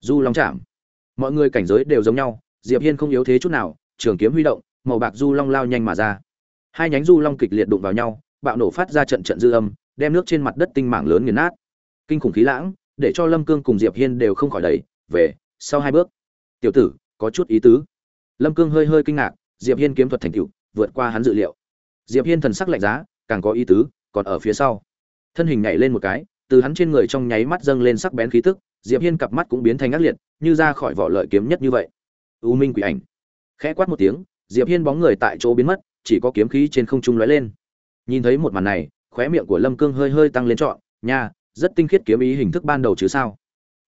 du long chạm. Mọi người cảnh giới đều giống nhau, diệp hiên không yếu thế chút nào, trường kiếm huy động, màu bạc du long lao nhanh mà ra. Hai nhánh du long kịch liệt đụng vào nhau, bạo nổ phát ra trận trận dư âm, đem nước trên mặt đất tinh mảng lớn nghiền nát. Kinh khủng khí lãng, để cho lâm cương cùng diệp hiên đều không khỏi đẩy, về, sau hai bước. Tiểu tử, có chút ý tứ. Lâm cương hơi hơi kinh ngạc, diệp hiên kiếm thuật thành tựu, vượt qua hắn dự liệu. Diệp hiên thần sắc lạnh giá, càng có ý tứ, còn ở phía sau. Thân hình nhảy lên một cái, từ hắn trên người trong nháy mắt dâng lên sắc bén khí tức diệp hiên cặp mắt cũng biến thành ác liệt, như ra khỏi vỏ lợi kiếm nhất như vậy. U minh quỷ ảnh. Khẽ quát một tiếng, diệp hiên bóng người tại chỗ biến mất, chỉ có kiếm khí trên không trung lóe lên. Nhìn thấy một màn này, khóe miệng của lâm cương hơi hơi tăng lên trọn. Nha, rất tinh khiết kiếm ý hình thức ban đầu chứ sao?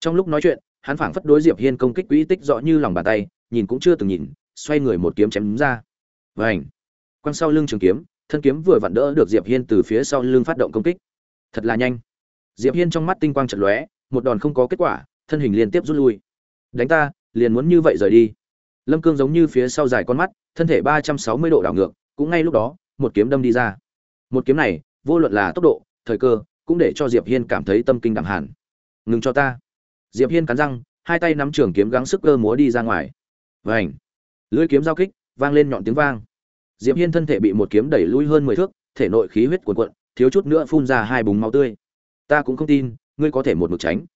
Trong lúc nói chuyện, hắn phảng phất đối diệp hiên công kích quỹ tích rõ như lòng bàn tay, nhìn cũng chưa từng nhìn, xoay người một kiếm chém ra. Vảnh quăng sau lưng trường kiếm, thân kiếm vừa vặn đỡ được diệp hiên từ phía sau lưng phát động công kích. Thật là nhanh. Diệp hiên trong mắt tinh quang chật lóe một đòn không có kết quả, thân hình liên tiếp rút lui. Đánh ta, liền muốn như vậy rời đi. Lâm cương giống như phía sau dài con mắt, thân thể ba trăm sáu mươi độ đảo ngược, cũng ngay lúc đó, một kiếm đâm đi ra. Một kiếm này, vô luận là tốc độ, thời cơ, cũng để cho diệp hiên cảm thấy tâm kinh đẳng hẳn. Ngừng cho ta. Diệp hiên cắn răng, hai tay nắm trường kiếm gắng sức cơ múa đi ra ngoài. Vảnh lưỡi kiếm giao kích, vang lên nhọn tiếng vang. Diệp hiên thân thể bị một kiếm đẩy lui hơn mười thước, thể nội khí huyết cuồn cuộn, thiếu chút nữa phun ra hai búng máu tươi. Ta cũng không tin ngươi có thể một mực tránh.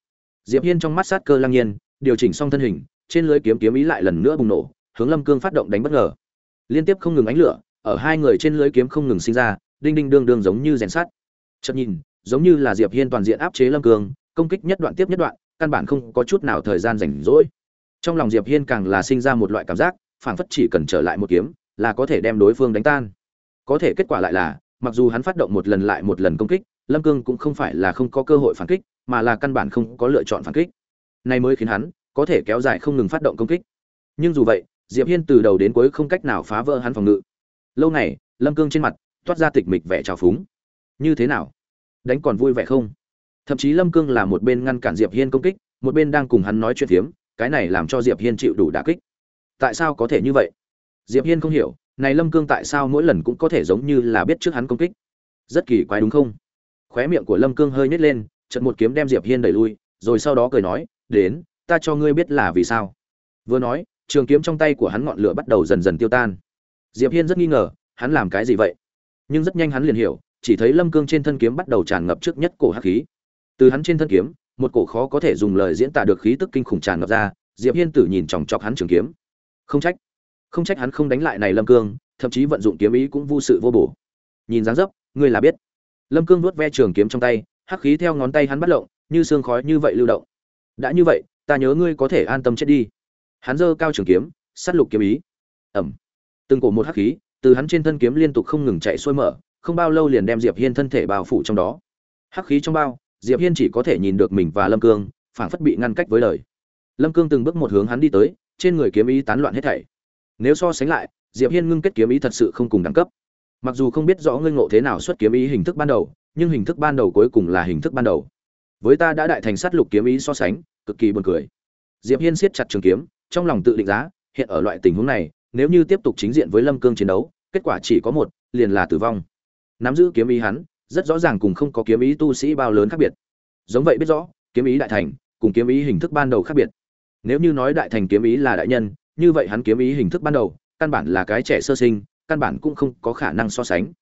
Diệp hiên trong mắt sát cơ lăng nhiên, điều chỉnh xong thân hình, trên lưỡi kiếm kiếm ý lại lần nữa bùng nổ, hướng lâm cương phát động đánh bất ngờ. Liên tiếp không ngừng ánh lửa, ở hai người trên lưỡi kiếm không ngừng sinh ra, đinh đinh đương đương giống như rèn sắt. Chợt nhìn, giống như là diệp hiên toàn diện áp chế lâm cương, công kích nhất đoạn tiếp nhất đoạn, căn bản không có chút nào thời gian rảnh rỗi. Trong lòng diệp hiên càng là sinh ra một loại cảm giác, phảng phất chỉ cần trở lại một kiếm, là có thể đem đối phương đánh tan. Có thể kết quả lại là, mặc dù hắn phát động một lần lại một lần công kích lâm cương cũng không phải là không có cơ hội phản kích, mà là căn bản không có lựa chọn phản kích. Này mới khiến hắn có thể kéo dài không ngừng phát động công kích. Nhưng dù vậy, diệp hiên từ đầu đến cuối không cách nào phá vỡ hắn phòng ngự. Lâu này lâm cương trên mặt toát ra tịch mịch vẻ trào phúng. Như thế nào? Đánh còn vui vẻ không? Thậm chí lâm cương là một bên ngăn cản diệp hiên công kích, một bên đang cùng hắn nói chuyện phiếm, cái này làm cho diệp hiên chịu đủ đả kích. Tại sao có thể như vậy? Diệp hiên không hiểu, này lâm cương tại sao mỗi lần cũng có thể giống như là biết trước hắn công kích? Rất kỳ quái đúng không? Khóe miệng của lâm cương hơi nhếch lên, chợt một kiếm đem diệp hiên đẩy lui, rồi sau đó cười nói, đến, ta cho ngươi biết là vì sao. Vừa nói, trường kiếm trong tay của hắn ngọn lửa bắt đầu dần dần tiêu tan. Diệp hiên rất nghi ngờ, hắn làm cái gì vậy? Nhưng rất nhanh hắn liền hiểu, chỉ thấy lâm cương trên thân kiếm bắt đầu tràn ngập trước nhất cổ hắc khí. Từ hắn trên thân kiếm, một cổ khó có thể dùng lời diễn tả được khí tức kinh khủng tràn ngập ra, diệp hiên tử nhìn chòng chọc hắn trường kiếm. Không trách không trách hắn không đánh lại này lâm cương, thậm chí vận dụng kiếm ý cũng vô sự vô bổ. Nhìn dáng dấp, ngươi là biết lâm cương vuốt ve trường kiếm trong tay, hắc khí theo ngón tay hắn bắt lộng, như xương khói như vậy lưu động. Đã như vậy, ta nhớ ngươi có thể an tâm chết đi. Hắn giơ cao trường kiếm, sát lục kiếm ý. Ẩm. Từng cổ một hắc khí, từ hắn trên thân kiếm liên tục không ngừng chạy xuôi mở, không bao lâu liền đem diệp hiên thân thể bao phủ trong đó. Hắc khí trong bao, diệp hiên chỉ có thể nhìn được mình và lâm cương, phảng phất bị ngăn cách với lời lâm cương từng bước một hướng hắn đi tới, trên người kiếm ý tán loạn hết thảy. Nếu so sánh lại, diệp hiên ngưng kết kiếm ý thật sự không cùng đẳng cấp mặc dù không biết rõ ngươi ngộ thế nào xuất kiếm ý hình thức ban đầu, nhưng hình thức ban đầu cuối cùng là hình thức ban đầu. Với ta đã đại thành sát lục kiếm ý so sánh, cực kỳ buồn cười. Diệp hiên siết chặt trường kiếm, trong lòng tự định giá, hiện ở loại tình huống này, nếu như tiếp tục chính diện với lâm cương chiến đấu, kết quả chỉ có một, liền là tử vong. Nắm giữ kiếm ý hắn, rất rõ ràng cùng không có kiếm ý tu sĩ bao lớn khác biệt. Giống vậy biết rõ, kiếm ý đại thành, cùng kiếm ý hình thức ban đầu khác biệt. Nếu như nói đại thành kiếm ý là đại nhân, như vậy hắn kiếm ý hình thức ban đầu, căn bản là cái trẻ sơ sinh căn bản cũng không có khả năng so sánh.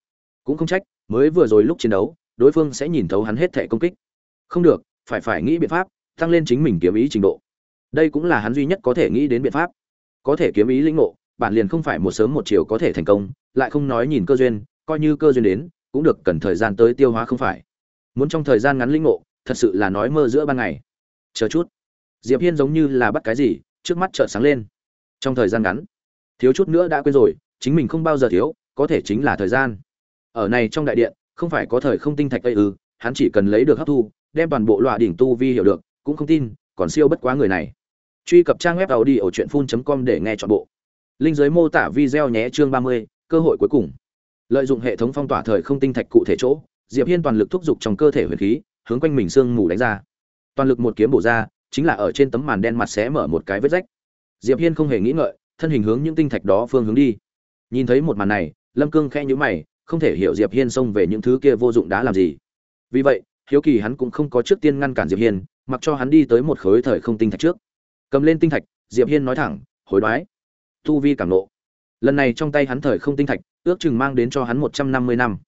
Cũng không trách, mới vừa rồi lúc chiến đấu, đối phương sẽ nhìn thấu hắn hết thể công kích. Không được, phải phải nghĩ biện pháp, tăng lên chính mình kiếm ý trình độ. Đây cũng là hắn duy nhất có thể nghĩ đến biện pháp. Có thể kiếm ý lĩnh ngộ, bản liền không phải một sớm một chiều có thể thành công, lại không nói nhìn cơ duyên, coi như cơ duyên đến, cũng được cần thời gian tới tiêu hóa không phải. Muốn trong thời gian ngắn lĩnh ngộ, thật sự là nói mơ giữa ban ngày. Chờ chút. Diệp hiên giống như là bắt cái gì, trước mắt chợt sáng lên. Trong thời gian ngắn, thiếu chút nữa đã quên rồi chính mình không bao giờ thiếu có thể chính là thời gian. Ở này trong đại điện không phải có thời không tinh thạch ây ư hắn chỉ cần lấy được hấp thu đem toàn bộ loại đỉnh tu vi hiểu được cũng không tin còn siêu bất quá người này. Truy cập trang web tàu đi ở truyện phun com để nghe chọn bộ. Linh giới mô tả video nhé chương 30, cơ hội cuối cùng. Lợi dụng hệ thống phong tỏa thời không tinh thạch cụ thể chỗ diệp hiên toàn lực thúc giục trong cơ thể huyền khí hướng quanh mình xương mù đánh ra. Toàn lực một kiếm bổ ra chính là ở trên tấm màn đen mặt xé mở một cái vết rách. Diệp hiên không hề nghĩ ngợi thân hình hướng những tinh thạch đó phương hướng đi nhìn thấy một màn này, lâm cương khẽ nhíu mày, không thể hiểu diệp hiên xông về những thứ kia vô dụng đã làm gì. Vì vậy, hiếu kỳ hắn cũng không có trước tiên ngăn cản diệp hiên, mặc cho hắn đi tới một khối thời không tinh thạch trước. Cầm lên tinh thạch, diệp hiên nói thẳng, hối đoái. Tu vi cảm nộ. Lần này trong tay hắn thời không tinh thạch, ước chừng mang đến cho hắn một trăm năm mươi năm.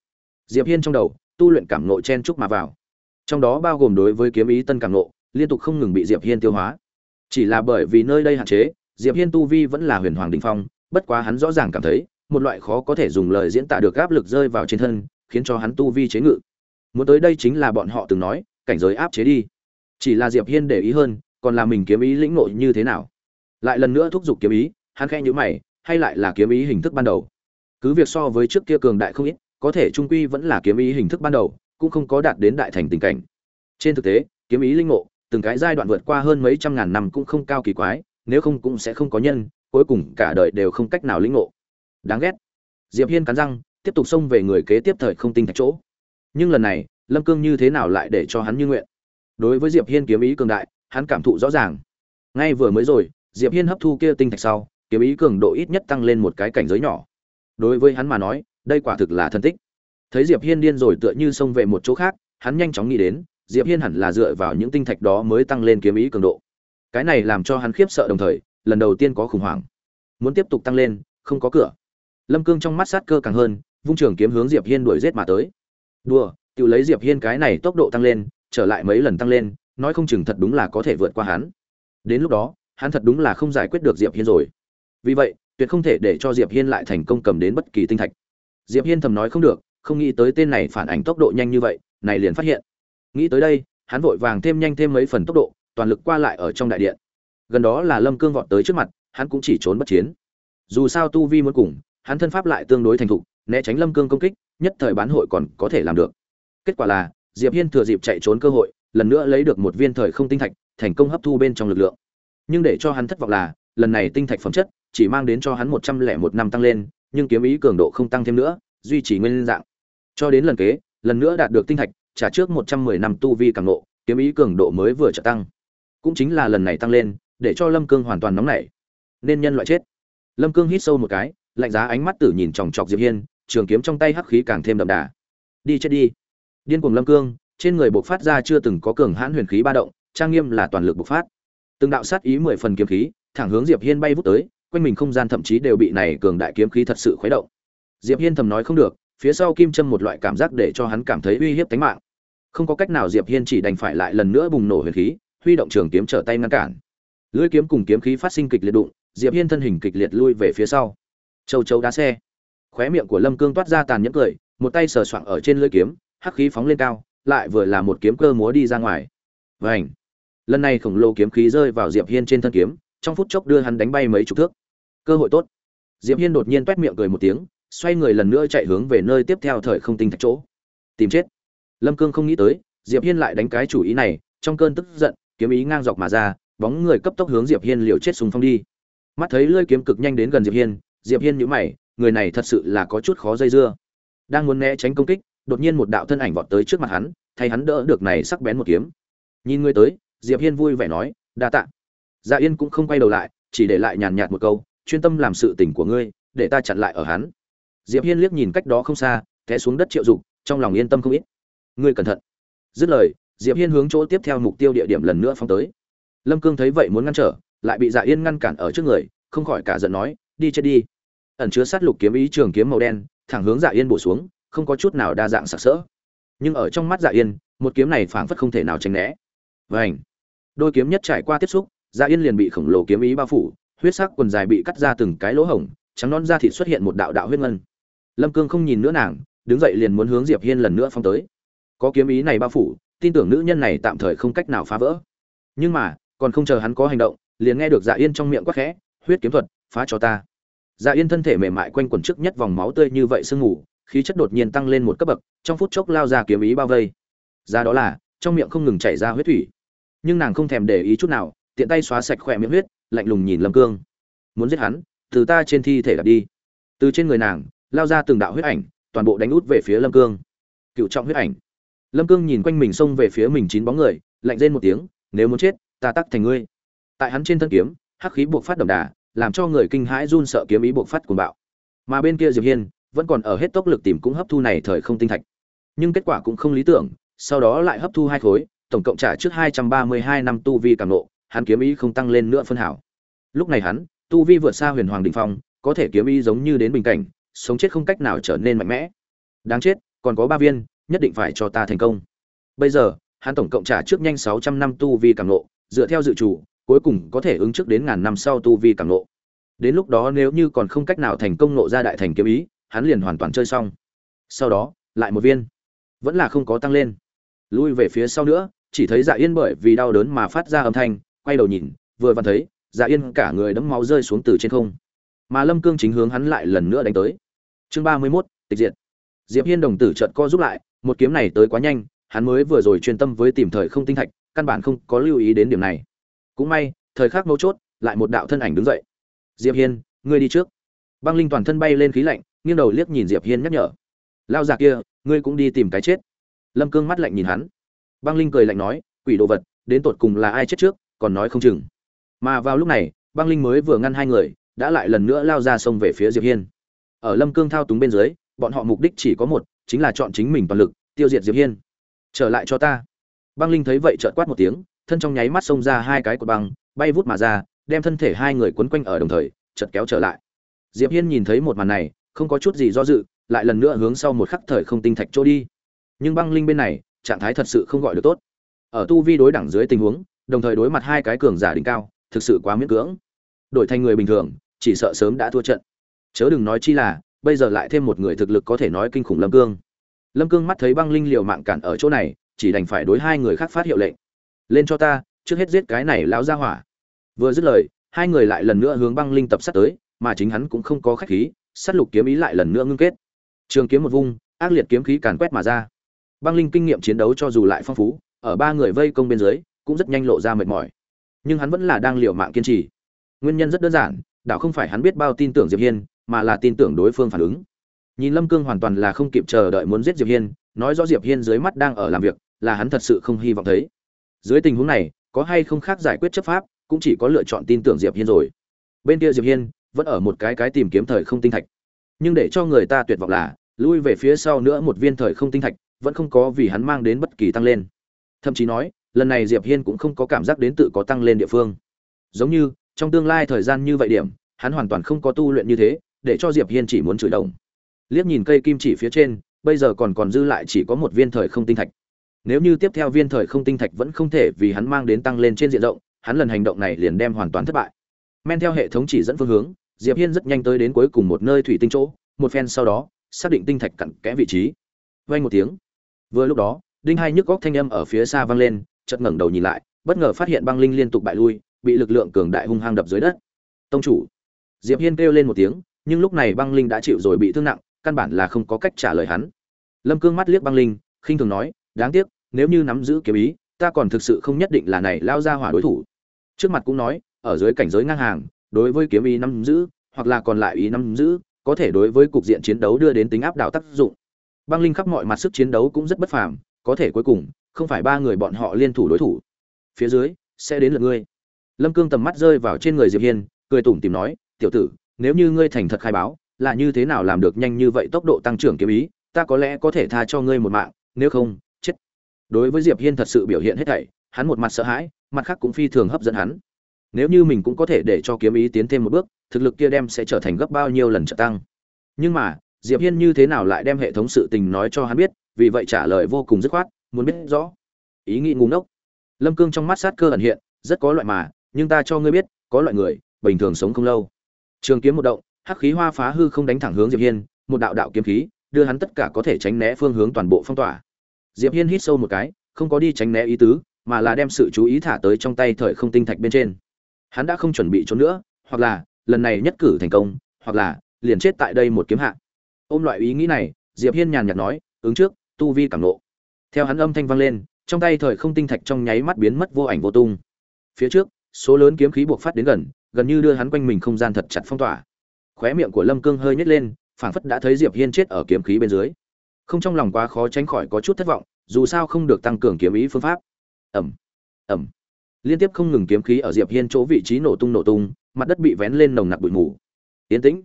Diệp hiên trong đầu, tu luyện cảm nộ chen chúc mà vào. Trong đó bao gồm đối với kiếm ý tân cảm nộ, liên tục không ngừng bị diệp hiên tiêu hóa. Chỉ là bởi vì nơi đây hạn chế, diệp hiên tu vi vẫn là huyền hoàng đỉnh phong, bất quá hắn rõ ràng cảm thấy một loại khó có thể dùng lời diễn tả được áp lực rơi vào trên thân, khiến cho hắn tu vi chế ngự. Muốn tới đây chính là bọn họ từng nói, cảnh giới áp chế đi. Chỉ là diệp hiên để ý hơn, còn là mình kiếm ý lĩnh nội như thế nào. Lại lần nữa thúc giục kiếm ý, hắn khẽ nhíu mày, hay lại là kiếm ý hình thức ban đầu. Cứ việc so với trước kia cường đại không ít, có thể trung quy vẫn là kiếm ý hình thức ban đầu, cũng không có đạt đến đại thành tình cảnh. Trên thực tế, kiếm ý linh ngộ, từng cái giai đoạn vượt qua hơn mấy trăm ngàn năm cũng không cao kỳ quái, nếu không cũng sẽ không có nhân, cuối cùng cả đời đều không cách nào lĩnh ngộ đáng ghét. Diệp hiên cắn răng, tiếp tục xông về người kế tiếp thời không tinh thạch chỗ. Nhưng lần này, lâm cương như thế nào lại để cho hắn như nguyện? Đối với diệp hiên kiếm ý cường đại, hắn cảm thụ rõ ràng. Ngay vừa mới rồi, diệp hiên hấp thu kia tinh thạch sau, kiếm ý cường độ ít nhất tăng lên một cái cảnh giới nhỏ. Đối với hắn mà nói, đây quả thực là thân tích. Thấy diệp hiên điên rồi tựa như xông về một chỗ khác, hắn nhanh chóng nghĩ đến, diệp hiên hẳn là dựa vào những tinh thạch đó mới tăng lên kiếm ý cường độ. Cái này làm cho hắn khiếp sợ đồng thời, lần đầu tiên có khủng hoảng. Muốn tiếp tục tăng lên, không có cửa lâm cương trong mắt sát cơ càng hơn, vung trường kiếm hướng diệp hiên đuổi giết mà tới. Đùa tự lấy diệp hiên cái này tốc độ tăng lên, trở lại mấy lần tăng lên, nói không chừng thật đúng là có thể vượt qua hắn. Đến lúc đó, hắn thật đúng là không giải quyết được diệp hiên rồi. Vì vậy, tuyệt không thể để cho diệp hiên lại thành công cầm đến bất kỳ tinh thạch. Diệp hiên thầm nói không được, không nghĩ tới tên này phản ảnh tốc độ nhanh như vậy, này liền phát hiện. Nghĩ tới đây, hắn vội vàng thêm nhanh thêm mấy phần tốc độ, toàn lực qua lại ở trong đại điện. Gần đó là lâm cương vọt tới trước mặt, hắn cũng chỉ trốn bất chiến. Dù sao tu vi muốn cùng hắn thân pháp lại tương đối thành thục, né tránh lâm cương công kích, nhất thời bán hội còn có thể làm được. Kết quả là, diệp hiên thừa dịp chạy trốn cơ hội, lần nữa lấy được một viên thời không tinh thạch, thành công hấp thu bên trong lực lượng. Nhưng để cho hắn thất vọng là, lần này tinh thạch phẩm chất chỉ mang đến cho hắn một trăm lẻ một năm tăng lên, nhưng kiếm ý cường độ không tăng thêm nữa, duy trì nguyên dạng. Cho đến lần kế, lần nữa đạt được tinh thạch, trả trước một trăm mười năm tu vi càng nộ kiếm ý cường độ mới vừa trở tăng. Cũng chính là lần này tăng lên, để cho lâm cương hoàn toàn nóng nảy. Nên nhân loại chết. Lâm cương hít sâu một cái lạnh giá ánh mắt tử nhìn chòng chọc diệp hiên, trường kiếm trong tay hắc khí càng thêm đậm đà. Đi chết đi. Điên cuồng lâm cương, trên người bộc phát ra chưa từng có cường hãn huyền khí ba động, trang nghiêm là toàn lực bộc phát. Từng đạo sát ý mười phần kiếm khí, thẳng hướng diệp hiên bay vút tới, quanh mình không gian thậm chí đều bị này cường đại kiếm khí thật sự khuấy động. Diệp hiên thầm nói không được, phía sau kim châm một loại cảm giác để cho hắn cảm thấy uy hiếp tính mạng. Không có cách nào diệp hiên chỉ đành phải lại lần nữa bùng nổ huyền khí, huy động trường kiếm trở tay ngăn cản. Lưỡi kiếm cùng kiếm khí phát sinh kịch liệt đụng, diệp hiên thân hình kịch liệt lui về phía sau châu châu đá xe. Khóe miệng của lâm cương toát ra tàn nhẫn cười, một tay sờ soạng ở trên lưỡi kiếm, hắc khí phóng lên cao, lại vừa là một kiếm cơ múa đi ra ngoài. Vảnh lần này khổng lồ kiếm khí rơi vào diệp hiên trên thân kiếm, trong phút chốc đưa hắn đánh bay mấy chục thước. Cơ hội tốt! Diệp hiên đột nhiên toét miệng cười một tiếng, xoay người lần nữa chạy hướng về nơi tiếp theo thời không tinh thạch chỗ. Tìm chết! Lâm cương không nghĩ tới, diệp hiên lại đánh cái chủ ý này, trong cơn tức giận, kiếm ý ngang dọc mà ra, bóng người cấp tốc hướng diệp hiên liều chết súng phong đi. Mắt thấy lưỡi kiếm cực nhanh đến gần diệp hiên diệp hiên nhíu mày, người này thật sự là có chút khó dây dưa. Đang muốn né tránh công kích, đột nhiên một đạo thân ảnh vọt tới trước mặt hắn, thay hắn đỡ được này sắc bén một kiếm. Nhìn người tới, diệp hiên vui vẻ nói, đa tạ. Dạ yên cũng không quay đầu lại, chỉ để lại nhàn nhạt một câu, chuyên tâm làm sự tình của ngươi, để ta chặn lại ở hắn. Diệp hiên liếc nhìn cách đó không xa, té xuống đất triệu dục, trong lòng yên tâm không ít. Ngươi cẩn thận. Dứt lời, diệp hiên hướng chỗ tiếp theo mục tiêu địa điểm lần nữa phóng tới. Lâm cương thấy vậy muốn ngăn trở, lại bị dạ yên ngăn cản ở trước người, không khỏi cả giận nói, đi chết đi ẩn chứa sát lục kiếm ý trường kiếm màu đen, thẳng hướng dạ yên bổ xuống, không có chút nào đa dạng sặc sỡ. Nhưng ở trong mắt dạ yên, một kiếm này phảng phất không thể nào tránh né. Vảnh đôi kiếm nhất trải qua tiếp xúc dạ yên liền bị khổng lồ kiếm ý bao phủ, huyết sắc quần dài bị cắt ra từng cái lỗ hổng, trắng non da thịt xuất hiện một đạo đạo huyết ngân. Lâm cương không nhìn nữa nàng, đứng dậy liền muốn hướng diệp hiên lần nữa phong tới. Có kiếm ý này bao phủ, tin tưởng nữ nhân này tạm thời không cách nào phá vỡ. Nhưng mà, còn không chờ hắn có hành động, liền nghe được dạ yên trong miệng quát khẽ, huyết kiếm thuật, phá cho ta dạ yên thân thể mềm mại quanh quẩn trước nhất vòng máu tươi như vậy sương ngủ khí chất đột nhiên tăng lên một cấp bậc, trong phút chốc lao ra kiếm ý bao vây. Ra đó là, trong miệng không ngừng chảy ra huyết thủy. Nhưng nàng không thèm để ý chút nào, tiện tay xóa sạch khỏe miệng huyết, lạnh lùng nhìn lâm cương. Muốn giết hắn, từ ta trên thi thể đặt đi. Từ trên người nàng, lao ra từng đạo huyết ảnh, toàn bộ đánh út về phía lâm cương. Cựu trọng huyết ảnh. Lâm cương nhìn quanh mình xông về phía mình chín bóng người, lạnh rên một tiếng, nếu muốn chết, ta tắc thành ngươi. Tại hắn trên thân kiếm, hắc khí buộc phát đậm đà làm cho người kinh hãi run sợ kiếm ý buộc phát cuồng bạo. Mà bên kia diệp hiên vẫn còn ở hết tốc lực tìm cũng hấp thu này thời không tinh thạch. Nhưng kết quả cũng không lý tưởng, sau đó lại hấp thu hai khối, tổng cộng trả trước 232 năm tu vi cảm nộ hắn kiếm ý không tăng lên nữa phân hảo. Lúc này hắn, tu vi vượt xa huyền hoàng đỉnh phong, có thể kiếm ý giống như đến bình cảnh, sống chết không cách nào trở nên mạnh mẽ. Đáng chết, còn có ba viên, nhất định phải cho ta thành công. Bây giờ, hắn tổng cộng trả trước nhanh sáu trăm năm tu vi cảm lộ, dựa theo dự chủ cuối cùng có thể ứng trước đến ngàn năm sau tu vi càng lộ. Đến lúc đó nếu như còn không cách nào thành công nộ ra đại thành kiếm ý, hắn liền hoàn toàn chơi xong. Sau đó, lại một viên. Vẫn là không có tăng lên. Lui về phía sau nữa, chỉ thấy dạ yên bởi vì đau đớn mà phát ra âm thanh, quay đầu nhìn, vừa vặn thấy dạ yên cả người đẫm máu rơi xuống từ trên không. Mà lâm cương chính hướng hắn lại lần nữa đánh tới. Chương ba mươi mốt, tịch diệt. Diệp hiên đồng tử chợt co giúp lại, một kiếm này tới quá nhanh, hắn mới vừa rồi chuyên tâm với tìm thời không tinh thạch, căn bản không có lưu ý đến điểm này cũng may, thời khắc mấu chốt, lại một đạo thân ảnh đứng dậy. Diệp hiên, ngươi đi trước. Băng linh toàn thân bay lên khí lạnh, nghiêng đầu liếc nhìn diệp hiên nhắc nhở. Lao già kia, ngươi cũng đi tìm cái chết. Lâm cương mắt lạnh nhìn hắn. Băng linh cười lạnh nói, quỷ đồ vật, đến tột cùng là ai chết trước, còn nói không chừng. Mà vào lúc này, băng linh mới vừa ngăn hai người, đã lại lần nữa lao ra sông về phía diệp hiên. Ở lâm cương thao túng bên dưới, bọn họ mục đích chỉ có một, chính là chọn chính mình toàn lực, tiêu diệt diệp hiên. Trở lại cho ta. Băng linh thấy vậy trợn quát một tiếng thân trong nháy mắt xông ra hai cái cột băng, bay vút mà ra, đem thân thể hai người quấn quanh ở đồng thời chợt kéo trở lại. Diệp hiên nhìn thấy một màn này, không có chút gì do dự, lại lần nữa hướng sau một khắc thời không tinh thạch chỗ đi. Nhưng băng linh bên này, trạng thái thật sự không gọi được tốt. Ở tu vi đối đẳng dưới tình huống, đồng thời đối mặt hai cái cường giả đỉnh cao, thực sự quá miễn cưỡng. Đổi thành người bình thường, chỉ sợ sớm đã thua trận. Chớ đừng nói chi là, bây giờ lại thêm một người thực lực có thể nói kinh khủng lâm cương. Lâm cương mắt thấy băng linh liều mạng cản ở chỗ này, chỉ đành phải đối hai người khác phát hiệu lệnh lên cho ta, trước hết giết cái này lão ra hỏa. Vừa dứt lời, hai người lại lần nữa hướng băng linh tập sát tới, mà chính hắn cũng không có khách khí, sát lục kiếm ý lại lần nữa ngưng kết. Trường kiếm một vung, ác liệt kiếm khí càn quét mà ra. Băng linh kinh nghiệm chiến đấu cho dù lại phong phú, ở ba người vây công bên dưới, cũng rất nhanh lộ ra mệt mỏi. Nhưng hắn vẫn là đang liều mạng kiên trì. Nguyên nhân rất đơn giản đạo không phải hắn biết bao tin tưởng diệp hiên, mà là tin tưởng đối phương phản ứng. Nhìn lâm cương hoàn toàn là không kịp chờ đợi muốn giết diệp hiên, nói rõ diệp hiên dưới mắt đang ở làm việc, là hắn thật sự không hy vọng thấy dưới tình huống này, có hay không khác giải quyết chấp pháp, cũng chỉ có lựa chọn tin tưởng diệp hiên rồi. Bên kia diệp hiên vẫn ở một cái cái tìm kiếm thời không tinh thạch. Nhưng để cho người ta tuyệt vọng là, lui về phía sau nữa một viên thời không tinh thạch, vẫn không có vì hắn mang đến bất kỳ tăng lên. Thậm chí nói, lần này diệp hiên cũng không có cảm giác đến tự có tăng lên địa phương. Giống như, trong tương lai thời gian như vậy điểm, hắn hoàn toàn không có tu luyện như thế, để cho diệp hiên chỉ muốn chửi động liếc nhìn cây kim chỉ phía trên, bây giờ còn còn dư lại chỉ có một viên thời không tinh thạch nếu như tiếp theo viên thời không tinh thạch vẫn không thể vì hắn mang đến tăng lên trên diện rộng, hắn lần hành động này liền đem hoàn toàn thất bại. Men theo hệ thống chỉ dẫn phương hướng, diệp hiên rất nhanh tới đến cuối cùng một nơi thủy tinh chỗ, một phen sau đó, xác định tinh thạch cặn kẽ vị trí. Vang một tiếng. Vừa lúc đó, đinh hai nhức góc thanh âm ở phía xa vang lên, chợt ngẩng đầu nhìn lại, bất ngờ phát hiện băng linh liên tục bại lui, bị lực lượng cường đại hung hăng đập dưới đất. Tông chủ. Diệp hiên kêu lên một tiếng, nhưng lúc này băng linh đã chịu rồi bị thương nặng, căn bản là không có cách trả lời hắn. Lâm cương mắt liếc băng linh, khinh thường nói, đáng tiếc nếu như nắm giữ kiếm ý, ta còn thực sự không nhất định là này lao ra hỏa đối thủ. Trước mặt cũng nói, ở dưới cảnh giới ngang hàng, đối với kiếm ý nắm giữ, hoặc là còn lại ý nắm giữ, có thể đối với cục diện chiến đấu đưa đến tính áp đảo tác dụng. Băng linh khắp mọi mặt sức chiến đấu cũng rất bất phàm, có thể cuối cùng, không phải ba người bọn họ liên thủ đối thủ. Phía dưới, sẽ đến lượt ngươi. Lâm cương tầm mắt rơi vào trên người diệp hiên, cười tủm tìm nói, tiểu tử, nếu như ngươi thành thật khai báo, là như thế nào làm được nhanh như vậy tốc độ tăng trưởng kiếm ý, ta có lẽ có thể tha cho ngươi một mạng, nếu không đối với diệp hiên thật sự biểu hiện hết thảy, hắn một mặt sợ hãi, mặt khác cũng phi thường hấp dẫn hắn. Nếu như mình cũng có thể để cho kiếm ý tiến thêm một bước, thực lực kia đem sẽ trở thành gấp bao nhiêu lần trợ tăng. Nhưng mà, diệp hiên như thế nào lại đem hệ thống sự tình nói cho hắn biết, vì vậy trả lời vô cùng dứt khoát, muốn biết rõ. Ý nghĩ ngu ngốc. Lâm cương trong mắt sát cơ ẩn hiện, rất có loại mà, nhưng ta cho ngươi biết, có loại người, bình thường sống không lâu. Trường kiếm một động, hắc khí hoa phá hư không đánh thẳng hướng diệp hiên, một đạo đạo kiếm khí, đưa hắn tất cả có thể tránh né phương hướng toàn bộ phong tỏa diệp hiên hít sâu một cái, không có đi tránh né ý tứ, mà là đem sự chú ý thả tới trong tay thời không tinh thạch bên trên. Hắn đã không chuẩn bị trốn nữa, hoặc là, lần này nhất cử thành công, hoặc là, liền chết tại đây một kiếm hạ. Ôm loại ý nghĩ này, diệp hiên nhàn nhạt nói, ứng trước, tu vi cảm nộ theo hắn âm thanh vang lên, trong tay thời không tinh thạch trong nháy mắt biến mất vô ảnh vô tung. Phía trước, số lớn kiếm khí buộc phát đến gần gần như đưa hắn quanh mình không gian thật chặt phong tỏa. Khóe miệng của lâm cương hơi nhếch lên, phảng phất đã thấy diệp hiên chết ở kiếm khí bên dưới không trong lòng quá khó tránh khỏi có chút thất vọng, dù sao không được tăng cường kiếm ý phương pháp. Ẩm ẩm liên tiếp không ngừng kiếm khí ở diệp hiên chỗ vị trí nổ tung nổ tung, mặt đất bị vén lên nồng nặc bụi mù. Yên tĩnh.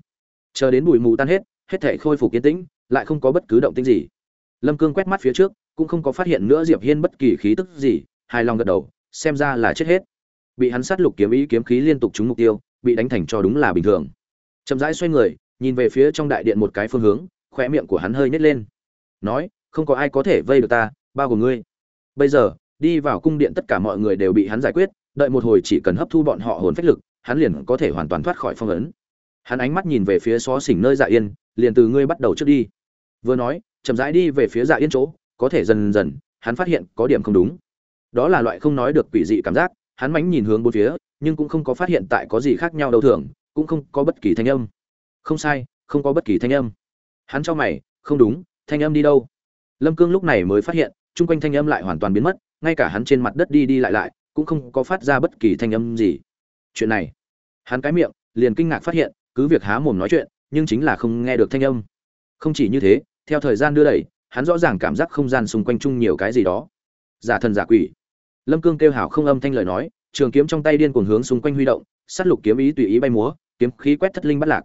Chờ đến bụi mù tan hết hết thể khôi phục yên tĩnh, lại không có bất cứ động tĩnh gì. Lâm cương quét mắt phía trước, cũng không có phát hiện nữa diệp hiên bất kỳ khí tức gì, hài lòng gật đầu, xem ra là chết hết. Bị hắn sát lục kiếm ý kiếm khí liên tục trúng mục tiêu, bị đánh thành cho đúng là bình thường. Chậm rãi xoay người, nhìn về phía trong đại điện một cái phương hướng, khóe miệng của hắn hơi nhếch lên nói, không có ai có thể vây được ta, bao gồm ngươi. Bây giờ, đi vào cung điện tất cả mọi người đều bị hắn giải quyết, đợi một hồi chỉ cần hấp thu bọn họ hồn phách lực, hắn liền có thể hoàn toàn thoát khỏi phong ấn. Hắn ánh mắt nhìn về phía xó xỉnh nơi dạ yên, liền từ ngươi bắt đầu trước đi. Vừa nói, chậm rãi đi về phía dạ yên chỗ, có thể dần dần, hắn phát hiện có điểm không đúng. Đó là loại không nói được quỷ dị cảm giác, hắn mánh nhìn hướng bốn phía, nhưng cũng không có phát hiện tại có gì khác nhau đâu thường, cũng không có bất kỳ thanh âm. Không sai, không có bất kỳ thanh âm. Hắn cho mày, không đúng thanh âm đi đâu? Lâm cương lúc này mới phát hiện, chung quanh thanh âm lại hoàn toàn biến mất, ngay cả hắn trên mặt đất đi đi lại lại, cũng không có phát ra bất kỳ thanh âm gì. Chuyện này, hắn cái miệng, liền kinh ngạc phát hiện, cứ việc há mồm nói chuyện, nhưng chính là không nghe được thanh âm. Không chỉ như thế, theo thời gian đưa đẩy, hắn rõ ràng cảm giác không gian xung quanh chung nhiều cái gì đó. Giả thần giả quỷ. Lâm cương kêu hào không âm thanh lời nói, trường kiếm trong tay điên cuồng hướng xung quanh huy động, sát lục kiếm ý tùy ý bay múa, kiếm khí quét thất linh bắt lạc.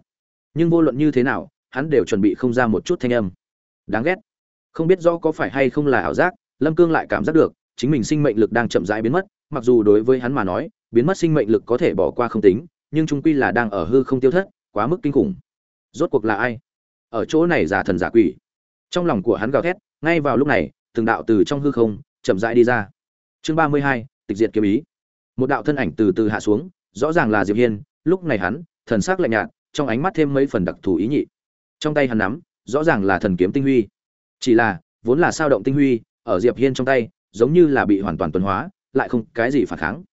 Nhưng vô luận như thế nào, hắn đều chuẩn bị không ra một chút thanh âm đáng ghét. Không biết rõ có phải hay không là ảo giác, lâm cương lại cảm giác được, chính mình sinh mệnh lực đang chậm rãi biến mất, mặc dù đối với hắn mà nói, biến mất sinh mệnh lực có thể bỏ qua không tính, nhưng trung quy là đang ở hư không tiêu thất, quá mức kinh khủng. Rốt cuộc là ai? Ở chỗ này giả thần giả quỷ. Trong lòng của hắn gào thét, ngay vào lúc này, từng đạo từ trong hư không, chậm rãi đi ra. Chương ba mươi hai, tịch diệt kiếm ý. Một đạo thân ảnh từ từ hạ xuống, rõ ràng là diệp hiên, lúc này hắn, thần sắc lạnh nhạt, trong ánh mắt thêm mấy phần đặc thù ý nhị. Trong tay hắn nắm rõ ràng là thần kiếm tinh huy. Chỉ là, vốn là sao động tinh huy, ở diệp hiên trong tay, giống như là bị hoàn toàn tuần hóa, lại không cái gì phản kháng.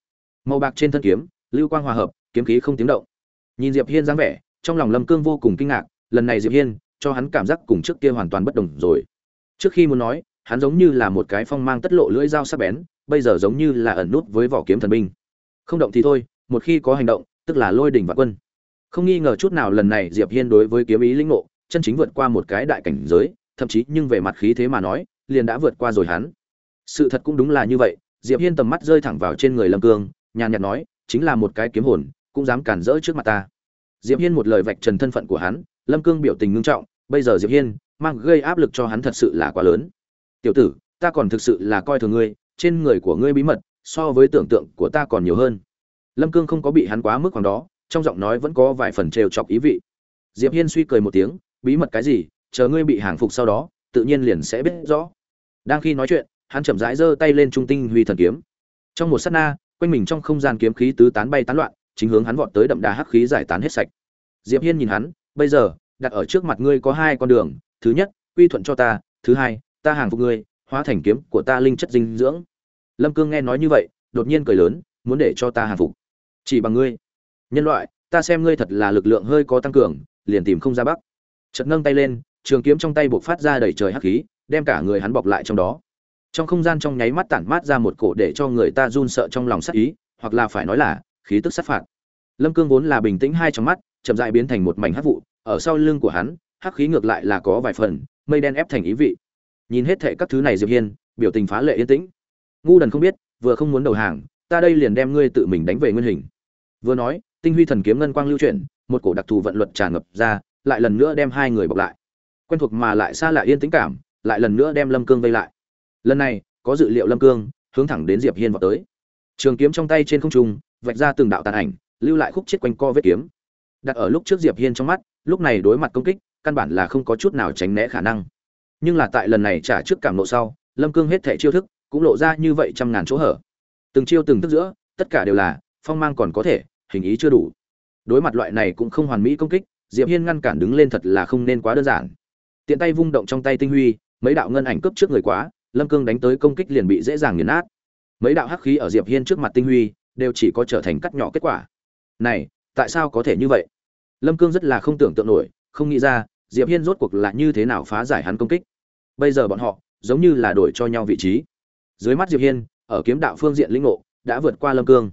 Màu bạc trên thân kiếm, lưu quang hòa hợp, kiếm khí không tiếng động. Nhìn diệp hiên dáng vẻ, trong lòng lâm cương vô cùng kinh ngạc, lần này diệp hiên, cho hắn cảm giác cùng trước kia hoàn toàn bất đồng rồi. Trước khi muốn nói, hắn giống như là một cái phong mang tất lộ lưỡi dao sắc bén, bây giờ giống như là ẩn nút với vỏ kiếm thần binh. Không động thì thôi, một khi có hành động, tức là lôi đỉnh và quân. Không nghi ngờ chút nào lần này diệp hiên đối với kiếm ý linh ngộ chân chính vượt qua một cái đại cảnh giới, thậm chí nhưng về mặt khí thế mà nói, liền đã vượt qua rồi hắn. Sự thật cũng đúng là như vậy, diệp hiên tầm mắt rơi thẳng vào trên người lâm cương, nhàn nhạt nói, chính là một cái kiếm hồn, cũng dám cản rỡ trước mặt ta. Diệp hiên một lời vạch trần thân phận của hắn, lâm cương biểu tình ngưng trọng, bây giờ diệp hiên, mang gây áp lực cho hắn thật sự là quá lớn. Tiểu tử, ta còn thực sự là coi thường ngươi, trên người của ngươi bí mật, so với tưởng tượng của ta còn nhiều hơn. Lâm cương không có bị hắn quá mức khoảng đó, trong giọng nói vẫn có vài phần trêu chọc ý vị. Diệp hiên suy cười một tiếng bí mật cái gì, chờ ngươi bị hàng phục sau đó, tự nhiên liền sẽ biết rõ. Đang khi nói chuyện, hắn chậm rãi giơ tay lên trung tinh huy thần kiếm. Trong một sát na, quanh mình trong không gian kiếm khí tứ tán bay tán loạn, chính hướng hắn vọt tới đậm đà hắc khí giải tán hết sạch. Diệp hiên nhìn hắn, bây giờ, đặt ở trước mặt ngươi có hai con đường, thứ nhất, quy thuận cho ta, thứ hai, ta hàng phục ngươi, hóa thành kiếm của ta linh chất dinh dưỡng. Lâm cương nghe nói như vậy, đột nhiên cười lớn, muốn để cho ta hàng phục. Chỉ bằng ngươi. Nhân loại, ta xem ngươi thật là lực lượng hơi có tăng cường, liền tìm không ra bắc chợt nâng tay lên, trường kiếm trong tay buộc phát ra đầy trời hắc khí, đem cả người hắn bọc lại trong đó. Trong không gian trong nháy mắt tản mát ra một cổ để cho người ta run sợ trong lòng sát ý, hoặc là phải nói là khí tức sát phạt. Lâm cương vốn là bình tĩnh hai trong mắt, chậm dại biến thành một mảnh hắc vụ, ở sau lưng của hắn, hắc khí ngược lại là có vài phần, mây đen ép thành ý vị. Nhìn hết thệ các thứ này diệp hiên, biểu tình phá lệ yên tĩnh. Ngu đần không biết, vừa không muốn đầu hàng, ta đây liền đem ngươi tự mình đánh về nguyên hình. Vừa nói, tinh huy thần kiếm ngân quang lưu chuyển, một cổ đặc thù vận luật tràn ngập ra lại lần nữa đem hai người bọc lại. Quen thuộc mà lại xa lại yên tĩnh cảm, lại lần nữa đem lâm cương vây lại. Lần này, có dự liệu lâm cương hướng thẳng đến diệp hiên vào tới. Trường kiếm trong tay trên không trung, vạch ra từng đạo tàn ảnh, lưu lại khúc chết quanh co vết kiếm. Đặt ở lúc trước diệp hiên trong mắt, lúc này đối mặt công kích, căn bản là không có chút nào tránh né khả năng. Nhưng là tại lần này trả trước cảm nộ sau, lâm cương hết thẻ chiêu thức cũng lộ ra như vậy trăm ngàn chỗ hở. Từng chiêu từng thức giữa, tất cả đều là, phong mang còn có thể, hình ý chưa đủ. Đối mặt loại này cũng không hoàn mỹ công kích diệp hiên ngăn cản đứng lên thật là không nên quá đơn giản. Tiện tay vung động trong tay tinh huy, mấy đạo ngân ảnh cướp trước người quá, lâm cương đánh tới công kích liền bị dễ dàng nghiền nát. Mấy đạo hắc khí ở diệp hiên trước mặt tinh huy đều chỉ có trở thành cắt nhỏ kết quả. Này, tại sao có thể như vậy? Lâm cương rất là không tưởng tượng nổi, không nghĩ ra diệp hiên rốt cuộc là như thế nào phá giải hắn công kích. Bây giờ bọn họ giống như là đổi cho nhau vị trí. Dưới mắt diệp hiên, ở kiếm đạo phương diện lĩnh ngộ đã vượt qua lâm cương.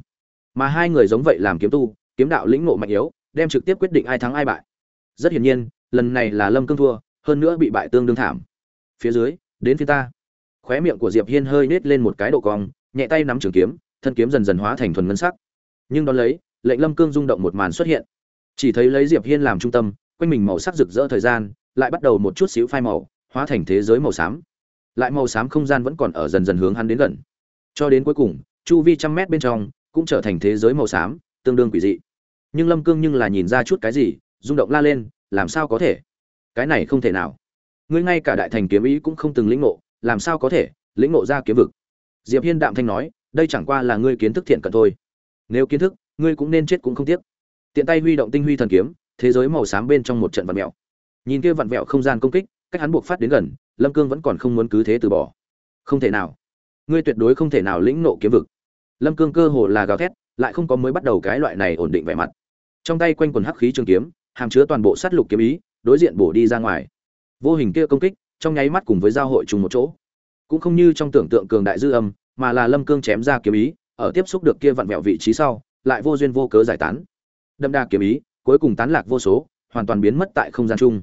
Mà hai người giống vậy làm kiếm tu, kiếm đạo lĩnh ngộ mạnh yếu, đem trực tiếp quyết định ai thắng ai bại rất hiển nhiên, lần này là lâm cương thua, hơn nữa bị bại tương đương thảm. Phía dưới, đến phía ta. Khóe miệng của diệp hiên hơi nết lên một cái độ cong, nhẹ tay nắm trường kiếm, thân kiếm dần dần hóa thành thuần ngân sắc. Nhưng đón lấy, lệnh lâm cương rung động một màn xuất hiện. Chỉ thấy lấy diệp hiên làm trung tâm, quanh mình màu sắc rực rỡ thời gian, lại bắt đầu một chút xíu phai màu, hóa thành thế giới màu xám. Lại màu xám không gian vẫn còn ở dần dần hướng hắn đến gần. Cho đến cuối cùng, chu vi trăm mét bên trong, cũng trở thành thế giới màu xám, tương đương quỷ dị. Nhưng lâm cương nhưng là nhìn ra chút cái gì rung động la lên, làm sao có thể? Cái này không thể nào. Ngươi ngay cả đại thành kiếm ý cũng không từng lĩnh ngộ, làm sao có thể lĩnh ngộ ra kiếm vực? Diệp hiên đạm thanh nói, đây chẳng qua là ngươi kiến thức thiện cận thôi. Nếu kiến thức, ngươi cũng nên chết cũng không tiếc. Tiện tay huy động tinh huy thần kiếm, thế giới màu xám bên trong một trận vặn mèo. Nhìn kia vặn vẹo không gian công kích, cách hắn buộc phát đến gần, lâm cương vẫn còn không muốn cứ thế từ bỏ. Không thể nào. Ngươi tuyệt đối không thể nào lĩnh nộ kiếm vực. Lâm cương cơ hồ là gào thét, lại không có mới bắt đầu cái loại này ổn định vẻ mặt. Trong tay quanh quần hắc khí trường kiếm hàm chứa toàn bộ sát lục kiếm ý, đối diện bổ đi ra ngoài. Vô hình kia công kích, trong nháy mắt cùng với giao hội trùng một chỗ. Cũng không như trong tưởng tượng cường đại dư âm, mà là lâm cương chém ra kiếm ý, ở tiếp xúc được kia vặn vẹo vị trí sau, lại vô duyên vô cớ giải tán. Đâm đa kiếm ý, cuối cùng tán lạc vô số, hoàn toàn biến mất tại không gian chung.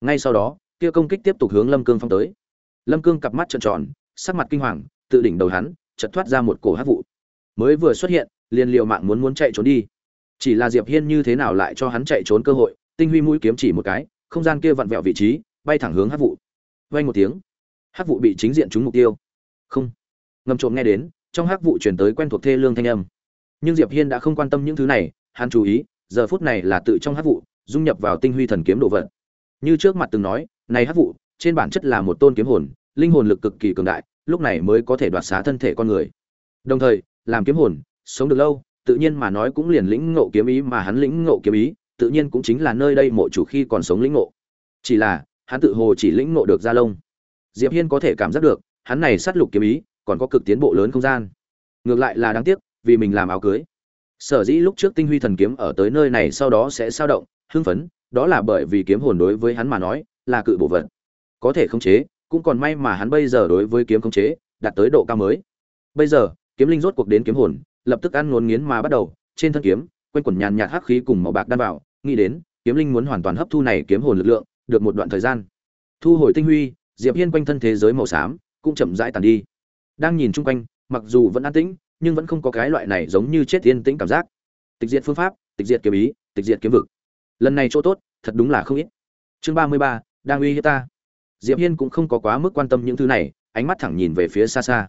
Ngay sau đó, kia công kích tiếp tục hướng lâm cương phong tới. Lâm cương cặp mắt trợn tròn, sắc mặt kinh hoàng, tự đỉnh đầu hắn, chợt thoát ra một cổ hát vụ. Mới vừa xuất hiện, liền liều mạng muốn muốn chạy trốn đi chỉ là diệp hiên như thế nào lại cho hắn chạy trốn cơ hội, tinh huy mũi kiếm chỉ một cái, không gian kia vặn vẹo vị trí, bay thẳng hướng Hắc vụ vay một tiếng, Hắc vụ bị chính diện trúng mục tiêu. Không. Ngầm trộm nghe đến, trong Hắc vụ chuyển tới quen thuộc thê lương thanh âm. Nhưng diệp hiên đã không quan tâm những thứ này, hắn chú ý, giờ phút này là tự trong Hắc vụ dung nhập vào tinh huy thần kiếm đồ vật. Như trước mặt từng nói, này Hắc vụ trên bản chất là một tôn kiếm hồn, linh hồn lực cực kỳ cường đại, lúc này mới có thể đoạt xá thân thể con người. Đồng thời, làm kiếm hồn, sống được lâu tự nhiên mà nói cũng liền lĩnh ngộ kiếm ý mà hắn lĩnh ngộ kiếm ý, tự nhiên cũng chính là nơi đây mộ chủ khi còn sống lĩnh ngộ. Chỉ là, hắn tự hồ chỉ lĩnh ngộ được gia lông. Diệp hiên có thể cảm giác được, hắn này sát lục kiếm ý, còn có cực tiến bộ lớn không gian. Ngược lại là đáng tiếc, vì mình làm áo cưới. Sở dĩ lúc trước tinh huy thần kiếm ở tới nơi này sau đó sẽ sao động, hưng phấn, đó là bởi vì kiếm hồn đối với hắn mà nói, là cự bộ vật. Có thể khống chế, cũng còn may mà hắn bây giờ đối với kiếm khống chế, đạt tới độ cao mới. Bây giờ, kiếm linh rốt cuộc đến kiếm hồn lập tức ăn ngốn nghiến mà bắt đầu, trên thân kiếm, quanh quần nhàn nhạt hắc khí cùng màu bạc đan vào, nghĩ đến, kiếm linh muốn hoàn toàn hấp thu này kiếm hồn lực lượng, được một đoạn thời gian. Thu hồi tinh huy, diệp hiên quanh thân thế giới màu xám cũng chậm rãi tàn đi. Đang nhìn chung quanh, mặc dù vẫn an tĩnh, nhưng vẫn không có cái loại này giống như chết yên tĩnh cảm giác. Tịch diệt phương pháp, tịch diệt kiếm ý, tịch diệt kiếm vực. Lần này chỗ tốt, thật đúng là không ít. Chương ba mươi ba, đang uy hiếp ta. Diệp hiên cũng không có quá mức quan tâm những thứ này, ánh mắt thẳng nhìn về phía xa xa.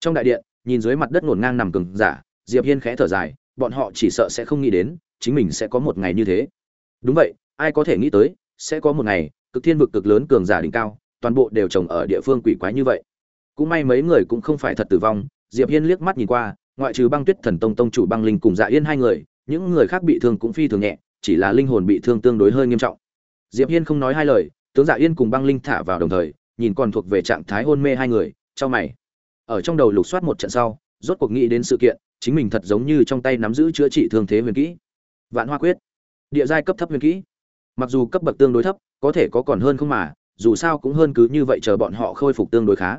Trong đại điện, nhìn dưới mặt đất ngổn ngang nằm cứng giả diệp hiên khẽ thở dài, bọn họ chỉ sợ sẽ không nghĩ đến, chính mình sẽ có một ngày như thế. Đúng vậy, ai có thể nghĩ tới, sẽ có một ngày, cực thiên vực cực lớn cường giả đỉnh cao, toàn bộ đều trồng ở địa phương quỷ quái như vậy. Cũng may mấy người cũng không phải thật tử vong, diệp hiên liếc mắt nhìn qua, ngoại trừ băng tuyết thần tông tông chủ băng linh cùng dạ yên hai người, những người khác bị thương cũng phi thường nhẹ, chỉ là linh hồn bị thương tương đối hơi nghiêm trọng. Diệp hiên không nói hai lời, tướng dạ yên cùng băng linh thả vào đồng thời, nhìn còn thuộc về trạng thái hôn mê hai người cho mày. Ở trong đầu lục soát một trận sau, rốt cuộc nghĩ đến sự kiện chính mình thật giống như trong tay nắm giữ chữa trị thương thế huyền kỹ. Vạn hoa quyết. Địa giai cấp thấp huyền kỹ. Mặc dù cấp bậc tương đối thấp, có thể có còn hơn không mà, dù sao cũng hơn cứ như vậy chờ bọn họ khôi phục tương đối khá.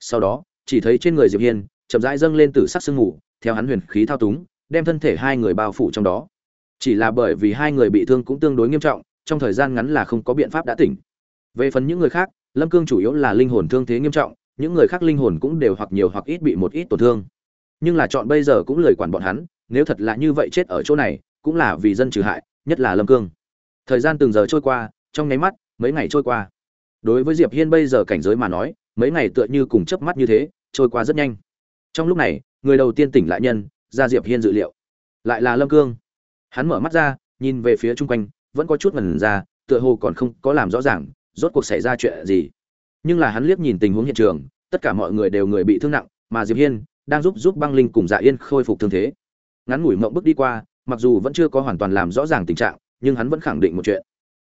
Sau đó, chỉ thấy trên người diệp hiên, chậm rãi dâng lên từ sắc sương ngủ theo hắn huyền khí thao túng, đem thân thể hai người bao phủ trong đó. Chỉ là bởi vì hai người bị thương cũng tương đối nghiêm trọng, trong thời gian ngắn là không có biện pháp đã tỉnh. Về phần những người khác, lâm cương chủ yếu là linh hồn thương thế nghiêm trọng, những người khác linh hồn cũng đều hoặc nhiều hoặc ít bị một ít tổn thương nhưng là chọn bây giờ cũng lời quản bọn hắn, nếu thật là như vậy chết ở chỗ này, cũng là vì dân trừ hại, nhất là lâm cương. Thời gian từng giờ trôi qua, trong nháy mắt, mấy ngày trôi qua. Đối với diệp hiên bây giờ cảnh giới mà nói, mấy ngày tựa như cùng chớp mắt như thế, trôi qua rất nhanh. Trong lúc này, người đầu tiên tỉnh lại nhân, ra diệp hiên dự liệu. Lại là lâm cương. Hắn mở mắt ra, nhìn về phía chung quanh, vẫn có chút ngần ra, tựa hồ còn không có làm rõ ràng, rốt cuộc xảy ra chuyện gì. Nhưng là hắn liếc nhìn tình huống hiện trường, tất cả mọi người đều người bị thương nặng, mà diệp hiên đang giúp giúp băng linh cùng dạ yên khôi phục thương thế. Ngắn ngủi mộng bước đi qua, mặc dù vẫn chưa có hoàn toàn làm rõ ràng tình trạng, nhưng hắn vẫn khẳng định một chuyện.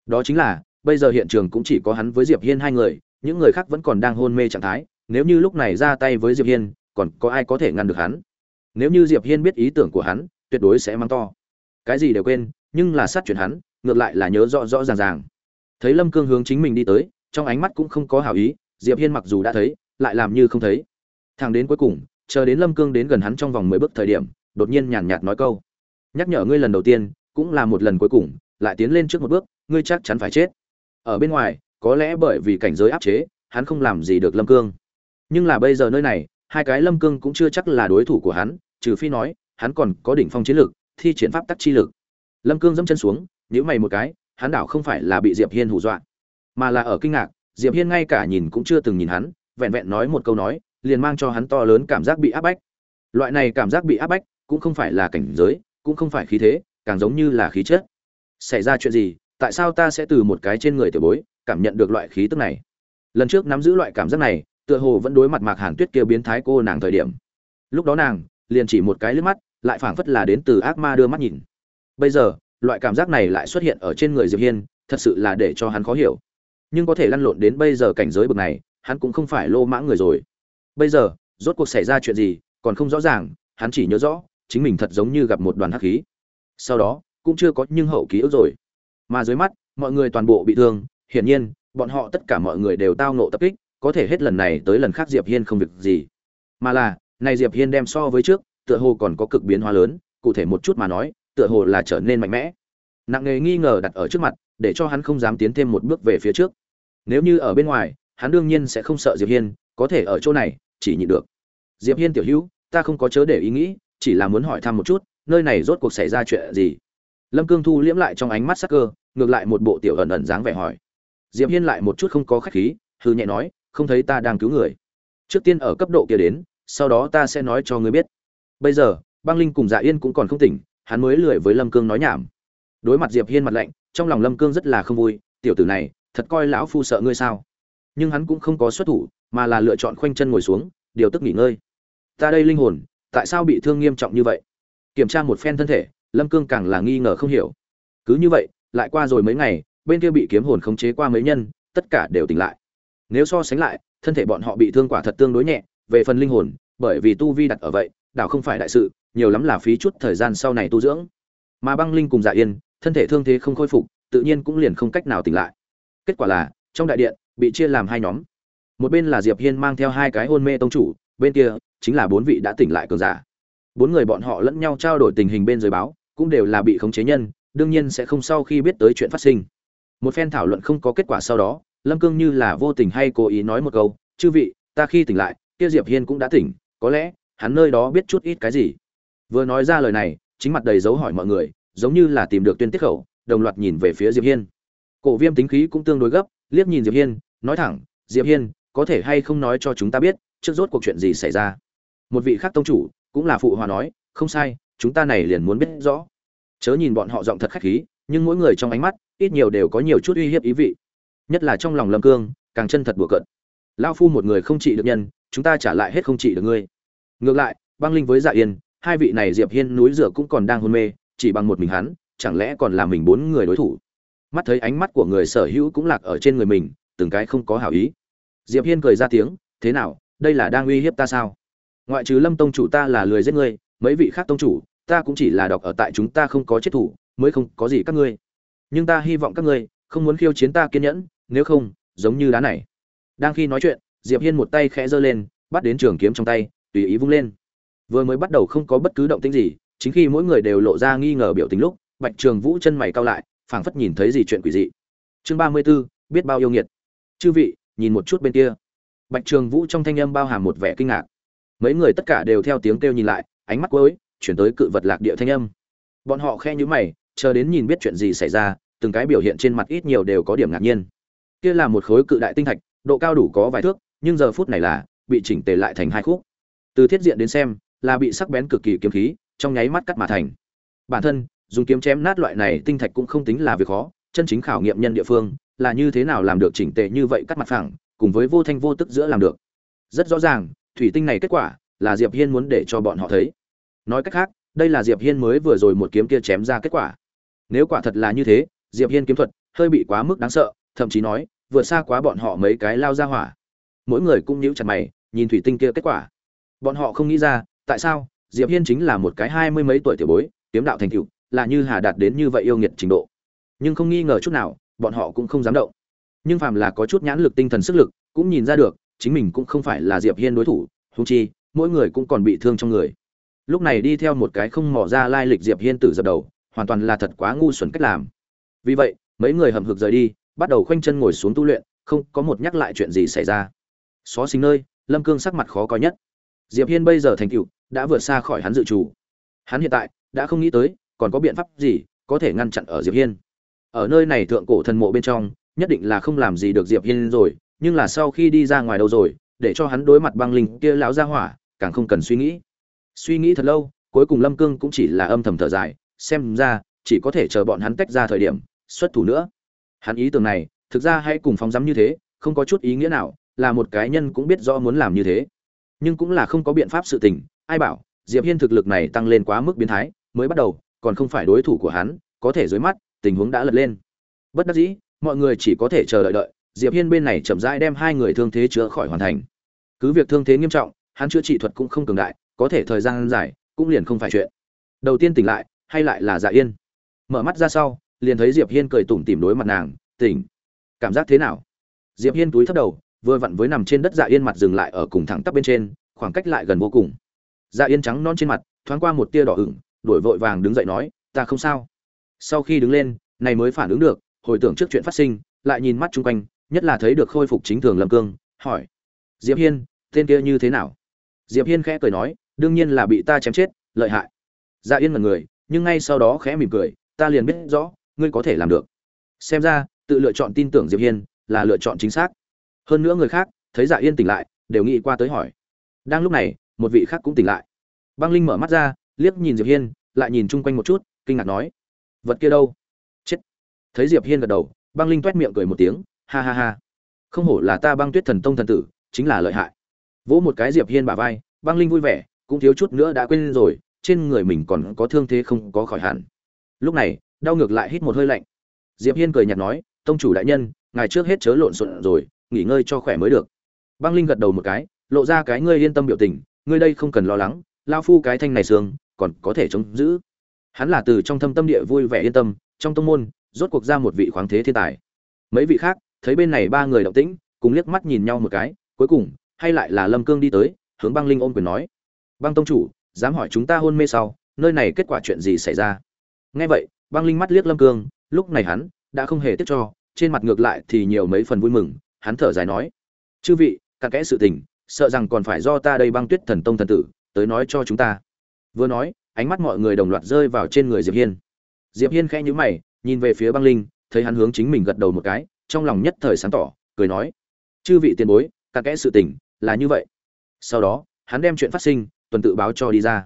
Đó chính là, bây giờ hiện trường cũng chỉ có hắn với diệp hiên hai người, những người khác vẫn còn đang hôn mê trạng thái, nếu như lúc này ra tay với diệp hiên, còn có ai có thể ngăn được hắn? Nếu như diệp hiên biết ý tưởng của hắn, tuyệt đối sẽ mang to. Cái gì đều quên, nhưng là sát chuyển hắn, ngược lại là nhớ rõ rõ ràng ràng. Thấy lâm cương hướng chính mình đi tới, trong ánh mắt cũng không có hảo ý, diệp hiên mặc dù đã thấy, lại làm như không thấy. Thằng đến cuối cùng chờ đến lâm cương đến gần hắn trong vòng mười bước thời điểm, đột nhiên nhàn nhạt nói câu. Nhắc nhở ngươi lần đầu tiên, cũng là một lần cuối cùng, lại tiến lên trước một bước, ngươi chắc chắn phải chết. Ở bên ngoài, có lẽ bởi vì cảnh giới áp chế, hắn không làm gì được lâm cương. Nhưng là bây giờ nơi này, hai cái lâm cương cũng chưa chắc là đối thủ của hắn, trừ phi nói, hắn còn có đỉnh phong chiến lược thi triển pháp tắc chi lực. Lâm cương dẫm chân xuống, nhíu mày một cái, hắn đảo không phải là bị diệp hiên hù dọa, mà là ở kinh ngạc, diệp hiên ngay cả nhìn cũng chưa từng nhìn hắn, vẹn vẹn nói một câu nói liền mang cho hắn to lớn cảm giác bị áp bách. Loại này cảm giác bị áp bách cũng không phải là cảnh giới, cũng không phải khí thế, càng giống như là khí chất. Xảy ra chuyện gì, tại sao ta sẽ từ một cái trên người tiểu bối cảm nhận được loại khí tức này? Lần trước nắm giữ loại cảm giác này, tựa hồ vẫn đối mặt mạc hàn tuyết kia biến thái cô nàng thời điểm. Lúc đó nàng liền chỉ một cái liếc mắt, lại phảng phất là đến từ ác ma đưa mắt nhìn. Bây giờ, loại cảm giác này lại xuất hiện ở trên người diệp hiên, thật sự là để cho hắn khó hiểu. Nhưng có thể lăn lộn đến bây giờ cảnh giới bực này, hắn cũng không phải lô mãng người rồi bây giờ, rốt cuộc xảy ra chuyện gì, còn không rõ ràng, hắn chỉ nhớ rõ, chính mình thật giống như gặp một đoàn hắc khí. Sau đó, cũng chưa có nhưng hậu ký ức rồi. Mà dưới mắt, mọi người toàn bộ bị thương, hiển nhiên, bọn họ tất cả mọi người đều tao nộ tập kích, có thể hết lần này tới lần khác diệp hiên không việc gì. Mà là, này diệp hiên đem so với trước, tựa hồ còn có cực biến hóa lớn, cụ thể một chút mà nói, tựa hồ là trở nên mạnh mẽ. Nặng nề nghi ngờ đặt ở trước mặt, để cho hắn không dám tiến thêm một bước về phía trước. Nếu như ở bên ngoài, hắn đương nhiên sẽ không sợ diệp hiên, có thể ở chỗ này chỉ nhịn được. Diệp hiên tiểu hữu, ta không có chớ để ý nghĩ, chỉ là muốn hỏi thăm một chút, nơi này rốt cuộc xảy ra chuyện gì? Lâm cương thu liễm lại trong ánh mắt sắc cơ, ngược lại một bộ tiểu ẩn ẩn dáng vẻ hỏi. Diệp hiên lại một chút không có khách khí hư nhẹ nói, không thấy ta đang cứu người. Trước tiên ở cấp độ kia đến, sau đó ta sẽ nói cho ngươi biết. Bây giờ, băng linh cùng dạ yên cũng còn không tỉnh, hắn mới lười với lâm cương nói nhảm. Đối mặt diệp hiên mặt lạnh, trong lòng lâm cương rất là không vui, tiểu tử này, thật coi lão phu sợ ngươi sao? Nhưng hắn cũng không có xuất thủ mà là lựa chọn khoanh chân ngồi xuống, điều tức nghỉ ngơi. Ta đây linh hồn, tại sao bị thương nghiêm trọng như vậy? Kiểm tra một phen thân thể, lâm cương càng là nghi ngờ không hiểu. Cứ như vậy, lại qua rồi mấy ngày, bên kia bị kiếm hồn khống chế qua mấy nhân, tất cả đều tỉnh lại. Nếu so sánh lại, thân thể bọn họ bị thương quả thật tương đối nhẹ, về phần linh hồn, bởi vì tu vi đặt ở vậy, đảo không phải đại sự, nhiều lắm là phí chút thời gian sau này tu dưỡng. Mà băng linh cùng dạ yên, thân thể thương thế không khôi phục, tự nhiên cũng liền không cách nào tỉnh lại. Kết quả là, trong đại điện, bị chia làm hai nhóm một bên là diệp hiên mang theo hai cái hôn mê tông chủ, bên kia chính là bốn vị đã tỉnh lại cường giả. Bốn người bọn họ lẫn nhau trao đổi tình hình bên dưới báo, cũng đều là bị khống chế nhân, đương nhiên sẽ không sau khi biết tới chuyện phát sinh. Một phen thảo luận không có kết quả sau đó, lâm cương như là vô tình hay cố ý nói một câu, chư vị, ta khi tỉnh lại, kia diệp hiên cũng đã tỉnh, có lẽ hắn nơi đó biết chút ít cái gì. Vừa nói ra lời này, chính mặt đầy dấu hỏi mọi người, giống như là tìm được tuyên tiết khẩu, đồng loạt nhìn về phía diệp hiên. Cổ viêm tính khí cũng tương đối gấp, liếc nhìn diệp hiên, nói thẳng, diệp hiên có thể hay không nói cho chúng ta biết, trước rốt cuộc chuyện gì xảy ra. Một vị khác tông chủ, cũng là phụ hòa nói, không sai, chúng ta này liền muốn biết rõ. Chớ nhìn bọn họ giọng thật khách khí, nhưng mỗi người trong ánh mắt, ít nhiều đều có nhiều chút uy hiếp ý vị. Nhất là trong lòng lâm cương, càng chân thật bùa cận lao phu một người không trị được nhân, chúng ta trả lại hết không trị được ngươi. Ngược lại, băng linh với dạ yên, hai vị này diệp hiên núi rửa cũng còn đang hôn mê, chỉ bằng một mình hắn, chẳng lẽ còn là mình bốn người đối thủ? Mắt thấy ánh mắt của người sở hữu cũng lạc ở trên người mình, từng cái không có hảo ý diệp hiên cười ra tiếng thế nào đây là đang uy hiếp ta sao? Ngoại trừ lâm tông chủ ta là lười giết ngươi mấy vị khác tông chủ ta cũng chỉ là đọc ở tại chúng ta không có chết thủ mới không có gì các ngươi. Nhưng ta hy vọng các ngươi không muốn khiêu chiến ta kiên nhẫn nếu không giống như đá này. Đang khi nói chuyện diệp hiên một tay khẽ giơ lên bắt đến trường kiếm trong tay tùy ý vung lên. Vừa mới bắt đầu không có bất cứ động tĩnh gì chính khi mỗi người đều lộ ra nghi ngờ biểu tình lúc bạch trường vũ chân mày cao lại phảng phất nhìn thấy gì chuyện quỷ dị. Chương ba mươi 34, biết bao yêu nghiệt. Chư vị nhìn một chút bên kia. Bạch trường vũ trong thanh âm bao hàm một vẻ kinh ngạc. Mấy người tất cả đều theo tiếng kêu nhìn lại, ánh mắt cuối, chuyển tới cự vật lạc địa thanh âm. Bọn họ khe nhíu mày, chờ đến nhìn biết chuyện gì xảy ra, từng cái biểu hiện trên mặt ít nhiều đều có điểm ngạc nhiên. Kia là một khối cự đại tinh thạch, độ cao đủ có vài thước, nhưng giờ phút này là, bị chỉnh tề lại thành hai khúc. Từ thiết diện đến xem, là bị sắc bén cực kỳ kiếm khí, trong nháy mắt cắt mà thành. Bản thân, dùng kiếm chém nát loại này tinh thạch cũng không tính là việc khó, chân chính khảo nghiệm nhân địa phương là như thế nào làm được chỉnh tề như vậy cắt mặt phẳng, cùng với vô thanh vô tức giữa làm được. Rất rõ ràng, thủy tinh này kết quả là diệp hiên muốn để cho bọn họ thấy. Nói cách khác, đây là diệp hiên mới vừa rồi một kiếm kia chém ra kết quả. Nếu quả thật là như thế, diệp hiên kiếm thuật hơi bị quá mức đáng sợ, thậm chí nói, vượt xa quá bọn họ mấy cái lao ra hỏa. Mỗi người cũng nhíu chặt mày, nhìn thủy tinh kia kết quả. Bọn họ không nghĩ ra, tại sao, diệp hiên chính là một cái hai mươi mấy tuổi tiểu bối, kiếm đạo thành tựu, là như hà đạt đến như vậy yêu nghiệt trình độ. Nhưng không nghi ngờ chút nào bọn họ cũng không dám động. Nhưng phàm là có chút nhãn lực tinh thần sức lực, cũng nhìn ra được, chính mình cũng không phải là diệp hiên đối thủ húng chi, mỗi người cũng còn bị thương trong người. Lúc này đi theo một cái không mò ra lai lịch diệp hiên tử dập đầu, hoàn toàn là thật quá ngu xuẩn cách làm. Vì vậy, mấy người hầm hực rời đi, bắt đầu khoanh chân ngồi xuống tu luyện, không có một nhắc lại chuyện gì xảy ra. Xó xính nơi, lâm cương sắc mặt khó coi nhất. Diệp hiên bây giờ thành tựu, đã vượt xa khỏi hắn dự trù. Hắn hiện tại, đã không nghĩ tới, còn có biện pháp gì có thể ngăn chặn ở diệp hiên ở nơi này thượng cổ thần mộ bên trong, nhất định là không làm gì được diệp hiên rồi, nhưng là sau khi đi ra ngoài đâu rồi, để cho hắn đối mặt băng linh kia lão gia hỏa, càng không cần suy nghĩ. Suy nghĩ thật lâu, cuối cùng lâm cương cũng chỉ là âm thầm thở dài, xem ra, chỉ có thể chờ bọn hắn tách ra thời điểm, xuất thủ nữa. Hắn ý tưởng này, thực ra hãy cùng phóng dám như thế, không có chút ý nghĩa nào, là một cái nhân cũng biết rõ muốn làm như thế. Nhưng cũng là không có biện pháp sự tình, ai bảo, diệp hiên thực lực này tăng lên quá mức biến thái, mới bắt đầu, còn không phải đối thủ của hắn, có thể dưới mắt tình huống đã lật lên. Bất đắc dĩ, mọi người chỉ có thể chờ đợi đợi, diệp hiên bên này chậm rãi đem hai người thương thế chữa khỏi hoàn thành. Cứ việc thương thế nghiêm trọng, hắn chữa trị thuật cũng không cường đại, có thể thời gian dài, cũng liền không phải chuyện. Đầu tiên tỉnh lại, hay lại là dạ yên? Mở mắt ra sau, liền thấy diệp hiên cười tủm tỉm đối mặt nàng, tỉnh. Cảm giác thế nào? Diệp hiên túi thấp đầu, vừa vặn với nằm trên đất dạ yên mặt dừng lại ở cùng thẳng tắp bên trên, khoảng cách lại gần vô cùng. Dạ yên trắng non trên mặt, thoáng qua một tia đỏ ửng đuổi vội vàng đứng dậy nói, ta không sao sau khi đứng lên, này mới phản ứng được, hồi tưởng trước chuyện phát sinh, lại nhìn mắt chung quanh, nhất là thấy được khôi phục chính thường lâm cương, hỏi. Diệp hiên, tên kia như thế nào? Diệp hiên khẽ cười nói, đương nhiên là bị ta chém chết, lợi hại. Dạ yên mật người, nhưng ngay sau đó khẽ mỉm cười, ta liền biết rõ, ngươi có thể làm được. Xem ra, tự lựa chọn tin tưởng diệp hiên, là lựa chọn chính xác. Hơn nữa người khác, thấy dạ yên tỉnh lại, đều nghĩ qua tới hỏi. Đang lúc này, một vị khác cũng tỉnh lại. Băng linh mở mắt ra, liếc nhìn diệp hiên, lại nhìn chung quanh một chút, kinh ngạc nói vật kia đâu? Chết. Thấy diệp hiên gật đầu, băng linh toét miệng cười một tiếng, ha ha ha. Không hổ là ta băng tuyết thần tông thần tử, chính là lợi hại. Vỗ một cái diệp hiên bả vai, băng linh vui vẻ, cũng thiếu chút nữa đã quên rồi, trên người mình còn có thương thế không có khỏi hẳn. Lúc này, đau ngược lại hít một hơi lạnh. Diệp hiên cười nhạt nói, tông chủ đại nhân, ngài trước hết chớ lộn xộn rồi, nghỉ ngơi cho khỏe mới được. Băng linh gật đầu một cái, lộ ra cái ngươi yên tâm biểu tình, ngươi đây không cần lo lắng lao phu cái thanh này xương, còn có thể chống giữ hắn là từ trong thâm tâm địa vui vẻ yên tâm, trong tông môn, rốt cuộc ra một vị khoáng thế thiên tài. Mấy vị khác, thấy bên này ba người động tĩnh, cùng liếc mắt nhìn nhau một cái, cuối cùng, hay lại là lâm cương đi tới, hướng băng linh ôm quyền nói. Băng tông chủ, dám hỏi chúng ta hôn mê sau, nơi này kết quả chuyện gì xảy ra? Nghe vậy, băng linh mắt liếc lâm cương, lúc này hắn, đã không hề tiếc cho, trên mặt ngược lại thì nhiều mấy phần vui mừng, hắn thở dài nói. Chư vị cặn kẽ sự tình, sợ rằng còn phải do ta đây băng tuyết thần tông thần tử, tới nói cho chúng ta vừa nói, ánh mắt mọi người đồng loạt rơi vào trên người diệp hiên. Diệp hiên khẽ nhíu mày, nhìn về phía băng linh, thấy hắn hướng chính mình gật đầu một cái, trong lòng nhất thời sáng tỏ, cười nói, chư vị tiền bối cả kẽ sự tình là như vậy. Sau đó, hắn đem chuyện phát sinh, tuần tự báo cho đi ra.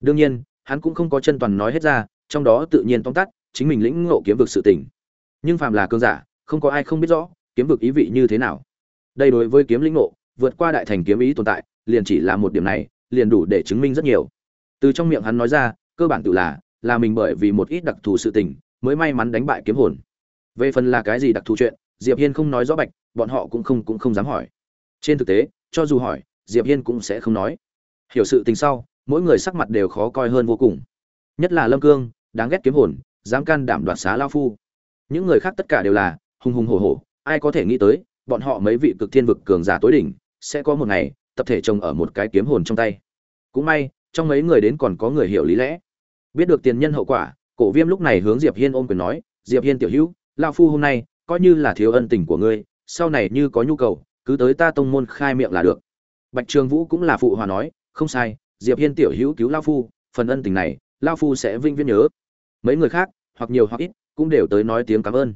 Đương nhiên, hắn cũng không có chân toàn nói hết ra, trong đó tự nhiên tóm tắt chính mình lĩnh ngộ kiếm vực sự tình. Nhưng phàm là cương giả, không có ai không biết rõ kiếm vực ý vị như thế nào. Đây đối với kiếm lĩnh ngộ, vượt qua đại thành kiếm ý tồn tại, liền chỉ là một điểm này, liền đủ để chứng minh rất nhiều từ trong miệng hắn nói ra, cơ bản tự là là mình bởi vì một ít đặc thù sự tình, mới may mắn đánh bại kiếm hồn. Về phần là cái gì đặc thù chuyện, diệp hiên không nói rõ bạch, bọn họ cũng không cũng không dám hỏi. Trên thực tế, cho dù hỏi, diệp hiên cũng sẽ không nói. Hiểu sự tình sau, mỗi người sắc mặt đều khó coi hơn vô cùng. Nhất là lâm cương, đáng ghét kiếm hồn, dám can đảm đoạt xá lao phu. Những người khác tất cả đều là, hùng hùng hổ hổ, ai có thể nghĩ tới, bọn họ mấy vị cực thiên vực cường giả tối đỉnh, sẽ có một ngày, tập thể trồng ở một cái kiếm hồn trong tay. Cũng may trong mấy người đến còn có người hiểu lý lẽ. Biết được tiền nhân hậu quả, cổ viêm lúc này hướng diệp hiên ôm quyền nói, diệp hiên tiểu hữu lao phu hôm nay, coi như là thiếu ân tình của ngươi, sau này như có nhu cầu, cứ tới ta tông môn khai miệng là được. Bạch trường vũ cũng là phụ hòa nói, không sai, diệp hiên tiểu hữu cứu lao phu, phần ân tình này lao phu sẽ vinh viễn nhớ. Mấy người khác, hoặc nhiều hoặc ít, cũng đều tới nói tiếng cảm ơn.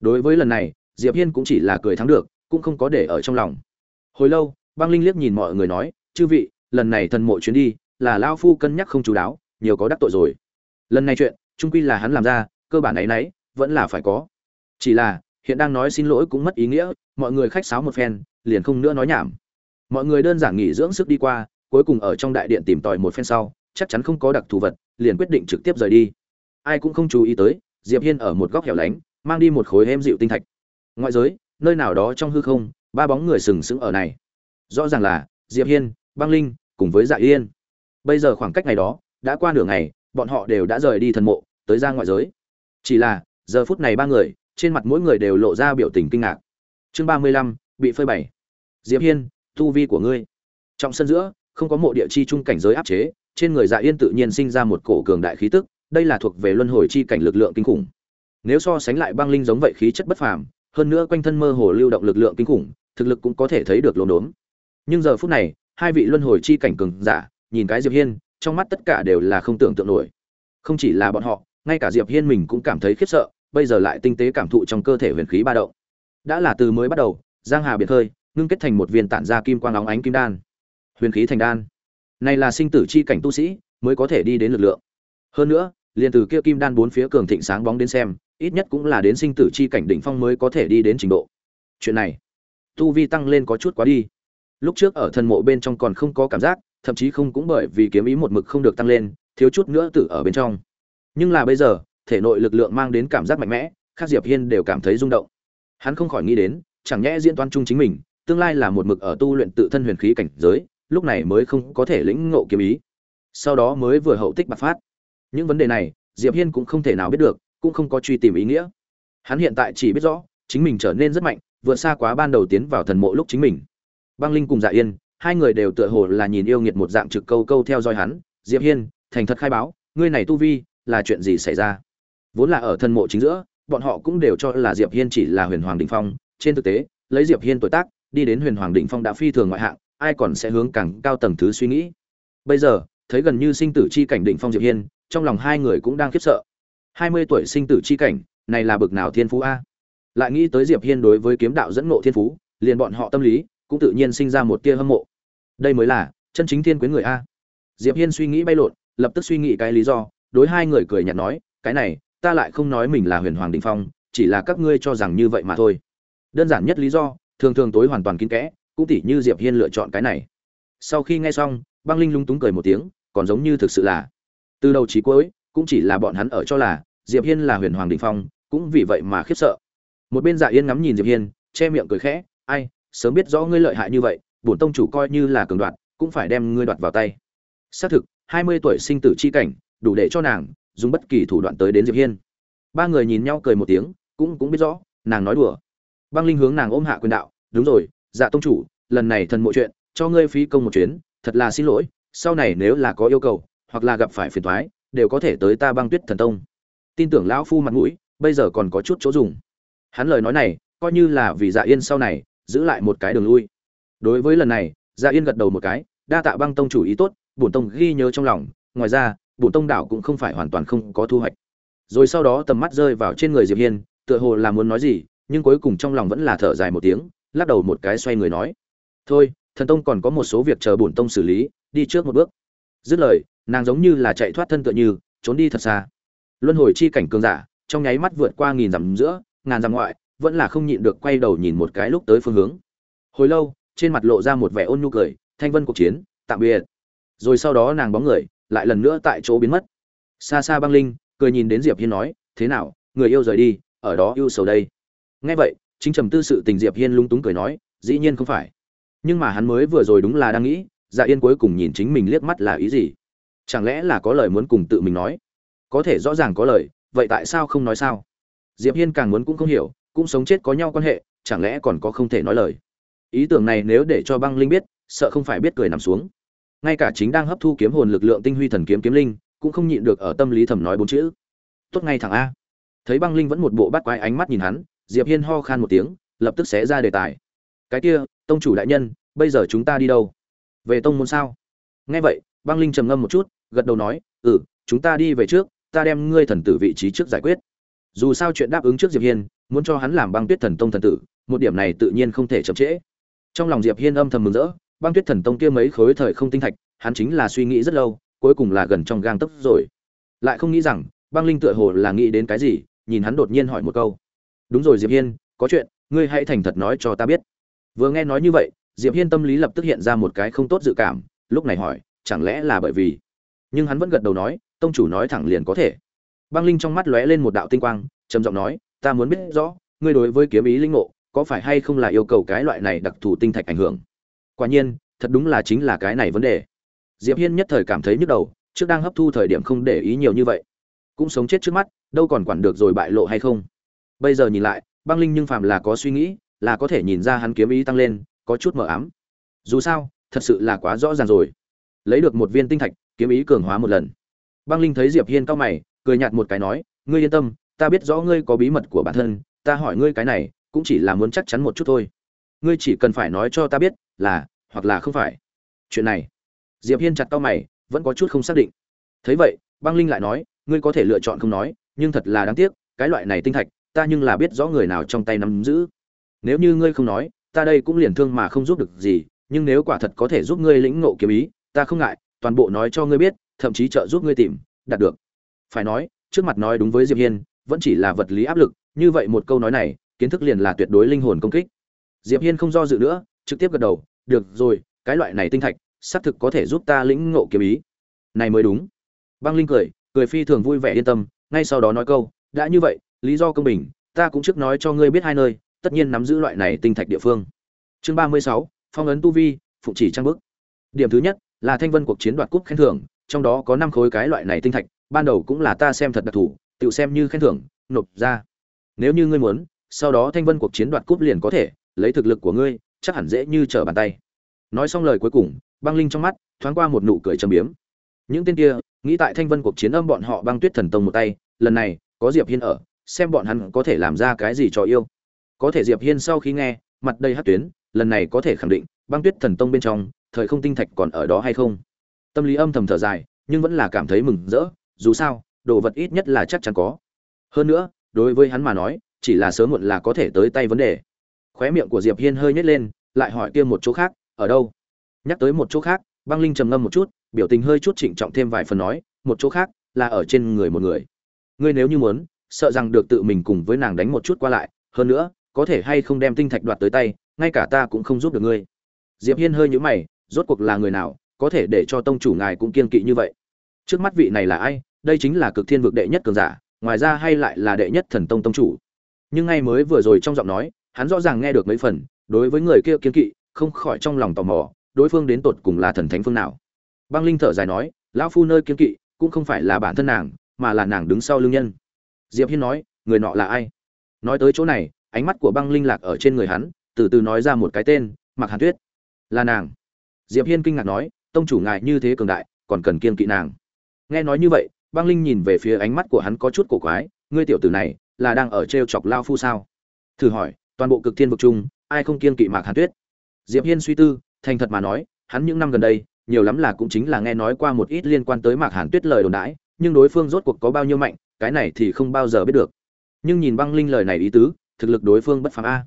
Đối với lần này, diệp hiên cũng chỉ là cười thắng được, cũng không có để ở trong lòng. Hồi lâu, băng linh liếc nhìn mọi người nói, chư vị, lần này thần mộ chuyến đi là lao phu cân nhắc không chú đáo, nhiều có đắc tội rồi. Lần này chuyện, trung quy là hắn làm ra, cơ bản ấy nấy, vẫn là phải có. Chỉ là, hiện đang nói xin lỗi cũng mất ý nghĩa, mọi người khách sáo một phen, liền không nữa nói nhảm. Mọi người đơn giản nghỉ dưỡng sức đi qua, cuối cùng ở trong đại điện tìm tòi một phen sau, chắc chắn không có đặc thù vật, liền quyết định trực tiếp rời đi. Ai cũng không chú ý tới, diệp hiên ở một góc hẻo lánh, mang đi một khối êm dịu tinh thạch. Ngoại giới, nơi nào đó trong hư không, ba bóng người sừng sững ở này. Rõ ràng là diệp hiên, băng linh cùng với dạ yên bây giờ khoảng cách ngày đó, đã qua nửa ngày, bọn họ đều đã rời đi thần mộ, tới ra ngoại giới. Chỉ là, giờ phút này ba người, trên mặt mỗi người đều lộ ra biểu tình kinh ngạc. Chương ba mươi lăm, bị phơi bày. Diệp hiên, tu vi của ngươi. Trong sân giữa, không có mộ địa chi trung cảnh giới áp chế, trên người dạ yên tự nhiên sinh ra một cổ cường đại khí tức, đây là thuộc về luân hồi chi cảnh lực lượng kinh khủng. Nếu so sánh lại băng linh giống vậy khí chất bất phàm, hơn nữa quanh thân mơ hồ lưu động lực lượng kinh khủng, thực lực cũng có thể thấy được lốm đốm. Nhưng giờ phút này, hai vị luân hồi chi cảnh cường giả nhìn cái diệp hiên, trong mắt tất cả đều là không tưởng tượng nổi. Không chỉ là bọn họ, ngay cả diệp hiên mình cũng cảm thấy khiếp sợ, bây giờ lại tinh tế cảm thụ trong cơ thể huyền khí ba động. Đã là từ mới bắt đầu, giang hà biệt hơi ngưng kết thành một viên tản ra kim quang óng ánh kim đan. Huyền khí thành đan. Này là sinh tử chi cảnh tu sĩ, mới có thể đi đến lực lượng. Hơn nữa, liền từ kia kim đan bốn phía cường thịnh sáng bóng đến xem, ít nhất cũng là đến sinh tử chi cảnh đỉnh phong mới có thể đi đến trình độ. Chuyện này, tu vi tăng lên có chút quá đi. Lúc trước ở thần mộ bên trong còn không có cảm giác thậm chí không cũng bởi vì kiếm ý một mực không được tăng lên, thiếu chút nữa tử ở bên trong. Nhưng là bây giờ, thể nội lực lượng mang đến cảm giác mạnh mẽ khác diệp hiên đều cảm thấy rung động. Hắn không khỏi nghĩ đến, chẳng nhẽ diễn toán chung chính mình, tương lai là một mực ở tu luyện tự thân huyền khí cảnh giới, lúc này mới không có thể lĩnh ngộ kiếm ý. Sau đó mới vừa hậu tích bạc phát. Những vấn đề này, diệp hiên cũng không thể nào biết được, cũng không có truy tìm ý nghĩa. Hắn hiện tại chỉ biết rõ, chính mình trở nên rất mạnh, vượt xa quá ban đầu tiến vào thần mộ lúc chính mình. Băng linh cùng dạ yên hai người đều tựa hồ là nhìn yêu nghiệt một dạng trực câu câu theo dõi hắn, diệp hiên, thành thật khai báo, ngươi này tu vi là chuyện gì xảy ra? Vốn là ở thân mộ chính giữa, bọn họ cũng đều cho là diệp hiên chỉ là huyền hoàng đỉnh phong. Trên thực tế, lấy diệp hiên tuổi tác, đi đến huyền hoàng đỉnh phong đã phi thường ngoại hạng, ai còn sẽ hướng càng cao tầng thứ suy nghĩ. Bây giờ, thấy gần như sinh tử chi cảnh đỉnh phong diệp hiên, trong lòng hai người cũng đang khiếp sợ. Hai mươi tuổi sinh tử chi cảnh, này là bực nào thiên phú a? Lại nghĩ tới diệp hiên đối với kiếm đạo dẫn ngộ thiên phú, liền bọn họ tâm lý cũng tự nhiên sinh ra một tia hâm mộ. Đây mới là chân chính thiên quyến người a. Diệp hiên suy nghĩ bay lộn, lập tức suy nghĩ cái lý do, đối hai người cười nhạt nói, cái này, ta lại không nói mình là huyền hoàng đình phong, chỉ là các ngươi cho rằng như vậy mà thôi. Đơn giản nhất lý do, thường thường tối hoàn toàn kín kẽ, cũng tỉ như diệp hiên lựa chọn cái này. Sau khi nghe xong, băng linh lung túng cười một tiếng, còn giống như thực sự là, từ đầu chí cuối, cũng chỉ là bọn hắn ở cho là, diệp hiên là huyền hoàng đình phong, cũng vì vậy mà khiếp sợ. Một bên dạ yên ngắm nhìn diệp hiên, che miệng cười khẽ, ai sớm biết rõ ngươi lợi hại như vậy, bổn tông chủ coi như là cường đoạt, cũng phải đem ngươi đoạt vào tay. Xác thực, hai mươi tuổi sinh tử chi cảnh, đủ để cho nàng dùng bất kỳ thủ đoạn tới đến diệp hiên. Ba người nhìn nhau cười một tiếng, cũng cũng biết rõ, nàng nói đùa. Băng linh hướng nàng ôm hạ quyền đạo, đúng rồi dạ tông chủ, lần này thần mộ chuyện, cho ngươi phí công một chuyến, thật là xin lỗi, sau này nếu là có yêu cầu, hoặc là gặp phải phiền toái, đều có thể tới ta băng tuyết thần tông. Tin tưởng lão phu mặt mũi, bây giờ còn có chút chỗ dùng. Hắn lời nói này, coi như là vì dạ yên sau này giữ lại một cái đường lui. Đối với lần này dạ yên gật đầu một cái, đa tạ băng tông chủ ý tốt, bổn tông ghi nhớ trong lòng, ngoài ra, bổn tông đảo cũng không phải hoàn toàn không có thu hoạch. Rồi sau đó tầm mắt rơi vào trên người diệp hiên, tựa hồ là muốn nói gì, nhưng cuối cùng trong lòng vẫn là thở dài một tiếng, lắc đầu một cái xoay người nói, thôi, thần tông còn có một số việc chờ bổn tông xử lý, đi trước một bước. Dứt lời, nàng giống như là chạy thoát thân tựa như, trốn đi thật xa. Luân hồi chi cảnh cường giả, trong nháy mắt vượt qua nghìn dặm giữa, ngàn dặm ngoại vẫn là không nhịn được quay đầu nhìn một cái lúc tới phương hướng. Hồi lâu, trên mặt lộ ra một vẻ ôn nhu cười, thanh vân cuộc chiến, tạm biệt. Rồi sau đó nàng bóng người, lại lần nữa tại chỗ biến mất. Xa xa băng linh, cười nhìn đến diệp hiên nói, thế nào, người yêu rời đi, ở đó yêu sầu đây. Nghe vậy, chính trầm tư sự tình diệp hiên lung túng cười nói, dĩ nhiên không phải. Nhưng mà hắn mới vừa rồi đúng là đang nghĩ dạ yên cuối cùng nhìn chính mình liếc mắt là ý gì? Chẳng lẽ là có lời muốn cùng tự mình nói? Có thể rõ ràng có lời, vậy tại sao không nói sao? Diệp hiên càng muốn cũng không hiểu cũng sống chết có nhau quan hệ, chẳng lẽ còn có không thể nói lời? Ý tưởng này nếu để cho băng linh biết, sợ không phải biết cười nằm xuống. Ngay cả chính đang hấp thu kiếm hồn lực lượng tinh huy thần kiếm kiếm linh, cũng không nhịn được ở tâm lý thầm nói bốn chữ. Tốt ngay thẳng a. Thấy băng linh vẫn một bộ bắt quái ánh mắt nhìn hắn, diệp hiên ho khan một tiếng, lập tức xé ra đề tài. Cái kia, tông chủ đại nhân, bây giờ chúng ta đi đâu? Về tông môn sao? Nghe vậy, băng linh trầm ngâm một chút, gật đầu nói ừ chúng ta đi về trước, ta đem ngươi thần tử vị trí trước giải quyết. Dù sao chuyện đáp ứng trước diệp hiên muốn cho hắn làm băng tuyết thần tông thần tử, một điểm này tự nhiên không thể chậm trễ. Trong lòng diệp hiên âm thầm mừng rỡ, băng tuyết thần tông kia mấy khối thời không tinh thạch, hắn chính là suy nghĩ rất lâu, cuối cùng là gần trong gang tấc rồi. Lại không nghĩ rằng, băng linh tựa hồ là nghĩ đến cái gì, nhìn hắn đột nhiên hỏi một câu. Đúng rồi diệp hiên, có chuyện, ngươi hãy thành thật nói cho ta biết. Vừa nghe nói như vậy, diệp hiên tâm lý lập tức hiện ra một cái không tốt dự cảm, lúc này hỏi, chẳng lẽ là bởi vì? Nhưng hắn vẫn gật đầu nói, tông chủ nói thẳng liền có thể. Băng linh trong mắt lóe lên một đạo tinh quang, trầm giọng nói ta muốn biết rõ, ngươi đối với kiếm ý linh ngộ, có phải hay không là yêu cầu cái loại này đặc thù tinh thạch ảnh hưởng? Quả nhiên, thật đúng là chính là cái này vấn đề. Diệp hiên nhất thời cảm thấy nhức đầu, trước đang hấp thu thời điểm không để ý nhiều như vậy. Cũng sống chết trước mắt, đâu còn quản được rồi bại lộ hay không? Bây giờ nhìn lại, băng linh nhưng phàm là có suy nghĩ, là có thể nhìn ra hắn kiếm ý tăng lên, có chút mờ ám. Dù sao, thật sự là quá rõ ràng rồi. Lấy được một viên tinh thạch, kiếm ý cường hóa một lần. Băng linh thấy diệp hiên cao mày, cười nhạt một cái nói, ngươi yên tâm ta biết rõ ngươi có bí mật của bản thân, ta hỏi ngươi cái này, cũng chỉ là muốn chắc chắn một chút thôi. Ngươi chỉ cần phải nói cho ta biết là, hoặc là không phải. Chuyện này. Diệp hiên chặt tao mày, vẫn có chút không xác định. Thấy vậy, băng linh lại nói, ngươi có thể lựa chọn không nói, nhưng thật là đáng tiếc, cái loại này tinh thạch, ta nhưng là biết rõ người nào trong tay nắm giữ. Nếu như ngươi không nói, ta đây cũng liền thương mà không giúp được gì, nhưng nếu quả thật có thể giúp ngươi lĩnh ngộ kiếm ý, ta không ngại, toàn bộ nói cho ngươi biết, thậm chí trợ giúp ngươi tìm, đạt được. Phải nói, trước mặt nói đúng với diệp hiên vẫn chỉ là vật lý áp lực, như vậy một câu nói này, kiến thức liền là tuyệt đối linh hồn công kích. Diệp hiên không do dự nữa, trực tiếp gật đầu, được rồi, cái loại này tinh thạch, xác thực có thể giúp ta lĩnh ngộ kiếm ý. Này mới đúng. Băng linh cười cười phi thường vui vẻ yên tâm, ngay sau đó nói câu, đã như vậy, lý do công bình, ta cũng trước nói cho ngươi biết hai nơi, tất nhiên nắm giữ loại này tinh thạch địa phương. Chương ba mươi sáu, phong ấn tu vi, phụng chỉ trang bức. Điểm thứ nhất là thanh vân cuộc chiến đoạt cúp khen thưởng, trong đó có năm khối cái loại này tinh thạch, ban đầu cũng là ta xem thật đặc thù tự xem như khen thưởng, nộp ra. Nếu như ngươi muốn, sau đó thanh vân cuộc chiến đoạt cúp liền có thể, lấy thực lực của ngươi, chắc hẳn dễ như trở bàn tay. Nói xong lời cuối cùng, băng linh trong mắt, thoáng qua một nụ cười trầm biếm. Những tên kia, nghĩ tại thanh vân cuộc chiến âm bọn họ băng tuyết thần tông một tay, lần này, có diệp hiên ở, xem bọn hắn có thể làm ra cái gì cho yêu. Có thể diệp hiên sau khi nghe, mặt đầy hát tuyến, lần này có thể khẳng định, băng tuyết thần tông bên trong, thời không tinh thạch còn ở đó hay không? Tâm lý âm thầm thở dài, nhưng vẫn là cảm thấy mừng rỡ, dù sao đồ vật ít nhất là chắc chắn có. Hơn nữa, đối với hắn mà nói, chỉ là sớm muộn là có thể tới tay vấn đề. Khóe miệng của diệp hiên hơi nhếch lên, lại hỏi kia một chỗ khác, ở đâu? Nhắc tới một chỗ khác, băng linh trầm ngâm một chút, biểu tình hơi chút chỉnh trọng thêm vài phần nói, một chỗ khác, là ở trên người một người. Ngươi nếu như muốn, sợ rằng được tự mình cùng với nàng đánh một chút qua lại, hơn nữa, có thể hay không đem tinh thạch đoạt tới tay, ngay cả ta cũng không giúp được ngươi. Diệp hiên hơi nhíu mày, rốt cuộc là người nào, có thể để cho tông chủ ngài cũng kiên kỵ như vậy? Trước mắt vị này là ai đây chính là cực thiên vực đệ nhất cường giả, ngoài ra hay lại là đệ nhất thần tông tông chủ. Nhưng ngay mới vừa rồi trong giọng nói, hắn rõ ràng nghe được mấy phần, đối với người kia kiên kỵ, không khỏi trong lòng tò mò, đối phương đến tột cùng là thần thánh phương nào. Băng linh thở dài nói, lão phu nơi kiên kỵ, cũng không phải là bản thân nàng, mà là nàng đứng sau lưng nhân. Diệp hiên nói, người nọ là ai? Nói tới chỗ này, ánh mắt của băng linh lạc ở trên người hắn, từ từ nói ra một cái tên mặc hàn tuyết. Là nàng. Diệp hiên kinh ngạc nói, tông chủ ngài như thế cường đại, còn cần kiên kỵ nàng. Nghe nói như vậy băng linh nhìn về phía ánh mắt của hắn có chút cổ quái, ngươi tiểu tử này, là đang ở treo chọc lao phu sao? Thử hỏi, toàn bộ cực thiên vực chung ai không kiên kỵ mạc hàn tuyết? Diệp hiên suy tư, thành thật mà nói, hắn những năm gần đây, nhiều lắm là cũng chính là nghe nói qua một ít liên quan tới mạc hàn tuyết lời đồn đãi, nhưng đối phương rốt cuộc có bao nhiêu mạnh, cái này thì không bao giờ biết được. Nhưng nhìn băng linh lời này ý tứ, thực lực đối phương bất phàm a.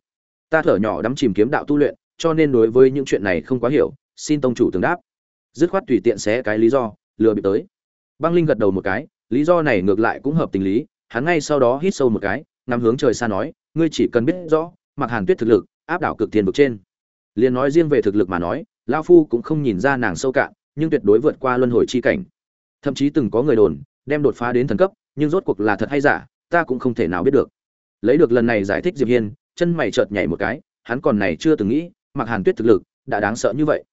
Ta thở nhỏ đắm chìm kiếm đạo tu luyện, cho nên đối với những chuyện này không quá hiểu, xin tông chủ tương đáp. Dứt khoát tùy tiện xé cái lý do, lừa bị tới băng linh gật đầu một cái, lý do này ngược lại cũng hợp tình lý, hắn ngay sau đó hít sâu một cái, ngắm hướng trời xa nói, ngươi chỉ cần biết rõ mặc hàn tuyết thực lực, áp đảo cực tiền vực trên. Liền nói riêng về thực lực mà nói lao phu cũng không nhìn ra nàng sâu cạn, nhưng tuyệt đối vượt qua luân hồi chi cảnh. Thậm chí từng có người đồn, đem đột phá đến thần cấp, nhưng rốt cuộc là thật hay giả, ta cũng không thể nào biết được. Lấy được lần này giải thích diệp hiên, chân mày chợt nhảy một cái, hắn còn này chưa từng nghĩ mặc hàn tuyết thực lực, đã đáng sợ như vậy.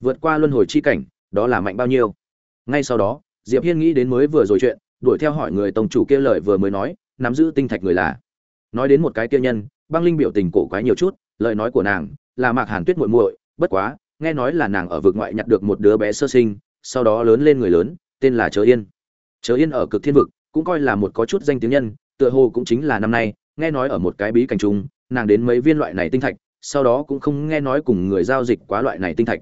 Vượt qua luân hồi chi cảnh, đó là mạnh bao nhiêu? Ngay sau đó diệp hiên nghĩ đến mới vừa rồi chuyện, đuổi theo hỏi người tông chủ kia lời vừa mới nói, nắm giữ tinh thạch người là. Nói đến một cái kia nhân, băng linh biểu tình cổ quái nhiều chút, lời nói của nàng là mạc hàn tuyết muội muội, bất quá, nghe nói là nàng ở vực ngoại nhặt được một đứa bé sơ sinh, sau đó lớn lên người lớn, tên là chớ yên. Chớ yên ở cực thiên vực, cũng coi là một có chút danh tiếng nhân, tựa hồ cũng chính là năm nay, nghe nói ở một cái bí cảnh trung nàng đến mấy viên loại này tinh thạch, sau đó cũng không nghe nói cùng người giao dịch quá loại này tinh thạch.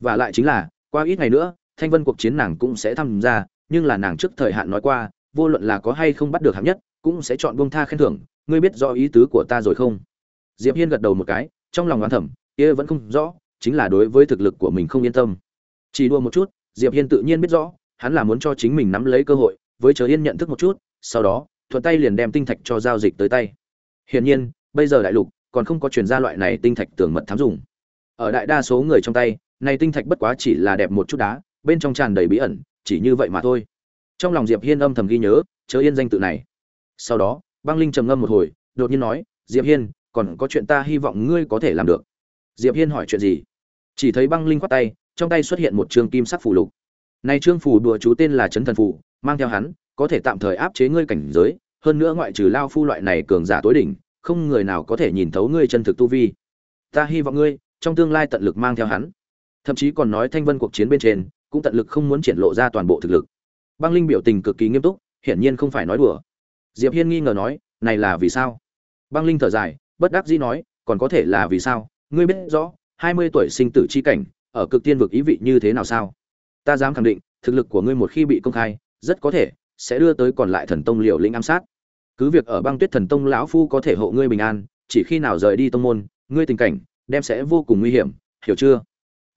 Và lại chính là, qua ít ngày nữa thanh vân cuộc chiến nàng cũng sẽ tham gia, nhưng là nàng trước thời hạn nói qua, vô luận là có hay không bắt được hạng nhất, cũng sẽ chọn buông tha khen thưởng. Ngươi biết rõ ý tứ của ta rồi không? Diệp hiên gật đầu một cái, trong lòng oán thẩm kia vẫn không rõ, chính là đối với thực lực của mình không yên tâm. Chỉ đua một chút, diệp hiên tự nhiên biết rõ, hắn là muốn cho chính mình nắm lấy cơ hội, với chờ yên nhận thức một chút, sau đó, thuận tay liền đem tinh thạch cho giao dịch tới tay. Hiển nhiên, bây giờ đại lục còn không có truyền ra loại này tinh thạch tưởng mật thám dùng. Ở đại đa số người trong tay, này tinh thạch bất quá chỉ là đẹp một chút đá bên trong tràn đầy bí ẩn, chỉ như vậy mà thôi. Trong lòng diệp hiên âm thầm ghi nhớ, chớ yên danh tự này. Sau đó, băng linh trầm ngâm một hồi, đột nhiên nói, diệp hiên, còn có chuyện ta hy vọng ngươi có thể làm được. Diệp hiên hỏi chuyện gì? Chỉ thấy băng linh quát tay, trong tay xuất hiện một trương kim sắc phù lục. Này trương phù đùa chú tên là chấn thần phù, mang theo hắn, có thể tạm thời áp chế ngươi cảnh giới, hơn nữa ngoại trừ lao phu loại này cường giả tối đỉnh, không người nào có thể nhìn thấu ngươi chân thực tu vi. Ta hy vọng ngươi, trong tương lai tận lực mang theo hắn. Thậm chí còn nói thanh vân cuộc chiến bên trên cũng tận lực không muốn triển lộ ra toàn bộ thực lực. Băng linh biểu tình cực kỳ nghiêm túc, hiển nhiên không phải nói đùa. Diệp hiên nghi ngờ nói, này là vì sao? Băng linh thở dài, bất đắc dĩ nói, còn có thể là vì sao? Ngươi biết rõ, hai mươi tuổi sinh tử chi cảnh, ở cực tiên vực ý vị như thế nào sao? Ta dám khẳng định, thực lực của ngươi một khi bị công khai, rất có thể sẽ đưa tới còn lại thần tông liều lĩnh ám sát. Cứ việc ở băng tuyết thần tông lão phu có thể hộ ngươi bình an, chỉ khi nào rời đi tông môn, ngươi tình cảnh đem sẽ vô cùng nguy hiểm, hiểu chưa?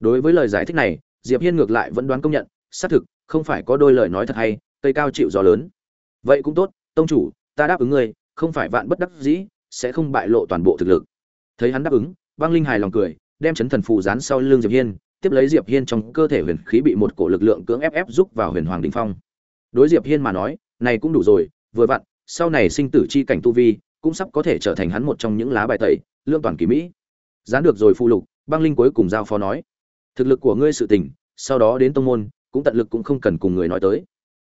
Đối với lời giải thích này diệp hiên ngược lại vẫn đoán công nhận, xác thực, không phải có đôi lời nói thật hay, cây cao chịu gió lớn. Vậy cũng tốt, tông chủ, ta đáp ứng ngươi, không phải vạn bất đắc dĩ, sẽ không bại lộ toàn bộ thực lực. Thấy hắn đáp ứng, băng linh hài lòng cười, đem chấn thần phù dán sau lưng diệp hiên, tiếp lấy diệp hiên trong cơ thể huyền khí bị một cổ lực lượng cưỡng ép ép giúp vào huyền hoàng đỉnh phong. Đối diệp hiên mà nói, này cũng đủ rồi, vừa vặn, sau này sinh tử chi cảnh tu vi, cũng sắp có thể trở thành hắn một trong những lá bài tẩy, lương toàn kỳ mỹ. Dán được rồi phụ lục, băng linh cuối cùng giao phó nói thực lực của ngươi sự tình, sau đó đến tông môn, cũng tận lực cũng không cần cùng người nói tới.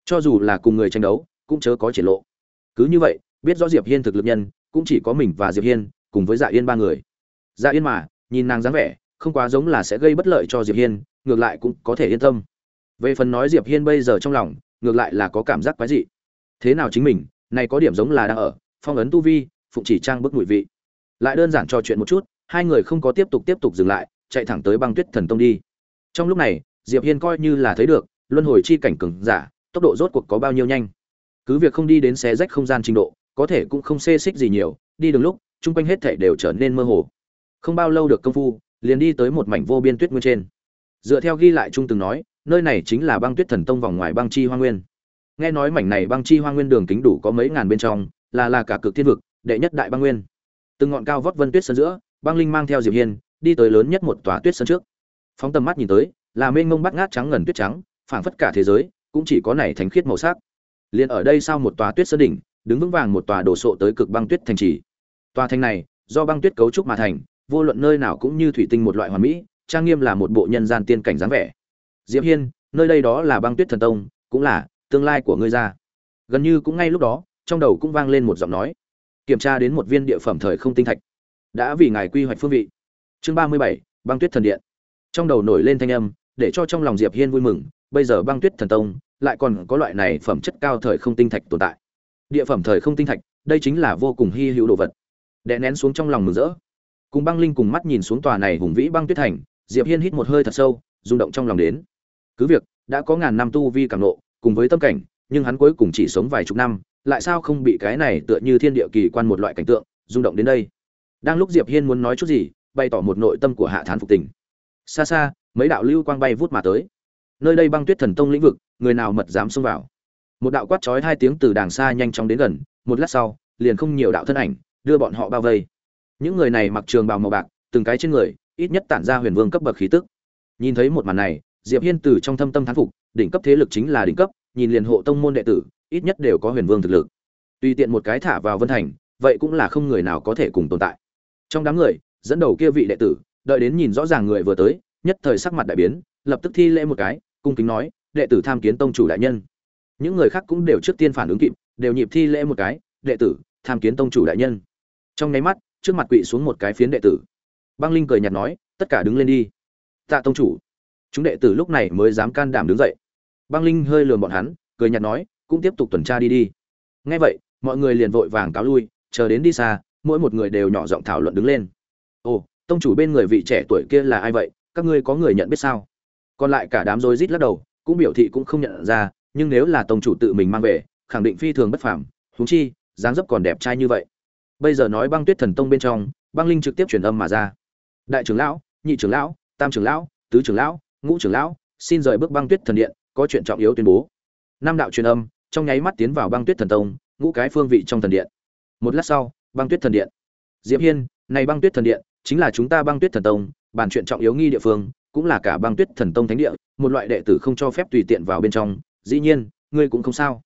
Cho dù là cùng người tranh đấu, cũng chớ có triển lộ. Cứ như vậy, biết rõ diệp hiên thực lực nhân, cũng chỉ có mình và diệp hiên, cùng với dạ yên ba người. Dạ yên mà, nhìn nàng dáng vẻ, không quá giống là sẽ gây bất lợi cho diệp hiên, ngược lại cũng có thể yên tâm. Về phần nói diệp hiên bây giờ trong lòng, ngược lại là có cảm giác quái dị. Thế nào chính mình, này có điểm giống là đang ở, phong ấn tu vi, phụng chỉ trang bức mùi vị. Lại đơn giản trò chuyện một chút, hai người không có tiếp tục tiếp tục dừng lại chạy thẳng tới băng tuyết thần tông đi. Trong lúc này, diệp hiên coi như là thấy được, luân hồi chi cảnh cường giả, tốc độ rốt cuộc có bao nhiêu nhanh. Cứ việc không đi đến xé rách không gian trình độ, có thể cũng không xê xích gì nhiều, đi đường lúc, chung quanh hết thảy đều trở nên mơ hồ. Không bao lâu được công phu, liền đi tới một mảnh vô biên tuyết nguyên trên. Dựa theo ghi lại trung từng nói, nơi này chính là băng tuyết thần tông vòng ngoài băng chi hoa nguyên. Nghe nói mảnh này băng chi hoa nguyên đường kính đủ có mấy ngàn bên trong, là là cả cực thiên vực, đệ nhất đại băng nguyên. Từng ngọn cao vót vân tuyết sơn giữa, băng linh mang theo diệp hiên đi tới lớn nhất một tòa tuyết sơn trước. Phóng tầm mắt nhìn tới, là mênh mông bắt ngát trắng ngần tuyết trắng, phảng phất cả thế giới cũng chỉ có này thánh khiết màu sắc. Liền ở đây sau một tòa tuyết sơn đỉnh, đứng vững vàng một tòa đổ sộ tới cực băng tuyết thành trì. Tòa thành này, do băng tuyết cấu trúc mà thành, vô luận nơi nào cũng như thủy tinh một loại hoàn mỹ, trang nghiêm là một bộ nhân gian tiên cảnh dáng vẻ. Diệp hiên, nơi đây đó là băng tuyết thần tông, cũng là tương lai của ngươi ra. Gần như cũng ngay lúc đó, trong đầu cũng vang lên một giọng nói. Kiểm tra đến một viên địa phẩm thời không tinh thạch. Đã vì ngài quy hoạch phương vị chương ba mươi bảy, băng tuyết thần điện. Trong đầu nổi lên thanh âm, để cho trong lòng diệp hiên vui mừng, bây giờ băng tuyết thần tông lại còn có loại này phẩm chất cao thời không tinh thạch tồn tại. Địa phẩm thời không tinh thạch, đây chính là vô cùng hy hữu đồ vật. Đè nén xuống trong lòng mừng rỡ. Cùng băng linh cùng mắt nhìn xuống tòa này hùng vĩ băng tuyết thành, diệp hiên hít một hơi thật sâu, rung động trong lòng đến. Cứ việc, đã có ngàn năm tu vi cảm nộ cùng với tâm cảnh, nhưng hắn cuối cùng chỉ sống vài chục năm, lại sao không bị cái này tựa như thiên địa kỳ quan một loại cảnh tượng, rung động đến đây. Đang lúc diệp hiên muốn nói chút gì bày tỏ một nội tâm của hạ thán phục tình. Xa xa, mấy đạo lưu quang bay vút mà tới. Nơi đây băng tuyết thần tông lĩnh vực, người nào mật dám xông vào? Một đạo quát chói hai tiếng từ đàng xa nhanh chóng đến gần, một lát sau, liền không nhiều đạo thân ảnh, đưa bọn họ bao vây. Những người này mặc trường bào màu bạc, từng cái trên người, ít nhất tản ra huyền vương cấp bậc khí tức. Nhìn thấy một màn này, diệp hiên từ trong thâm tâm thán phục, đỉnh cấp thế lực chính là đỉnh cấp, nhìn liền hộ tông môn đệ tử, ít nhất đều có huyền vương thực lực. Tùy tiện một cái thả vào vân thành, vậy cũng là không người nào có thể cùng tồn tại. Trong đám người dẫn đầu kia vị đệ tử, đợi đến nhìn rõ ràng người vừa tới, nhất thời sắc mặt đại biến, lập tức thi lễ một cái, cung kính nói, đệ tử tham kiến tông chủ đại nhân. Những người khác cũng đều trước tiên phản ứng kịp, đều nhịp thi lễ một cái, đệ tử, tham kiến tông chủ đại nhân. Trong nháy mắt, trước mặt quỵ xuống một cái phiến đệ tử. Băng linh cười nhạt nói, tất cả đứng lên đi. Tạ tông chủ. Chúng đệ tử lúc này mới dám can đảm đứng dậy. Băng linh hơi lườm bọn hắn, cười nhạt nói, cũng tiếp tục tuần tra đi đi. Ngay vậy, mọi người liền vội vàng cáo lui, chờ đến đi xa, mỗi một người đều nhỏ giọng thảo luận đứng lên ồ, tông chủ bên người vị trẻ tuổi kia là ai vậy? Các ngươi có người nhận biết sao? Còn lại cả đám rối rít lắc đầu, cũng biểu thị cũng không nhận ra, nhưng nếu là tông chủ tự mình mang về, khẳng định phi thường bất phàm. Huống chi, dáng dấp còn đẹp trai như vậy. Bây giờ nói băng tuyết thần tông bên trong, băng linh trực tiếp truyền âm mà ra. Đại trưởng lão, nhị trưởng lão, tam trưởng lão, tứ trưởng lão, ngũ trưởng lão, xin rời bước băng tuyết thần điện, có chuyện trọng yếu tuyên bố. Năm đạo truyền âm, trong nháy mắt tiến vào băng tuyết thần tông, ngũ cái phương vị trong thần điện. Một lát sau, băng tuyết thần điện. Diệp hiên, này băng tuyết thần điện chính là chúng ta băng tuyết thần tông, bàn chuyện trọng yếu nghi địa phương, cũng là cả băng tuyết thần tông thánh địa, một loại đệ tử không cho phép tùy tiện vào bên trong, dĩ nhiên, ngươi cũng không sao.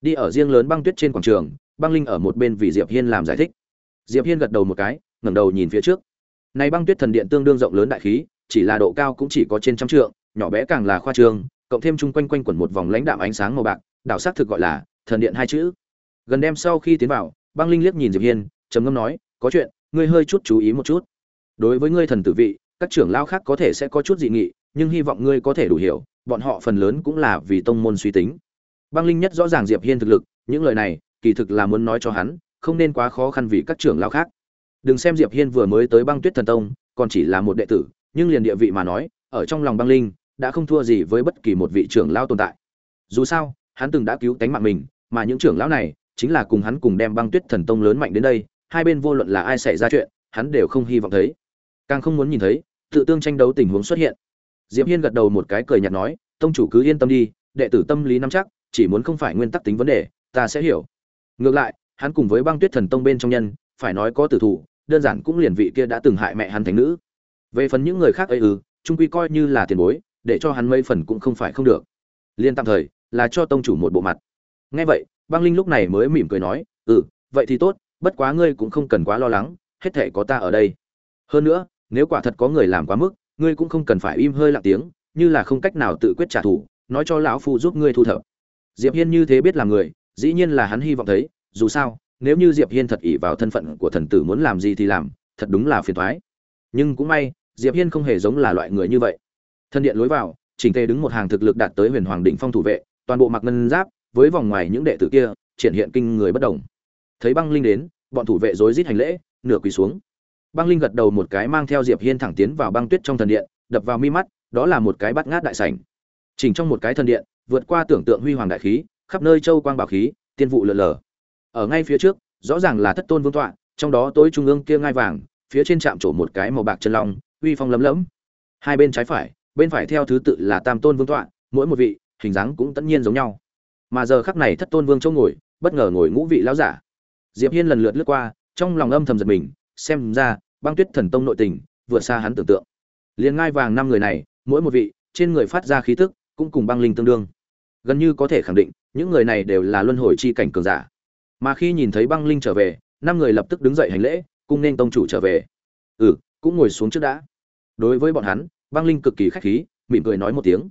Đi ở riêng lớn băng tuyết trên quảng trường, băng linh ở một bên vì diệp hiên làm giải thích. Diệp hiên gật đầu một cái, ngẩng đầu nhìn phía trước. Này băng tuyết thần điện tương đương rộng lớn đại khí, chỉ là độ cao cũng chỉ có trên trăm trượng, nhỏ bé càng là khoa trương cộng thêm chung quanh quanh quẩn một vòng lãnh đạm ánh sáng màu bạc, đảo sắc thực gọi là thần điện hai chữ. Gần đem sau khi tiến vào, băng linh liếc nhìn diệp hiên, trầm ngâm nói, có chuyện, ngươi hơi chút chú ý một chút đối với ngươi thần tử vị, các trưởng lao khác có thể sẽ có chút dị nghị, nhưng hy vọng ngươi có thể đủ hiểu, bọn họ phần lớn cũng là vì tông môn suy tính. Băng linh nhất rõ ràng diệp hiên thực lực, những lời này, kỳ thực là muốn nói cho hắn, không nên quá khó khăn vì các trưởng lao khác. Đừng xem diệp hiên vừa mới tới băng tuyết thần tông, còn chỉ là một đệ tử, nhưng liền địa vị mà nói, ở trong lòng băng linh, đã không thua gì với bất kỳ một vị trưởng lao tồn tại. Dù sao, hắn từng đã cứu tánh mạng mình, mà những trưởng lão này, chính là cùng hắn cùng đem băng tuyết thần tông lớn mạnh đến đây, hai bên vô luận là ai xảy ra chuyện, hắn đều không hy vọng thấy càng không muốn nhìn thấy, tự tương tranh đấu tình huống xuất hiện. Diệp hiên gật đầu một cái cười nhạt nói, tông chủ cứ yên tâm đi, đệ tử tâm lý nắm chắc, chỉ muốn không phải nguyên tắc tính vấn đề, ta sẽ hiểu. Ngược lại, hắn cùng với băng tuyết thần tông bên trong nhân, phải nói có tử thủ, đơn giản cũng liền vị kia đã từng hại mẹ hắn thành nữ. Về phần những người khác ấy ừ, ư trung quy coi như là tiền bối, để cho hắn mấy phần cũng không phải không được. Liên tạm thời, là cho tông chủ một bộ mặt. Nghe vậy, băng linh lúc này mới mỉm cười nói ừ vậy thì tốt, bất quá ngươi cũng không cần quá lo lắng, hết thể có ta ở đây. Hơn nữa nếu quả thật có người làm quá mức, ngươi cũng không cần phải im hơi lặng tiếng, như là không cách nào tự quyết trả thù, nói cho lão phu giúp ngươi thu thập. Diệp hiên như thế biết là người, dĩ nhiên là hắn hy vọng thấy, dù sao, nếu như diệp hiên thật ỷ vào thân phận của thần tử muốn làm gì thì làm, thật đúng là phiền toái. Nhưng cũng may, diệp hiên không hề giống là loại người như vậy. Thân điện lối vào, chỉnh tề đứng một hàng thực lực đạt tới huyền hoàng đỉnh phong thủ vệ, toàn bộ mặc ngân giáp, với vòng ngoài những đệ tử kia, triển hiện kinh người bất động thấy băng linh đến, bọn thủ vệ rối rít hành lễ, nửa quỳ xuống băng linh gật đầu một cái mang theo diệp hiên thẳng tiến vào băng tuyết trong thần điện, đập vào mi mắt, đó là một cái bắt ngát đại sảnh. Chỉnh trong một cái thần điện, vượt qua tưởng tượng huy hoàng đại khí, khắp nơi châu quang bảo khí, tiên vụ lờ lờ. Ở ngay phía trước, rõ ràng là thất tôn vương tọa, trong đó tối trung ương kia ngai vàng, phía trên chạm trổ một cái màu bạc chân long, uy phong lấm lẫm. hai bên trái phải, bên phải theo thứ tự là tam tôn vương tọa, mỗi một vị, hình dáng cũng tất nhiên giống nhau. Mà giờ khắc này thất tôn vương châu ngồi, bất ngờ ngồi ngũ vị lão giả. Diệp hiên lần lượt lướt qua, trong lòng âm thầm giật mình xem ra, băng tuyết thần tông nội tình, vượt xa hắn tưởng tượng. Liền ngai vàng năm người này, mỗi một vị, trên người phát ra khí tức, cũng cùng băng linh tương đương. Gần như có thể khẳng định, những người này đều là luân hồi chi cảnh cường giả. Mà khi nhìn thấy băng linh trở về, năm người lập tức đứng dậy hành lễ, cung nên tông chủ trở về. Ừ cũng ngồi xuống trước đã. Đối với bọn hắn, băng linh cực kỳ khách khí, mỉm cười nói một tiếng.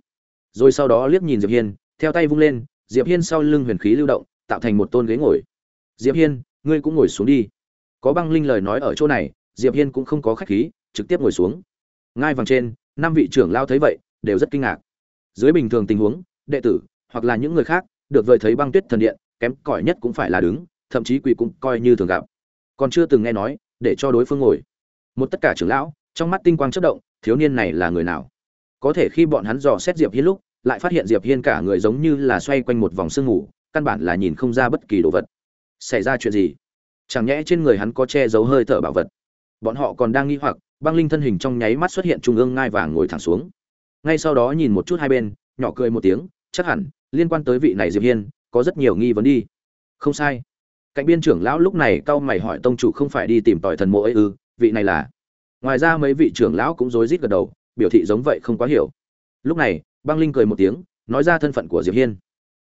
Rồi sau đó liếc nhìn diệp hiên, theo tay vung lên, diệp hiên sau lưng huyền khí lưu động, tạo thành một tôn ghế ngồi. Diệp hiên, ngươi cũng ngồi xuống đi có băng linh lời nói ở chỗ này, diệp hiên cũng không có khách khí, trực tiếp ngồi xuống. Ngay vàng trên, năm vị trưởng lao thấy vậy, đều rất kinh ngạc. Dưới bình thường tình huống, đệ tử, hoặc là những người khác, được vời thấy băng tuyết thần điện, kém cỏi nhất cũng phải là đứng, thậm chí quỳ cũng coi như thường gặp. Còn chưa từng nghe nói, để cho đối phương ngồi. Một tất cả trưởng lão, trong mắt tinh quang chớp động, thiếu niên này là người nào? Có thể khi bọn hắn dò xét diệp hiên lúc, lại phát hiện diệp hiên cả người giống như là xoay quanh một vòng sương ngủ căn bản là nhìn không ra bất kỳ đồ vật. Xảy ra chuyện gì? Chẳng nhẽ trên người hắn có che giấu hơi thở bảo vật. Bọn họ còn đang nghi hoặc, băng linh thân hình trong nháy mắt xuất hiện trung ương ngai vàng ngồi thẳng xuống. Ngay sau đó nhìn một chút hai bên, nhỏ cười một tiếng, chắc hẳn, liên quan tới vị này diệp hiên, có rất nhiều nghi vấn đi. Không sai. Cạnh biên trưởng lão lúc này cau mày hỏi tông chủ không phải đi tìm tòi thần mộ ấy ư, vị này là. Ngoài ra mấy vị trưởng lão cũng rối rít gật đầu, biểu thị giống vậy không quá hiểu. Lúc này, băng linh cười một tiếng, nói ra thân phận của diệp hiên.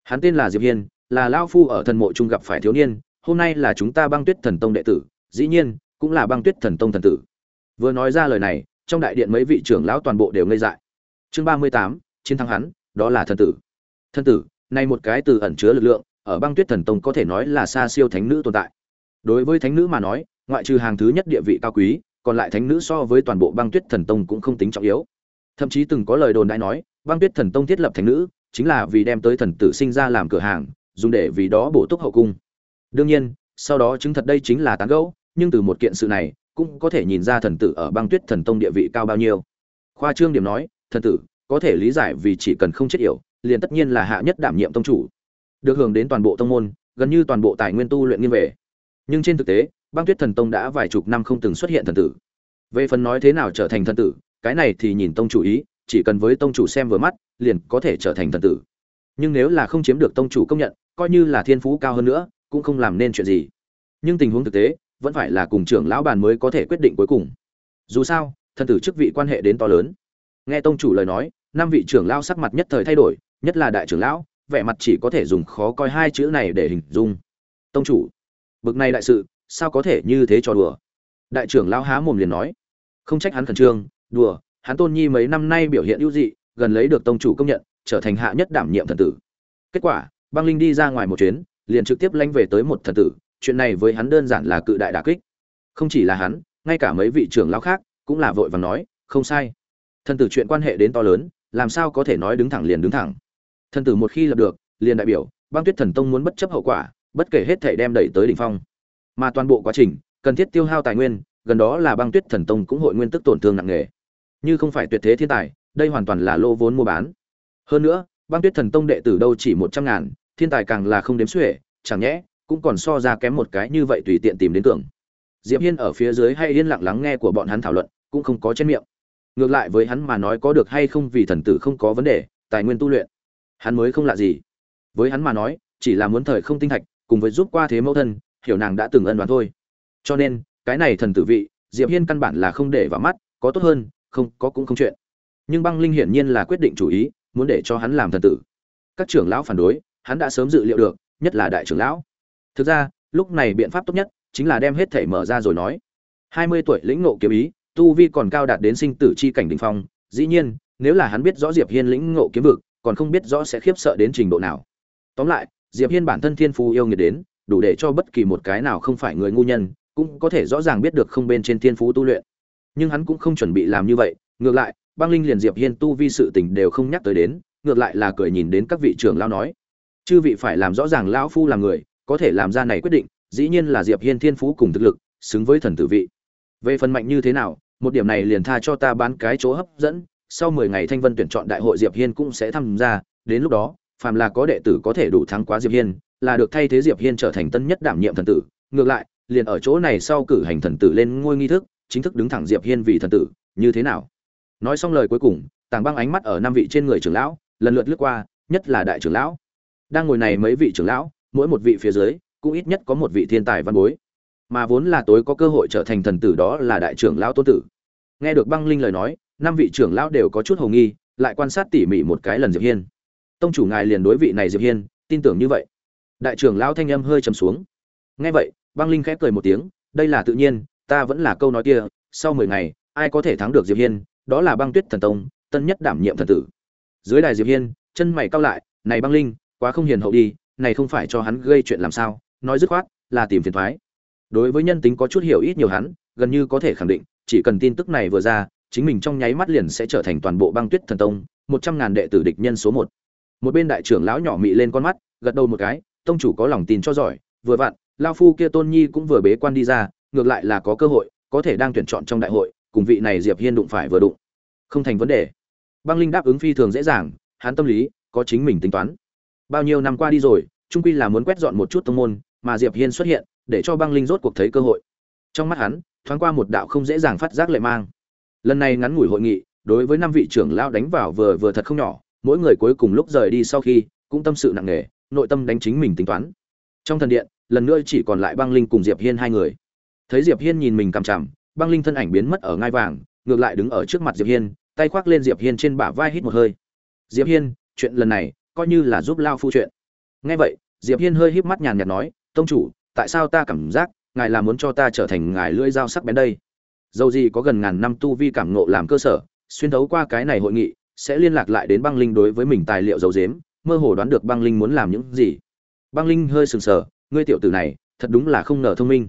Hắn tên là diệp hiên, là lão phu ở thần mộ trung gặp phải thiếu niên hôm nay là chúng ta băng tuyết thần tông đệ tử, dĩ nhiên, cũng là băng tuyết thần tông thần tử. Vừa nói ra lời này, trong đại điện mấy vị trưởng lão toàn bộ đều ngây dại. Chương ba mươi tám, chiến thắng hắn, đó là thần tử. Thần tử nay một cái từ ẩn chứa lực lượng, ở băng tuyết thần tông có thể nói là xa siêu thánh nữ tồn tại. Đối với thánh nữ mà nói, ngoại trừ hàng thứ nhất địa vị cao quý, còn lại thánh nữ so với toàn bộ băng tuyết thần tông cũng không tính trọng yếu. Thậm chí từng có lời đồn đại nói, băng tuyết thần tông thiết lập thánh nữ, chính là vì đem tới thần tử sinh ra làm cửa hàng, dùng để vì đó bổ túc hậu cung đương nhiên, sau đó chứng thật đây chính là tán gẫu, nhưng từ một kiện sự này, cũng có thể nhìn ra thần tử ở băng tuyết thần tông địa vị cao bao nhiêu. Khoa trương điểm nói, thần tử, có thể lý giải vì chỉ cần không chết yểu, liền tất nhiên là hạ nhất đảm nhiệm tông chủ. Được hưởng đến toàn bộ tông môn, gần như toàn bộ tài nguyên tu luyện nghiêng về. Nhưng trên thực tế, băng tuyết thần tông đã vài chục năm không từng xuất hiện thần tử. Về phần nói thế nào trở thành thần tử, cái này thì nhìn tông chủ ý, chỉ cần với tông chủ xem vừa mắt, liền có thể trở thành thần tử. Nhưng nếu là không chiếm được tông chủ công nhận, coi như là thiên phú cao hơn nữa cũng không làm nên chuyện gì. Nhưng tình huống thực tế, vẫn phải là cùng trưởng lão bàn mới có thể quyết định cuối cùng. Dù sao, thần tử chức vị quan hệ đến to lớn. Nghe tông chủ lời nói, năm vị trưởng lão sắc mặt nhất thời thay đổi, nhất là đại trưởng lão, vẻ mặt chỉ có thể dùng khó coi hai chữ này để hình dung. Tông chủ, bực này đại sự, sao có thể như thế cho đùa? Đại trưởng lão há mồm liền nói. Không trách hắn khẩn trương, đùa, hắn tôn nhi mấy năm nay biểu hiện ưu dị, gần lấy được tông chủ công nhận, trở thành hạ nhất đảm nhiệm thần tử. Kết quả, băng linh đi ra ngoài một chuyến liền trực tiếp lanh về tới một thần tử, chuyện này với hắn đơn giản là cự đại đả kích. Không chỉ là hắn, ngay cả mấy vị trưởng lão khác cũng là vội vàng nói, không sai. Thần tử chuyện quan hệ đến to lớn, làm sao có thể nói đứng thẳng liền đứng thẳng? Thần tử một khi lập được, liền đại biểu, băng tuyết thần tông muốn bất chấp hậu quả, bất kể hết thể đem đẩy tới đỉnh phong. Mà toàn bộ quá trình, cần thiết tiêu hao tài nguyên, gần đó là băng tuyết thần tông cũng hội nguyên tức tổn thương nặng nề. Như không phải tuyệt thế thiên tài, đây hoàn toàn là lô vốn mua bán. Hơn nữa, băng tuyết thần tông đệ tử đâu chỉ một trăm ngàn thiên tài càng là không đếm xuể, chẳng nhẽ, cũng còn so ra kém một cái như vậy tùy tiện tìm đến tưởng. diệp hiên ở phía dưới hay yên lặng lắng nghe của bọn hắn thảo luận, cũng không có trên miệng. Ngược lại với hắn mà nói có được hay không vì thần tử không có vấn đề, tài nguyên tu luyện, hắn mới không lạ gì. Với hắn mà nói, chỉ là muốn thời không tinh thạch, cùng với giúp qua thế mẫu thân, hiểu nàng đã từng ân đoán thôi. Cho nên, cái này thần tử vị, diệp hiên căn bản là không để vào mắt, có tốt hơn, không, có cũng không chuyện. Nhưng băng linh hiển nhiên là quyết định chủ ý, muốn để cho hắn làm thần tử. Các trưởng lão phản đối hắn đã sớm dự liệu được, nhất là đại trưởng lão. Thực ra, lúc này biện pháp tốt nhất chính là đem hết thể mở ra rồi nói. Hai mươi tuổi lĩnh ngộ kiếm ý, tu vi còn cao đạt đến sinh tử chi cảnh đỉnh phong, dĩ nhiên, nếu là hắn biết rõ diệp hiên lĩnh ngộ kiếm vực, còn không biết rõ sẽ khiếp sợ đến trình độ nào. Tóm lại, diệp hiên bản thân thiên phú yêu nghiệt đến, đủ để cho bất kỳ một cái nào không phải người ngu nhân, cũng có thể rõ ràng biết được không bên trên thiên phú tu luyện. Nhưng hắn cũng không chuẩn bị làm như vậy, ngược lại, băng linh liền diệp hiên tu vi sự tình đều không nhắc tới đến, ngược lại là cười nhìn đến các vị trưởng lão nói chư vị phải làm rõ ràng lão phu là người, có thể làm ra này quyết định, dĩ nhiên là diệp hiên thiên phú cùng thực lực, xứng với thần tử vị. Về phần mạnh như thế nào, một điểm này liền tha cho ta bán cái chỗ hấp dẫn, sau 10 ngày thanh vân tuyển chọn đại hội diệp hiên cũng sẽ tham gia, đến lúc đó, phàm là có đệ tử có thể đủ thắng quá diệp hiên, là được thay thế diệp hiên trở thành tân nhất đảm nhiệm thần tử. Ngược lại, liền ở chỗ này sau cử hành thần tử lên ngôi nghi thức, chính thức đứng thẳng diệp hiên vì thần tử, như thế nào? Nói xong lời cuối cùng, tàng băng ánh mắt ở năm vị trên người trưởng lão, lần lượt lướt qua, nhất là đại trưởng lão đang ngồi này mấy vị trưởng lão, mỗi một vị phía dưới, cũng ít nhất có một vị thiên tài văn bối. Mà vốn là tối có cơ hội trở thành thần tử đó là đại trưởng lão tôn tử. Nghe được băng linh lời nói, năm vị trưởng lão đều có chút hồ nghi, lại quan sát tỉ mỉ một cái lần diệp hiên. Tông chủ ngài liền đối vị này diệp hiên, tin tưởng như vậy. Đại trưởng lão thanh âm hơi trầm xuống. Nghe vậy, băng linh khép cười một tiếng, đây là tự nhiên, ta vẫn là câu nói kia, sau mười ngày, ai có thể thắng được diệp hiên, đó là băng tuyết thần tông, tân nhất đảm nhiệm thần tử. Dưới đài diệp hiên, chân mày cau lại, này băng linh quá không hiền hậu đi, này không phải cho hắn gây chuyện làm sao, nói dứt khoát, là tìm phiền thoái. Đối với nhân tính có chút hiểu ít nhiều hắn, gần như có thể khẳng định, chỉ cần tin tức này vừa ra, chính mình trong nháy mắt liền sẽ trở thành toàn bộ băng tuyết thần tông, một trăm ngàn đệ tử địch nhân số một. Một bên đại trưởng lão nhỏ mị lên con mắt, gật đầu một cái, tông chủ có lòng tin cho giỏi, vừa vặn lao phu kia tôn nhi cũng vừa bế quan đi ra, ngược lại là có cơ hội, có thể đang tuyển chọn trong đại hội, cùng vị này diệp hiên đụng phải vừa đụng. Không thành vấn đề. Băng linh đáp ứng phi thường dễ dàng, hắn tâm lý, có chính mình tính toán bao nhiêu năm qua đi rồi, trung quy là muốn quét dọn một chút tông môn, mà diệp hiên xuất hiện, để cho băng linh rốt cuộc thấy cơ hội. Trong mắt hắn, thoáng qua một đạo không dễ dàng phát giác lệ mang. Lần này ngắn ngủi hội nghị, đối với năm vị trưởng lao đánh vào vừa vừa thật không nhỏ, mỗi người cuối cùng lúc rời đi sau khi, cũng tâm sự nặng nề, nội tâm đánh chính mình tính toán. Trong thần điện, lần nữa chỉ còn lại băng linh cùng diệp hiên hai người. Thấy diệp hiên nhìn mình cằm chằm, băng linh thân ảnh biến mất ở ngai vàng, ngược lại đứng ở trước mặt diệp hiên, tay khoác lên diệp hiên trên bả vai hít một hơi. Diệp hiên, chuyện lần này coi như là giúp lao phu chuyện. Nghe vậy, diệp hiên hơi híp mắt nhàn nhạt nói, tông chủ, tại sao ta cảm giác ngài là muốn cho ta trở thành ngài lưỡi dao sắc bén đây? Dầu gì có gần ngàn năm tu vi cảm ngộ làm cơ sở, xuyên thấu qua cái này hội nghị, sẽ liên lạc lại đến băng linh đối với mình tài liệu dầu dếm mơ hồ đoán được băng linh muốn làm những gì. Băng linh hơi sừng sờ, ngươi tiểu tử này, thật đúng là không ngờ thông minh.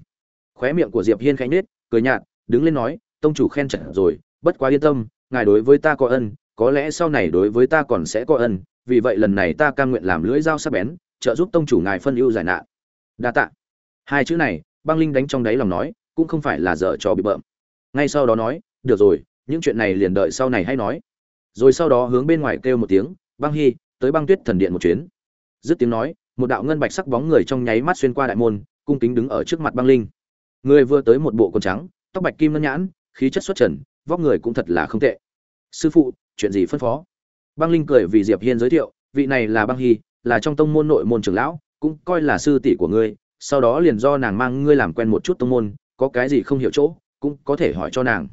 Khóe miệng của diệp hiên khẽ nết cười nhạt, đứng lên nói, tông chủ khen trận rồi, bất quá yên tâm, ngài đối với ta có ân, có lẽ sau này đối với ta còn sẽ có ân vì vậy lần này ta cam nguyện làm lưỡi dao sắc bén, trợ giúp tông chủ ngài phân ưu giải nạn. Đa tạ. Hai chữ này, băng linh đánh trong đáy lòng nói, cũng không phải là dở trò bị bợm. Ngay sau đó nói, được rồi, những chuyện này liền đợi sau này hay nói. Rồi sau đó hướng bên ngoài kêu một tiếng, băng hy tới băng tuyết thần điện một chuyến. Dứt tiếng nói, một đạo ngân bạch sắc bóng người trong nháy mắt xuyên qua đại môn, cung kính đứng ở trước mặt băng linh. Người vừa tới một bộ quần trắng, tóc bạch kim ngân nhãn, khí chất xuất trần, vóc người cũng thật là không tệ. Sư phụ, chuyện gì phân phó? Băng linh cười vì diệp hiên giới thiệu, vị này là băng hy, là trong tông môn nội môn trưởng lão, cũng coi là sư tỷ của ngươi, sau đó liền do nàng mang ngươi làm quen một chút tông môn, có cái gì không hiểu chỗ, cũng có thể hỏi cho nàng.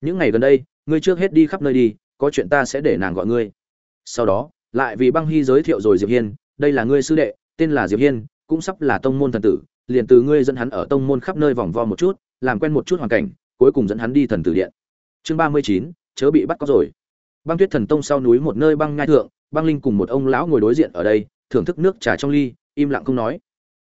Những ngày gần đây, ngươi trước hết đi khắp nơi đi, có chuyện ta sẽ để nàng gọi ngươi. Sau đó, lại vì băng hy giới thiệu rồi diệp hiên, đây là ngươi sư đệ, tên là diệp hiên, cũng sắp là tông môn thần tử, liền từ ngươi dẫn hắn ở tông môn khắp nơi vòng vo một chút, làm quen một chút hoàn cảnh, cuối cùng dẫn hắn đi thần tử điện. Chương ba mươi chín, chớ bị bắt cóc rồi băng tuyết thần tông sau núi một nơi băng ngai thượng, băng linh cùng một ông lão ngồi đối diện ở đây, thưởng thức nước trà trong ly, im lặng không nói.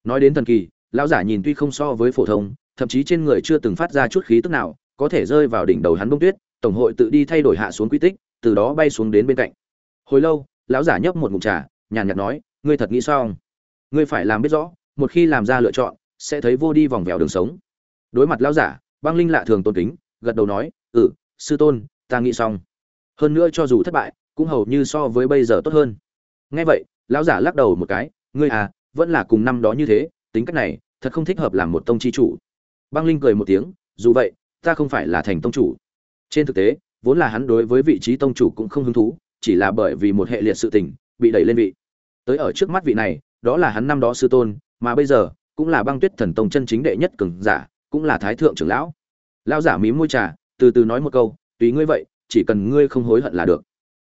Nói đến thần kỳ, lão giả nhìn tuy không so với phổ thông, thậm chí trên người chưa từng phát ra chút khí tức nào, có thể rơi vào đỉnh đầu hắn bông tuyết, tổng hội tự đi thay đổi hạ xuống quy tích, từ đó bay xuống đến bên cạnh. Hồi lâu, lão giả nhấp một ngụm trà, nhàn nhạt nói, ngươi thật nghĩ sao? Ngươi phải làm biết rõ, một khi làm ra lựa chọn, sẽ thấy vô đi vòng vèo đường sống. Đối mặt lão giả, băng linh lạ thường tôn kính, gật đầu nói ừ sư tôn, ta nghĩ xong hơn nữa cho dù thất bại, cũng hầu như so với bây giờ tốt hơn. Nghe vậy, lão giả lắc đầu một cái, ngươi à vẫn là cùng năm đó như thế, tính cách này, thật không thích hợp làm một tông chi chủ. Băng linh cười một tiếng, dù vậy, ta không phải là thành tông chủ. Trên thực tế, vốn là hắn đối với vị trí tông chủ cũng không hứng thú, chỉ là bởi vì một hệ liệt sự tình, bị đẩy lên vị. Tới ở trước mắt vị này, đó là hắn năm đó sư tôn, mà bây giờ, cũng là băng tuyết thần tông chân chính đệ nhất cường giả, cũng là thái thượng trưởng lão. Lão giả mím môi trà, từ từ nói một câu, tùy ngươi vậy chỉ cần ngươi không hối hận là được.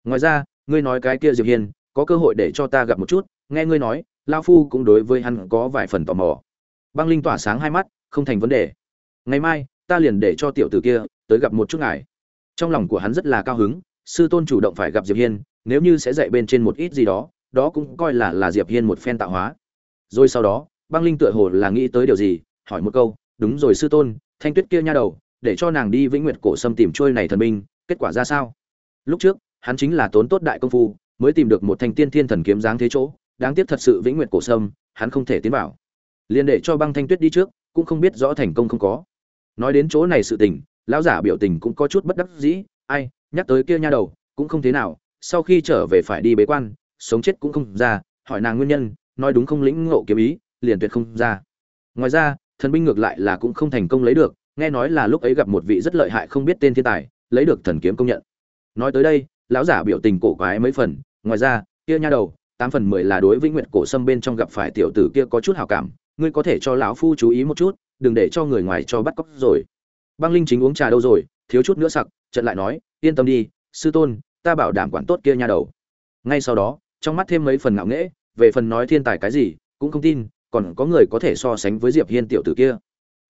Ngoài ra, ngươi nói cái kia diệp hiên, có cơ hội để cho ta gặp một chút, nghe ngươi nói lao phu cũng đối với hắn có vài phần tò mò. Băng linh tỏa sáng hai mắt, không thành vấn đề. Ngày mai, ta liền để cho tiểu tử kia tới gặp một chút ngài. Trong lòng của hắn rất là cao hứng, sư tôn chủ động phải gặp diệp hiên, nếu như sẽ dạy bên trên một ít gì đó đó cũng coi là là diệp hiên một phen tạo hóa. Rồi sau đó, băng linh tựa hồ là nghĩ tới điều gì, hỏi một câu, đúng rồi sư tôn, thanh tuyết kia nha đầu, để cho nàng đi vĩnh nguyệt cổ sâm tìm trôi này thần binh kết quả ra sao? Lúc trước, hắn chính là tốn tốt đại công phu, mới tìm được một thanh tiên thiên thần kiếm dáng thế chỗ, đáng tiếc thật sự vĩnh nguyệt cổ sâm, hắn không thể tiến vào. Liền để cho băng thanh tuyết đi trước, cũng không biết rõ thành công không có. Nói đến chỗ này sự tình, lão giả biểu tình cũng có chút bất đắc dĩ, ai, nhắc tới kia nha đầu, cũng không thế nào, sau khi trở về phải đi bế quan, sống chết cũng không ra, hỏi nàng nguyên nhân, nói đúng không lĩnh ngộ kiếm ý, liền tuyệt không ra. Ngoài ra, thần binh ngược lại là cũng không thành công lấy được, nghe nói là lúc ấy gặp một vị rất lợi hại không biết tên thiên tài lấy được thần kiếm công nhận. Nói tới đây, lão giả biểu tình cổ quái mấy phần, ngoài ra, kia nha đầu, tám phần mười là đối vĩnh nguyện cổ sâm bên trong gặp phải tiểu tử kia có chút hảo cảm, ngươi có thể cho lão phu chú ý một chút, đừng để cho người ngoài cho bắt cóc rồi. Băng linh chính uống trà đâu rồi, thiếu chút nữa sặc, trận lại nói, yên tâm đi, sư tôn, ta bảo đảm quản tốt kia nha đầu. Ngay sau đó, trong mắt thêm mấy phần ngạo nghễ, về phần nói thiên tài cái gì, cũng không tin, còn có người có thể so sánh với diệp hiên tiểu tử kia.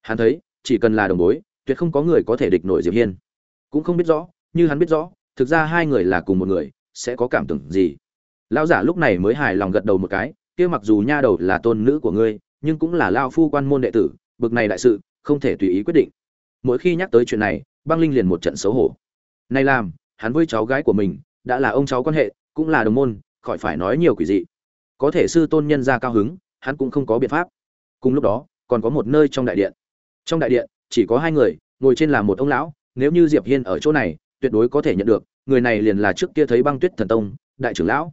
Hắn thấy, chỉ cần là đồng bối, tuyệt không có người có thể địch nổi diệp hiên cũng không biết rõ, như hắn biết rõ, thực ra hai người là cùng một người, sẽ có cảm tưởng gì. Lão giả lúc này mới hài lòng gật đầu một cái, kia mặc dù nha đầu là tôn nữ của ngươi, nhưng cũng là lao phu quan môn đệ tử, bực này đại sự, không thể tùy ý quyết định. Mỗi khi nhắc tới chuyện này, băng linh liền một trận xấu hổ. Này làm, hắn với cháu gái của mình, đã là ông cháu quan hệ, cũng là đồng môn, khỏi phải nói nhiều quỷ dị. Có thể sư tôn nhân ra cao hứng, hắn cũng không có biện pháp. Cùng lúc đó, còn có một nơi trong đại điện. Trong đại điện, chỉ có hai người, ngồi trên là một ông lão nếu như diệp hiên ở chỗ này, tuyệt đối có thể nhận được, người này liền là trước kia thấy băng tuyết thần tông, đại trưởng lão.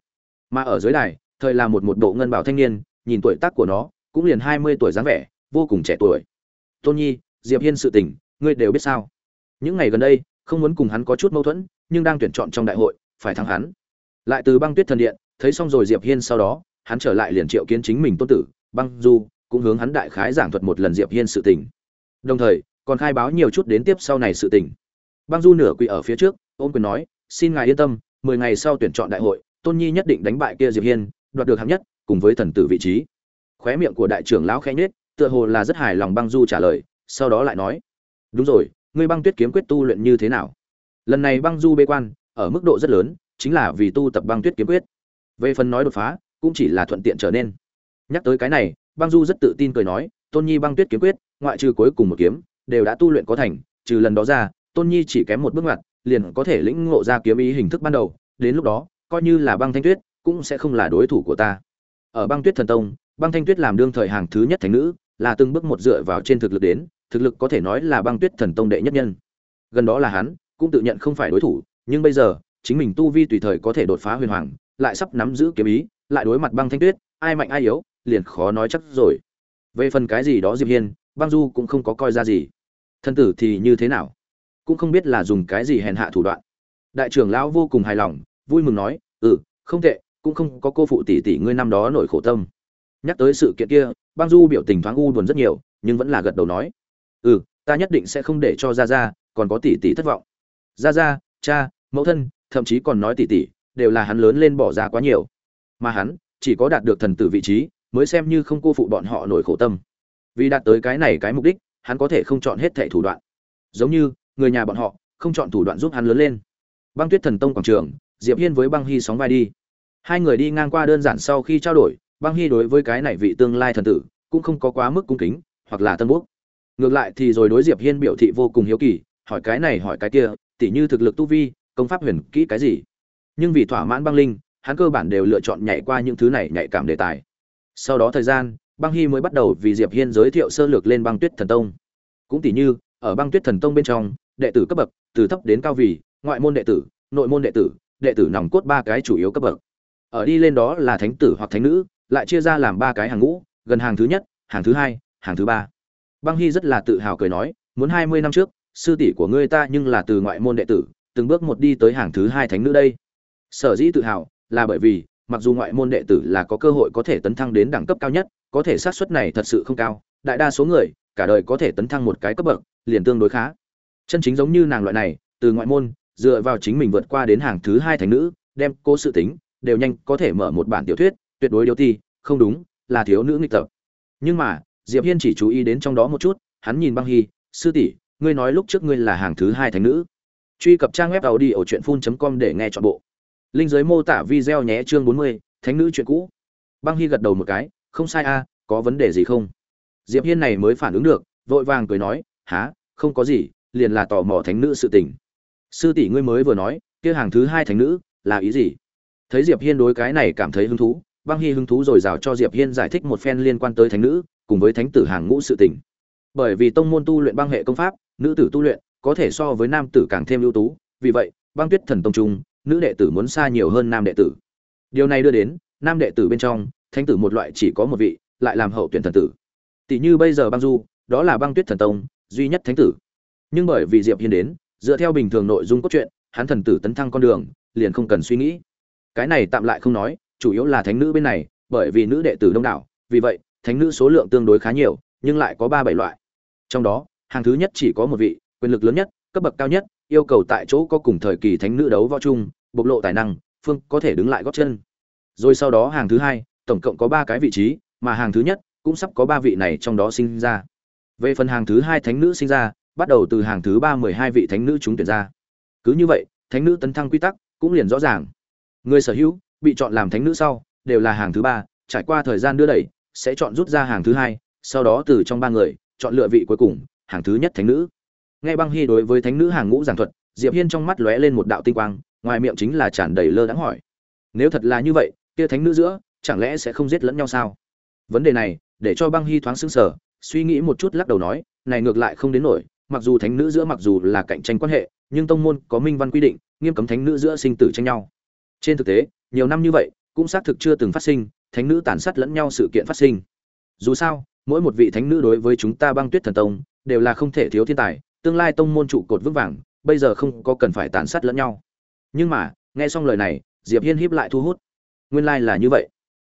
Mà ở dưới đài, thời là một một bộ ngân bảo thanh niên, nhìn tuổi tác của nó, cũng liền hai mươi tuổi dáng vẻ, vô cùng trẻ tuổi. Tôn nhi, diệp hiên sự tình, ngươi đều biết sao? Những ngày gần đây, không muốn cùng hắn có chút mâu thuẫn, nhưng đang tuyển chọn trong đại hội, phải thắng hắn. Lại từ băng tuyết thần điện, thấy xong rồi diệp hiên sau đó, hắn trở lại liền triệu kiến chính mình tôn tử, băng du, cũng hướng hắn đại khái giảng thuật một lần diệp hiên sự tình. Đồng thời còn khai báo nhiều chút đến tiếp sau này sự tình. Băng du nửa quỳ ở phía trước ôm quyền nói, xin ngài yên tâm, mười ngày sau tuyển chọn đại hội, tôn nhi nhất định đánh bại kia diệp hiên, đoạt được hạng nhất, cùng với thần tử vị trí. Khóe miệng của đại trưởng lão khẽ nhếch, tựa hồ là rất hài lòng băng du trả lời, sau đó lại nói, đúng rồi, ngươi băng tuyết kiếm quyết tu luyện như thế nào? Lần này băng du bê quan, ở mức độ rất lớn, chính là vì tu tập băng tuyết kiếm quyết. Về phần nói đột phá, cũng chỉ là thuận tiện trở nên. Nhắc tới cái này, băng du rất tự tin cười nói, tôn nhi băng tuyết kiếm quyết, ngoại trừ cuối cùng một kiếm đều đã tu luyện có thành, trừ lần đó ra, tôn nhi chỉ kém một bước ngoặt, liền có thể lĩnh ngộ ra kiếm ý hình thức ban đầu, đến lúc đó, coi như là băng thanh tuyết, cũng sẽ không là đối thủ của ta. Ở băng tuyết thần tông, băng thanh tuyết làm đương thời hàng thứ nhất thành nữ, là từng bước một dựa vào trên thực lực đến, thực lực có thể nói là băng tuyết thần tông đệ nhất nhân. Gần đó là hắn, cũng tự nhận không phải đối thủ, nhưng bây giờ, chính mình tu vi tùy thời có thể đột phá huyền hoàng, lại sắp nắm giữ kiếm ý, lại đối mặt băng thanh tuyết, ai mạnh ai yếu, liền khó nói chắc rồi. Về phần cái gì đó diệp hiên băng du cũng không có coi ra gì. Thân tử thì như thế nào? Cũng không biết là dùng cái gì hèn hạ thủ đoạn. Đại trưởng lão vô cùng hài lòng, vui mừng nói ừ không tệ, cũng không có cô phụ tỷ tỷ ngươi năm đó nổi khổ tâm. Nhắc tới sự kiện kia băng du biểu tình thoáng u buồn rất nhiều, nhưng vẫn là gật đầu nói ừ ta nhất định sẽ không để cho ra ra còn có tỷ tỷ thất vọng. Ra ra cha, mẫu thân, thậm chí còn nói tỷ tỷ, đều là hắn lớn lên bỏ ra quá nhiều. Mà hắn chỉ có đạt được thần tử vị trí, mới xem như không cô phụ bọn họ nổi khổ tâm vì đạt tới cái này cái mục đích, hắn có thể không chọn hết thẻ thủ đoạn. Giống như, người nhà bọn họ, không chọn thủ đoạn giúp hắn lớn lên. Băng tuyết thần tông quảng trường, diệp hiên với băng hy sóng vai đi. Hai người đi ngang qua đơn giản sau khi trao đổi, băng hy đối với cái này vị tương lai thần tử, cũng không có quá mức cung kính, hoặc là tân quốc. ngược lại thì rồi đối diệp hiên biểu thị vô cùng hiếu kỳ, hỏi cái này hỏi cái kia, tỉ như thực lực tu vi, công pháp huyền kỹ cái gì. Nhưng vì thỏa mãn băng linh, hắn cơ bản đều lựa chọn nhảy qua những thứ này nhạy cảm đề tài. Sau đó thời gian băng hy mới bắt đầu vì diệp hiên giới thiệu sơ lược lên băng tuyết thần tông. Cũng tỷ như, ở băng tuyết thần tông bên trong, đệ tử cấp bậc, từ thấp đến cao vì, ngoại môn đệ tử, nội môn đệ tử đệ tử nòng cốt ba cái chủ yếu cấp bậc. Ở đi lên đó là thánh tử hoặc thánh nữ, lại chia ra làm ba cái hàng ngũ, gần hàng thứ nhất, hàng thứ hai, hàng thứ ba. Băng hy rất là tự hào cười nói, muốn hai mươi năm trước, sư tỷ của ngươi ta nhưng là từ ngoại môn đệ tử, từng bước một đi tới hàng thứ hai thánh nữ đây. Sở dĩ tự hào là bởi vì, mặc dù ngoại môn đệ tử là có cơ hội có thể tấn thăng đến đẳng cấp cao nhất có thể xác suất này thật sự không cao đại đa số người cả đời có thể tấn thăng một cái cấp bậc liền tương đối khá. Chân chính giống như nàng loại này từ ngoại môn dựa vào chính mình vượt qua đến hàng thứ hai thành nữ đem cô sự tính đều nhanh có thể mở một bản tiểu thuyết tuyệt đối điều ti không đúng là thiếu nữ nghịch tập. Nhưng mà diệp hiên chỉ chú ý đến trong đó một chút hắn nhìn băng hy sư tỷ ngươi nói lúc trước ngươi là hàng thứ hai thánh nữ. Truy cập trang web tàu đi ở truyện phun com để nghe trọn bộ. Linh dưới mô tả video nhé chương 40, thánh nữ chuyện cũ. Băng hy gật đầu một cái không sai a có vấn đề gì không? Diệp hiên này mới phản ứng được, vội vàng cười nói há không có gì, liền là tò mò thánh nữ sự tình. Sư tỷ ngươi mới vừa nói, kia hàng thứ hai thánh nữ, là ý gì? Thấy diệp hiên đối cái này cảm thấy hứng thú, băng hy hứng thú rồi rào cho diệp hiên giải thích một phen liên quan tới thánh nữ, cùng với thánh tử hàng ngũ sự tình. Bởi vì tông môn tu luyện băng hệ công pháp, nữ tử tu luyện, có thể so với nam tử càng thêm ưu tú, vì vậy, băng tuyết thần tông trung, nữ đệ tử muốn xa nhiều hơn nam đệ tử. Điều này đưa đến, nam đệ tử bên trong thánh tử một loại chỉ có một vị, lại làm hậu tuyển thần tử. Tỷ như bây giờ băng du, đó là băng tuyết thần tông, duy nhất thánh tử. Nhưng bởi vì diệp hiên đến, dựa theo bình thường nội dung cốt truyện, hắn thần tử tấn thăng con đường, liền không cần suy nghĩ. Cái này tạm lại không nói, chủ yếu là thánh nữ bên này, bởi vì nữ đệ tử đông đảo, vì vậy, thánh nữ số lượng tương đối khá nhiều, nhưng lại có ba bảy loại. Trong đó, hàng thứ nhất chỉ có một vị, quyền lực lớn nhất, cấp bậc cao nhất, yêu cầu tại chỗ có cùng thời kỳ thánh nữ đấu võ chung, bộc lộ tài năng, phương có thể đứng lại gót chân. Rồi sau đó hàng thứ hai tổng cộng có ba cái vị trí, mà hàng thứ nhất cũng sắp có ba vị này trong đó sinh ra. Về phần hàng thứ hai thánh nữ sinh ra, bắt đầu từ hàng thứ ba mười hai vị thánh nữ chúng tuyển ra. Cứ như vậy, thánh nữ tấn thăng quy tắc cũng liền rõ ràng. Người sở hữu, bị chọn làm thánh nữ sau, đều là hàng thứ ba, trải qua thời gian đưa đẩy, sẽ chọn rút ra hàng thứ hai, sau đó từ trong ba người, chọn lựa vị cuối cùng, hàng thứ nhất thánh nữ. Nghe băng hy đối với thánh nữ hàng ngũ giảng thuật, diệp hiên trong mắt lóe lên một đạo tinh quang, ngoài miệng chính là tràn đầy lơ đãng hỏi. Nếu thật là như vậy, kia thánh nữ giữa chẳng lẽ sẽ không giết lẫn nhau sao? Vấn đề này, để cho băng hy thoáng sững sờ, suy nghĩ một chút lắc đầu nói, này ngược lại không đến nổi, mặc dù thánh nữ giữa mặc dù là cạnh tranh quan hệ, nhưng tông môn có minh văn quy định, nghiêm cấm thánh nữ giữa sinh tử tranh nhau. Trên thực tế, nhiều năm như vậy, cũng xác thực chưa từng phát sinh, thánh nữ tàn sát lẫn nhau sự kiện phát sinh. Dù sao, mỗi một vị thánh nữ đối với chúng ta băng tuyết thần tông, đều là không thể thiếu thiên tài, tương lai tông môn trụ cột vững vàng, bây giờ không có cần phải tàn sát lẫn nhau. Nhưng mà, nghe xong lời này, diệp hiên híp lại thu hút. Nguyên lai là như vậy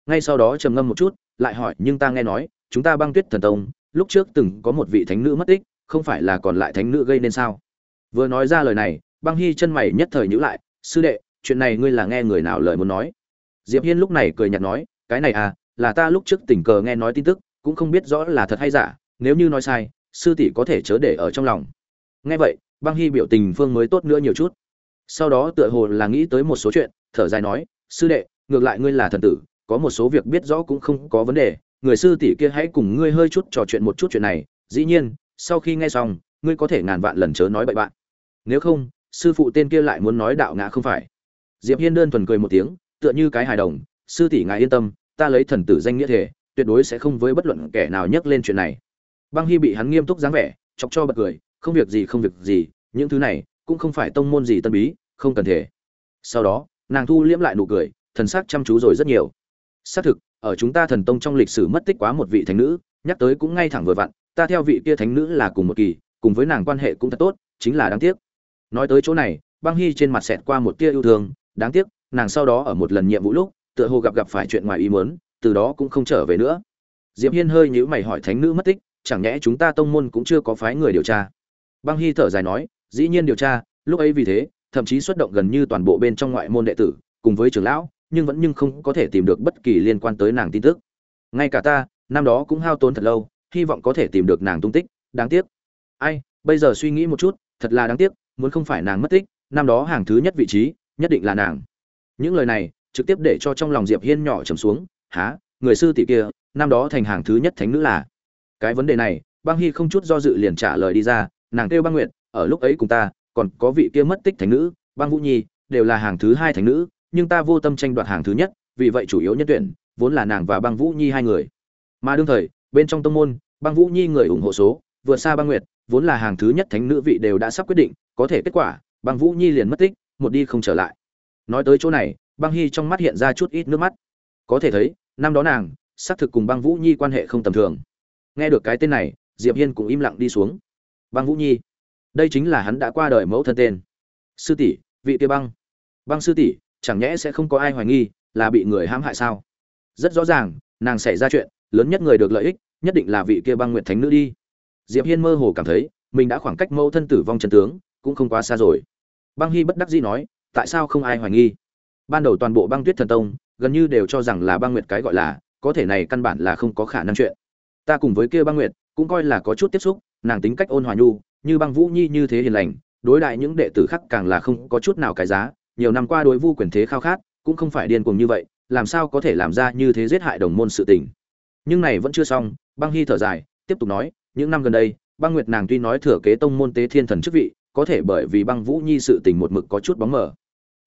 ngay sau đó trầm ngâm một chút, lại hỏi, nhưng ta nghe nói, chúng ta băng tuyết thần tông, lúc trước từng có một vị thánh nữ mất tích, không phải là còn lại thánh nữ gây nên sao? Vừa nói ra lời này, băng hy chân mày nhất thời nhữ lại, sư đệ, chuyện này ngươi là nghe người nào lời muốn nói? Diệp hiên lúc này cười nhạt nói, cái này à là ta lúc trước tình cờ nghe nói tin tức, cũng không biết rõ là thật hay giả, nếu như nói sai, sư tỷ có thể chớ để ở trong lòng. Nghe vậy, băng hy biểu tình phương mới tốt nữa nhiều chút. Sau đó tựa hồ là nghĩ tới một số chuyện, thở dài nói, sư đệ, ngược lại ngươi là thần tử có một số việc biết rõ cũng không có vấn đề. Người sư tỷ kia hãy cùng ngươi hơi chút trò chuyện một chút chuyện này. Dĩ nhiên, sau khi nghe xong, ngươi có thể ngàn vạn lần chớ nói bậy bạn. Nếu không, sư phụ tên kia lại muốn nói đạo ngã không phải. Diệp hiên đơn thuần cười một tiếng, tựa như cái hài đồng. Sư tỷ ngài yên tâm, ta lấy thần tử danh nghĩa thể tuyệt đối sẽ không với bất luận kẻ nào nhắc lên chuyện này. Băng hy bị hắn nghiêm túc dáng vẻ, chọc cho bật cười. Không việc gì, không việc gì, những thứ này cũng không phải tông môn gì tân bí, không cần thể sau đó, nàng thu liễm lại nụ cười, thần sắc chăm chú rồi rất nhiều xác thực, ở chúng ta thần tông trong lịch sử mất tích quá một vị thánh nữ, nhắc tới cũng ngay thẳng vừa vặn, ta theo vị kia thánh nữ là cùng một kỳ, cùng với nàng quan hệ cũng thật tốt, chính là đáng tiếc. Nói tới chỗ này, băng hy trên mặt xẹt qua một tia yêu thương, đáng tiếc, nàng sau đó ở một lần nhiệm vụ lúc, tựa hồ gặp gặp phải chuyện ngoài ý muốn, từ đó cũng không trở về nữa. Diệp hiên hơi nhíu mày hỏi thánh nữ mất tích, chẳng nhẽ chúng ta tông môn cũng chưa có phái người điều tra? Băng hy thở dài nói, dĩ nhiên điều tra, lúc ấy vì thế, thậm chí xuất động gần như toàn bộ bên trong ngoại môn đệ tử, cùng với trưởng lão nhưng vẫn nhưng không có thể tìm được bất kỳ liên quan tới nàng tin tức. Ngay cả ta, năm đó cũng hao tốn thật lâu, hy vọng có thể tìm được nàng tung tích, đáng tiếc. Ai, bây giờ suy nghĩ một chút, thật là đáng tiếc, muốn không phải nàng mất tích, năm đó hàng thứ nhất vị trí, nhất định là nàng. Những lời này, trực tiếp để cho trong lòng diệp hiên nhỏ trầm xuống há người sư tỷ kia, năm đó thành hàng thứ nhất thánh nữ là? Cái vấn đề này, băng hy không chút do dự liền trả lời đi ra, nàng kêu băng Nguyệt, ở lúc ấy cùng ta, còn có vị kia mất tích thánh nữ, băng vũ nhi, đều là hàng thứ hai thánh nữ nhưng ta vô tâm tranh đoạt hàng thứ nhất, vì vậy chủ yếu nhân tuyển, vốn là nàng và băng vũ nhi hai người. Mà đương thời, bên trong tông môn, băng vũ nhi người ủng hộ số, vượt xa băng nguyệt, vốn là hàng thứ nhất thánh nữ vị đều đã sắp quyết định, có thể kết quả, băng vũ nhi liền mất tích, một đi không trở lại. Nói tới chỗ này, băng hy trong mắt hiện ra chút ít nước mắt. Có thể thấy, năm đó nàng, xác thực cùng băng vũ nhi quan hệ không tầm thường. Nghe được cái tên này, diệp hiên cũng im lặng đi xuống. Băng vũ nhi, đây chính là hắn đã qua đời mẫu thân tên. Sư tỷ, vị kia băng. Băng sư tỷ chẳng nhẽ sẽ không có ai hoài nghi là bị người hãm hại sao? Rất rõ ràng, nàng xảy ra chuyện, lớn nhất người được lợi ích, nhất định là vị kia băng nguyệt thánh nữ đi. Diệp hiên mơ hồ cảm thấy, mình đã khoảng cách mẫu thân tử vong chân tướng, cũng không quá xa rồi. Băng hy bất đắc dĩ nói, tại sao không ai hoài nghi? Ban đầu toàn bộ băng tuyết thần tông, gần như đều cho rằng là băng nguyệt cái gọi là, có thể này căn bản là không có khả năng chuyện. Ta cùng với kia băng nguyệt, cũng coi là có chút tiếp xúc, nàng tính cách ôn hòa nhu, như băng vũ nhi như thế hiền lành, đối đại những đệ tử khác càng là không có chút nào cái giá nhiều năm qua đối vu quyền thế khao khát, cũng không phải điên cuồng như vậy, làm sao có thể làm ra như thế giết hại đồng môn sự tình. Nhưng này vẫn chưa xong, băng hy thở dài, tiếp tục nói, những năm gần đây, băng nguyệt nàng tuy nói thừa kế tông môn tế thiên thần chức vị, có thể bởi vì băng vũ nhi sự tình một mực có chút bóng mờ.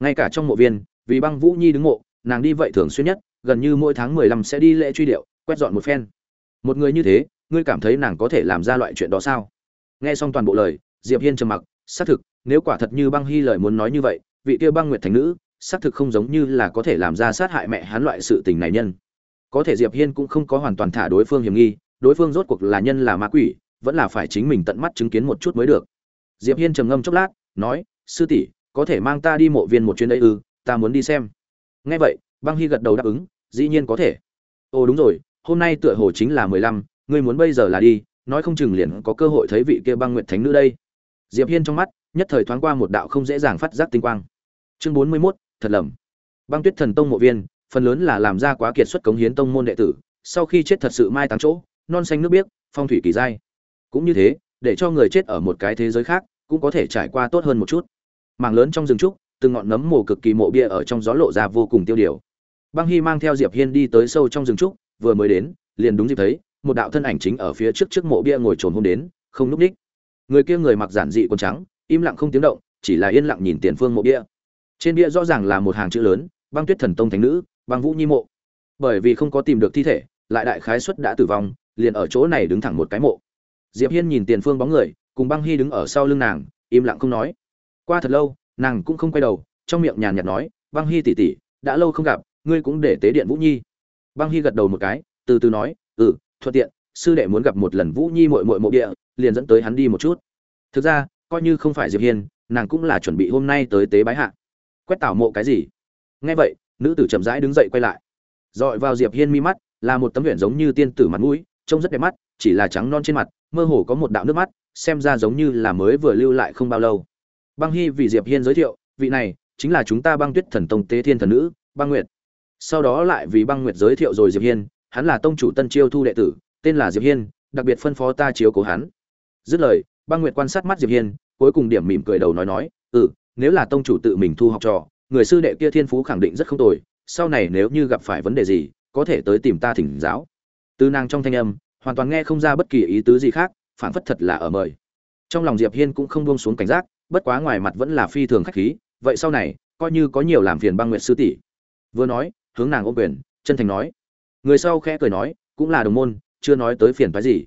Ngay cả trong mộ viên, vì băng vũ nhi đứng mộ, nàng đi vậy thường xuyên nhất, gần như mỗi tháng mười lăm sẽ đi lễ truy điệu, quét dọn một phen. Một người như thế, ngươi cảm thấy nàng có thể làm ra loại chuyện đó sao? Nghe xong toàn bộ lời, diệp hiên trầm mặc, xác thực, nếu quả thật như băng hy lời muốn nói như vậy vị kia băng nguyệt thành nữ, xác thực không giống như là có thể làm ra sát hại mẹ hắn loại sự tình này nhân. Có thể diệp hiên cũng không có hoàn toàn thả đối phương hiểm nghi, đối phương rốt cuộc là nhân là ma quỷ, vẫn là phải chính mình tận mắt chứng kiến một chút mới được. Diệp hiên trầm ngâm chốc lát, nói, sư tỷ, có thể mang ta đi mộ viên một chuyến đấy ư, ta muốn đi xem. Nghe vậy, băng hy gật đầu đáp ứng, dĩ nhiên có thể. Ồ, đúng rồi, hôm nay tựa hồ chính là mười lăm, ngươi muốn bây giờ là đi, nói không chừng liền có cơ hội thấy vị kia băng nguyệt thánh nữ đây. Diệp hiên trong mắt, nhất thời thoáng qua một đạo không dễ dàng phát giác tinh quang chương bốn mươi 41, thật lầm. Băng tuyết thần tông mộ viên phần lớn là làm ra quá kiệt xuất cống hiến tông môn đệ tử sau khi chết thật sự mai táng chỗ non xanh nước biếc phong thủy kỳ dai. Cũng như thế để cho người chết ở một cái thế giới khác cũng có thể trải qua tốt hơn một chút. Mảng lớn trong rừng trúc từng ngọn nấm mồ cực kỳ mộ bia ở trong gió lộ ra vô cùng tiêu điều. Băng hy mang theo diệp hiên đi tới sâu trong rừng trúc vừa mới đến liền đúng dịp thấy một đạo thân ảnh chính ở phía trước trước mộ bia ngồi trồn hôm đến không núp đích người kia người mặc giản dị quần trắng im lặng không tiếng động chỉ là yên lặng nhìn tiền phương mộ bia trên bia rõ ràng là một hàng chữ lớn, băng tuyết thần tông thánh nữ, băng vũ nhi mộ. Bởi vì không có tìm được thi thể, lại đại khái suất đã tử vong, liền ở chỗ này đứng thẳng một cái mộ. Diệp hiên nhìn tiền phương bóng người, cùng băng hy đứng ở sau lưng nàng, im lặng không nói. Qua thật lâu, nàng cũng không quay đầu, trong miệng nhàn nhạt nói, băng hy tỉ tỉ đã lâu không gặp, ngươi cũng để tế điện vũ nhi. Băng hy gật đầu một cái, từ từ nói ừ thuận tiện, sư đệ muốn gặp một lần vũ nhi mội mội mộ địa, liền dẫn tới hắn đi một chút. Thực ra, coi như không phải diệp hiên, nàng cũng là chuẩn bị hôm nay tới tế bái hạ quét tảo mộ cái gì? Nghe vậy, nữ tử chậm rãi đứng dậy quay lại. Dọi vào diệp hiên mi mắt, là một tấm huyện giống như tiên tử mặt mũi, trông rất đẹp mắt, chỉ là trắng non trên mặt, mơ hồ có một đạo nước mắt, xem ra giống như là mới vừa lưu lại không bao lâu. Băng hy vì diệp hiên giới thiệu, vị này chính là chúng ta băng tuyết thần tông tế thiên thần nữ, băng nguyệt. Sau đó lại vì băng nguyệt giới thiệu rồi diệp hiên, hắn là tông chủ tân chiêu thu đệ tử, tên là diệp hiên, đặc biệt phân phó ta chiếu cố hắn. Dứt lời, băng nguyệt quan sát mắt diệp hiên, cuối cùng điểm mỉm cười đầu nói nói ừ nếu là tông chủ tự mình thu học trò, người sư đệ kia thiên phú khẳng định rất không tồi, sau này nếu như gặp phải vấn đề gì, có thể tới tìm ta thỉnh giáo. Từ nàng trong thanh âm, hoàn toàn nghe không ra bất kỳ ý tứ gì khác phản phất thật là ở mời. Trong lòng diệp hiên cũng không buông xuống cảnh giác, bất quá ngoài mặt vẫn là phi thường khách khí, vậy sau này, coi như có nhiều làm phiền băng nguyệt sư tỷ. Vừa nói, hướng nàng ôm quyền, chân thành nói. Người sau khẽ cười nói, cũng là đồng môn, chưa nói tới phiền phái gì.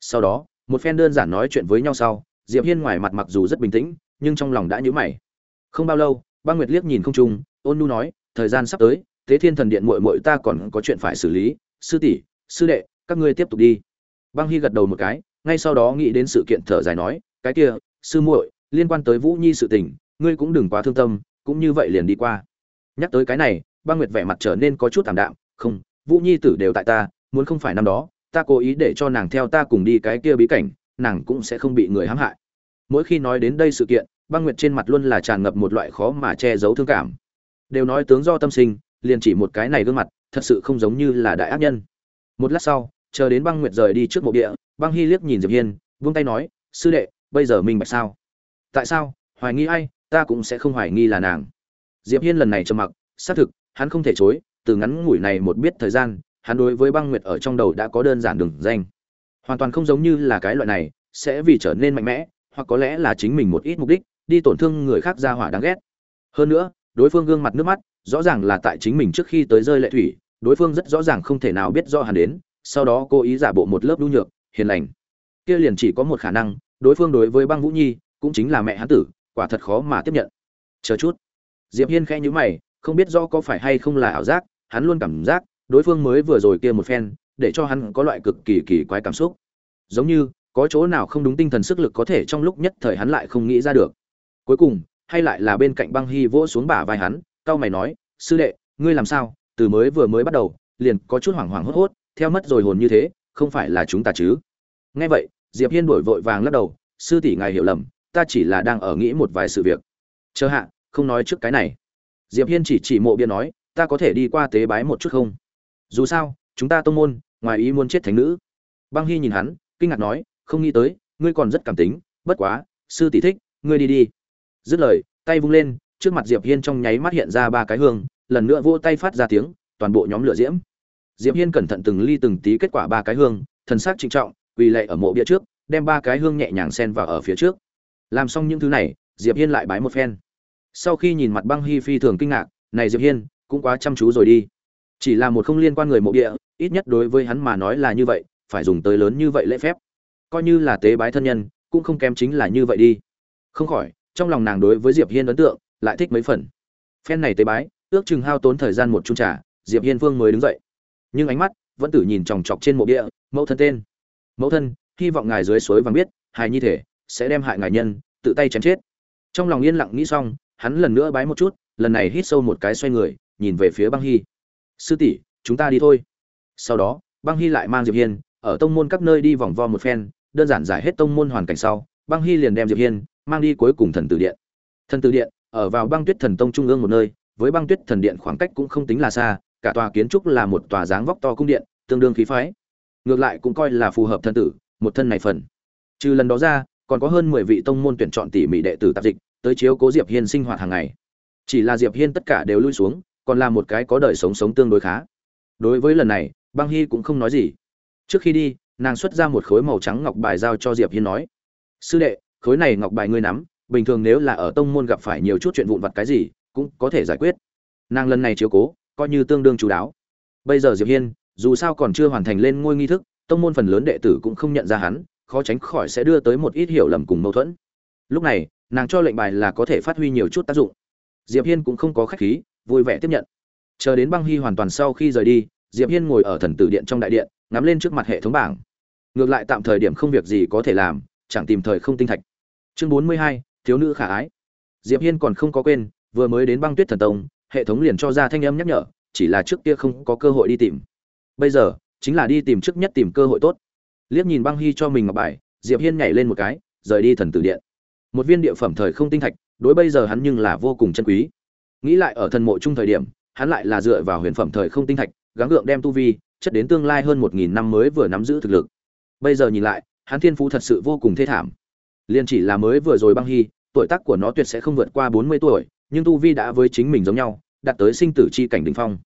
Sau đó, một phen đơn giản nói chuyện với nhau sau, diệp hiên ngoài mặt mặc dù rất bình tĩnh nhưng trong lòng đã nhíu mày. Không bao lâu, băng nguyệt liếc nhìn không trung, ôn nhu nói, thời gian sắp tới, tế thiên thần điện muội muội ta còn có chuyện phải xử lý. Sư tỷ, sư đệ, các ngươi tiếp tục đi. Băng hy gật đầu một cái, ngay sau đó nghĩ đến sự kiện thở dài nói, cái kia, sư muội, liên quan tới vũ nhi sự tình, ngươi cũng đừng quá thương tâm, cũng như vậy liền đi qua. Nhắc tới cái này, băng nguyệt vẻ mặt trở nên có chút thảm đạm, không, vũ nhi tử đều tại ta, muốn không phải năm đó, ta cố ý để cho nàng theo ta cùng đi cái kia bí cảnh, nàng cũng sẽ không bị người hãm hại mỗi khi nói đến đây sự kiện, băng nguyệt trên mặt luôn là tràn ngập một loại khó mà che giấu thương cảm. Đều nói tướng do tâm sinh, liền chỉ một cái này gương mặt, thật sự không giống như là đại ác nhân. Một lát sau, chờ đến băng nguyệt rời đi trước mộ địa, băng hy liếc nhìn diệp hiên, vung tay nói, sư đệ, bây giờ mình bạch sao? Tại sao? Hoài nghi ai? Ta cũng sẽ không hoài nghi là nàng. Diệp hiên lần này trầm mặc, xác thực, hắn không thể chối, từ ngắn ngủi này một biết thời gian, hắn đối với băng nguyệt ở trong đầu đã có đơn giản đường danh. Hoàn toàn không giống như là cái loại này, sẽ vì trở nên mạnh mẽ hoặc có lẽ là chính mình một ít mục đích, đi tổn thương người khác ra hỏa đáng ghét. Hơn nữa, đối phương gương mặt nước mắt, rõ ràng là tại chính mình trước khi tới rơi lệ thủy, đối phương rất rõ ràng không thể nào biết do hắn đến, sau đó cố ý giả bộ một lớp đu nhược, hiền lành. Kia liền chỉ có một khả năng, đối phương đối với băng vũ nhi, cũng chính là mẹ hắn tử, quả thật khó mà tiếp nhận. Chờ chút. Diệp hiên khẽ nhíu mày, không biết do có phải hay không là ảo giác, hắn luôn cảm giác, đối phương mới vừa rồi kia một phen, để cho hắn có loại cực kỳ kỳ quái cảm xúc. Giống như có chỗ nào không đúng tinh thần sức lực có thể trong lúc nhất thời hắn lại không nghĩ ra được. Cuối cùng, hay lại là bên cạnh băng hy vỗ xuống bả vai hắn cao mày nói, sư đệ, ngươi làm sao? Từ mới vừa mới bắt đầu, liền có chút hoảng hoảng hốt hốt, theo mất rồi hồn như thế, không phải là chúng ta chứ? Nghe vậy, diệp hiên đổi vội vàng lắc đầu, sư tỷ ngài hiểu lầm, ta chỉ là đang ở nghĩ một vài sự việc. Chờ hạ, không nói trước cái này. Diệp hiên chỉ chỉ mộ bia nói, ta có thể đi qua tế bái một chút không? Dù sao, chúng ta tông môn, ngoài ý muốn chết thánh nữ. Băng hy nhìn hắn, kinh ngạc nói không nghĩ tới, ngươi còn rất cảm tính, bất quá, sư tỷ thích, ngươi đi đi. Dứt lời, tay vung lên, trước mặt diệp hiên trong nháy mắt hiện ra ba cái hương, lần nữa vỗ tay phát ra tiếng, toàn bộ nhóm lửa diễm. Diệp hiên cẩn thận từng ly từng tí kết quả ba cái hương, thần sắc trịnh trọng, quỳ lệ ở mộ bia trước, đem ba cái hương nhẹ nhàng xen vào ở phía trước. Làm xong những thứ này, diệp hiên lại bái một phen. Sau khi nhìn mặt băng hy phi thường kinh ngạc, này diệp hiên, cũng quá chăm chú rồi đi. Chỉ là một không liên quan người mộ địa ít nhất đối với hắn mà nói là như vậy, phải dùng tới lớn như vậy lễ phép coi như là tế bái thân nhân, cũng không kém chính là như vậy đi. Không khỏi, trong lòng nàng đối với diệp hiên ấn tượng lại thích mấy phần. Phen này tế bái, ước chừng hao tốn thời gian một chung trà, diệp hiên vương mới đứng dậy. Nhưng ánh mắt vẫn tử nhìn chòng chọc trên mộ địa, mẫu thân tên. Mẫu thân, hy vọng ngài dưới suối vàng biết, hài nhi thể sẽ đem hại ngài nhân, tự tay chém chết. Trong lòng yên lặng nghĩ xong, hắn lần nữa bái một chút, lần này hít sâu một cái xoay người, nhìn về phía băng hy. Sư tỷ, chúng ta đi thôi. Sau đó, băng hy lại mang diệp hiên, ở tông môn các nơi đi vòng vo một phen đơn giản giải hết tông môn hoàn cảnh sau, băng hy liền đem diệp hiên mang đi cuối cùng thần tử điện. Thần tử điện, ở vào băng tuyết thần tông trung ương một nơi, với băng tuyết thần điện khoảng cách cũng không tính là xa, cả tòa kiến trúc là một tòa dáng vóc to cung điện, tương đương khí phái. Ngược lại cũng coi là phù hợp thân tử, một thân này phần. Trừ lần đó ra, còn có hơn mười vị tông môn tuyển chọn tỉ mỉ đệ tử tạp dịch, tới chiếu cố diệp hiên sinh hoạt hàng ngày. Chỉ là diệp hiên tất cả đều lui xuống, còn là một cái có đời sống sống tương đối khá. Đối với lần này, băng hy cũng không nói gì. Trước khi đi nàng xuất ra một khối màu trắng ngọc bài giao cho diệp hiên nói, sư đệ, khối này ngọc bài ngươi nắm, bình thường nếu là ở tông môn gặp phải nhiều chút chuyện vụn vặt cái gì, cũng có thể giải quyết. Nàng lần này chiếu cố, coi như tương đương chú đáo. Bây giờ diệp hiên, dù sao còn chưa hoàn thành lên ngôi nghi thức, tông môn phần lớn đệ tử cũng không nhận ra hắn, khó tránh khỏi sẽ đưa tới một ít hiểu lầm cùng mâu thuẫn. Lúc này, nàng cho lệnh bài là có thể phát huy nhiều chút tác dụng. Diệp hiên cũng không có khách khí, vui vẻ tiếp nhận. Chờ đến băng hy hoàn toàn sau khi rời đi, diệp hiên ngồi ở thần tử điện trong đại điện, ngắm lên trước mặt hệ thống bảng ngược lại tạm thời điểm không việc gì có thể làm chẳng tìm thời không tinh thạch. Chương 42, thiếu nữ khả ái. Diệp hiên còn không có quên vừa mới đến băng tuyết thần tông hệ thống liền cho ra thanh âm nhắc nhở chỉ là trước kia không có cơ hội đi tìm. Bây giờ chính là đi tìm trước nhất tìm cơ hội tốt. Liếc nhìn băng hy cho mình ngọc bài diệp hiên nhảy lên một cái rời đi thần tử điện. Một viên địa phẩm thời không tinh thạch đối bây giờ hắn nhưng là vô cùng chân quý. Nghĩ lại ở thần mộ chung thời điểm hắn lại là dựa vào huyền phẩm thời không tinh thạch gắng gượng đem tu vi chất đến tương lai hơn một nghìn năm mới vừa nắm giữ thực lực bây giờ nhìn lại, hắn thiên phú thật sự vô cùng thê thảm. Liền chỉ là mới vừa rồi băng hy, tuổi tác của nó tuyệt sẽ không vượt qua bốn mươi tuổi, nhưng tu vi đã với chính mình giống nhau, đạt tới sinh tử chi cảnh đỉnh phong.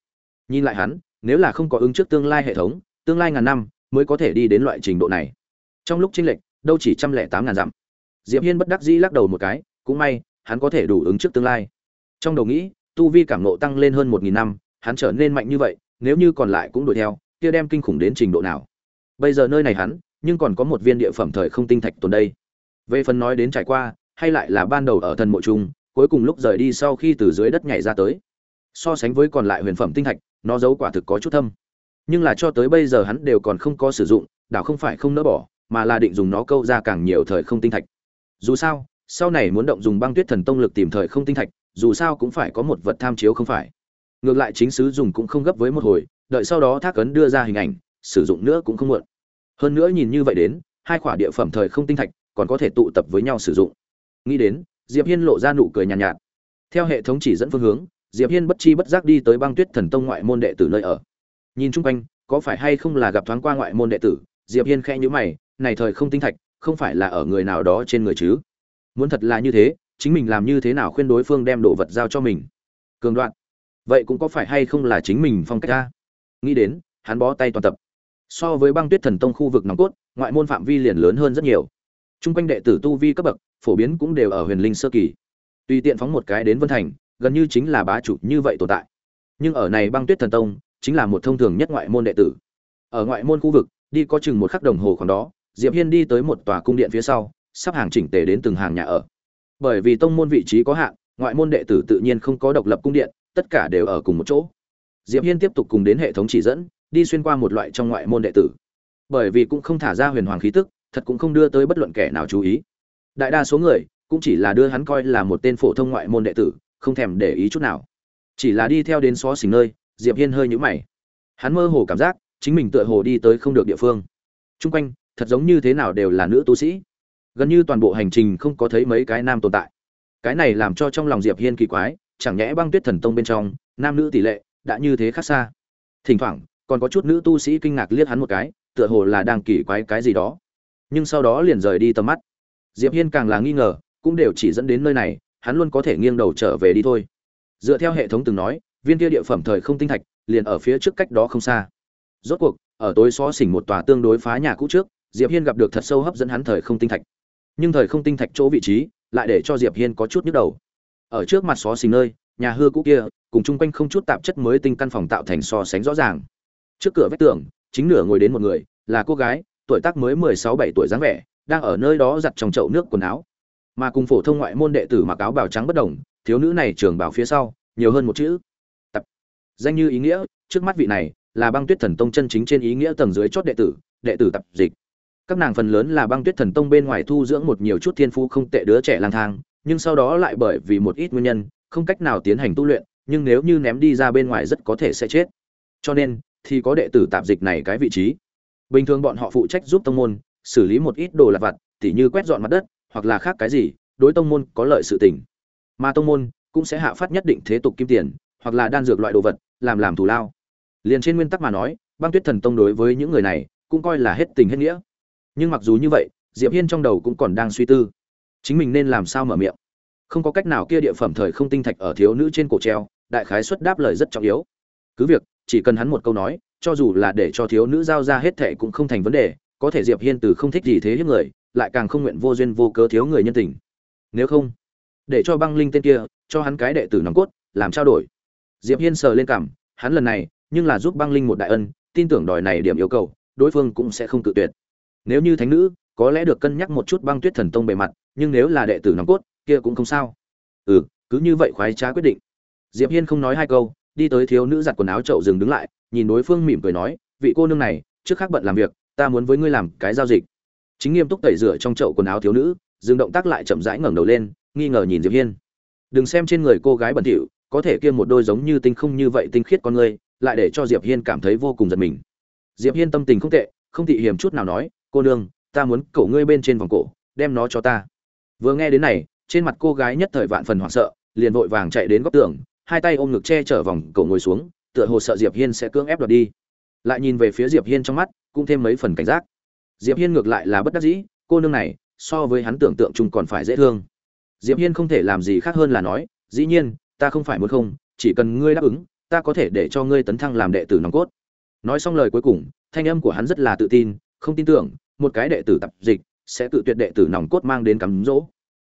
Nhìn lại hắn, nếu là không có ứng trước tương lai hệ thống, tương lai ngàn năm mới có thể đi đến loại trình độ này. Trong lúc tranh lệch, đâu chỉ trăm lẻ tám ngàn dặm. Diệp hiên bất đắc dĩ lắc đầu một cái, cũng may, hắn có thể đủ ứng trước tương lai. Trong đầu nghĩ, tu vi cảm nộ tăng lên hơn một nghìn năm, hắn trở nên mạnh như vậy, nếu như còn lại cũng đuổi theo, kia đem kinh khủng đến trình độ nào. Bây giờ nơi này hắn nhưng còn có một viên địa phẩm thời không tinh thạch tồn đây. Về phần nói đến trải qua, hay lại là ban đầu ở thần mộ trung cuối cùng lúc rời đi sau khi từ dưới đất nhảy ra tới. So sánh với còn lại huyền phẩm tinh thạch, nó giấu quả thực có chút thâm. Nhưng là cho tới bây giờ hắn đều còn không có sử dụng, đảo không phải không nỡ bỏ, mà là định dùng nó câu ra càng nhiều thời không tinh thạch. Dù sao, sau này muốn động dùng băng tuyết thần tông lực tìm thời không tinh thạch, dù sao cũng phải có một vật tham chiếu không phải. Ngược lại chính sứ dùng cũng không gấp với một hồi, đợi sau đó thác ấn đưa ra hình ảnh, sử dụng nữa cũng không muộn hơn nữa nhìn như vậy đến hai khoả địa phẩm thời không tinh thạch còn có thể tụ tập với nhau sử dụng. Nghĩ đến diệp hiên lộ ra nụ cười nhàn nhạt, nhạt. Theo hệ thống chỉ dẫn phương hướng diệp hiên bất chi bất giác đi tới băng tuyết thần tông ngoại môn đệ tử nơi ở. Nhìn chung quanh có phải hay không là gặp thoáng qua ngoại môn đệ tử diệp hiên khẽ nhíu mày này thời không tinh thạch không phải là ở người nào đó trên người chứ? Muốn thật là như thế chính mình làm như thế nào khuyên đối phương đem đồ vật giao cho mình? Cường đoạn. Vậy cũng có phải hay không là chính mình phong cách ta? Nghĩ đến hắn bó tay toàn tập so với băng tuyết thần tông khu vực nòng cốt, ngoại môn phạm vi liền lớn hơn rất nhiều. T r u n g quanh đệ tử tu vi cấp bậc, phổ biến cũng đều ở huyền linh sơ kỳ. Tùy tiện phóng một cái đến vân thành, gần như chính là bá chủ như vậy tồn tại. Nhưng ở này băng tuyết thần tông, chính là một thông thường nhất ngoại môn đệ tử. Ở ngoại môn khu vực, đi có chừng một khắc đồng hồ khoảng đó, diệp hiên đi tới một tòa cung điện phía sau, sắp hàng chỉnh tề đến từng hàng nhà ở. Bởi vì tông môn vị trí có hạn, ngoại môn đệ tử tự nhiên không có độc lập cung điện, tất cả đều ở cùng một chỗ. Diệp hiên tiếp tục cùng đến hệ thống chỉ dẫn đi xuyên qua một loại trong ngoại môn đệ tử. Bởi vì cũng không thả ra huyền hoàng khí tức, thật cũng không đưa tới bất luận kẻ nào chú ý. Đại đa số người, cũng chỉ là đưa hắn coi là một tên phổ thông ngoại môn đệ tử, không thèm để ý chút nào. Chỉ là đi theo đến xó xỉnh nơi, diệp hiên hơi nhũ mày. Hắn mơ hồ cảm giác, chính mình tựa hồ đi tới không được địa phương. Trung quanh, thật giống như thế nào đều là nữ tu sĩ. Gần như toàn bộ hành trình không có thấy mấy cái nam tồn tại. Cái này làm cho trong lòng diệp hiên kỳ quái, chẳng nhẽ băng tuyết thần tông bên trong, nam nữ tỷ lệ đã như thế khác xa. Thỉnh thoảng còn có chút nữ tu sĩ kinh ngạc liếc hắn một cái, tựa hồ là đang kỳ quái cái gì đó. Nhưng sau đó liền rời đi tầm mắt. Diệp hiên càng là nghi ngờ, cũng đều chỉ dẫn đến nơi này, hắn luôn có thể nghiêng đầu trở về đi thôi. Dựa theo hệ thống từng nói, viên kia địa phẩm thời không tinh thạch, liền ở phía trước cách đó không xa. Rốt cuộc, ở tối xó xỉnh một tòa tương đối phá nhà cũ trước, diệp hiên gặp được thật sâu hấp dẫn hắn thời không tinh thạch. Nhưng thời không tinh thạch chỗ vị trí, lại để cho diệp hiên có chút nhức đầu. Ở trước mặt xó xỉnh nơi, nhà hư cũ kia, cùng chung quanh không chút tạp chất mới tinh căn phòng tạo thành so sánh rõ ràng trước cửa vách tường, chính nửa ngồi đến một người, là cô gái, tuổi tác mới mười sáu bảy tuổi dáng vẻ, đang ở nơi đó giặt trong chậu nước quần áo. Mà cùng phổ thông ngoại môn đệ tử mặc áo bào trắng bất đồng, thiếu nữ này trường bảo phía sau, nhiều hơn một chữ. Tập. Danh như ý nghĩa, trước mắt vị này, là băng tuyết thần tông chân chính trên ý nghĩa tầng dưới chót đệ tử đệ tử tập dịch. Các nàng phần lớn là băng tuyết thần tông bên ngoài thu dưỡng một nhiều chút thiên phú không tệ đứa trẻ lang thang, nhưng sau đó lại bởi vì một ít nguyên nhân, không cách nào tiến hành tu luyện, nhưng nếu như ném đi ra bên ngoài rất có thể sẽ chết. Cho nên thì có đệ tử tạp dịch này cái vị trí. Bình thường bọn họ phụ trách giúp tông môn, xử lý một ít đồ lặt vặt, tỉ như quét dọn mặt đất, hoặc là khác cái gì, đối tông môn có lợi sự tình. Mà tông môn cũng sẽ hạ phát nhất định thế tục kim tiền, hoặc là đan dược loại đồ vật, làm làm thù lao. Liền trên nguyên tắc mà nói, băng tuyết thần tông đối với những người này, cũng coi là hết tình hết nghĩa. Nhưng mặc dù như vậy, diệp hiên trong đầu cũng còn đang suy tư. Chính mình nên làm sao mở miệng? Không có cách nào kia địa phẩm thời không tinh thạch ở thiếu nữ trên cổ treo, đại khái suất đáp lời rất trọng yếu. Cứ việc chỉ cần hắn một câu nói, cho dù là để cho thiếu nữ giao ra hết thệ cũng không thành vấn đề, có thể diệp hiên từ không thích gì thế hiếp người, lại càng không nguyện vô duyên vô cớ thiếu người nhân tình. Nếu không, để cho băng linh tên kia, cho hắn cái đệ tử nòng cốt, làm trao đổi. Diệp hiên sờ lên cảm, hắn lần này, nhưng là giúp băng linh một đại ân, tin tưởng đòi này điểm yêu cầu, đối phương cũng sẽ không tự tuyệt. Nếu như thánh nữ, có lẽ được cân nhắc một chút băng tuyết thần tông bề mặt, nhưng nếu là đệ tử nòng cốt, kia cũng không sao. Ừ cứ như vậy khoái trá quyết định. Diệp hiên không nói hai câu đi tới thiếu nữ giặt quần áo chậu dừng đứng lại, nhìn đối phương mỉm cười nói, vị cô nương này, trước khác bận làm việc, ta muốn với ngươi làm cái giao dịch. Chính nghiêm túc tẩy rửa trong chậu quần áo thiếu nữ, dừng động tác lại chậm rãi ngẩng đầu lên, nghi ngờ nhìn diệp hiên. Đừng xem trên người cô gái bẩn thỉu, có thể kia một đôi giống như tinh không như vậy tinh khiết con ngươi, lại để cho diệp hiên cảm thấy vô cùng giật mình. Diệp hiên tâm tình không tệ, không thị hiểm chút nào nói, cô nương, ta muốn cổ ngươi bên trên vòng cổ, đem nó cho ta. Vừa nghe đến này, trên mặt cô gái nhất thời vạn phần hoảng sợ, liền vội vàng chạy đến góc tường hai tay ôm ngực che chở vòng cổ ngồi xuống, tựa hồ sợ diệp hiên sẽ cưỡng ép đoạt đi. Lại nhìn về phía diệp hiên trong mắt, cũng thêm mấy phần cảnh giác. Diệp hiên ngược lại là bất đắc dĩ, cô nương này, so với hắn tưởng tượng chung còn phải dễ thương. Diệp hiên không thể làm gì khác hơn là nói, dĩ nhiên, ta không phải muốn không, chỉ cần ngươi đáp ứng, ta có thể để cho ngươi tấn thăng làm đệ tử nòng cốt. Nói xong lời cuối cùng, thanh âm của hắn rất là tự tin, không tin tưởng, một cái đệ tử tập dịch sẽ tự tuyệt đệ tử nòng cốt mang đến cắm dỗ.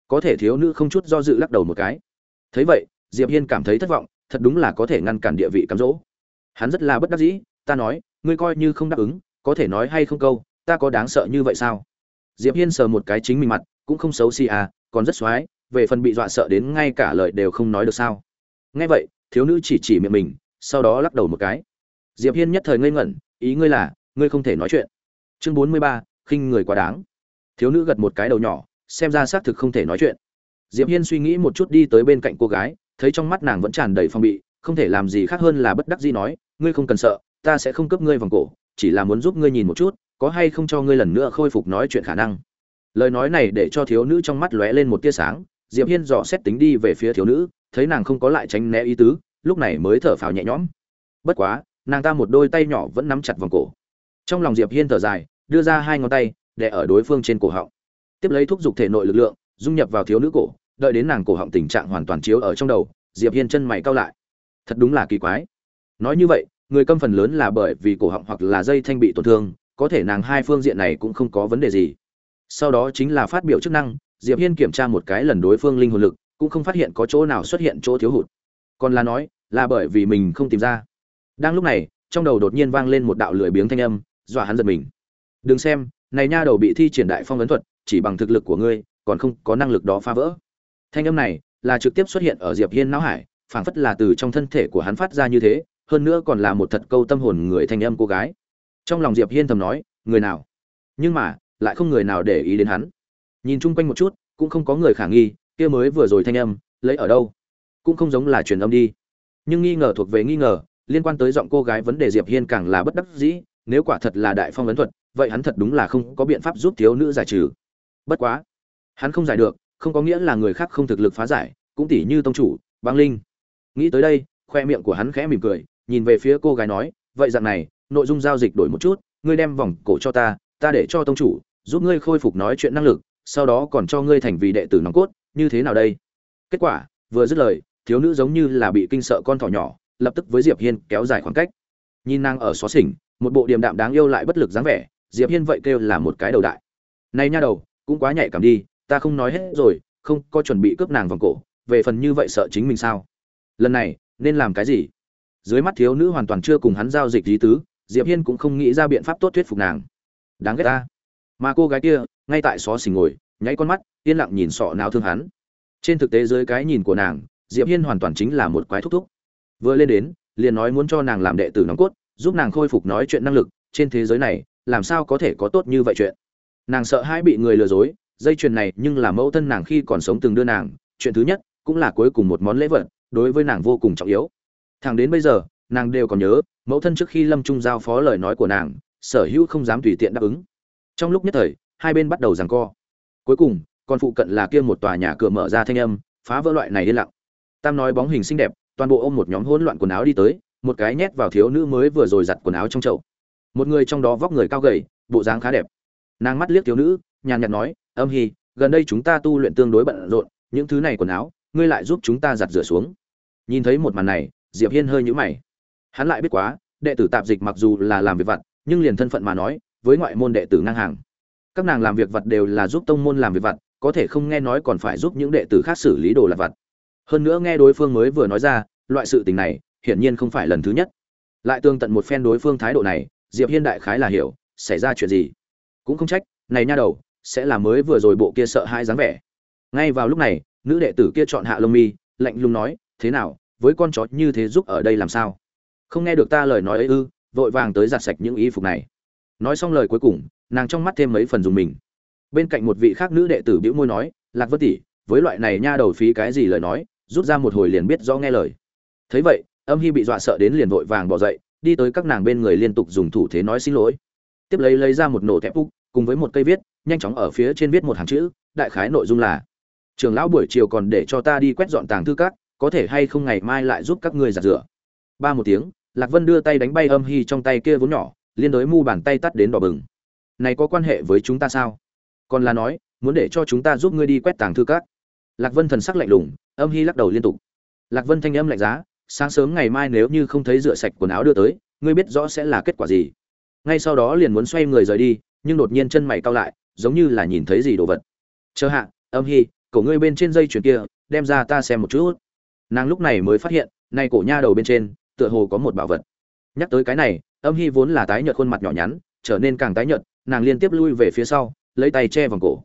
Có thể thiếu nữ không chút do dự lắc đầu một cái. Thấy vậy diệp hiên cảm thấy thất vọng thật đúng là có thể ngăn cản địa vị cám dỗ. Hắn rất là bất đắc dĩ ta nói ngươi coi như không đáp ứng có thể nói hay không câu ta có đáng sợ như vậy sao? Diệp hiên sờ một cái chính mình mặt cũng không xấu xí à còn rất xoái về phần bị dọa sợ đến ngay cả lời đều không nói được sao? Nghe vậy thiếu nữ chỉ chỉ miệng mình sau đó lắc đầu một cái. Diệp hiên nhất thời ngây ngẩn ý ngươi là ngươi không thể nói chuyện. Chương bốn mươi ba, khinh người quá đáng. Thiếu nữ gật một cái đầu nhỏ xem ra xác thực không thể nói chuyện. Diệp hiên suy nghĩ một chút đi tới bên cạnh cô gái thấy trong mắt nàng vẫn tràn đầy phong bị, không thể làm gì khác hơn là bất đắc dĩ nói, ngươi không cần sợ, ta sẽ không cướp ngươi vòng cổ, chỉ là muốn giúp ngươi nhìn một chút, có hay không cho ngươi lần nữa khôi phục nói chuyện khả năng. Lời nói này để cho thiếu nữ trong mắt lóe lên một tia sáng, diệp hiên dò xét tính đi về phía thiếu nữ, thấy nàng không có lại tránh né ý tứ, lúc này mới thở phào nhẹ nhõm. Bất quá, nàng ta một đôi tay nhỏ vẫn nắm chặt vòng cổ. Trong lòng diệp hiên thở dài, đưa ra hai ngón tay để ở đối phương trên cổ họng. Tiếp lấy thúc giục thể nội lực lượng, dung nhập vào thiếu nữ cổ đợi đến nàng cổ họng tình trạng hoàn toàn chiếu ở trong đầu, diệp hiên chân mày cau lại. Thật đúng là kỳ quái. Nói như vậy, người câm phần lớn là bởi vì cổ họng hoặc là dây thanh bị tổn thương, có thể nàng hai phương diện này cũng không có vấn đề gì. Sau đó chính là phát biểu chức năng, diệp hiên kiểm tra một cái lần đối phương linh hồn lực, cũng không phát hiện có chỗ nào xuất hiện chỗ thiếu hụt. Còn là nói, là bởi vì mình không tìm ra. Đang lúc này, trong đầu đột nhiên vang lên một đạo lười biếng thanh âm, dọa hắn giật mình. Đừng xem, này nha đầu bị thi triển đại phong ấn thuật, chỉ bằng thực lực của ngươi, còn không có năng lực đó phá vỡ thanh âm này là trực tiếp xuất hiện ở diệp hiên não hải, phảng phất là từ trong thân thể của hắn phát ra như thế, hơn nữa còn là một thật câu tâm hồn người thanh âm cô gái. Trong lòng diệp hiên thầm nói, người nào? Nhưng mà, lại không người nào để ý đến hắn. Nhìn chung quanh một chút, cũng không có người khả nghi, kia mới vừa rồi thanh âm, lấy ở đâu? Cũng không giống là truyền âm đi. Nhưng nghi ngờ thuộc về nghi ngờ, liên quan tới giọng cô gái vấn đề diệp hiên càng là bất đắc dĩ, nếu quả thật là đại phong ấn thuật, vậy hắn thật đúng là không có biện pháp giúp thiếu nữ giải trừ. Bất quá, hắn không giải được không có nghĩa là người khác không thực lực phá giải, cũng tỷ như tông chủ băng linh. Nghĩ tới đây, khoe miệng của hắn khẽ mỉm cười, nhìn về phía cô gái nói, vậy dạng này, nội dung giao dịch đổi một chút, ngươi đem vòng cổ cho ta ta để cho tông chủ, giúp ngươi khôi phục nói chuyện năng lực, sau đó còn cho ngươi thành vì đệ tử nòng cốt, như thế nào đây? Kết quả, vừa dứt lời, thiếu nữ giống như là bị kinh sợ con thỏ nhỏ, lập tức với diệp hiên kéo dài khoảng cách. Nhìn nàng ở xó xỉnh, một bộ điềm đạm đáng yêu lại bất lực dáng vẻ, diệp hiên vậy kêu là một cái đầu đại. Này nha đầu, cũng quá nhạy cảm đi ta không nói hết rồi, không có chuẩn bị cướp nàng vòng cổ, về phần như vậy sợ chính mình sao? Lần này, nên làm cái gì? Dưới mắt thiếu nữ hoàn toàn chưa cùng hắn giao dịch lý tứ, diệp hiên cũng không nghĩ ra biện pháp tốt thuyết phục nàng. Đáng ghét ta. Mà cô gái kia, ngay tại xó xỉnh ngồi, nháy con mắt, yên lặng nhìn sọ nào thương hắn. Trên thực tế dưới cái nhìn của nàng, diệp hiên hoàn toàn chính là một quái thúc thúc. Vừa lên đến, liền nói muốn cho nàng làm đệ tử nòng cốt, giúp nàng khôi phục nói chuyện năng lực, trên thế giới này, làm sao có thể có tốt như vậy chuyện? Nàng sợ hãi bị người lừa dối dây chuyền này nhưng là mẫu thân nàng khi còn sống từng đưa nàng, chuyện thứ nhất cũng là cuối cùng một món lễ vật, đối với nàng vô cùng trọng yếu. Thẳng đến bây giờ, nàng đều còn nhớ, mẫu thân trước khi lâm trung giao phó lời nói của nàng, sở hữu không dám tùy tiện đáp ứng. Trong lúc nhất thời, hai bên bắt đầu giằng co. Cuối cùng, còn phụ cận là kia một tòa nhà cửa mở ra thanh âm, phá vỡ loại này yên lặng. Tam nói bóng hình xinh đẹp, toàn bộ ôm một nhóm hỗn loạn quần áo đi tới, một cái nhét vào thiếu nữ mới vừa rồi giặt quần áo trong chậu. Một người trong đó vóc người cao gầy, bộ dáng khá đẹp. Nàng mắt liếc thiếu nữ, nhàn nhạt nói âm hy gần đây chúng ta tu luyện tương đối bận rộn, những thứ này quần áo, ngươi lại giúp chúng ta giặt rửa xuống. Nhìn thấy một màn này, diệp hiên hơi nhũ mày. Hắn lại biết quá, đệ tử tạp dịch mặc dù là làm việc vặt, nhưng liền thân phận mà nói, với ngoại môn đệ tử ngang hàng. Các nàng làm việc vặt đều là giúp tông môn làm việc vặt, có thể không nghe nói còn phải giúp những đệ tử khác xử lý đồ lặt vặt. Hơn nữa nghe đối phương mới vừa nói ra, loại sự tình này, hiển nhiên không phải lần thứ nhất. Lại tương tận một phen đối phương thái độ này, diệp hiên đại khái là hiểu, xảy ra chuyện gì. Cũng không trách, này nha đầu sẽ là mới vừa rồi bộ kia sợ hãi dáng vẻ. Ngay vào lúc này, nữ đệ tử kia chọn hạ lông mi, lạnh lùng nói, thế nào, với con chó như thế giúp ở đây làm sao? Không nghe được ta lời nói ấy ư, vội vàng tới giặt sạch những y phục này. Nói xong lời cuối cùng, nàng trong mắt thêm mấy phần dùng mình. Bên cạnh một vị khác nữ đệ tử bĩu môi nói, lạc vân tỷ, với loại này nha đầu phí cái gì lời nói, rút ra một hồi liền biết rõ nghe lời. Thấy vậy, âm hy bị dọa sợ đến liền vội vàng bỏ dậy, đi tới các nàng bên người liên tục dùng thủ thế nói xin lỗi. Tiếp lấy lấy ra một nổ thép úc, cùng với một cây viết nhanh chóng ở phía trên viết một hàng chữ, đại khái nội dung là, trường lão buổi chiều còn để cho ta đi quét dọn tàng thư các, có thể hay không ngày mai lại giúp các ngươi giặt rửa? Ba một tiếng, lạc vân đưa tay đánh bay âm hy trong tay kia vốn nhỏ, liên đối mu bàn tay tắt đến đỏ bừng. Này có quan hệ với chúng ta sao? Còn là nói, muốn để cho chúng ta giúp ngươi đi quét tàng thư các. Lạc vân thần sắc lạnh lùng, âm hy lắc đầu liên tục. Lạc vân thanh âm lạnh giá, sáng sớm ngày mai nếu như không thấy rửa sạch quần áo đưa tới, ngươi biết rõ sẽ là kết quả gì. Ngay sau đó liền muốn xoay người rời đi, nhưng đột nhiên chân mày cau lại giống như là nhìn thấy gì đồ vật. Chờ hạ, âm hy cổ ngươi bên trên dây chuyền kia, đem ra ta xem một chút. Nàng lúc này mới phát hiện nay cổ nha đầu bên trên, tựa hồ có một bảo vật. Nhắc tới cái này, âm hy vốn là tái nhợt khuôn mặt nhỏ nhắn, trở nên càng tái nhợt, nàng liên tiếp lui về phía sau, lấy tay che vòng cổ.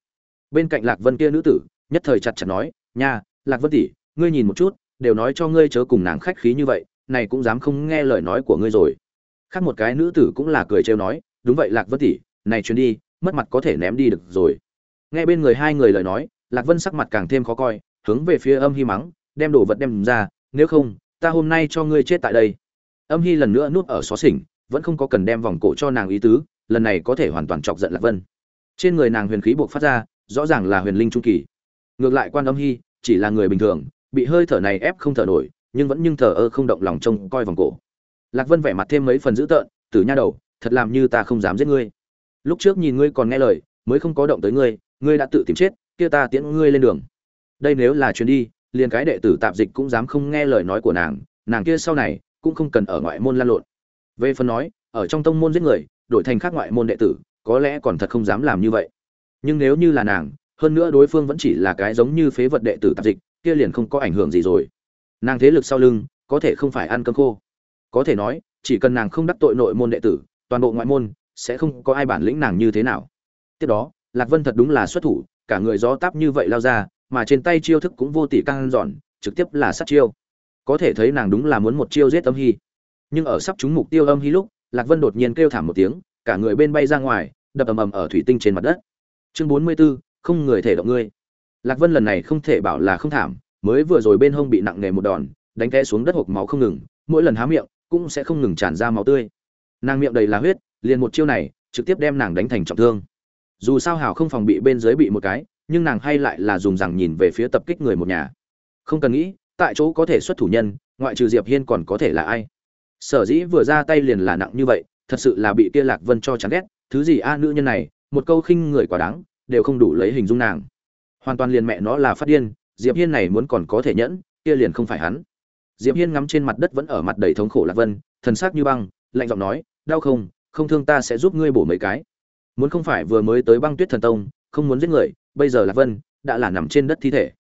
Bên cạnh lạc vân kia nữ tử, nhất thời chặt chặt nói, nha, lạc vân tỷ, ngươi nhìn một chút, đều nói cho ngươi chớ cùng nàng khách khí như vậy, này cũng dám không nghe lời nói của ngươi rồi. Khác một cái nữ tử cũng là cười trêu nói, đúng vậy, lạc vân tỷ, này chuyến đi mất mặt có thể ném đi được rồi. Nghe bên người hai người lời nói, lạc vân sắc mặt càng thêm khó coi, hướng về phía âm hy mắng, đem đồ vật đem ra, nếu không, ta hôm nay cho ngươi chết tại đây. Âm hy lần nữa nuốt ở xó xỉnh, vẫn không có cần đem vòng cổ cho nàng ý tứ, lần này có thể hoàn toàn chọc giận lạc vân. Trên người nàng huyền khí buộc phát ra, rõ ràng là huyền linh trung kỳ. Ngược lại quan âm hy, chỉ là người bình thường, bị hơi thở này ép không thở nổi, nhưng vẫn nhưng thở ơ không động lòng trông coi vòng cổ. Lạc vân vẻ mặt thêm mấy phần dữ tợn, tử nha đầu, thật làm như ta không dám giết ngươi lúc trước nhìn ngươi còn nghe lời, mới không có động tới ngươi ngươi đã tự tìm chết, kia ta tiễn ngươi lên đường. Đây nếu là chuyến đi, liền cái đệ tử tạp dịch cũng dám không nghe lời nói của nàng nàng kia sau này cũng không cần ở ngoại môn lan lộn. Về phần nói, ở trong tông môn giết người, đổi thành khác ngoại môn đệ tử, có lẽ còn thật không dám làm như vậy. Nhưng nếu như là nàng, hơn nữa đối phương vẫn chỉ là cái giống như phế vật đệ tử tạp dịch, kia liền không có ảnh hưởng gì rồi. Nàng thế lực sau lưng, có thể không phải ăn cơm khô. Có thể nói, chỉ cần nàng không đắc tội nội môn đệ tử, toàn bộ ngoại môn sẽ không có ai bản lĩnh nàng như thế nào. Tiếp đó lạc vân thật đúng là xuất thủ cả người gió táp như vậy lao ra mà trên tay chiêu thức cũng vô tỷ căng dọn trực tiếp là sát chiêu. Có thể thấy nàng đúng là muốn một chiêu giết âm hy. Nhưng ở sắp trúng mục tiêu âm hy lúc lạc vân đột nhiên kêu thảm một tiếng cả người bên bay ra ngoài đập ầm ầm ở thủy tinh trên mặt đất. Chương bốn mươi 44, không người thể động ngươi. Lạc vân lần này không thể bảo là không thảm mới vừa rồi bên hông bị nặng nề một đòn đánh té xuống đất hộc máu không ngừng mỗi lần há miệng cũng sẽ không ngừng tràn ra máu tươi. Nàng miệng đầy là huyết liền một chiêu này trực tiếp đem nàng đánh thành trọng thương. Dù sao hảo không phòng bị bên dưới bị một cái, nhưng nàng hay lại là dùng rằng nhìn về phía tập kích người một nhà. Không cần nghĩ, tại chỗ có thể xuất thủ nhân, ngoại trừ diệp hiên còn có thể là ai? Sở dĩ vừa ra tay liền là nặng như vậy, thật sự là bị kia lạc vân cho chán ghét, thứ gì a nữ nhân này, một câu khinh người quá đáng, đều không đủ lấy hình dung nàng. Hoàn toàn liền mẹ nó là phát điên, diệp hiên này muốn còn có thể nhẫn, kia liền không phải hắn. Diệp hiên ngắm trên mặt đất vẫn ở mặt đầy thống khổ lạc vân, thần sắc như băng, lạnh giọng nói, đau không? Không thương ta sẽ giúp ngươi bổ mấy cái. Muốn không phải vừa mới tới băng tuyết thần tông, không muốn giết người, bây giờ lạc vân đã là nằm trên đất thi thể.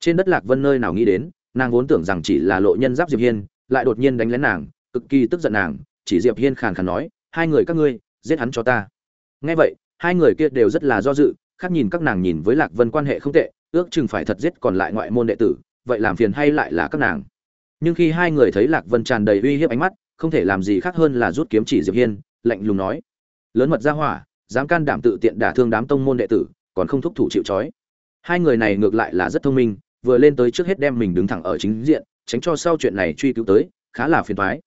Trên đất lạc vân nơi nào nghĩ đến, nàng vốn tưởng rằng chỉ là lộ nhân giáp diệp hiên, lại đột nhiên đánh lén nàng, cực kỳ tức giận nàng, chỉ diệp hiên khàn khàn nói, hai người các ngươi, giết hắn cho ta. Nghe vậy, hai người kia đều rất là do dự, khác nhìn các nàng nhìn với lạc vân quan hệ không tệ, ước chừng phải thật giết còn lại ngoại môn đệ tử, vậy làm phiền hay lại là các nàng? Nhưng khi hai người thấy lạc vân tràn đầy uy hiếp ánh mắt, không thể làm gì khác hơn là rút kiếm chỉ diệp hiên lạnh lùng nói, lớn mật ra hỏa, dám can đảm tự tiện đả thương đám tông môn đệ tử, còn không thúc thủ chịu trói. Hai người này ngược lại là rất thông minh, vừa lên tới trước hết đem mình đứng thẳng ở chính diện, tránh cho sau chuyện này truy cứu tới, khá là phiền thoái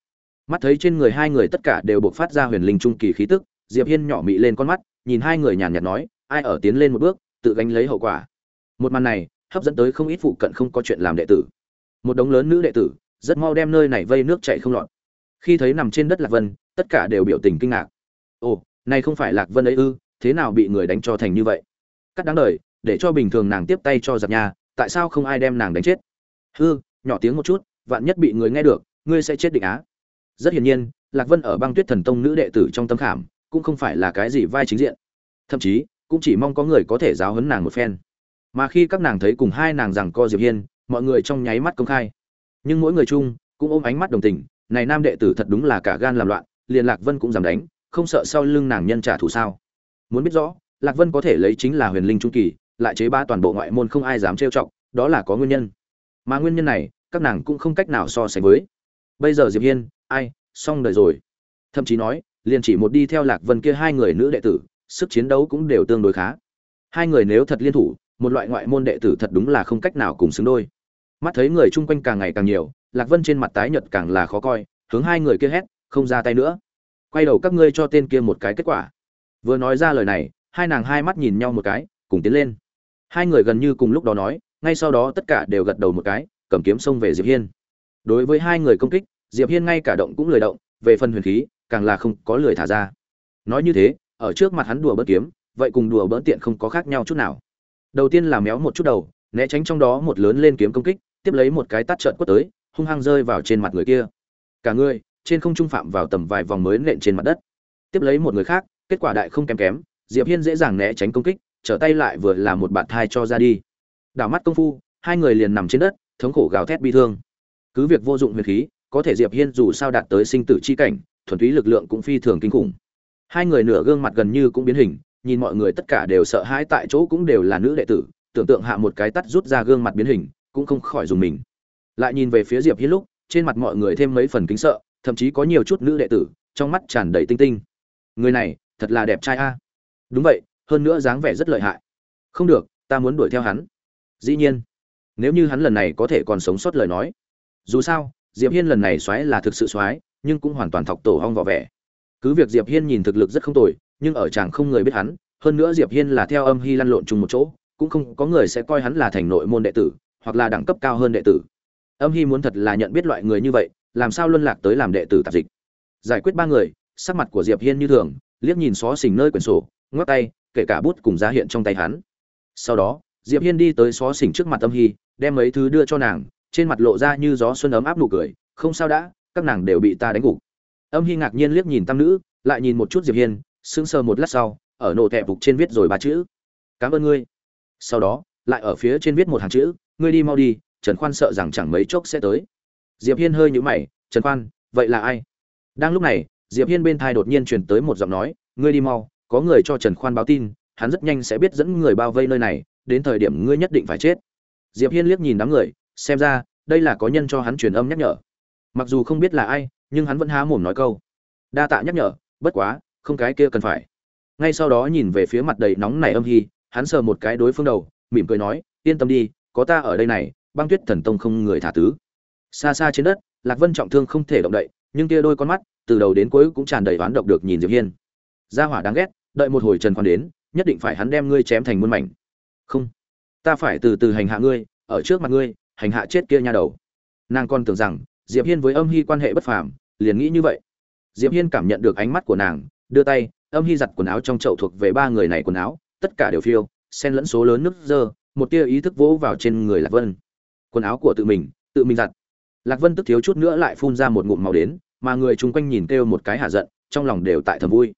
mắt thấy trên người hai người tất cả đều buộc phát ra huyền linh trung kỳ khí tức, diệp hiên nhỏ mị lên con mắt, nhìn hai người nhàn nhạt nói, ai ở tiến lên một bước, tự gánh lấy hậu quả. Một màn này, hấp dẫn tới không ít phụ cận không có chuyện làm đệ tử. Một đống lớn nữ đệ tử, rất mau đem nơi này vây nước chảy không lọt. Khi thấy nằm trên đất lạc vân tất cả đều biểu tình kinh ngạc. Ồ, này không phải lạc vân ấy ư, thế nào bị người đánh cho thành như vậy? Cắt đáng đời, để cho bình thường nàng tiếp tay cho giặc nhà, tại sao không ai đem nàng đánh chết? Hư, nhỏ tiếng một chút, vạn nhất bị người nghe được, ngươi sẽ chết định á. Rất hiển nhiên, lạc vân ở băng tuyết thần tông nữ đệ tử trong tâm khảm, cũng không phải là cái gì vai chính diện. Thậm chí, cũng chỉ mong có người có thể giáo huấn nàng một phen. Mà khi các nàng thấy cùng hai nàng rằng co diệp hiên, mọi người trong nháy mắt công khai. Nhưng mỗi người chung, cũng ôm ánh mắt đồng tình, này nam đệ tử thật đúng là cả gan làm loạn liền lạc vân cũng dám đánh, không sợ sau lưng nàng nhân trả thù sao? Muốn biết rõ, lạc vân có thể lấy chính là huyền linh trung kỳ, lại chế ba toàn bộ ngoại môn không ai dám trêu chọc, đó là có nguyên nhân. Mà nguyên nhân này, các nàng cũng không cách nào so sánh với. Bây giờ diệp hiên, ai, xong đời rồi. Thậm chí nói, liền chỉ một đi theo lạc vân kia hai người nữ đệ tử, sức chiến đấu cũng đều tương đối khá. Hai người nếu thật liên thủ, một loại ngoại môn đệ tử thật đúng là không cách nào cùng xứng đôi. Mắt thấy người chung quanh càng ngày càng nhiều, lạc vân trên mặt tái nhợt càng là khó coi, hướng hai người kia hét không ra tay nữa. Quay đầu các ngươi cho tên kia một cái kết quả. Vừa nói ra lời này, hai nàng hai mắt nhìn nhau một cái, cùng tiến lên. Hai người gần như cùng lúc đó nói, ngay sau đó tất cả đều gật đầu một cái, cầm kiếm xông về diệp hiên. Đối với hai người công kích, diệp hiên ngay cả động cũng lười động, về phần huyền khí, càng là không có lười thả ra. Nói như thế, ở trước mặt hắn đùa bỡn kiếm, vậy cùng đùa bỡn tiện không có khác nhau chút nào. Đầu tiên là méo một chút đầu, né tránh trong đó một lớn lên kiếm công kích, tiếp lấy một cái tát trợn quất tới, hung hăng rơi vào trên mặt người kia. Cả người trên không trung phạm vào tầm vài vòng mới nện trên mặt đất. Tiếp lấy một người khác, kết quả đại không kém kém, diệp hiên dễ dàng né tránh công kích, trở tay lại vừa là một bạt thai cho ra đi. Đảo mắt công phu, hai người liền nằm trên đất, thống khổ gào thét bi thương. Cứ việc vô dụng huyền khí, có thể diệp hiên dù sao đạt tới sinh tử chi cảnh, thuần túy lực lượng cũng phi thường kinh khủng. Hai người nửa gương mặt gần như cũng biến hình, nhìn mọi người tất cả đều sợ hãi tại chỗ cũng đều là nữ đệ tử, tưởng tượng hạ một cái tắt rút ra gương mặt biến hình, cũng không khỏi dùng mình. Lại nhìn về phía diệp hiên lúc, trên mặt mọi người thêm mấy phần kính sợ thậm chí có nhiều chút nữ đệ tử, trong mắt tràn đầy tinh tinh. Người này, thật là đẹp trai a. Đúng vậy, hơn nữa dáng vẻ rất lợi hại. Không được, ta muốn đuổi theo hắn. Dĩ nhiên. Nếu như hắn lần này có thể còn sống sót lời nói. Dù sao, diệp hiên lần này xoáy là thực sự xoáy, nhưng cũng hoàn toàn thọc tổ hong vỏ vẻ. Cứ việc diệp hiên nhìn thực lực rất không tồi, nhưng ở chàng không người biết hắn, hơn nữa diệp hiên là theo âm hy lăn lộn chung một chỗ, cũng không có người sẽ coi hắn là thành nội môn đệ tử, hoặc là đẳng cấp cao hơn đệ tử. Âm hy muốn thật là nhận biết loại người như vậy làm sao luân lạc tới làm đệ tử tạp dịch? Giải quyết ba người, sắc mặt của diệp hiên như thường, liếc nhìn xó xỉnh nơi quyển sổ, ngoắc tay, kể cả bút cùng giá hiện trong tay hắn. Sau đó, diệp hiên đi tới xó xỉnh trước mặt âm hy, đem mấy thứ đưa cho nàng, trên mặt lộ ra như gió xuân ấm áp nụ cười, không sao đã, các nàng đều bị ta đánh gục. Âm hy ngạc nhiên liếc nhìn tam nữ, lại nhìn một chút diệp hiên, sững sờ một lát sau, ở nổ tẹp phục trên viết rồi ba chữ, cảm ơn ngươi. Sau đó, lại ở phía trên viết một hàng chữ, ngươi đi mau đi, trần khoan sợ rằng chẳng mấy chốc sẽ tới diệp hiên hơi nhíu mày, trần khoan, vậy là ai? Đang lúc này, diệp hiên bên thai đột nhiên truyền tới một giọng nói, ngươi đi mau, có người cho trần khoan báo tin, hắn rất nhanh sẽ biết dẫn người bao vây nơi này, đến thời điểm ngươi nhất định phải chết. Diệp hiên liếc nhìn đám người, xem ra, đây là có nhân cho hắn truyền âm nhắc nhở. Mặc dù không biết là ai, nhưng hắn vẫn há mồm nói câu. Đa tạ nhắc nhở, bất quá, không cái kia cần phải. Ngay sau đó nhìn về phía mặt đầy nóng này âm hy, hắn sờ một cái đối phương đầu, mỉm cười nói, yên tâm đi, có ta ở đây này, băng tuyết thần tông không người thả tứ xa xa trên đất, lạc vân trọng thương không thể động đậy, nhưng kia đôi con mắt, từ đầu đến cuối cũng tràn đầy oán độc được nhìn diệp hiên. Gia hỏa đáng ghét, đợi một hồi trần khoan đến, nhất định phải hắn đem ngươi chém thành muôn mảnh. Không, ta phải từ từ hành hạ ngươi, ở trước mặt ngươi, hành hạ chết kia nha đầu. Nàng còn tưởng rằng, diệp hiên với âm hy quan hệ bất phàm, liền nghĩ như vậy. Diệp hiên cảm nhận được ánh mắt của nàng, đưa tay, âm hy giặt quần áo trong chậu thuộc về ba người này quần áo, tất cả đều phiêu, xen lẫn số lớn nước dơ, một tia ý thức vỗ vào trên người lạc vân. Quần áo của tự mình tự mình giặt lạc vân tức thiếu chút nữa lại phun ra một ngụm màu đến, mà người chung quanh nhìn kêu một cái hạ giận, trong lòng đều tại thầm vui.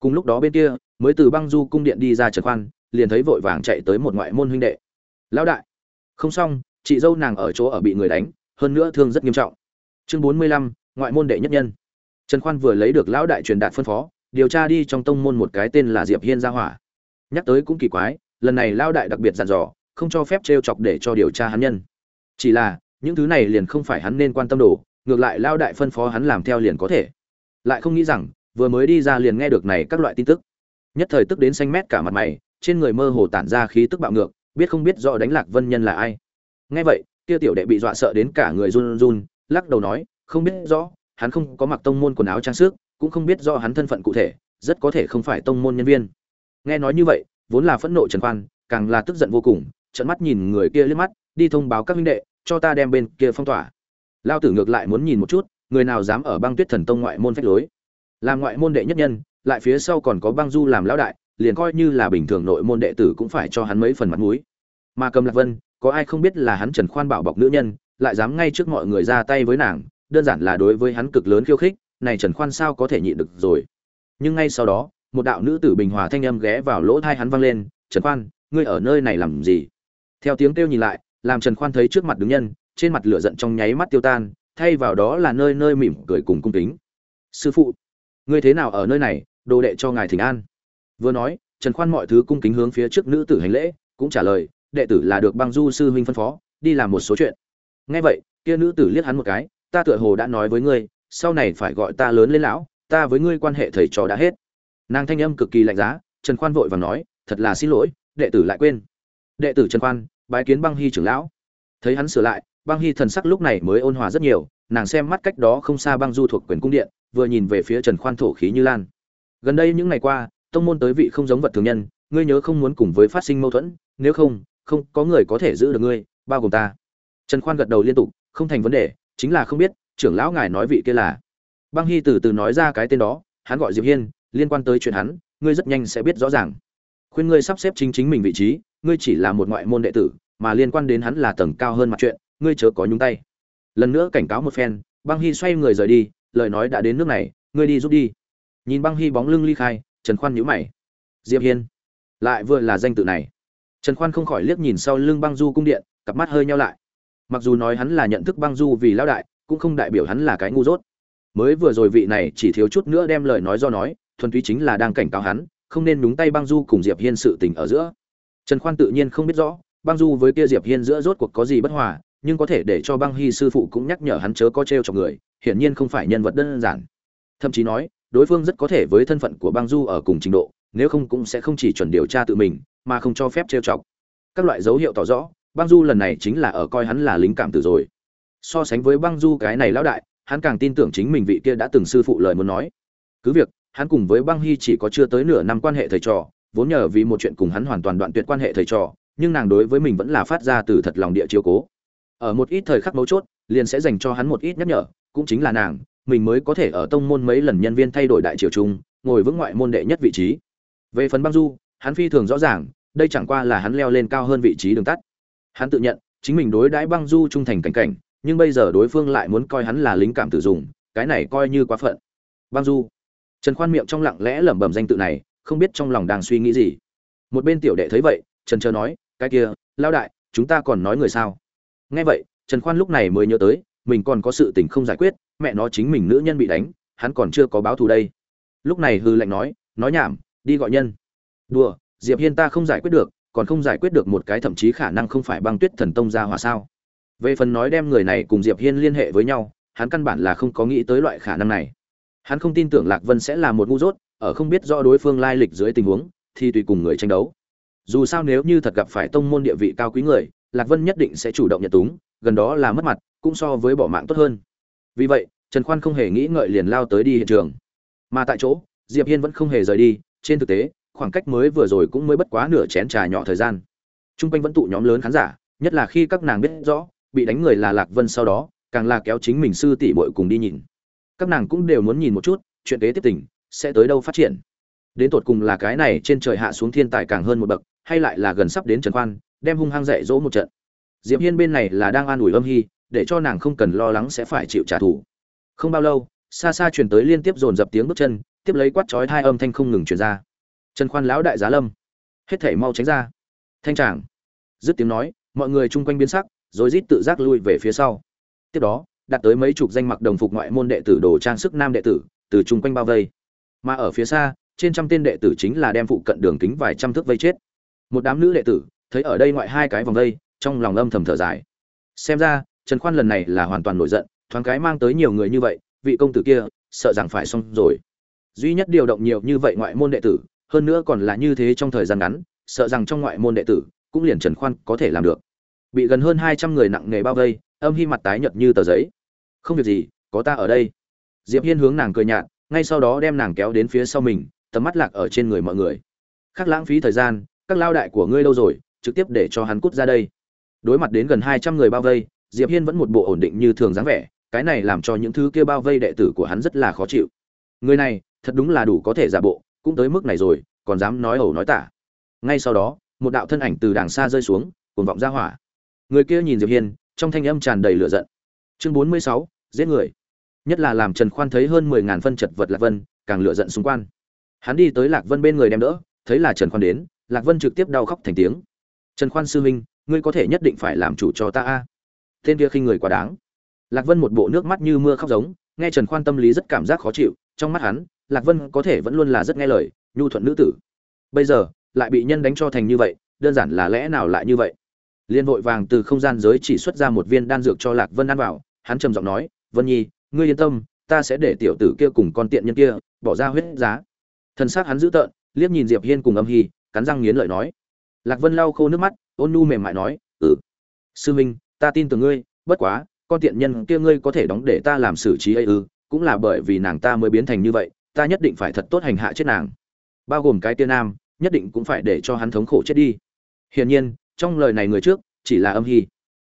Cùng lúc đó bên kia, mới từ băng du cung điện đi ra trần khoan, liền thấy vội vàng chạy tới một ngoại môn huynh đệ. Lão đại. Không xong, chị dâu nàng ở chỗ ở bị người đánh, hơn nữa thương rất nghiêm trọng. Chương bốn mươi lăm, ngoại môn đệ nhất nhân. Trần khoan vừa lấy được lão đại truyền đạt phân phó, điều tra đi trong tông môn một cái tên là diệp hiên gia hỏa. Nhắc tới cũng kỳ quái, lần này lão đại đặc biệt dặn dò, không cho phép trêu chọc để cho điều tra hắn nhân. Chỉ là những thứ này liền không phải hắn nên quan tâm đồ, ngược lại lão đại phân phó hắn làm theo liền có thể. Lại không nghĩ rằng, vừa mới đi ra liền nghe được này các loại tin tức. Nhất thời tức đến xanh mét cả mặt mày, trên người mơ hồ tản ra khí tức bạo ngược, biết không biết rõ đánh lạc vân nhân là ai. Nghe vậy, kia tiểu đệ bị dọa sợ đến cả người run run, lắc đầu nói, không biết rõ, hắn không có mặc tông môn quần áo trang sức, cũng không biết rõ hắn thân phận cụ thể, rất có thể không phải tông môn nhân viên. Nghe nói như vậy, vốn là phẫn nộ trần khoan, càng là tức giận vô cùng trận mắt nhìn người kia liếc mắt, đi thông báo các huynh đệ cho ta đem bên kia phong tỏa. Lao tử ngược lại muốn nhìn một chút, người nào dám ở băng tuyết thần tông ngoại môn phách lối. Làm ngoại môn đệ nhất nhân, lại phía sau còn có băng du làm lão đại, liền coi như là bình thường nội môn đệ tử cũng phải cho hắn mấy phần mặt mũi. Mà cầm lạc vân, có ai không biết là hắn trần khoan bảo bọc nữ nhân, lại dám ngay trước mọi người ra tay với nàng, đơn giản là đối với hắn cực lớn khiêu khích, này trần khoan sao có thể nhịn được rồi. Nhưng ngay sau đó, một đạo nữ tử bình hòa thanh âm ghé vào lỗ thai hắn vang lên, trần khoan, ngươi ở nơi này làm gì? Theo tiếng kêu nhìn lại làm trần khoan thấy trước mặt đứng nhân, trên mặt lửa giận trong nháy mắt tiêu tan, thay vào đó là nơi nơi mỉm cười cùng cung kính. Sư phụ, ngươi thế nào ở nơi này, đồ đệ cho ngài thỉnh an. Vừa nói, trần khoan mọi thứ cung kính hướng phía trước nữ tử hành lễ, cũng trả lời, đệ tử là được băng du sư huynh phân phó, đi làm một số chuyện. Nghe vậy, kia nữ tử liếc hắn một cái, ta tựa hồ đã nói với ngươi, sau này phải gọi ta lớn lên lão, ta với ngươi quan hệ thầy trò đã hết. Nàng thanh âm cực kỳ lạnh giá, trần khoan vội vàng nói, thật là xin lỗi, đệ tử lại quên. Đệ tử trần khoan bái kiến băng hy trưởng lão. Thấy hắn sửa lại, băng hy thần sắc lúc này mới ôn hòa rất nhiều, nàng xem mắt cách đó không xa băng du thuộc quyền cung điện, vừa nhìn về phía trần khoan thổ khí như lan. Gần đây những ngày qua, tông môn tới vị không giống vật thường nhân, ngươi nhớ không muốn cùng với phát sinh mâu thuẫn, nếu không không có người có thể giữ được ngươi, bao gồm ta. Trần khoan gật đầu liên tục, không thành vấn đề, chính là không biết, trưởng lão ngài nói vị kia là. Băng hy từ từ nói ra cái tên đó, hắn gọi diệp hiên, liên quan tới chuyện hắn, ngươi rất nhanh sẽ biết rõ ràng khuyên ngươi sắp xếp chính chính mình vị trí, ngươi chỉ là một ngoại môn đệ tử, mà liên quan đến hắn là tầng cao hơn mặt chuyện, ngươi chớ có nhúng tay. Lần nữa cảnh cáo một phen, băng hy xoay người rời đi, lời nói đã đến nước này, ngươi đi giúp đi. Nhìn băng hy bóng lưng ly khai, trần khoan nhíu mày. Diệp hiên, lại vừa là danh tự này. Trần khoan không khỏi liếc nhìn sau lưng băng du cung điện, cặp mắt hơi nhau lại. Mặc dù nói hắn là nhận thức băng du vì lão đại, cũng không đại biểu hắn là cái ngu dốt. Mới vừa rồi vị này chỉ thiếu chút nữa đem lời nói do nói, thuần túy chính là đang cảnh cáo hắn không nên đúng tay băng du cùng diệp hiên sự tình ở giữa. Trần khoan tự nhiên không biết rõ băng du với kia diệp hiên giữa rốt cuộc có gì bất hòa, nhưng có thể để cho băng hy sư phụ cũng nhắc nhở hắn chớ có trêu chọc người, hiển nhiên không phải nhân vật đơn giản. Thậm chí nói, đối phương rất có thể với thân phận của băng du ở cùng trình độ, nếu không cũng sẽ không chỉ chuẩn điều tra tự mình, mà không cho phép trêu chọc. Các loại dấu hiệu tỏ rõ băng du lần này chính là ở coi hắn là lính cảm tử rồi. So sánh với băng du cái này lão đại, hắn càng tin tưởng chính mình vị kia đã từng sư phụ lời muốn nói. Cứ việc hắn cùng với băng hy chỉ có chưa tới nửa năm quan hệ thầy trò, vốn nhờ vì một chuyện cùng hắn hoàn toàn đoạn tuyệt quan hệ thầy trò, nhưng nàng đối với mình vẫn là phát ra từ thật lòng địa chiếu cố. Ở một ít thời khắc mấu chốt, liền sẽ dành cho hắn một ít nhắc nhở, cũng chính là nàng, mình mới có thể ở tông môn mấy lần nhân viên thay đổi đại triều trung ngồi vững ngoại môn đệ nhất vị trí. Về phần băng du, hắn phi thường rõ ràng, đây chẳng qua là hắn leo lên cao hơn vị trí đường tắt. Hắn tự nhận, chính mình đối đãi băng du trung thành cảnh cảnh, nhưng bây giờ đối phương lại muốn coi hắn là lính cảm tử dùng, cái này coi như quá phận. Băng du trần khoan miệng trong lặng lẽ lẩm bẩm danh tự này, không biết trong lòng đang suy nghĩ gì. Một bên tiểu đệ thấy vậy, trần chờ nói, cái kia, lao đại, chúng ta còn nói người sao? Nghe vậy, trần khoan lúc này mới nhớ tới, mình còn có sự tình không giải quyết, mẹ nó chính mình nữ nhân bị đánh, hắn còn chưa có báo thù đây. Lúc này hư lệnh nói nói nhảm, đi gọi nhân. Đùa, diệp hiên ta không giải quyết được, còn không giải quyết được một cái thậm chí khả năng không phải băng tuyết thần tông ra hòa sao? Về phần nói đem người này cùng diệp hiên liên hệ với nhau, hắn căn bản là không có nghĩ tới loại khả năng này hắn không tin tưởng lạc vân sẽ là một ngu dốt, ở không biết rõ đối phương lai lịch dưới tình huống, thì tùy cùng người tranh đấu. Dù sao nếu như thật gặp phải tông môn địa vị cao quý người, lạc vân nhất định sẽ chủ động nhận túng, gần đó là mất mặt, cũng so với bỏ mạng tốt hơn. Vì vậy, trần khoan không hề nghĩ ngợi liền lao tới đi hiện trường. Mà tại chỗ, diệp hiên vẫn không hề rời đi, trên thực tế, khoảng cách mới vừa rồi cũng mới bất quá nửa chén trà nhỏ thời gian. Trung quanh vẫn tụ nhóm lớn khán giả, nhất là khi các nàng biết rõ, bị đánh người là lạc vân sau đó, càng là kéo chính mình sư tỷ bội cùng đi nhìn các nàng cũng đều muốn nhìn một chút, chuyện kế tiếp tỉnh sẽ tới đâu phát triển. Đến tột cùng là cái này trên trời hạ xuống thiên tài càng hơn một bậc, hay lại là gần sắp đến trần khoan đem hung hăng dạy dỗ một trận. Diệp hiên bên này là đang an ủi âm hy, để cho nàng không cần lo lắng sẽ phải chịu trả thù. Không bao lâu, xa xa truyền tới liên tiếp dồn dập tiếng bước chân, tiếp lấy quát chói hai âm thanh không ngừng truyền ra. Trần khoan lão đại giá lâm. Hết thảy mau tránh ra. Thanh tràng. Dứt tiếng nói, mọi người chung quanh biến sắc, rồi rít tự giác lui về phía sau. Tiếp đó đặt tới mấy chục danh mặc đồng phục ngoại môn đệ tử đồ trang sức nam đệ tử, từ chung quanh bao vây. Mà ở phía xa, trên trăm tên đệ tử chính là đem phụ cận đường kính vài trăm thước vây chết. Một đám nữ đệ tử, thấy ở đây ngoại hai cái vòng vây, trong lòng âm thầm thở dài. Xem ra, trần khoan lần này là hoàn toàn nổi giận, thoáng cái mang tới nhiều người như vậy, vị công tử kia, sợ rằng phải xong rồi. Duy nhất điều động nhiều như vậy ngoại môn đệ tử, hơn nữa còn là như thế trong thời gian ngắn, sợ rằng trong ngoại môn đệ tử, cũng liền trần khoan có thể làm được. Bị gần hơn hai trăm người nặng nề bao vây, âm hy mặt tái nhợt như tờ giấy không việc gì, có ta ở đây. Diệp hiên hướng nàng cười nhạt, ngay sau đó đem nàng kéo đến phía sau mình, tầm mắt lạc ở trên người mọi người. Khác lãng phí thời gian, các lao đại của ngươi lâu rồi, trực tiếp để cho hắn cút ra đây. Đối mặt đến gần hai trăm người bao vây, diệp hiên vẫn một bộ ổn định như thường dáng vẻ, cái này làm cho những thứ kia bao vây đệ tử của hắn rất là khó chịu. Người này, thật đúng là đủ có thể giả bộ, cũng tới mức này rồi, còn dám nói ẩu nói tả. Ngay sau đó, một đạo thân ảnh từ đàng xa rơi xuống, cuồng vọng ra hỏa. Người kia nhìn diệp hiên, trong thanh âm tràn đầy lửa giận chương bốn mươi sáu, giết người. Nhất là làm trần khoan thấy hơn mười ngàn phân chật vật lạc vân càng lựa giận xung quanh. Hắn đi tới lạc vân bên người đem đỡ thấy là trần khoan đến lạc vân trực tiếp đau khóc thành tiếng. Trần khoan sư huynh ngươi có thể nhất định phải làm chủ cho ta a. Tên kia khinh người quá đáng. Lạc vân một bộ nước mắt như mưa khóc giống nghe trần khoan tâm lý rất cảm giác khó chịu trong mắt hắn lạc vân có thể vẫn luôn là rất nghe lời nhu thuận nữ tử. Bây giờ lại bị nhân đánh cho thành như vậy đơn giản là lẽ nào lại như vậy? Liên vội vàng từ không gian giới chỉ xuất ra một viên đan dược cho lạc vân ăn vào hắn trầm giọng nói, vân nhi, ngươi yên tâm, ta sẽ để tiểu tử kia cùng con tiện nhân kia bỏ ra huyết giá. Thân xác hắn dữ tợn, liếc nhìn diệp hiên cùng âm hy cắn răng nghiến lợi nói. Lạc vân lau khô nước mắt, ôn nu mềm mại nói ừ. Sư minh, ta tin tưởng ngươi, bất quá, con tiện nhân kia ngươi có thể đóng để ta làm xử trí ấy ư, cũng là bởi vì nàng ta mới biến thành như vậy, ta nhất định phải thật tốt hành hạ chết nàng. Bao gồm cái tiên nam, nhất định cũng phải để cho hắn thống khổ chết đi. Hiển nhiên, trong lời này người trước, chỉ là âm hy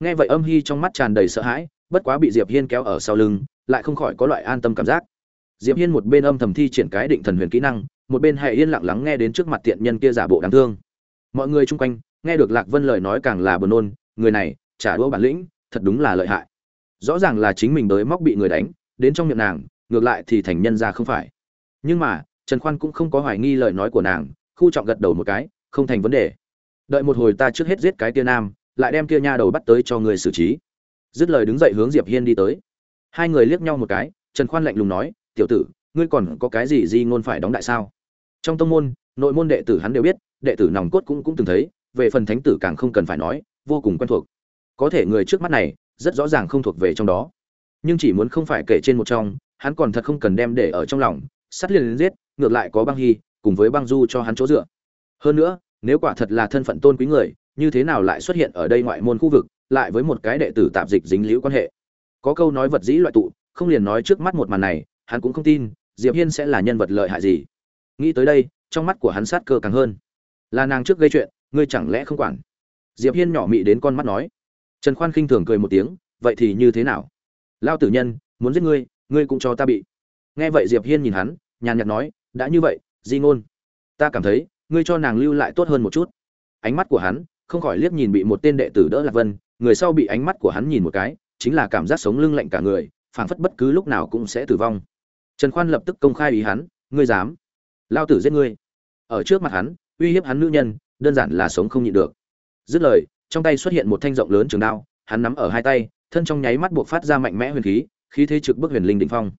nghe vậy âm hy trong mắt tràn đầy sợ hãi bất quá bị diệp hiên kéo ở sau lưng, lại không khỏi có loại an tâm cảm giác. Diệp hiên một bên âm thầm thi triển cái định thần huyền kỹ năng, một bên hệ yên lặng lắng nghe đến trước mặt tiện nhân kia giả bộ đáng thương. Mọi người chung quanh, nghe được lạc vân lời nói càng là buồn nôn, người này, trả đũa bản lĩnh, thật đúng là lợi hại. Rõ ràng là chính mình đới móc bị người đánh, đến trong miệng nàng, ngược lại thì thành nhân ra không phải. Nhưng mà, trần khoan cũng không có hoài nghi lời nói của nàng, khu trọng gật đầu một cái, không thành vấn đề. Đợi một hồi ta trước hết giết cái kia nam, lại đem kia nha đầu bắt tới cho người xử trí dứt lời đứng dậy hướng diệp hiên đi tới. Hai người liếc nhau một cái, trần khoan lạnh lùng nói, tiểu tử, ngươi còn có cái gì di ngôn phải đóng đại sao? Trong tông môn, nội môn đệ tử hắn đều biết, đệ tử nòng cốt cũng cũng từng thấy, về phần thánh tử càng không cần phải nói, vô cùng quen thuộc. Có thể người trước mắt này, rất rõ ràng không thuộc về trong đó. Nhưng chỉ muốn không phải kể trên một trong, hắn còn thật không cần đem để ở trong lòng, sắt liền giết, ngược lại có băng hy, cùng với băng du cho hắn chỗ dựa. Hơn nữa, nếu quả thật là thân phận tôn quý người, như thế nào lại xuất hiện ở đây ngoại môn khu vực? Lại với một cái đệ tử tạp dịch dính liễu quan hệ. Có câu nói vật dĩ loại tụ, không liền nói trước mắt một màn này, hắn cũng không tin, diệp hiên sẽ là nhân vật lợi hại gì. Nghĩ tới đây, trong mắt của hắn sát cơ càng hơn. Là nàng trước gây chuyện, ngươi chẳng lẽ không quản? Diệp hiên nhỏ mị đến con mắt nói. Trần khoan khinh thường cười một tiếng, vậy thì như thế nào? Lao tử nhân, muốn giết ngươi ngươi cũng cho ta bị. Nghe vậy diệp hiên nhìn hắn, nhàn nhạt nói, đã như vậy, di ngôn. Ta cảm thấy, ngươi cho nàng lưu lại tốt hơn một chút. Ánh mắt của hắn, không khỏi liếc nhìn bị một tên đệ tử đỡ lạc vân người sau bị ánh mắt của hắn nhìn một cái, chính là cảm giác sống lưng lạnh cả người, phảng phất bất cứ lúc nào cũng sẽ tử vong. Trần khoan lập tức công khai ý hắn, ngươi dám? Lao tử giết ngươi. Ở trước mặt hắn, uy hiếp hắn nữ nhân, đơn giản là sống không nhịn được. Dứt lời, trong tay xuất hiện một thanh rộng lớn trường đao, hắn nắm ở hai tay, thân trong nháy mắt buộc phát ra mạnh mẽ huyền khí khí thế trực bức huyền linh đỉnh phong.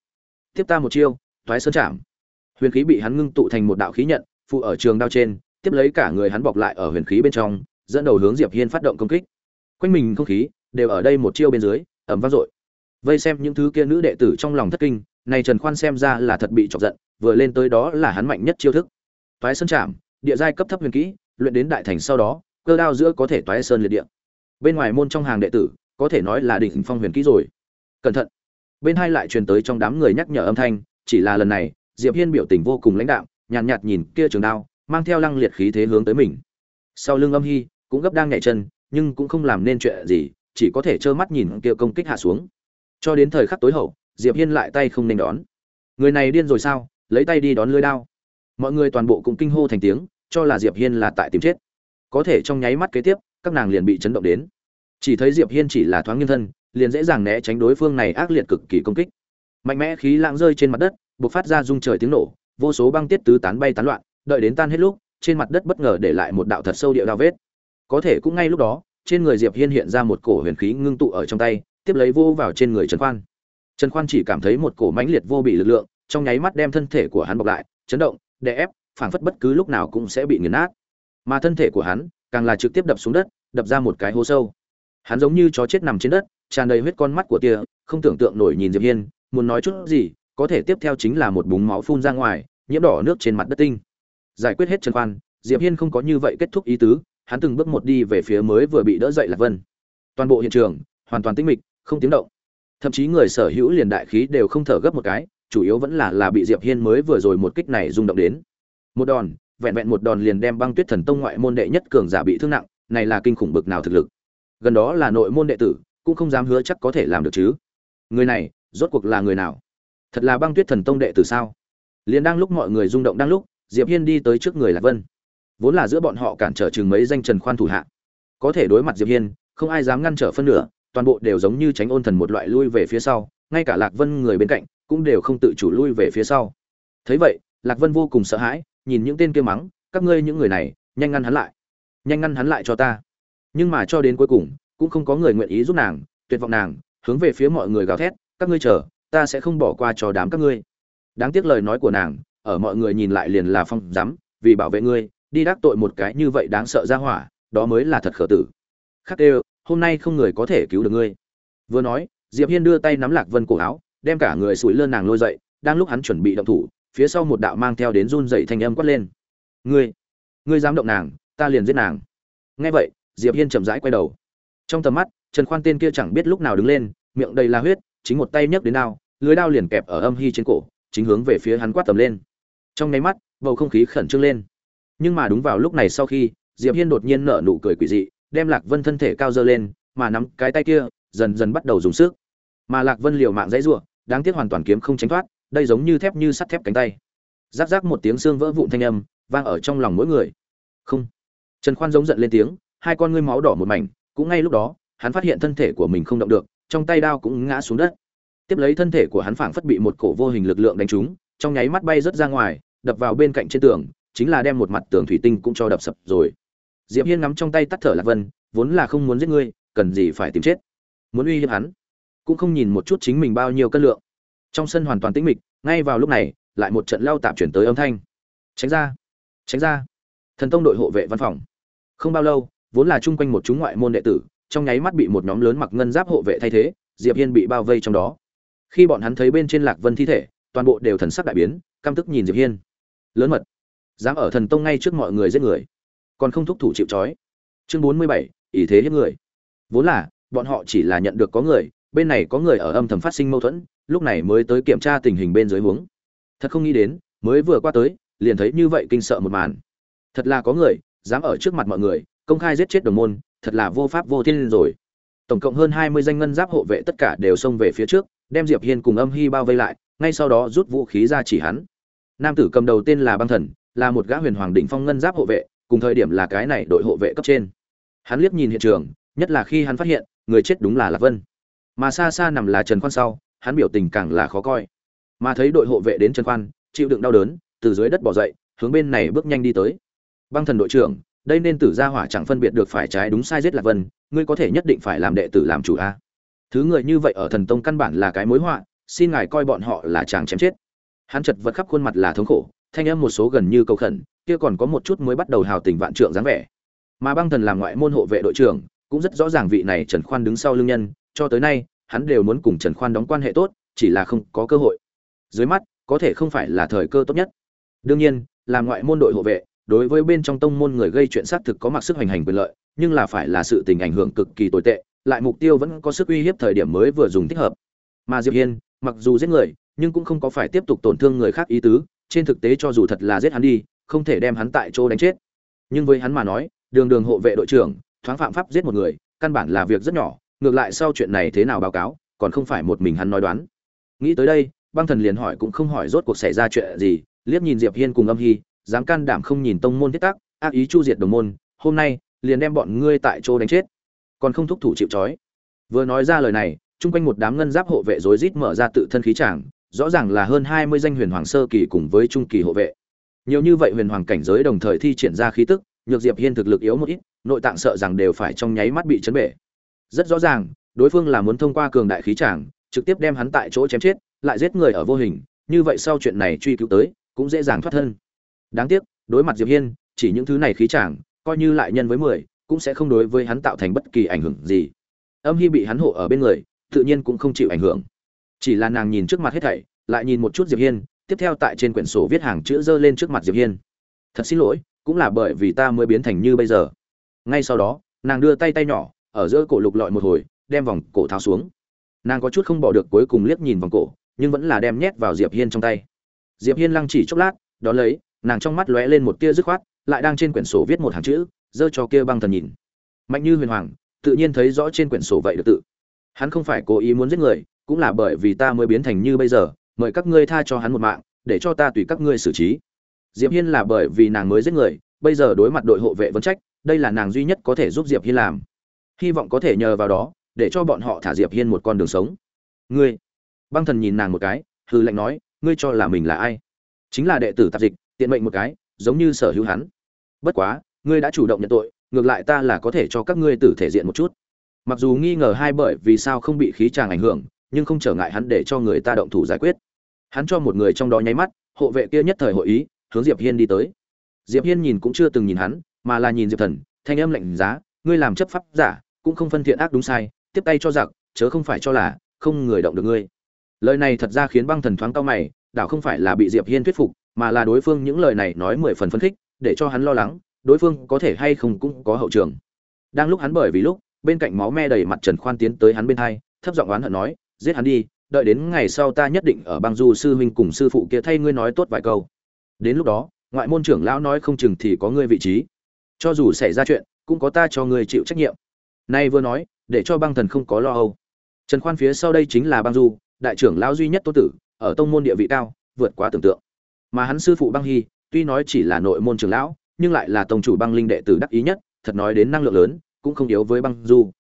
Tiếp ta một chiêu, toái sơn chạm huyền khí bị hắn ngưng tụ thành một đạo khí nhận, phụ ở trường đao trên, tiếp lấy cả người hắn bọc lại ở huyền khí bên trong, dẫn đầu hướng diệp hiên phát động công kích quanh mình không khí đều ở đây một chiêu bên dưới ẩm vang dội. Vây xem những thứ kia nữ đệ tử trong lòng thất kinh này trần khoan xem ra là thật bị chọc giận vừa lên tới đó là hắn mạnh nhất chiêu thức. Toái sơn chạm địa giai cấp thấp huyền kỹ luyện đến đại thành sau đó cơ đao giữa có thể toái sơn liệt địa. Bên ngoài môn trong hàng đệ tử có thể nói là đỉnh phong huyền kỹ rồi. Cẩn thận. Bên hai lại truyền tới trong đám người nhắc nhở âm thanh chỉ là lần này diệp hiên biểu tình vô cùng lãnh đạm nhàn nhạt, nhạt nhìn kia trường đao mang theo lăng liệt khí thế hướng tới mình. Sau lưng âm hy cũng gấp đang nhảy chân nhưng cũng không làm nên chuyện gì, chỉ có thể trơ mắt nhìn kia công kích hạ xuống. Cho đến thời khắc tối hậu, diệp hiên lại tay không nên đón. Người này điên rồi sao? Lấy tay đi đón lưỡi đao. Mọi người toàn bộ cũng kinh hô thành tiếng, cho là diệp hiên là tại tìm chết. Có thể trong nháy mắt kế tiếp, các nàng liền bị chấn động đến. Chỉ thấy diệp hiên chỉ là thoáng nghiêng thân, liền dễ dàng né tránh đối phương này ác liệt cực kỳ công kích. Mạnh mẽ khí lãng rơi trên mặt đất, bộc phát ra rung trời tiếng nổ, vô số băng tiết tứ tán bay tán loạn, đợi đến tan hết lúc, trên mặt đất bất ngờ để lại một đạo thật sâu địa đao vết có thể cũng ngay lúc đó, trên người diệp hiên hiện ra một cổ huyền khí ngưng tụ ở trong tay, tiếp lấy vô vào trên người trần khoan. Trần khoan chỉ cảm thấy một cổ mãnh liệt vô bị lực lượng, trong nháy mắt đem thân thể của hắn bọc lại, chấn động, đè ép, phảng phất bất cứ lúc nào cũng sẽ bị nghiền nát. Mà thân thể của hắn càng là trực tiếp đập xuống đất, đập ra một cái hố sâu. Hắn giống như chó chết nằm trên đất, tràn đầy huyết con mắt của tia, không tưởng tượng nổi nhìn diệp hiên, muốn nói chút gì, có thể tiếp theo chính là một búng máu phun ra ngoài, nhiễm đỏ nước trên mặt đất tinh. Giải quyết hết trần khoan, diệp hiên không có như vậy kết thúc ý tứ hắn từng bước một đi về phía mới vừa bị đỡ dậy lạc vân. Toàn bộ hiện trường, hoàn toàn tĩnh mịch, không tiếng động. Thậm chí người sở hữu liền đại khí đều không thở gấp một cái, chủ yếu vẫn là là bị diệp hiên mới vừa rồi một kích này rung động đến. Một đòn, vẹn vẹn một đòn liền đem băng tuyết thần tông ngoại môn đệ nhất cường giả bị thương nặng, này là kinh khủng bực nào thực lực. Gần đó là nội môn đệ tử, cũng không dám hứa chắc có thể làm được chứ. Người này, rốt cuộc là người nào? Thật là băng tuyết thần tông đệ tử sao? Liền đang lúc mọi người rung động đang lúc, diệp hiên đi tới trước người lạc vân vốn là giữa bọn họ cản trở chừng mấy danh trần khoan thủ hạ. Có thể đối mặt diệp hiên, không ai dám ngăn trở phân nửa, toàn bộ đều giống như tránh ôn thần một loại lui về phía sau, ngay cả lạc vân người bên cạnh cũng đều không tự chủ lui về phía sau. Thấy vậy, lạc vân vô cùng sợ hãi, nhìn những tên kia mắng, các ngươi những người này, nhanh ngăn hắn lại, nhanh ngăn hắn lại cho ta. Nhưng mà cho đến cuối cùng, cũng không có người nguyện ý giúp nàng, tuyệt vọng nàng, hướng về phía mọi người gào thét, các ngươi chờ, ta sẽ không bỏ qua cho đám các ngươi. Đáng tiếc lời nói của nàng, ở mọi người nhìn lại liền là phong dám vì bảo vệ ngươi đi đắc tội một cái như vậy đáng sợ ra hỏa, đó mới là thật khở tử. Khắc đều, hôm nay không người có thể cứu được ngươi. Vừa nói, diệp hiên đưa tay nắm lạc vân cổ áo, đem cả người sủi lơ nàng lôi dậy, đang lúc hắn chuẩn bị động thủ, phía sau một đạo mang theo đến run dậy thanh âm quát lên. Ngươi ngươi dám động nàng, ta liền giết nàng. Nghe vậy, diệp hiên chậm rãi quay đầu. Trong tầm mắt, trần khoan tên kia chẳng biết lúc nào đứng lên, miệng đầy là huyết, chính một tay nhấc đến đao, lưới đao liền kẹp ở âm hy trên cổ, chính hướng về phía hắn quát tầm lên. Trong nháy mắt, bầu không khí khẩn trương lên nhưng mà đúng vào lúc này sau khi, diệp hiên đột nhiên nở nụ cười quỷ dị, đem lạc vân thân thể cao dơ lên, mà nắm cái tay kia, dần dần bắt đầu dùng sức. Mà lạc vân liều mạng dãy rủa, đáng tiếc hoàn toàn kiếm không tránh thoát, đây giống như thép như sắt thép cánh tay. Giáp giáp một tiếng xương vỡ vụn thanh âm, vang ở trong lòng mỗi người. Không. Trần khoan giống giận lên tiếng, hai con ngươi máu đỏ một mảnh, cũng ngay lúc đó, hắn phát hiện thân thể của mình không động được, trong tay đao cũng ngã xuống đất. Tiếp lấy thân thể của hắn phảng phất bị một cổ vô hình lực lượng đánh trúng, trong nháy mắt bay rớt ra ngoài, đập vào bên cạnh trên tường chính là đem một mặt tường thủy tinh cũng cho đập sập rồi. Diệp hiên nắm trong tay tắt thở lạc vân, vốn là không muốn giết ngươi, cần gì phải tìm chết. Muốn uy hiếp hắn, cũng không nhìn một chút chính mình bao nhiêu cân lượng. Trong sân hoàn toàn tĩnh mịch, ngay vào lúc này, lại một trận lao tạp chuyển tới âm thanh. Tránh ra tránh ra. Thần tông đội hộ vệ văn phòng. Không bao lâu, vốn là chung quanh một chúng ngoại môn đệ tử, trong nháy mắt bị một nhóm lớn mặc ngân giáp hộ vệ thay thế, diệp hiên bị bao vây trong đó. Khi bọn hắn thấy bên trên lạc vân thi thể, toàn bộ đều thần sắc đại biến, căm tức nhìn diệp hiên. Lớn mật dám ở thần tông ngay trước mọi người giết người, còn không thúc thủ chịu trói. Chương bốn mươi bảy ý thế hiếp người. Vốn là, bọn họ chỉ là nhận được có người, bên này có người ở âm thầm phát sinh mâu thuẫn, lúc này mới tới kiểm tra tình hình bên dưới huống. Thật không nghĩ đến, mới vừa qua tới, liền thấy như vậy kinh sợ một màn. Thật là có người, dám ở trước mặt mọi người, công khai giết chết đồng môn, thật là vô pháp vô thiên rồi. Tổng cộng hơn hai mươi danh ngân giáp hộ vệ tất cả đều xông về phía trước, đem diệp hiên cùng âm hy bao vây lại, ngay sau đó rút vũ khí ra chỉ hắn. Nam tử cầm đầu tên là băng thần là một gã huyền hoàng đỉnh phong ngân giáp hộ vệ, cùng thời điểm là cái này đội hộ vệ cấp trên. Hắn liếc nhìn hiện trường, nhất là khi hắn phát hiện, người chết đúng là lạc vân. Mà xa xa nằm là trần quan sau, hắn biểu tình càng là khó coi. Mà thấy đội hộ vệ đến trần quan chịu đựng đau đớn, từ dưới đất bò dậy, hướng bên này bước nhanh đi tới. Băng thần đội trưởng, đây nên tử gia hỏa chẳng phân biệt được phải trái đúng sai giết lạc vân, ngươi có thể nhất định phải làm đệ tử làm chủ a. Thứ người như vậy ở thần tông căn bản là cái mối họa, xin ngài coi bọn họ là chàng chém chết. Hắn chật vật khắp khuôn mặt là thống khổ thanh âm một số gần như cầu khẩn, kia còn có một chút mới bắt đầu hào tình vạn trượng dáng vẻ. Mà băng thần làm ngoại môn hộ vệ đội trưởng, cũng rất rõ ràng vị này trần khoan đứng sau lưng nhân, cho tới nay, hắn đều muốn cùng trần khoan đóng quan hệ tốt, chỉ là không có cơ hội. Dưới mắt, có thể không phải là thời cơ tốt nhất. Đương nhiên, làm ngoại môn đội hộ vệ, đối với bên trong tông môn người gây chuyện xác thực có mặc sức hành hành quyền lợi, nhưng là phải là sự tình ảnh hưởng cực kỳ tồi tệ, lại mục tiêu vẫn có sức uy hiếp thời điểm mới vừa dùng thích hợp. Mà diệp hiên, mặc dù giết người, nhưng cũng không có phải tiếp tục tổn thương người khác ý tứ trên thực tế cho dù thật là giết hắn đi, không thể đem hắn tại chỗ đánh chết. Nhưng với hắn mà nói, đường đường hộ vệ đội trưởng, thoáng phạm pháp giết một người, căn bản là việc rất nhỏ, ngược lại sau chuyện này thế nào báo cáo, còn không phải một mình hắn nói đoán. Nghĩ tới đây, băng thần liền hỏi cũng không hỏi rốt cuộc xảy ra chuyện gì, liếc nhìn diệp hiên cùng âm hy, dám can đảm không nhìn tông môn thiết tắc, ác ý chu diệt đồng môn, hôm nay, liền đem bọn ngươi tại chỗ đánh chết. Còn không thúc thủ chịu trói. Vừa nói ra lời này, chung quanh một đám ngân giáp hộ vệ rối rít mở ra tự thân khí tràng rõ ràng là hơn hai mươi danh huyền hoàng sơ kỳ cùng với trung kỳ hộ vệ. Nhiều như vậy huyền hoàng cảnh giới đồng thời thi triển ra khí tức, nhược diệp hiên thực lực yếu một ít, nội tạng sợ rằng đều phải trong nháy mắt bị chấn bể. Rất rõ ràng, đối phương là muốn thông qua cường đại khí tràng trực tiếp đem hắn tại chỗ chém chết, lại giết người ở vô hình, như vậy sau chuyện này truy cứu tới, cũng dễ dàng thoát thân. Đáng tiếc, đối mặt diệp hiên, chỉ những thứ này khí tràng coi như lại nhân với mười, cũng sẽ không đối với hắn tạo thành bất kỳ ảnh hưởng gì. Âm hy bị hắn hộ ở bên người, tự nhiên cũng không chịu ảnh hưởng chỉ là nàng nhìn trước mặt hết thảy, lại nhìn một chút diệp hiên, tiếp theo tại trên quyển sổ viết hàng chữ dơ lên trước mặt diệp hiên. Thật xin lỗi, cũng là bởi vì ta mới biến thành như bây giờ. Ngay sau đó, nàng đưa tay tay nhỏ, ở giữa cổ lục lọi một hồi, đem vòng cổ tháo xuống. Nàng có chút không bỏ được cuối cùng liếc nhìn vòng cổ, nhưng vẫn là đem nhét vào diệp hiên trong tay. Diệp hiên lăng chỉ chốc lát, đón lấy, nàng trong mắt lóe lên một tia dứt khoát, lại đang trên quyển sổ viết một hàng chữ, dơ cho kia băng thần nhìn. Mạnh như huyền hoàng, tự nhiên thấy rõ trên quyển sổ vậy được tự. Hắn không phải cố ý muốn giết người cũng là bởi vì ta mới biến thành như bây giờ, mời các ngươi tha cho hắn một mạng, để cho ta tùy các ngươi xử trí. Diệp hiên là bởi vì nàng mới giết người, bây giờ đối mặt đội hộ vệ vấn trách, đây là nàng duy nhất có thể giúp diệp hiên làm. Hy vọng có thể nhờ vào đó, để cho bọn họ thả diệp hiên một con đường sống. Ngươi, băng thần nhìn nàng một cái hư lệnh nói, ngươi cho là mình là ai? Chính là đệ tử tạp dịch, tiện mệnh một cái, giống như sở hữu hắn. Bất quá, ngươi đã chủ động nhận tội, ngược lại ta là có thể cho các ngươi tử thể diện một chút. Mặc dù nghi ngờ hai bởi vì sao không bị khí tràng ảnh hưởng nhưng không trở ngại hắn để cho người ta động thủ giải quyết. Hắn cho một người trong đó nháy mắt, hộ vệ kia nhất thời hội ý, hướng diệp hiên đi tới. Diệp hiên nhìn cũng chưa từng nhìn hắn, mà là nhìn diệp thần, thanh âm lạnh giá, ngươi làm chấp pháp giả, cũng không phân thiện ác đúng sai, tiếp tay cho giặc, chớ không phải cho là không người động được ngươi. Lời này thật ra khiến băng thần thoáng cao mày, đảo không phải là bị diệp hiên thuyết phục, mà là đối phương những lời này nói mười phần phấn khích, để cho hắn lo lắng, đối phương có thể hay không cũng có hậu trường. Đang lúc hắn bởi vì lúc, bên cạnh máu me đầy mặt trần khoan tiến tới hắn bên hai, thấp giọng oán hận nói giết hắn đi, đợi đến ngày sau ta nhất định ở băng du sư huynh cùng sư phụ kia thay ngươi nói tốt vài câu. Đến lúc đó, ngoại môn trưởng lão nói không chừng thì có ngươi vị trí. Cho dù xảy ra chuyện, cũng có ta cho ngươi chịu trách nhiệm. Nay vừa nói, để cho băng thần không có lo âu. Trần khoan phía sau đây chính là băng du, đại trưởng lão duy nhất tô tử, ở tông môn địa vị cao, vượt quá tưởng tượng. Mà hắn sư phụ băng hy, tuy nói chỉ là nội môn trưởng lão, nhưng lại là tông chủ băng linh đệ tử đắc ý nhất, thật nói đến năng lượng lớn, cũng không yếu với băng du.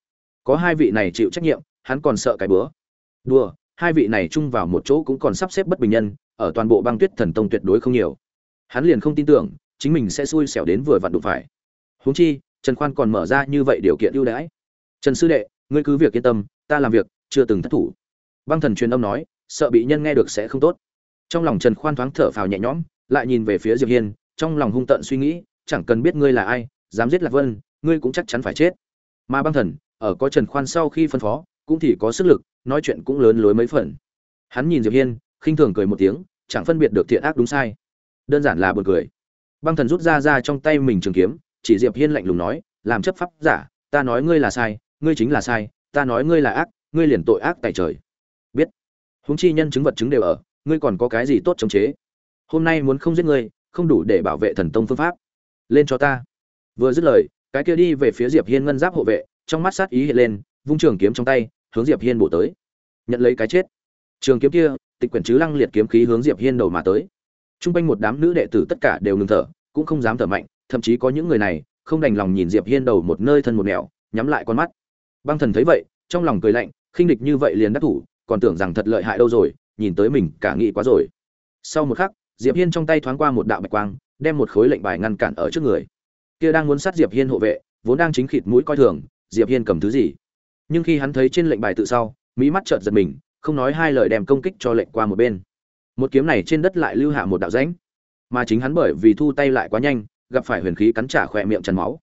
Có hai vị này chịu trách nhiệm, hắn còn sợ cái bữa đùa, hai vị này chung vào một chỗ cũng còn sắp xếp bất bình nhân, ở toàn bộ băng tuyết thần tông tuyệt đối không nhiều. Hắn liền không tin tưởng, chính mình sẽ xui xẻo đến vừa vặn đụng phải. Huống chi, trần khoan còn mở ra như vậy điều kiện ưu đãi. Trần sư đệ, ngươi cứ việc yên tâm, ta làm việc, chưa từng thất thủ. Băng thần truyền âm nói, sợ bị nhân nghe được sẽ không tốt. Trong lòng trần khoan thoáng thở phào nhẹ nhõm, lại nhìn về phía diệp hiên, trong lòng hung tợn suy nghĩ, chẳng cần biết ngươi là ai, dám giết lạc vân, ngươi cũng chắc chắn phải chết. Mà băng thần, ở có trần khoan sau khi phân phó, cũng thì có sức lực nói chuyện cũng lớn lối mấy phần. Hắn nhìn diệp hiên, khinh thường cười một tiếng, chẳng phân biệt được thiện ác đúng sai. Đơn giản là buồn cười. Băng thần rút ra ra trong tay mình trường kiếm, chỉ diệp hiên lạnh lùng nói, làm chấp pháp giả, ta nói ngươi là sai, ngươi chính là sai, ta nói ngươi là ác, ngươi liền tội ác tại trời. Biết. Huống chi nhân chứng vật chứng đều ở, ngươi còn có cái gì tốt chống chế? Hôm nay muốn không giết ngươi, không đủ để bảo vệ thần tông phương pháp. Lên cho ta. Vừa dứt lời, cái kia đi về phía diệp hiên ngân giáp hộ vệ, trong mắt sát ý hiện lên, vung trường kiếm trong tay hướng diệp hiên bổ tới. Nhận lấy cái chết. Trường kiếm kia, tịch quyển chứ lăng liệt kiếm khí hướng diệp hiên đầu mà tới. Trung quanh một đám nữ đệ tử tất cả đều ngừng thở, cũng không dám thở mạnh, thậm chí có những người này không đành lòng nhìn diệp hiên đầu một nơi thân một nẻo, nhắm lại con mắt. Băng thần thấy vậy, trong lòng cười lạnh, khinh địch như vậy liền đắc thủ, còn tưởng rằng thật lợi hại đâu rồi, nhìn tới mình cả nghĩ quá rồi. Sau một khắc, diệp hiên trong tay thoáng qua một đạo bạch quang, đem một khối lệnh bài ngăn cản ở trước người. Kia đang muốn sát diệp hiên hộ vệ, vốn đang chính khịt mũi coi thường, diệp hiên cầm thứ gì? Nhưng khi hắn thấy trên lệnh bài tự sau mỹ mắt chợt giật mình, không nói hai lời đem công kích cho lệnh qua một bên. Một kiếm này trên đất lại lưu hạ một đạo rãnh, mà chính hắn bởi vì thu tay lại quá nhanh, gặp phải huyền khí cắn trả khỏe miệng chằn máu.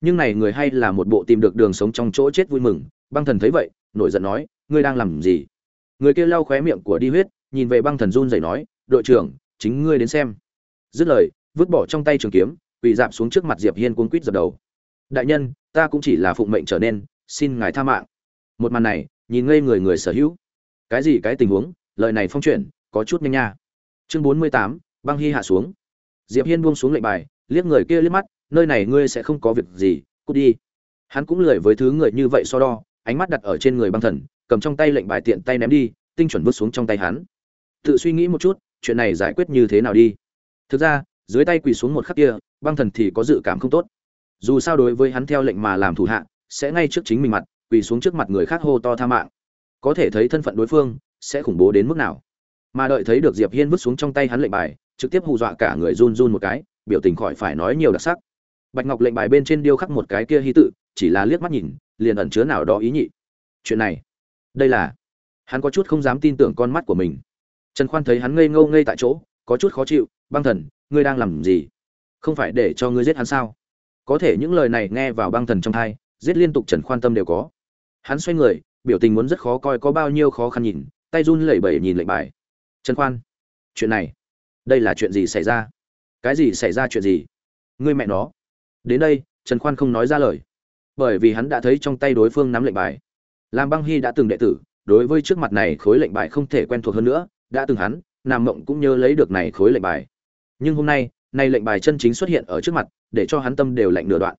Nhưng này người hay là một bộ tìm được đường sống trong chỗ chết vui mừng, băng thần thấy vậy, nổi giận nói, ngươi đang làm gì? Người kia lau khóe miệng của đi huyết, nhìn về băng thần run rẩy nói, đội trưởng, chính ngươi đến xem. Dứt lời, vứt bỏ trong tay trường kiếm, quỳ dạp xuống trước mặt diệp hiên cuống quýt dập đầu. Đại nhân, ta cũng chỉ là phụng mệnh trở nên xin ngài tha mạng. Một màn này, nhìn ngây người người sở hữu. Cái gì cái tình huống? Lời này phong chuyển, có chút nhanh nha. Chương bốn mươi tám, băng hy hạ xuống. Diệp hiên buông xuống lệnh bài, liếc người kia liếc mắt, nơi này ngươi sẽ không có việc gì, cút đi. Hắn cũng lười với thứ người như vậy so đo, ánh mắt đặt ở trên người băng thần, cầm trong tay lệnh bài tiện tay ném đi, tinh chuẩn vứt xuống trong tay hắn. Tự suy nghĩ một chút, chuyện này giải quyết như thế nào đi? Thực ra, dưới tay quỳ xuống một khắc kia, băng thần thì có dự cảm không tốt. Dù sao đối với hắn theo lệnh mà làm thủ hạ sẽ ngay trước chính mình mặt, quỳ xuống trước mặt người khác hô to tha mạng. Có thể thấy thân phận đối phương sẽ khủng bố đến mức nào. Mà đợi thấy được diệp hiên vứt xuống trong tay hắn lệnh bài, trực tiếp hù dọa cả người run run một cái, biểu tình khỏi phải nói nhiều đặc sắc. Bạch ngọc lệnh bài bên trên điêu khắc một cái kia hy tự, chỉ là liếc mắt nhìn, liền ẩn chứa nào đó ý nhị. Chuyện này, đây là, hắn có chút không dám tin tưởng con mắt của mình. Trần khoan thấy hắn ngây ngâu ngây tại chỗ, có chút khó chịu, băng thần, ngươi đang làm gì? Không phải để cho ngươi giết hắn sao? Có thể những lời này nghe vào băng thần trong thai giết liên tục trần khoan tâm đều có. Hắn xoay người, biểu tình muốn rất khó coi, có bao nhiêu khó khăn nhìn, tay run lẩy bẩy nhìn lệnh bài. Trần khoan, chuyện này, đây là chuyện gì xảy ra? Cái gì xảy ra chuyện gì? Ngươi mẹ nó. Đến đây, trần khoan không nói ra lời. Bởi vì hắn đã thấy trong tay đối phương nắm lệnh bài. Làm băng hy đã từng đệ tử, đối với trước mặt này khối lệnh bài không thể quen thuộc hơn nữa, đã từng hắn, nam mộng cũng nhớ lấy được này khối lệnh bài. Nhưng hôm nay này lệnh bài chân chính xuất hiện ở trước mặt, để cho hắn tâm đều lạnh nửa đoạn.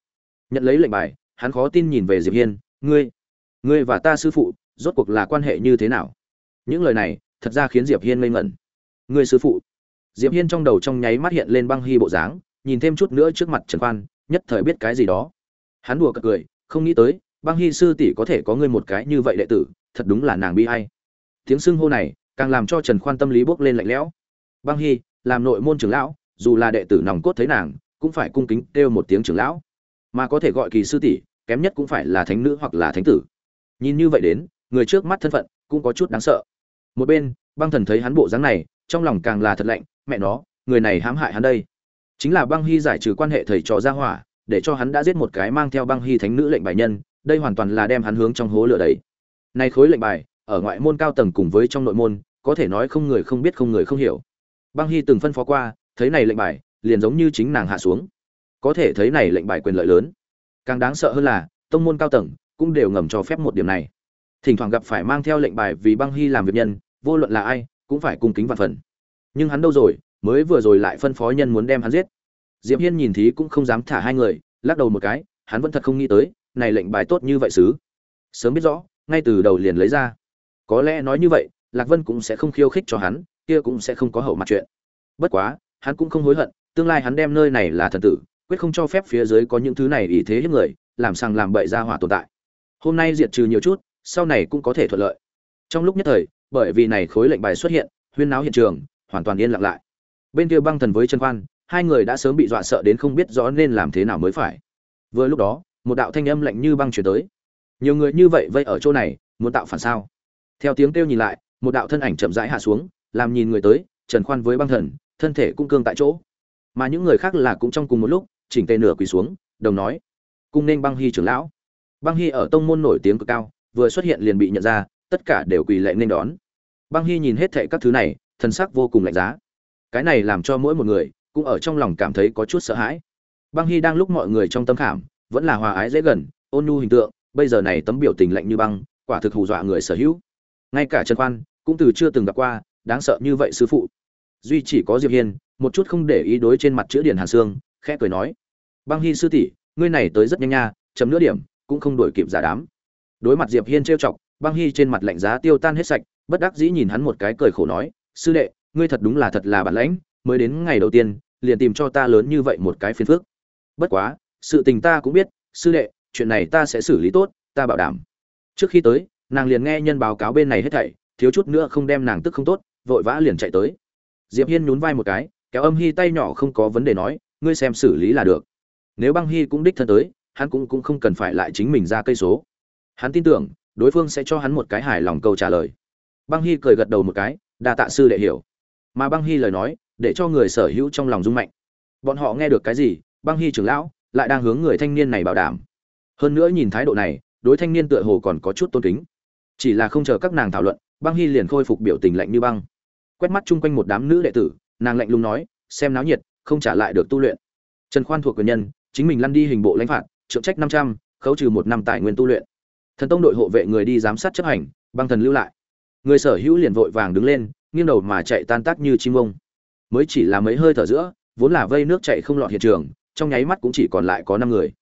Nhận lấy lệnh bài hắn khó tin nhìn về diệp hiên, ngươi ngươi và ta sư phụ, rốt cuộc là quan hệ như thế nào? Những lời này thật ra khiến diệp hiên ngây ngẩn. Ngươi sư phụ? Diệp hiên trong đầu trong nháy mắt hiện lên băng hy bộ dáng, nhìn thêm chút nữa trước mặt trần khoan, nhất thời biết cái gì đó. Hắn đùa cợt cười, không nghĩ tới, băng hy sư tỷ có thể có ngươi một cái như vậy đệ tử, thật đúng là nàng bi hay tiếng xưng hô này càng làm cho trần khoan tâm lý bốc lên lạnh lẽo. Băng hy, làm nội môn trưởng lão, dù là đệ tử nòng cốt thấy nàng, cũng phải cung kính kêu một tiếng trưởng lão. Mà có thể gọi kỳ sư tỷ kém nhất cũng phải là thánh nữ hoặc là thánh tử. Nhìn như vậy đến, người trước mắt thân phận cũng có chút đáng sợ. Một bên, băng thần thấy hắn bộ dáng này, trong lòng càng là thật lạnh, mẹ nó, người này hãm hại hắn đây. Chính là băng hy giải trừ quan hệ thầy trò gia hỏa, để cho hắn đã giết một cái mang theo băng hy thánh nữ lệnh bài nhân, đây hoàn toàn là đem hắn hướng trong hố lửa đấy nay khối lệnh bài, ở ngoại môn cao tầng cùng với trong nội môn, có thể nói không người không biết không người không hiểu. Băng hy từng phân phó qua, thấy này lệnh bài, liền giống như chính nàng hạ xuống. Có thể thấy này lệnh bài quyền lợi lớn càng đáng sợ hơn là, tông môn cao tầng cũng đều ngầm cho phép một điểm này. Thỉnh thoảng gặp phải mang theo lệnh bài vì băng hy làm việc nhân, vô luận là ai, cũng phải cung kính vạn phần. Nhưng hắn đâu rồi, mới vừa rồi lại phân phó nhân muốn đem hắn giết. Diệp hiên nhìn thí cũng không dám thả hai người, lắc đầu một cái, hắn vẫn thật không nghĩ tới, này lệnh bài tốt như vậy xứ sớm biết rõ, ngay từ đầu liền lấy ra. Có lẽ nói như vậy, lạc vân cũng sẽ không khiêu khích cho hắn, kia cũng sẽ không có hậu mặt chuyện. Bất quá, hắn cũng không hối hận, tương lai hắn đem nơi này là thần tử quyết không cho phép phía dưới có những thứ này ý thế hiếp người, làm sang làm bậy ra hỏa tồn tại. Hôm nay diệt trừ nhiều chút, sau này cũng có thể thuận lợi. Trong lúc nhất thời, bởi vì này khối lệnh bài xuất hiện, huyên náo hiện trường, hoàn toàn yên lặng lại. Bên kia băng thần với chân khoan, hai người đã sớm bị dọa sợ đến không biết rõ nên làm thế nào mới phải. Vừa lúc đó, một đạo thanh âm lạnh như băng chuyển tới. Nhiều người như vậy vây ở chỗ này, muốn tạo phản sao? Theo tiếng kêu nhìn lại, một đạo thân ảnh chậm rãi hạ xuống, làm nhìn người tới, trần khoan với băng thần, thân thể cũng cương tại chỗ. Mà những người khác là cũng trong cùng một lúc chỉnh tề nửa quỳ xuống đồng nói cung nên băng hy trưởng lão. Băng hy ở tông môn nổi tiếng cực cao vừa xuất hiện liền bị nhận ra tất cả đều quỳ lệ nên đón. Băng hy nhìn hết thảy các thứ này thần sắc vô cùng lạnh giá. Cái này làm cho mỗi một người cũng ở trong lòng cảm thấy có chút sợ hãi. Băng hy đang lúc mọi người trong tâm khảm vẫn là hòa ái dễ gần ôn nhu hình tượng bây giờ này tấm biểu tình lạnh như băng quả thực hù dọa người sở hữu. Ngay cả trần Quan cũng từ chưa từng gặp qua đáng sợ như vậy sư phụ. Duy chỉ có diệp hiên một chút không để ý đối trên mặt chữa điển hàn Sương, khẽ cười nói, băng hy sư tỷ, ngươi này tới rất nhanh nha chấm nửa điểm, cũng không đổi kịp giả đám. Đối mặt diệp hiên trêu chọc, băng hy trên mặt lạnh giá tiêu tan hết sạch, bất đắc dĩ nhìn hắn một cái cười khổ nói, sư đệ, ngươi thật đúng là thật là bản lãnh, mới đến ngày đầu tiên, liền tìm cho ta lớn như vậy một cái phiền phức. Bất quá, sự tình ta cũng biết, sư đệ, chuyện này ta sẽ xử lý tốt, ta bảo đảm. Trước khi tới, nàng liền nghe nhân báo cáo bên này hết thảy, thiếu chút nữa không đem nàng tức không tốt, vội vã liền chạy tới. Diệp hiên nhún vai một cái, kéo âm hy tay nhỏ không có vấn đề nói ngươi xem xử lý là được. Nếu băng hy cũng đích thân tới, hắn cũng cũng không cần phải lại chính mình ra cây số. Hắn tin tưởng, đối phương sẽ cho hắn một cái hài lòng câu trả lời. Băng hy cười gật đầu một cái, đa tạ sư đệ hiểu. Mà băng hy lời nói, để cho người sở hữu trong lòng rung mạnh. Bọn họ nghe được cái gì, băng hy trưởng lão lại đang hướng người thanh niên này bảo đảm. Hơn nữa nhìn thái độ này, đối thanh niên tựa hồ còn có chút tôn kính. Chỉ là không chờ các nàng thảo luận, băng hy liền khôi phục biểu tình lạnh như băng. Quét mắt chung quanh một đám nữ đệ tử, nàng lạnh lùng nói, xem náo nhiệt không trả lại được tu luyện. Trần khoan thuộc quyền nhân, chính mình lăn đi hình bộ lãnh phạt trượng trách năm trăm, khấu trừ một năm tài nguyên tu luyện. Thần tông đội hộ vệ người đi giám sát chấp hành, băng thần lưu lại. Người sở hữu liền vội vàng đứng lên, nghiêng đầu mà chạy tan tác như chim ông. Mới chỉ là mấy hơi thở giữa, vốn là vây nước chạy không lọt hiện trường, trong nháy mắt cũng chỉ còn lại có năm người.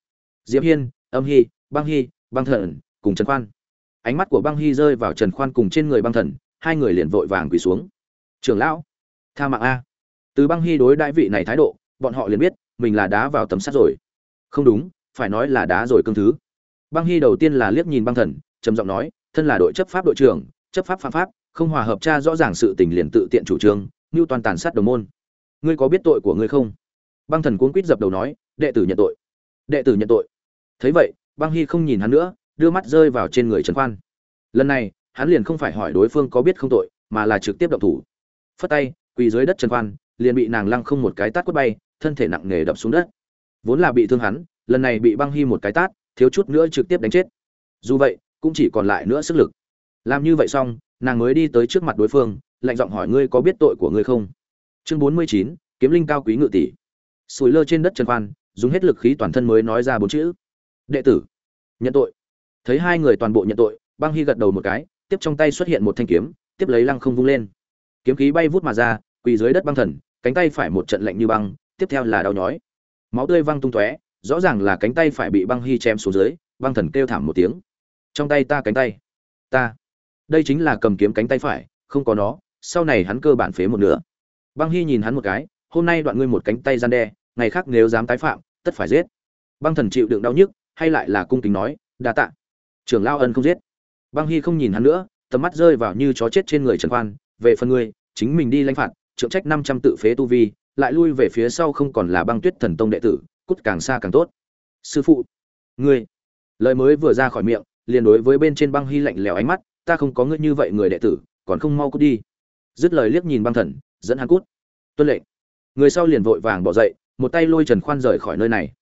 Diệp hiên, âm hy băng hy băng thần, cùng trần khoan. Ánh mắt của băng hy rơi vào trần khoan cùng trên người băng thần, hai người liền vội vàng quỳ xuống. Trưởng lão, tha mạng a từ băng hy đối đại vị này thái độ, bọn họ liền biết, mình là đá vào tấm sắt rồi. Không đúng, phải nói là đá rồi cương thứ. Băng hy đầu tiên là liếc nhìn băng thần, trầm giọng nói, thân là đội chấp pháp đội trưởng, chấp pháp phạm pháp, không hòa hợp tra rõ ràng sự tình liền tự tiện chủ trương, như toàn tàn sát đồng môn. Ngươi có biết tội của ngươi không? Băng thần cuống quýt dập đầu nói, đệ tử nhận tội. Đệ tử nhận tội. Thấy vậy, băng hy không nhìn hắn nữa, đưa mắt rơi vào trên người trần khoan. Lần này, hắn liền không phải hỏi đối phương có biết không tội, mà là trực tiếp động thủ. Phất tay, quỳ dưới đất trần khoan liền bị nàng lăng không một cái tát quất bay, thân thể nặng nề đập xuống đất. Vốn là bị thương hắn, lần này bị băng hy một cái tát, thiếu chút nữa trực tiếp đánh chết. Dù vậy, cũng chỉ còn lại nữa sức lực. Làm như vậy xong, nàng mới đi tới trước mặt đối phương, lạnh giọng hỏi ngươi có biết tội của ngươi không? Chương bốn mươi chín, kiếm linh cao quý ngự tỷ. Sùi lơ trên đất trần khoan, dùng hết lực khí toàn thân mới nói ra bốn chữ. Đệ tử, nhận tội. Thấy hai người toàn bộ nhận tội, băng hy gật đầu một cái, tiếp trong tay xuất hiện một thanh kiếm, tiếp lấy lăng không vung lên. Kiếm khí bay vút mà ra, quỳ dưới đất băng thần cánh tay phải một trận lạnh như băng, tiếp theo là đau nhói. Máu tươi văng tung tóe, rõ ràng là cánh tay phải bị băng hy chém xuống dưới, băng thần kêu thảm một tiếng. Trong tay ta cánh tay. Ta. Đây chính là cầm kiếm cánh tay phải, không có nó, sau này hắn cơ bản phế một nửa. Băng hy nhìn hắn một cái, hôm nay đoạn ngươi một cánh tay gian đe, ngày khác nếu dám tái phạm, tất phải giết. Băng thần chịu đựng đau nhức, hay lại là cung kính nói, đa tạ. Trưởng lao ân không giết. Băng hy không nhìn hắn nữa, tầm mắt rơi vào như chó chết trên người trần khoan, về phần ngươi, chính mình đi lãnh phạt trượng trách năm trăm tự phế tu vi, lại lui về phía sau không còn là băng tuyết thần tông đệ tử, cút càng xa càng tốt. Sư phụ, ngươi, lời mới vừa ra khỏi miệng, liền đối với bên trên băng hy lạnh lẽo ánh mắt, ta không có ngươi như vậy người đệ tử, còn không mau cút đi. Dứt lời liếc nhìn băng thần, dẫn hắn cút. Tuân lệnh. Người sau liền vội vàng bỏ dậy, một tay lôi trần khoan rời khỏi nơi này.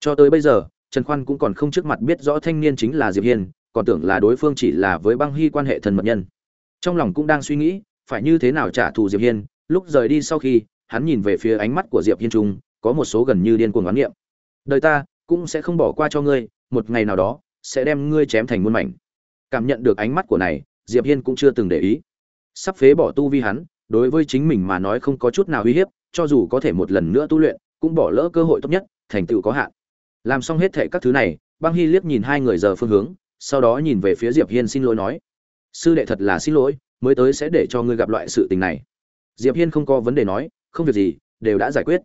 Cho tới bây giờ, trần khoan cũng còn không trước mặt biết rõ thanh niên chính là diệp hiên, còn tưởng là đối phương chỉ là với băng hy quan hệ thân mật nhân. Trong lòng cũng đang suy nghĩ, phải như thế nào trả thù diệp hiên lúc rời đi sau khi, hắn nhìn về phía ánh mắt của diệp hiên trung, có một số gần như điên cuồng oán niệm. Đời ta cũng sẽ không bỏ qua cho ngươi, một ngày nào đó, sẽ đem ngươi chém thành muôn mảnh. Cảm nhận được ánh mắt của này, diệp hiên cũng chưa từng để ý. Sắp phế bỏ tu vi hắn, đối với chính mình mà nói không có chút nào uy hiếp, cho dù có thể một lần nữa tu luyện, cũng bỏ lỡ cơ hội tốt nhất, thành tựu có hạn. Làm xong hết thệ các thứ này, băng hy liếc nhìn hai người giờ phương hướng, sau đó nhìn về phía diệp hiên xin lỗi nói, sư đệ thật là xin lỗi, mới tới sẽ để cho ngươi gặp loại sự tình này diệp hiên không có vấn đề nói, không việc gì, đều đã giải quyết.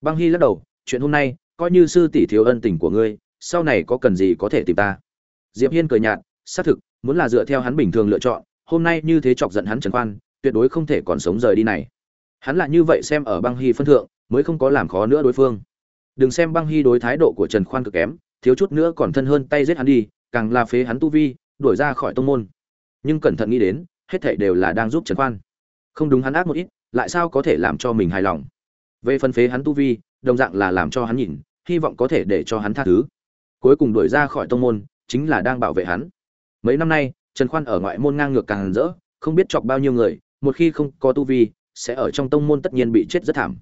Băng hy lắc đầu, chuyện hôm nay, coi như sư tỷ thiếu ân tình của ngươi, sau này có cần gì có thể tìm ta? Diệp hiên cười nhạt, xác thực, muốn là dựa theo hắn bình thường lựa chọn, hôm nay như thế chọc giận hắn trần khoan, tuyệt đối không thể còn sống rời đi này. Hắn là như vậy xem ở băng hy phân thượng, mới không có làm khó nữa đối phương. Đừng xem băng hy đối thái độ của trần khoan cực kém, thiếu chút nữa còn thân hơn tay giết hắn đi, càng là phế hắn tu vi, đuổi ra khỏi tông môn. Nhưng cẩn thận nghĩ đến, hết thảy đều là đang giúp trần khoan không đúng hắn ác một ít, lại sao có thể làm cho mình hài lòng? Về phân phế hắn tu vi, đồng dạng là làm cho hắn nhìn, hy vọng có thể để cho hắn tha thứ. Cuối cùng đuổi ra khỏi tông môn, chính là đang bảo vệ hắn. Mấy năm nay, trần khoan ở ngoại môn ngang ngược càng rỡ, không biết chọc bao nhiêu người, một khi không có tu vi, sẽ ở trong tông môn tất nhiên bị chết rất thảm.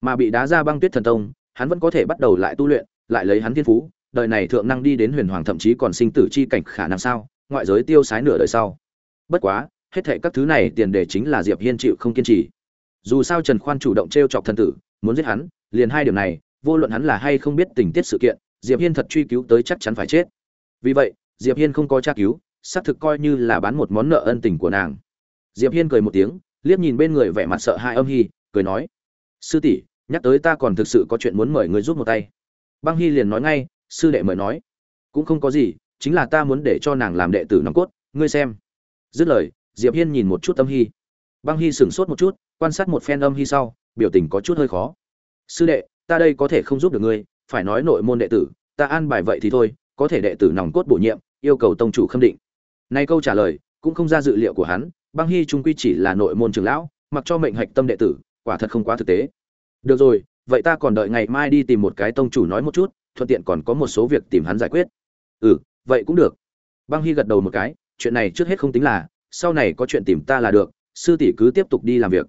Mà bị đá ra băng tuyết thần tông, hắn vẫn có thể bắt đầu lại tu luyện, lại lấy hắn thiên phú, đời này thượng năng đi đến huyền hoàng thậm chí còn sinh tử chi cảnh khả năng sao? Ngoại giới tiêu sái nửa đời sau. Bất quá hết thệ các thứ này tiền đề chính là diệp hiên chịu không kiên trì. Dù sao trần khoan chủ động t chọc thần tử, muốn giết hắn, liền hai điều này, vô luận hắn là hay không biết tình tiết sự kiện, diệp hiên thật truy cứu tới chắc chắn phải chết. Vì vậy, diệp hiên không có tra cứu, xác thực coi như là bán một món nợ ân tình của nàng. Diệp hiên cười một tiếng, liếc nhìn bên người vẻ mặt sợ hãi âm hy cười nói, sư tỷ, nhắc tới ta còn thực sự có chuyện muốn mời người giúp một tay. Băng hy liền nói ngay, sư đệ mời nói, cũng không có gì, chính là ta muốn để cho nàng làm đệ tử nòng cốt, ngươi xem. Dứt lời diệp hiên nhìn một chút âm hy. Băng hy sửng sốt một chút, quan sát một phen âm hy sau, biểu tình có chút hơi khó. Sư đệ, ta đây có thể không giúp được ngươi, phải nói nội môn đệ tử, ta an bài vậy thì thôi, có thể đệ tử nòng cốt bổ nhiệm, yêu cầu tông chủ khâm định. Nay câu trả lời, cũng không ra dự liệu của hắn, băng hy trung quy chỉ là nội môn trưởng lão, mặc cho mệnh hạch tâm đệ tử, quả thật không quá thực tế. Được rồi, vậy ta còn đợi ngày mai đi tìm một cái tông chủ nói một chút, thuận tiện còn có một số việc tìm hắn giải quyết. Ừ vậy cũng được. Băng hy gật đầu một cái, chuyện này trước hết không tính là sau này có chuyện tìm ta là được, sư tỷ cứ tiếp tục đi làm việc.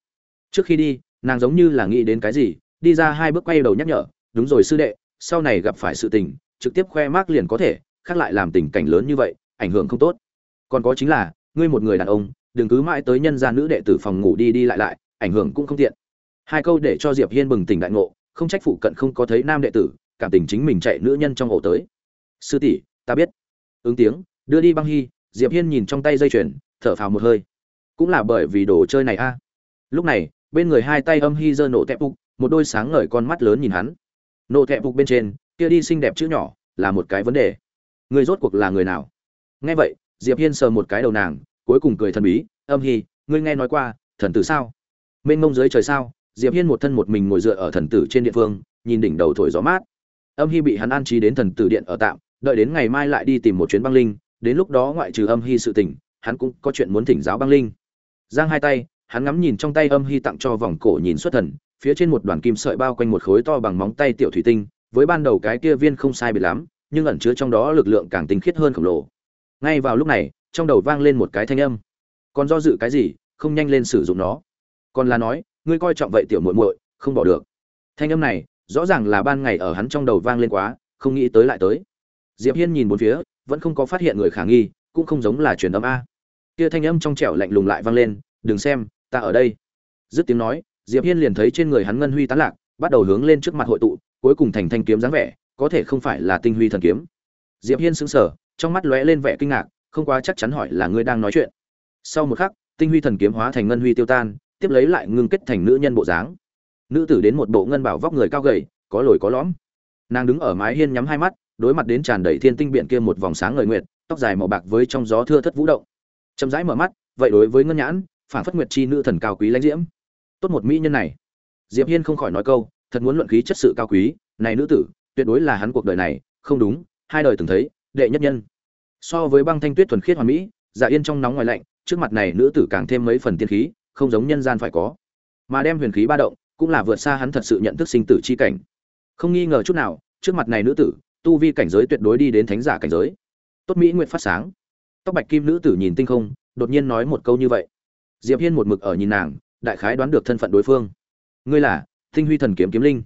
Trước khi đi, nàng giống như là nghĩ đến cái gì, đi ra hai bước quay đầu nhắc nhở, đúng rồi sư đệ, sau này gặp phải sự tình, trực tiếp khoe mác liền có thể, khác lại làm tình cảnh lớn như vậy, ảnh hưởng không tốt. Còn có chính là, ngươi một người đàn ông, đừng cứ mãi tới nhân gia nữ đệ tử phòng ngủ đi đi lại lại, ảnh hưởng cũng không tiện. Hai câu để cho diệp hiên bừng tỉnh đại ngộ, không trách phụ cận không có thấy nam đệ tử, cảm tình chính mình chạy nữ nhân trong ổ tới. Sư tỷ, ta biết. Ứng tiếng, đưa đi băng hy, diệp hiên nhìn trong tay dây chuyền thở phào một hơi. Cũng là bởi vì đồ chơi này a. Lúc này, bên người hai tay âm hy dơ nổ tẹp phục, một đôi sáng ngời con mắt lớn nhìn hắn. Nổ tẹp phục bên trên, kia đi xinh đẹp chữ nhỏ, là một cái vấn đề. Người rốt cuộc là người nào? Nghe vậy, diệp hiên sờ một cái đầu nàng, cuối cùng cười thần bí, âm hy ngươi nghe nói qua, thần tử sao? Mênh mông dưới trời sao? Diệp hiên một thân một mình ngồi dựa ở thần tử trên địa phương, nhìn đỉnh đầu thổi gió mát. Âm hy bị hắn an trí đến thần tử điện ở tạm, đợi đến ngày mai lại đi tìm một chuyến băng linh, đến lúc đó ngoại trừ âm hy sự tình hắn cũng có chuyện muốn thỉnh giáo băng linh. Giang hai tay, hắn ngắm nhìn trong tay âm hy tặng cho vòng cổ nhìn xuất thần, phía trên một đoàn kim sợi bao quanh một khối to bằng móng tay tiểu thủy tinh, với ban đầu cái kia viên không sai biệt lắm, nhưng ẩn chứa trong đó lực lượng càng tinh khiết hơn khổng lồ. Ngay vào lúc này, trong đầu vang lên một cái thanh âm. Còn do dự cái gì, không nhanh lên sử dụng nó. Còn là nói, ngươi coi trọng vậy tiểu muội muội, không bỏ được. Thanh âm này, rõ ràng là ban ngày ở hắn trong đầu vang lên quá, không nghĩ tới lại tới. Diệp hiên nhìn bốn phía, vẫn không có phát hiện người khả nghi, cũng không giống là truyền âm a kia thanh âm trong trẻo lạnh lùng lại vang lên, đừng xem, ta ở đây. Dứt tiếng nói, diệp hiên liền thấy trên người hắn ngân huy tán lạc, bắt đầu hướng lên trước mặt hội tụ, cuối cùng thành thanh kiếm dáng vẻ, có thể không phải là tinh huy thần kiếm. Diệp hiên sững sờ, trong mắt lóe lên vẻ kinh ngạc, không quá chắc chắn hỏi là ngươi đang nói chuyện. Sau một khắc, tinh huy thần kiếm hóa thành ngân huy tiêu tan, tiếp lấy lại ngưng kết thành nữ nhân bộ dáng. Nữ tử đến một bộ ngân bảo vóc người cao gầy, có lồi có lõm. Nàng đứng ở mái hiên nhắm hai mắt, đối mặt đến tràn đầy thiên tinh biện kia một vòng sáng ngời nguyệt, tóc dài màu bạc với trong gió thưa thất vũ động chậm rãi mở mắt, vậy đối với ngân nhãn phản phất nguyệt chi nữ thần cao quý lãnh diễm. Tốt một mỹ nhân này. Diệp hiên không khỏi nói câu, thật muốn luận khí chất sự cao quý, này nữ tử, tuyệt đối là hắn cuộc đời này, không đúng, hai đời từng thấy, đệ nhất nhân. So với băng thanh tuyết thuần khiết hoàn mỹ dạ yên trong nóng ngoài lạnh, trước mặt này nữ tử càng thêm mấy phần tiên khí, không giống nhân gian phải có. Mà đem huyền khí ba động, cũng là vượt xa hắn thật sự nhận thức sinh tử chi cảnh. Không nghi ngờ chút nào, trước mặt này nữ tử, tu vi cảnh giới tuyệt đối đi đến thánh giả cảnh giới. Tốt mỹ nguyệt phát sáng tóc bạch kim nữ tử nhìn tinh không đột nhiên nói một câu như vậy. Diệp hiên một mực ở nhìn nàng đại khái đoán được thân phận đối phương. Ngươi là tinh huy thần kiếm kiếm linh.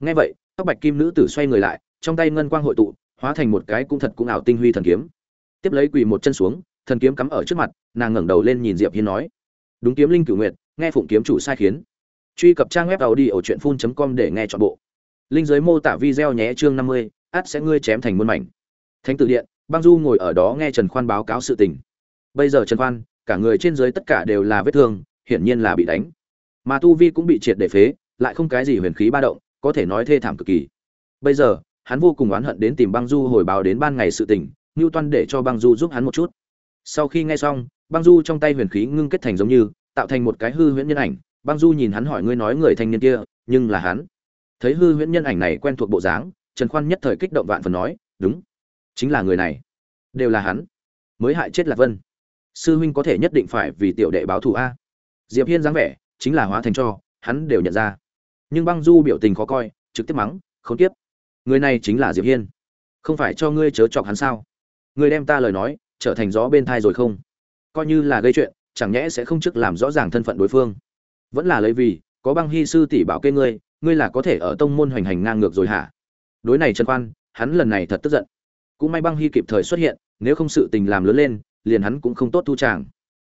Nghe vậy tóc bạch kim nữ tử xoay người lại trong tay ngân quang hội tụ hóa thành một cái cũng thật cũng ảo tinh huy thần kiếm. Tiếp lấy quỳ một chân xuống thần kiếm cắm ở trước mặt nàng ngẩng đầu lên nhìn diệp hiên nói đúng kiếm linh cửu nguyệt nghe phụng kiếm chủ sai khiến. Truy cập trang web tàu đi ở truyện phun com để nghe chọn bộ. Linh giới mô tả video nhé chương 50, át sẽ ngươi chém thành muôn mảnh. Thánh tử điện băng du ngồi ở đó nghe trần khoan báo cáo sự tình. Bây giờ trần khoan, cả người trên dưới tất cả đều là vết thương, hiển nhiên là bị đánh. Mà tu vi cũng bị triệt để phế, lại không cái gì huyền khí ba động, có thể nói thê thảm cực kỳ. Bây giờ, hắn vô cùng oán hận đến tìm băng du hồi báo đến ban ngày sự tình, ngưu toan để cho băng du giúp hắn một chút. Sau khi nghe xong băng du trong tay huyền khí ngưng kết thành giống như, tạo thành một cái hư huyễn nhân ảnh. Băng du nhìn hắn hỏi ngươi nói người thanh niên kia, nhưng là hắn. Thấy hư huyễn nhân ảnh này quen thuộc bộ dáng, trần khoan nhất thời kích động vạn phần nói, đúng chính là người này. Đều là hắn. Mới hại chết lạc vân. Sư huynh có thể nhất định phải vì tiểu đệ báo thù a. Diệp hiên dáng vẻ chính là hóa thành cho, hắn đều nhận ra. Nhưng băng du biểu tình khó coi, trực tiếp mắng, khốn kiếp. Người này chính là diệp hiên. Không phải cho ngươi chớ chọc hắn sao? Ngươi đem ta lời nói, trở thành gió bên thai rồi không? Coi như là gây chuyện, chẳng nhẽ sẽ không trước làm rõ ràng thân phận đối phương. Vẫn là lấy vì, có băng hy sư tỷ bảo kê ngươi ngươi là có thể ở tông môn hoành hành ngang ngược rồi hả? Đối này trần khoan, hắn lần này thật tức giận cũng may băng hy kịp thời xuất hiện, nếu không sự tình làm lớn lên, liền hắn cũng không tốt thu tràng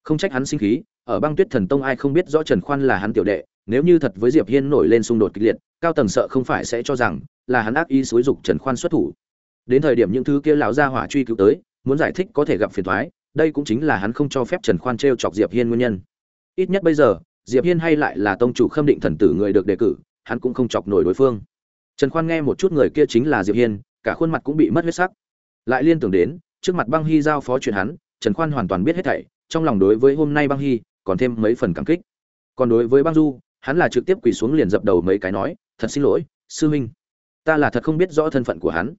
không trách hắn sinh khí, ở băng tuyết thần tông ai không biết rõ trần khoan là hắn tiểu đệ, nếu như thật với diệp hiên nổi lên xung đột kịch liệt, cao tầng sợ không phải sẽ cho rằng là hắn ác ý xúi dục trần khoan xuất thủ. Đến thời điểm những thứ kia lão gia hỏa truy cứu tới, muốn giải thích có thể gặp phiền toái, đây cũng chính là hắn không cho phép trần khoan t chọc diệp hiên nguyên nhân. Ít nhất bây giờ, diệp hiên hay lại là tông chủ khâm định thần tử người được đề cử, hắn cũng không chọc nổi đối phương. Trần khoan nghe một chút người kia chính là diệp hiên, cả khuôn mặt cũng bị mất huyết sắc lại liên tưởng đến, trước mặt băng hy giao phó chuyện hắn, trần khoan hoàn toàn biết hết thảy, trong lòng đối với hôm nay băng hy, còn thêm mấy phần cảm kích. Còn đối với băng du, hắn là trực tiếp quỳ xuống liền dập đầu mấy cái nói, thật xin lỗi, sư huynh. Ta là thật không biết rõ thân phận của hắn.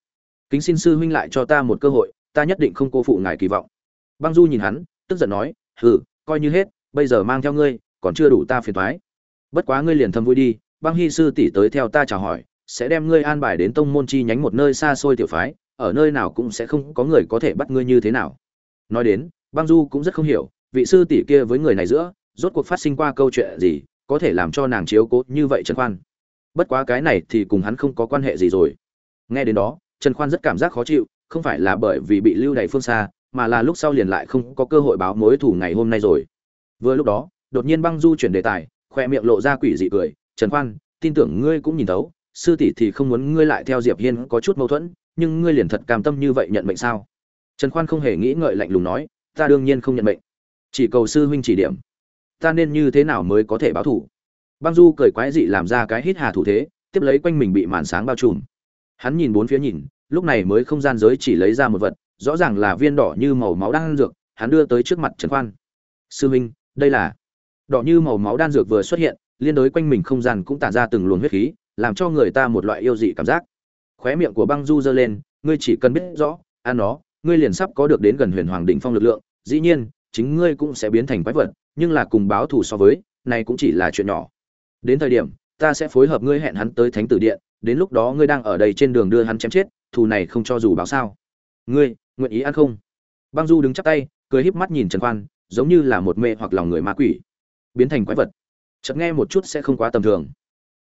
Kính xin sư huynh lại cho ta một cơ hội, ta nhất định không cô phụ ngài kỳ vọng. Băng du nhìn hắn, tức giận nói, hừ, coi như hết, bây giờ mang theo ngươi, còn chưa đủ ta phiền thoái bất quá ngươi liền thầm vui đi, băng hy sư tỷ tới theo ta chào hỏi, sẽ đem ngươi an bài đến tông môn chi nhánh một nơi xa xôi tiểu phái ở nơi nào cũng sẽ không có người có thể bắt ngươi như thế nào. Nói đến, băng du cũng rất không hiểu, vị sư tỷ kia với người này giữa, rốt cuộc phát sinh qua câu chuyện gì, có thể làm cho nàng chiếu cố như vậy trần khoan. Bất quá cái này thì cùng hắn không có quan hệ gì rồi. Nghe đến đó, trần khoan rất cảm giác khó chịu, không phải là bởi vì bị lưu đày phương xa, mà là lúc sau liền lại không có cơ hội báo mối thủ ngày hôm nay rồi. Vừa lúc đó, đột nhiên băng du chuyển đề tài, khoe miệng lộ ra quỷ dị cười, trần khoan, tin tưởng ngươi cũng nhìn thấu, sư tỷ thì không muốn ngươi lại theo diệp hiên có chút mâu thuẫn nhưng ngươi liền thật cam tâm như vậy nhận mệnh sao? Trần khoan không hề nghĩ ngợi lạnh lùng nói, ta đương nhiên không nhận mệnh. Chỉ cầu sư huynh chỉ điểm. Ta nên như thế nào mới có thể báo thủ? Băng du cười quái dị làm ra cái hít hà thủ thế, tiếp lấy quanh mình bị màn sáng bao trùm. Hắn nhìn bốn phía nhìn, lúc này mới không gian giới chỉ lấy ra một vật, rõ ràng là viên đỏ như màu máu đan dược, hắn đưa tới trước mặt trần khoan. Sư huynh, đây là đỏ như màu máu đan dược vừa xuất hiện, liên đối quanh mình không gian cũng tản ra từng luồng huyết khí, làm cho người ta một loại yêu dị cảm giác khóe miệng của băng du giơ lên, ngươi chỉ cần biết rõ, ăn nó, ngươi liền sắp có được đến gần huyền hoàng đỉnh phong lực lượng. Dĩ nhiên, chính ngươi cũng sẽ biến thành quái vật, nhưng là cùng báo thù so với, này cũng chỉ là chuyện nhỏ. Đến thời điểm, ta sẽ phối hợp ngươi hẹn hắn tới thánh tử điện, đến lúc đó ngươi đang ở đây trên đường đưa hắn chém chết, thù này không cho dù báo sao. Ngươi, nguyện ý ăn không? Băng du đứng chắp tay, cười híp mắt nhìn trần khoan, giống như là một mê hoặc lòng người ma quỷ. Biến thành quái vật. Chợt nghe một chút sẽ không quá tầm thường.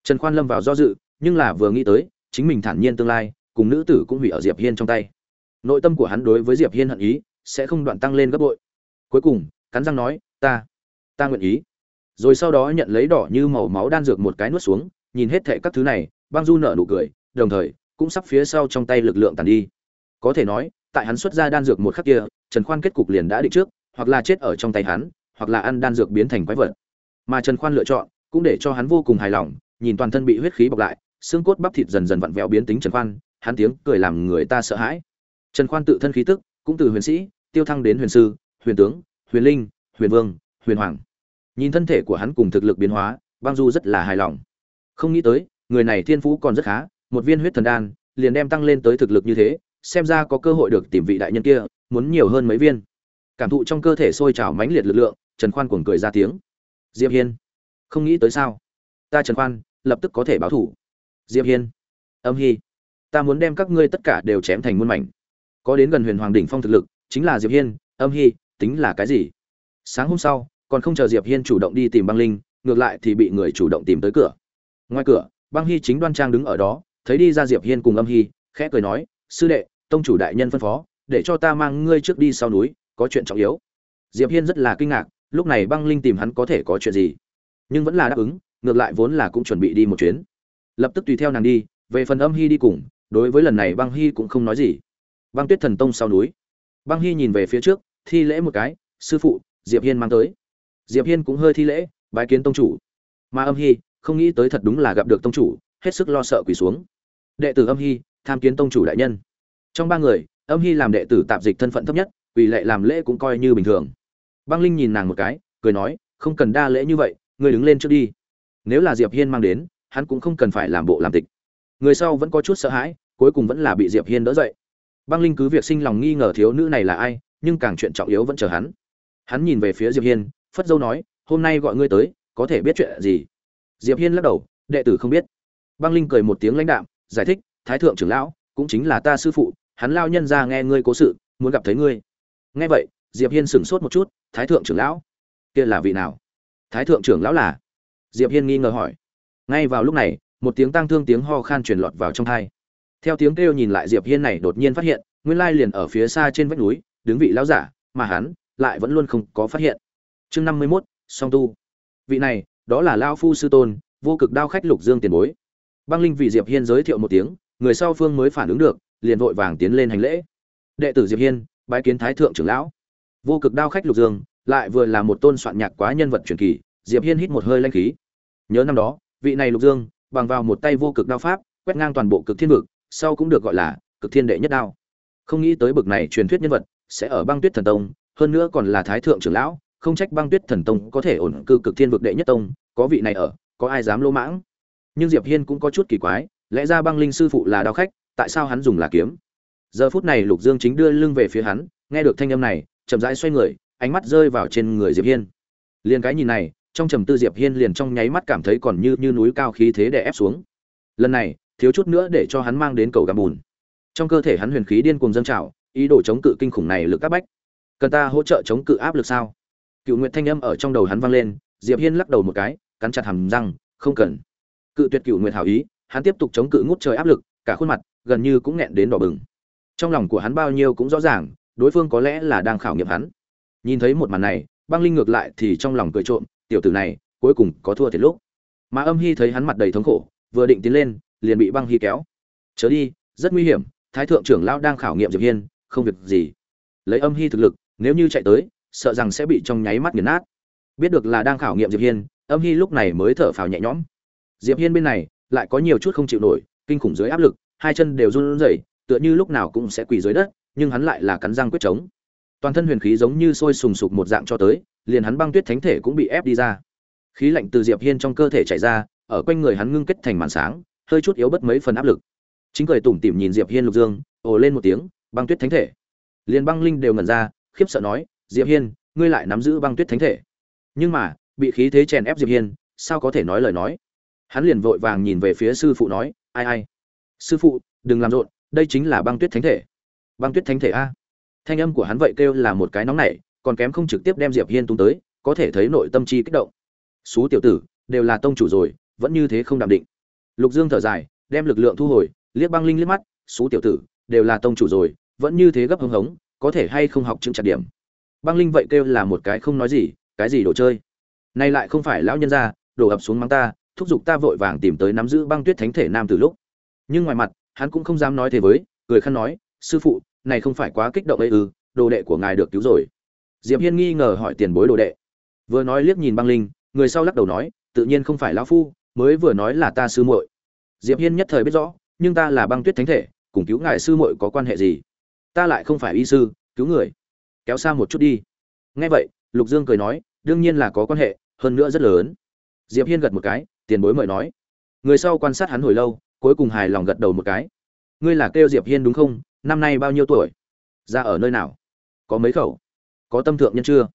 Trần khoan lâm vào do dự, nhưng là vừa nghĩ tới chính mình thản nhiên tương lai, cùng nữ tử cũng hủy ở diệp hiên trong tay. Nội tâm của hắn đối với diệp hiên hận ý, sẽ không đoạn tăng lên gấp bội. Cuối cùng, cắn răng nói, ta ta nguyện ý. Rồi sau đó nhận lấy đỏ như màu máu đan dược một cái nuốt xuống, nhìn hết thệ các thứ này, băng du nở nụ cười, đồng thời, cũng sắp phía sau trong tay lực lượng tàn đi. Có thể nói, tại hắn xuất ra đan dược một khắc kia, trần khoan kết cục liền đã định trước, hoặc là chết ở trong tay hắn, hoặc là ăn đan dược biến thành quái vật. Mà trần khoan lựa chọn, cũng để cho hắn vô cùng hài lòng, nhìn toàn thân bị huyết khí bọc lại xương cốt bắp thịt dần dần vặn vẹo biến tính trần khoan, hắn tiếng cười làm người ta sợ hãi. Trần khoan tự thân khí tức, cũng từ huyền sĩ, tiêu thăng đến huyền sư, huyền tướng, huyền linh, huyền vương, huyền hoàng. Nhìn thân thể của hắn cùng thực lực biến hóa, băng du rất là hài lòng. Không nghĩ tới, người này thiên phú còn rất khá, một viên huyết thần đan, liền đem tăng lên tới thực lực như thế, xem ra có cơ hội được tìm vị đại nhân kia, muốn nhiều hơn mấy viên. Cảm thụ trong cơ thể sôi trào mãnh liệt lực lượng, trần khoan cuồng cười ra tiếng. Diệp hiên, không nghĩ tới sao? Ta trần khoan, lập tức có thể báo thủ diệp hiên. Âm hy ta muốn đem các ngươi tất cả đều chém thành muôn mảnh. Có đến gần huyền hoàng đỉnh phong thực lực, chính là diệp hiên, âm hy tính là cái gì? Sáng hôm sau, còn không chờ diệp hiên chủ động đi tìm băng linh, ngược lại thì bị người chủ động tìm tới cửa. Ngoài cửa, băng hy chính đoan trang đứng ở đó, thấy đi ra diệp hiên cùng âm hy khẽ cười nói, sư đệ, tông chủ đại nhân phân phó, để cho ta mang ngươi trước đi sau núi, có chuyện trọng yếu. Diệp hiên rất là kinh ngạc, lúc này băng linh tìm hắn có thể có chuyện gì? Nhưng vẫn là đáp ứng, ngược lại vốn là cũng chuẩn bị đi một chuyến lập tức tùy theo nàng đi, về phần âm hy đi cùng, đối với lần này băng hy cũng không nói gì. Băng tuyết thần tông sau núi. Băng hy nhìn về phía trước, thi lễ một cái, sư phụ, diệp hiên mang tới. Diệp hiên cũng hơi thi lễ, bái kiến tông chủ. Mà âm hy, không nghĩ tới thật đúng là gặp được tông chủ, hết sức lo sợ quỳ xuống. Đệ tử âm hy, tham kiến tông chủ đại nhân. Trong ba người, âm hy làm đệ tử tạp dịch thân phận thấp nhất, quỳ lệ làm lễ cũng coi như bình thường. Băng linh nhìn nàng một cái, cười nói, không cần đa lễ như vậy, ngươi đứng lên trước đi. Nếu là diệp hiên mang đến hắn cũng không cần phải làm bộ làm tịch. Người sau vẫn có chút sợ hãi, cuối cùng vẫn là bị diệp hiên đỡ dậy. Băng linh cứ việc sinh lòng nghi ngờ thiếu nữ này là ai, nhưng càng chuyện trọng yếu vẫn chờ hắn. Hắn nhìn về phía diệp hiên, phất dâu nói, hôm nay gọi ngươi tới, có thể biết chuyện gì? Diệp hiên lắc đầu, đệ tử không biết. Băng linh cười một tiếng lãnh đạm, giải thích, thái thượng trưởng lão, cũng chính là ta sư phụ, hắn lao nhân ra nghe ngươi cố sự, muốn gặp thấy ngươi. Nghe vậy, diệp hiên sửng sốt một chút, thái thượng trưởng lão, kia là vị nào? Thái thượng trưởng lão là? Diệp hiên nghi ngờ hỏi ngay vào lúc này một tiếng tang thương tiếng ho khan truyền lọt vào trong thai. Theo tiếng kêu nhìn lại diệp hiên này đột nhiên phát hiện nguyên lai liền ở phía xa trên vách núi đứng vị lão giả mà hắn lại vẫn luôn không có phát hiện. Chương năm mươi 51, song tu. Vị này đó là lão phu sư tôn vô cực đao khách lục dương tiền bối. Băng linh vị diệp hiên giới thiệu một tiếng người sau phương mới phản ứng được liền vội vàng tiến lên hành lễ. Đệ tử diệp hiên bái kiến thái thượng trưởng lão. Vô cực đao khách lục dương lại vừa là một tôn soạn nhạc quá nhân vật truyền kỳ diệp hiên hít một hơi lanh khí. Nhớ năm đó vị này lục dương, bằng vào một tay vô cực đao pháp, quét ngang toàn bộ cực thiên vực, sau cũng được gọi là cực thiên đệ nhất đao. Không nghĩ tới bực này truyền thuyết nhân vật sẽ ở băng tuyết thần tông, hơn nữa còn là thái thượng trưởng lão, không trách băng tuyết thần tông có thể ổn cư cực thiên vực đệ nhất tông, có vị này ở, có ai dám lỗ mãng. Nhưng diệp hiên cũng có chút kỳ quái, lẽ ra băng linh sư phụ là đao khách, tại sao hắn dùng là kiếm? Giờ phút này lục dương chính đưa lưng về phía hắn, nghe được thanh âm này, chậm rãi xoay người, ánh mắt rơi vào trên người diệp hiên. Liền cái nhìn này trong trầm tư diệp hiên liền trong nháy mắt cảm thấy còn như như núi cao khí thế đè ép xuống. Lần này, thiếu chút nữa để cho hắn mang đến cầu găm bùn trong cơ thể hắn huyền khí điên cuồng dâng trào, ý đồ chống cự kinh khủng này lực áp bách. Cần ta hỗ trợ chống cự áp lực sao? Cựu nguyệt thanh âm ở trong đầu hắn vang lên, diệp hiên lắc đầu một cái, cắn chặt hàm răng, không cần. Cự tuyệt cựu nguyệt hảo ý, hắn tiếp tục chống cự ngút trời áp lực, cả khuôn mặt gần như cũng nghẹn đến đỏ bừng. Trong lòng của hắn bao nhiêu cũng rõ ràng, đối phương có lẽ là đang khảo nghiệm hắn. Nhìn thấy một màn này, băng linh ngược lại thì trong lòng cười trộm tiểu tử này, cuối cùng có thua thiệt lúc. Mà âm hy thấy hắn mặt đầy thống khổ, vừa định tiến lên, liền bị băng hy kéo. Chớ đi, rất nguy hiểm, thái thượng trưởng lão đang khảo nghiệm diệp hiên, không việc gì. Lấy âm hy thực lực, nếu như chạy tới, sợ rằng sẽ bị trong nháy mắt nghiền nát. Biết được là đang khảo nghiệm diệp hiên, âm hy lúc này mới thở phào nhẹ nhõm. Diệp hiên bên này, lại có nhiều chút không chịu nổi, kinh khủng dưới áp lực, hai chân đều run rẩy, tựa như lúc nào cũng sẽ quỳ dưới đất, nhưng hắn lại là cắn răng quyết chống toàn thân huyền khí giống như sôi sùng sục một dạng cho tới liền hắn băng tuyết thánh thể cũng bị ép đi ra. Khí lạnh từ diệp hiên trong cơ thể chảy ra, ở quanh người hắn ngưng kết thành màn sáng, hơi chút yếu bất mấy phần áp lực. Chính cười tủm tỉm nhìn diệp hiên lục dương, ồ lên một tiếng, băng tuyết thánh thể. Liền băng linh đều ngẩn ra, khiếp sợ nói, diệp hiên, ngươi lại nắm giữ băng tuyết thánh thể. Nhưng mà, bị khí thế chèn ép diệp hiên, sao có thể nói lời nói? Hắn liền vội vàng nhìn về phía sư phụ nói, ai ai? Sư phụ, đừng làm rộn, đây chính là băng tuyết thánh thể. Băng tuyết thánh thể a? Thanh âm của hắn vậy kêu là một cái nóng nảy còn kém không trực tiếp đem diệp hiên tung tới, có thể thấy nội tâm chi kích động. Xú tiểu tử, đều là tông chủ rồi, vẫn như thế không đạm định. Lục dương thở dài, đem lực lượng thu hồi, liếc băng linh liếc mắt, xú tiểu tử, đều là tông chủ rồi, vẫn như thế gấp hứng hống, có thể hay không học chứng chặt điểm? Băng linh vậy kêu là một cái không nói gì, cái gì đồ chơi? Nay lại không phải lão nhân gia, đổ ập xuống mắng ta, thúc giục ta vội vàng tìm tới nắm giữ băng tuyết thánh thể nam từ lúc. Nhưng ngoài mặt, hắn cũng không dám nói thế với, cười khăn nói, sư phụ, này không phải quá kích động ấy ư, đồ đệ của ngài được cứu rồi diệp hiên nghi ngờ hỏi tiền bối đồ đệ. Vừa nói liếc nhìn băng linh, người sau lắc đầu nói, tự nhiên không phải lão phu, mới vừa nói là ta sư muội. Diệp hiên nhất thời biết rõ, nhưng ta là băng tuyết thánh thể, cùng cứu ngài sư muội có quan hệ gì? Ta lại không phải y sư, cứu người. Kéo xa một chút đi. Nghe vậy, lục dương cười nói, đương nhiên là có quan hệ, hơn nữa rất lớn. Diệp hiên gật một cái, tiền bối mời nói. Người sau quan sát hắn hồi lâu, cuối cùng hài lòng gật đầu một cái. Ngươi là kêu diệp hiên đúng không? Năm nay bao nhiêu tuổi? Ra ở nơi nào? Có mấy khẩu? Có tâm thượng nhân chưa?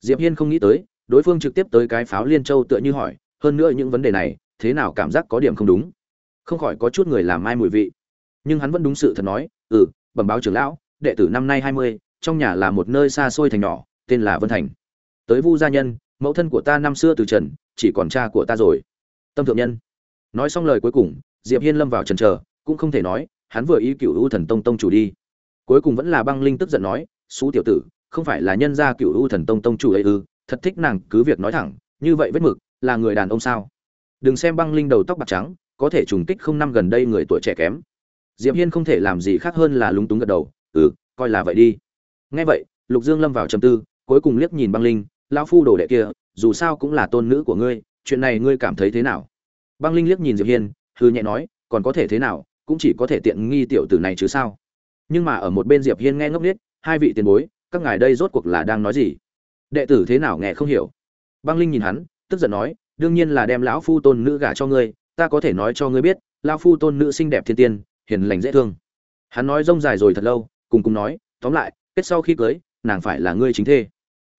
Diệp hiên không nghĩ tới, đối phương trực tiếp tới cái pháo liên châu tựa như hỏi, hơn nữa những vấn đề này, thế nào cảm giác có điểm không đúng? Không khỏi có chút người làm mai mùi vị. Nhưng hắn vẫn đúng sự thật nói ừ bẩm báo trưởng lão, đệ tử năm nay hai mươi, trong nhà là một nơi xa xôi thành nhỏ, tên là vân thành. Tới vu gia nhân, mẫu thân của ta năm xưa từ trần, chỉ còn cha của ta rồi. Tâm thượng nhân. Nói xong lời cuối cùng, diệp hiên lâm vào trần trờ, cũng không thể nói, hắn vừa ý cựu u thần tông tông chủ đi. Cuối cùng vẫn là băng linh tức giận nói, xú tiểu tử không phải là nhân gia cựu u thần tông tông chủ ấy ư, thật thích nàng, cứ việc nói thẳng, như vậy vết mực, là người đàn ông sao? Đừng xem băng linh đầu tóc bạc trắng, có thể trùng kích không năm gần đây người tuổi trẻ kém. Diệp hiên không thể làm gì khác hơn là lúng túng gật đầu ừ coi là vậy đi. Nghe vậy, lục dương lâm vào trầm tư, cuối cùng liếc nhìn băng linh, lão phu đồ đệ kia, dù sao cũng là tôn nữ của ngươi, chuyện này ngươi cảm thấy thế nào? Băng linh liếc nhìn diệp hiên hư nhẹ nói, còn có thể thế nào, cũng chỉ có thể tiện nghi tiểu tử này chứ sao? Nhưng mà ở một bên diệp hiên nghe ngốc nghếch, hai vị tiền bối các ngài đây rốt cuộc là đang nói gì? Đệ tử thế nào nghe không hiểu? Băng linh nhìn hắn, tức giận nói, đương nhiên là đem lão phu tôn nữ gả cho ngươi, ta có thể nói cho ngươi biết, lão phu tôn nữ xinh đẹp thiên tiên, hiền lành dễ thương. Hắn nói rông dài rồi thật lâu, cùng cùng nói, tóm lại, kết sau khi cưới, nàng phải là ngươi chính thê.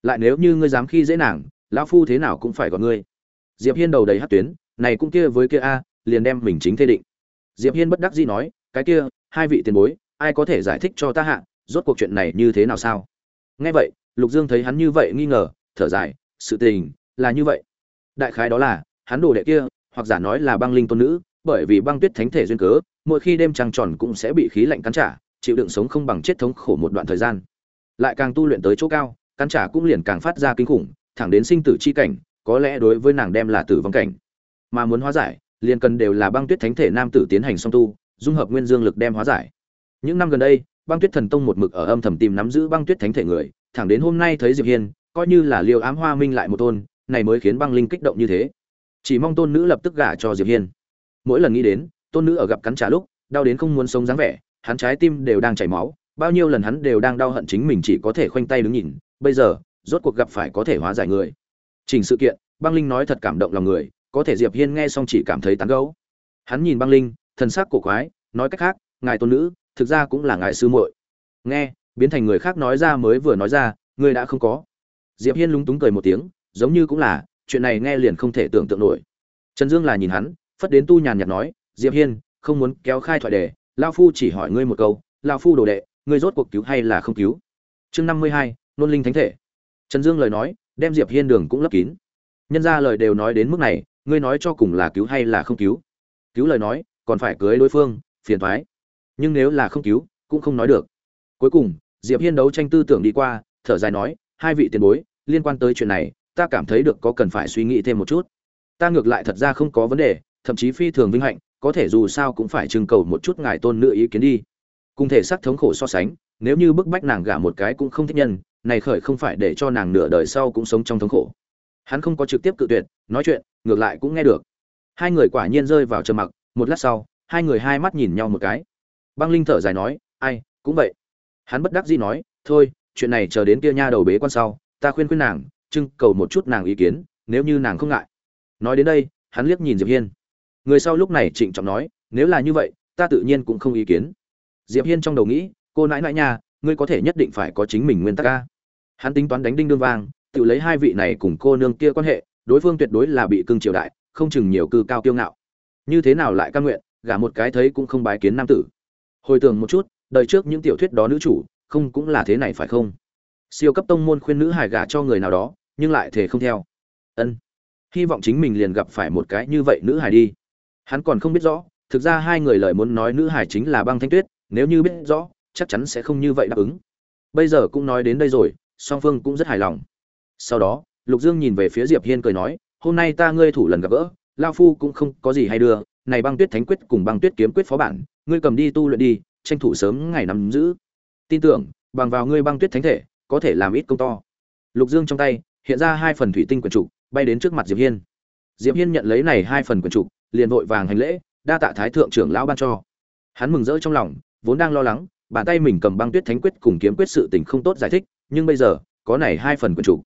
Lại nếu như ngươi dám khi dễ nàng, lão phu thế nào cũng phải gọi ngươi. Diệp hiên đầu đầy hát tuyến, này cũng kia với kia a, liền đem mình chính thê định. Diệp hiên bất đắc dĩ nói, cái kia, hai vị tiền bối, ai có thể giải thích cho ta hạ, rốt cuộc chuyện này như thế nào sao? Nghe vậy, lục dương thấy hắn như vậy nghi ngờ, thở dài, sự tình là như vậy. Đại khái đó là, hắn đồ đệ kia, hoặc giả nói là băng linh tôn nữ, bởi vì băng tuyết thánh thể duyên cớ, mỗi khi đêm trăng tròn cũng sẽ bị khí lạnh cắn trả, chịu đựng sống không bằng chết thống khổ một đoạn thời gian. Lại càng tu luyện tới chỗ cao, cắn trả cũng liền càng phát ra kinh khủng, thẳng đến sinh tử chi cảnh, có lẽ đối với nàng đem là tử vong cảnh. Mà muốn hóa giải, liền cần đều là băng tuyết thánh thể nam tử tiến hành song tu, dung hợp nguyên dương lực đem hóa giải. Những năm gần đây băng tuyết thần tông một mực ở âm thầm tìm nắm giữ băng tuyết thánh thể người, thẳng đến hôm nay thấy diệp hiên, coi như là liều ám hoa minh lại một tôn này mới khiến băng linh kích động như thế. Chỉ mong tôn nữ lập tức gả cho diệp hiên. Mỗi lần nghĩ đến, tôn nữ ở gặp cắn trả lúc, đau đến không muốn sống dáng vẻ, hắn trái tim đều đang chảy máu, bao nhiêu lần hắn đều đang đau hận chính mình chỉ có thể khoanh tay đứng nhìn, bây giờ, rốt cuộc gặp phải có thể hóa giải người. Trình sự kiện, băng linh nói thật cảm động lòng người, có thể diệp hiên nghe xong chỉ cảm thấy tán gẫu. Hắn nhìn băng linh, thần sắc cổ quái, nói cách khác, ngài tôn nữ thực ra cũng là ngài sư muội. Nghe, biến thành người khác nói ra mới vừa nói ra, ngươi đã không có. Diệp hiên lúng túng cười một tiếng, giống như cũng là, chuyện này nghe liền không thể tưởng tượng nổi. Trần dương là nhìn hắn, phất đến tu nhàn nhạt nói, diệp hiên, không muốn kéo khai thoại đề lao phu chỉ hỏi ngươi một câu lao phu đồ đệ, ngươi rốt cuộc cứu hay là không cứu? Chương năm mươi hai, nôn linh thánh thể. Trần dương lời nói, đem diệp hiên đường cũng lấp kín. Nhân ra lời đều nói đến mức này, ngươi nói cho cùng là cứu hay là không cứu? Cứu lời nói, còn phải cưới đối phương, phiền thoái nhưng nếu là không cứu, cũng không nói được. Cuối cùng, diệp hiên đấu tranh tư tưởng đi qua, thở dài nói, hai vị tiền bối, liên quan tới chuyện này, ta cảm thấy được có cần phải suy nghĩ thêm một chút. Ta ngược lại thật ra không có vấn đề, thậm chí phi thường vinh hạnh, có thể dù sao cũng phải trưng cầu một chút ngài tôn nữ ý kiến đi. Cùng thể xác thống khổ so sánh, nếu như bức bách nàng gả một cái cũng không thích nhân, này khởi không phải để cho nàng nửa đời sau cũng sống trong thống khổ. Hắn không có trực tiếp cự tuyệt, nói chuyện, ngược lại cũng nghe được. Hai người quả nhiên rơi vào trầm mặc, một lát sau, hai người hai mắt nhìn nhau một cái băng linh thở dài nói, ai, cũng vậy. Hắn bất đắc dĩ nói, thôi, chuyện này chờ đến kia nha đầu bế quan sau, ta khuyên khuyên nàng, trưng cầu một chút nàng ý kiến, nếu như nàng không ngại. Nói đến đây, hắn liếc nhìn diệp hiên. Người sau lúc này trịnh trọng nói, nếu là như vậy, ta tự nhiên cũng không ý kiến. Diệp hiên trong đầu nghĩ, cô nãi nãi nha, ngươi có thể nhất định phải có chính mình nguyên tắc ca hắn tính toán đánh đinh đương vang, tự lấy hai vị này cùng cô nương kia quan hệ, đối phương tuyệt đối là bị cưng triều đại, không chừng nhiều cư cao kiêu ngạo. Như thế nào lại ca nguyện, gả một cái thấy cũng không bái kiến nam tử hồi tưởng một chút, đời trước những tiểu thuyết đó nữ chủ, không cũng là thế này phải không? Siêu cấp tông môn khuyên nữ hài gả cho người nào đó, nhưng lại thể không theo. Ân. Hy vọng chính mình liền gặp phải một cái như vậy nữ hài đi. Hắn còn không biết rõ, thực ra hai người lời muốn nói nữ hài chính là băng thanh tuyết, nếu như biết rõ, chắc chắn sẽ không như vậy đáp ứng. Bây giờ cũng nói đến đây rồi, song phương cũng rất hài lòng. Sau đó, lục dương nhìn về phía diệp hiên cười nói, hôm nay ta ngươi thủ lần gặp gỡ lao phu cũng không có gì hay đưa, này băng tuyết thánh quyết cùng băng tuyết kiếm quyết phó bản ngươi cầm đi tu luyện đi, tranh thủ sớm ngày nắm giữ. Tin tưởng, bằng vào ngươi băng tuyết thánh thể, có thể làm ít công to. Lục dương trong tay, hiện ra hai phần thủy tinh quyển trục, bay đến trước mặt diệp hiên. Diệp hiên nhận lấy này hai phần quyển trục, liền vội vàng hành lễ, đa tạ thái thượng trưởng lão ban cho. Hắn mừng rỡ trong lòng, vốn đang lo lắng, bàn tay mình cầm băng tuyết thánh quyết cùng kiếm quyết sự tình không tốt giải thích, nhưng bây giờ, có này hai phần quyển trục.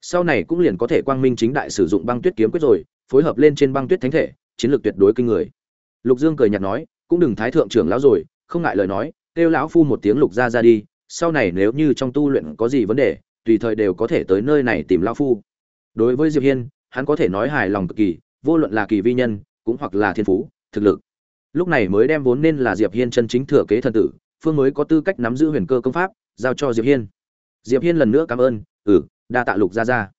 Sau này cũng liền có thể quang minh chính đại sử dụng băng tuyết kiếm quyết rồi, phối hợp lên trên băng tuyết thánh thể, chiến lược tuyệt đối kinh người. Lục dương cười nhạt nói cũng đừng thái thượng trưởng lão rồi, không ngại lời nói, kêu lão phu một tiếng lục ra ra đi, sau này nếu như trong tu luyện có gì vấn đề, tùy thời đều có thể tới nơi này tìm lão phu. Đối với diệp hiên, hắn có thể nói hài lòng cực kỳ, vô luận là kỳ vi nhân, cũng hoặc là thiên phú, thực lực. Lúc này mới đem vốn nên là diệp hiên chân chính thừa kế thần tử, phương mới có tư cách nắm giữ huyền cơ công pháp, giao cho diệp hiên. Diệp hiên lần nữa cảm ơn ừ đa tạ lục gia gia.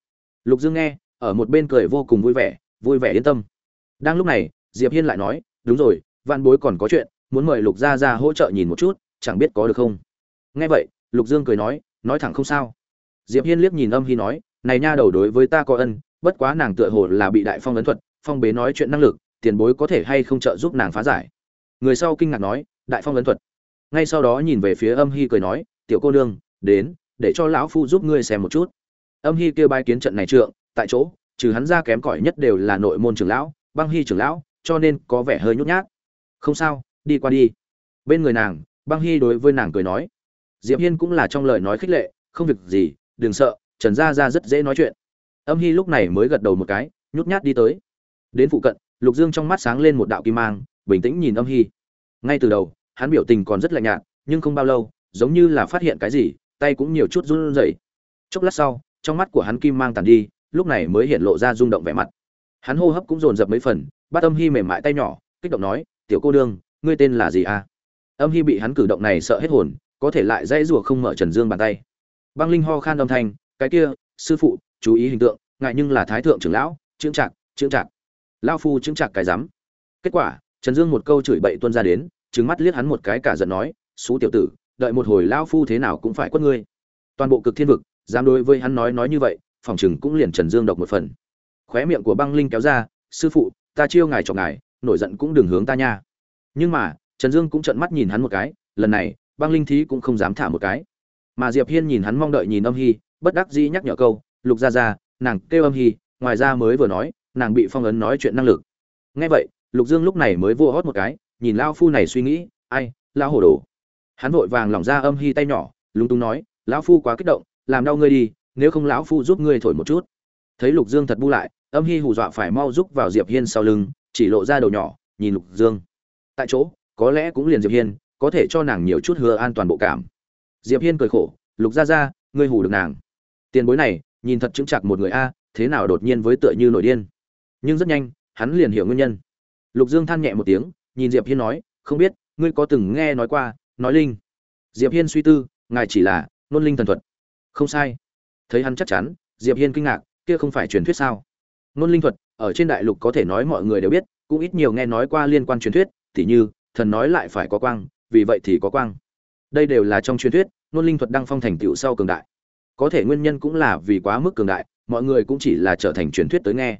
Lục dương nghe, ở một bên cười vô cùng vui vẻ vui vẻ yên tâm. Đang lúc này, diệp hiên lại nói, đúng rồi văn bối còn có chuyện, muốn mời lục gia gia hỗ trợ nhìn một chút, chẳng biết có được không? Nghe vậy, lục dương cười nói nói thẳng không sao. Diệp hiên liếc nhìn âm hy nói, này nha đầu đối với ta có ân, bất quá nàng tựa hồ là bị đại phong ấn thuật, phong bế nói chuyện năng lực, tiền bối có thể hay không trợ giúp nàng phá giải. Người sau kinh ngạc nói, đại phong ấn thuật. Ngay sau đó nhìn về phía âm hy cười nói, tiểu cô nương, đến, để cho lão phu giúp ngươi xem một chút. Âm hy kêu bai kiến trận này trượng, tại chỗ, trừ hắn ra kém cỏi nhất đều là nội môn trưởng lão, băng hy trưởng lão, cho nên có vẻ hơi nhút nhát không sao, đi qua đi. Bên người nàng, băng hy đối với nàng cười nói. Diệp hiên cũng là trong lời nói khích lệ, không việc gì, đừng sợ, trần gia gia rất dễ nói chuyện. Âm hy lúc này mới gật đầu một cái, nhút nhát đi tới. Đến phụ cận, lục dương trong mắt sáng lên một đạo kim mang, bình tĩnh nhìn âm hy. Ngay từ đầu, hắn biểu tình còn rất lạnh nhạt, nhưng không bao lâu, giống như là phát hiện cái gì, tay cũng nhiều chút run rẩy. Chốc lát sau, trong mắt của hắn kim mang tàn đi, lúc này mới hiện lộ ra rung động vẻ mặt. Hắn hô hấp cũng dồn dập mấy phần, bắt âm hy mềm mại tay nhỏ, kích động nói tiểu cô đương, ngươi tên là gì à? Âm hy bị hắn cử động này sợ hết hồn, có thể lại dãy rủa không mở trần dương bàn tay. Băng linh ho khan âm thanh, cái kia, sư phụ, chú ý hình tượng ngại nhưng là thái thượng trưởng lão chững chạc chững chạc lao phu chững chạc cái rắm. Kết quả, trần dương một câu chửi bậy tuân ra đến trứng mắt liếc hắn một cái cả giận nói, xú tiểu tử, đợi một hồi lao phu thế nào cũng phải quất ngươi. Toàn bộ cực thiên vực, dám đối với hắn nói nói như vậy, phòng chừng cũng liền trần dương độc một phần. Khóe miệng của băng linh kéo ra, sư phụ, ta chiêu ngài cho ngài nổi giận cũng đừng hướng ta nha. Nhưng mà, trần dương cũng trợn mắt nhìn hắn một cái, lần này, băng linh thí cũng không dám thả một cái. Mà diệp hiên nhìn hắn mong đợi nhìn âm hy bất đắc dĩ nhắc nhở câu, lục ra ra nàng kêu âm hy ngoài ra mới vừa nói, nàng bị phong ấn nói chuyện năng lực. Nghe vậy, lục dương lúc này mới vô hót một cái, nhìn lao phu này suy nghĩ, ai lao hồ đồ. Hắn vội vàng lỏng ra âm hy tay nhỏ, lúng túng nói, lão phu quá kích động, làm đau ngươi đi, nếu không lão phu giúp ngươi thổi một chút. Thấy lục dương thật bu lại, âm hy hù dọa phải mau giúp vào diệp hiên sau lưng chỉ lộ ra đầu nhỏ, nhìn lục dương. Tại chỗ, có lẽ cũng liền diệp hiên, có thể cho nàng nhiều chút hứa an toàn bộ cảm. Diệp hiên cười khổ, lục gia gia, ngươi hù được nàng. Tiền bối này, nhìn thật chứng chặt một người a, thế nào đột nhiên với tựa như nổi điên. Nhưng rất nhanh, hắn liền hiểu nguyên nhân. Lục dương than nhẹ một tiếng, nhìn diệp hiên nói, không biết, ngươi có từng nghe nói qua, nói linh. Diệp hiên suy tư, ngài chỉ là nôn linh thần thuật. Không sai. Thấy hắn chắc chắn, diệp hiên kinh ngạc, kia không phải truyền thuyết sao? Nôn linh thuật ở trên đại lục có thể nói mọi người đều biết, cũng ít nhiều nghe nói qua liên quan truyền thuyết, tỉ như, thần nói lại phải có quang, vì vậy thì có quang. Đây đều là trong truyền thuyết, nôn linh thuật đăng phong thành tựu sau cường đại. Có thể nguyên nhân cũng là vì quá mức cường đại, mọi người cũng chỉ là trở thành truyền thuyết tới nghe.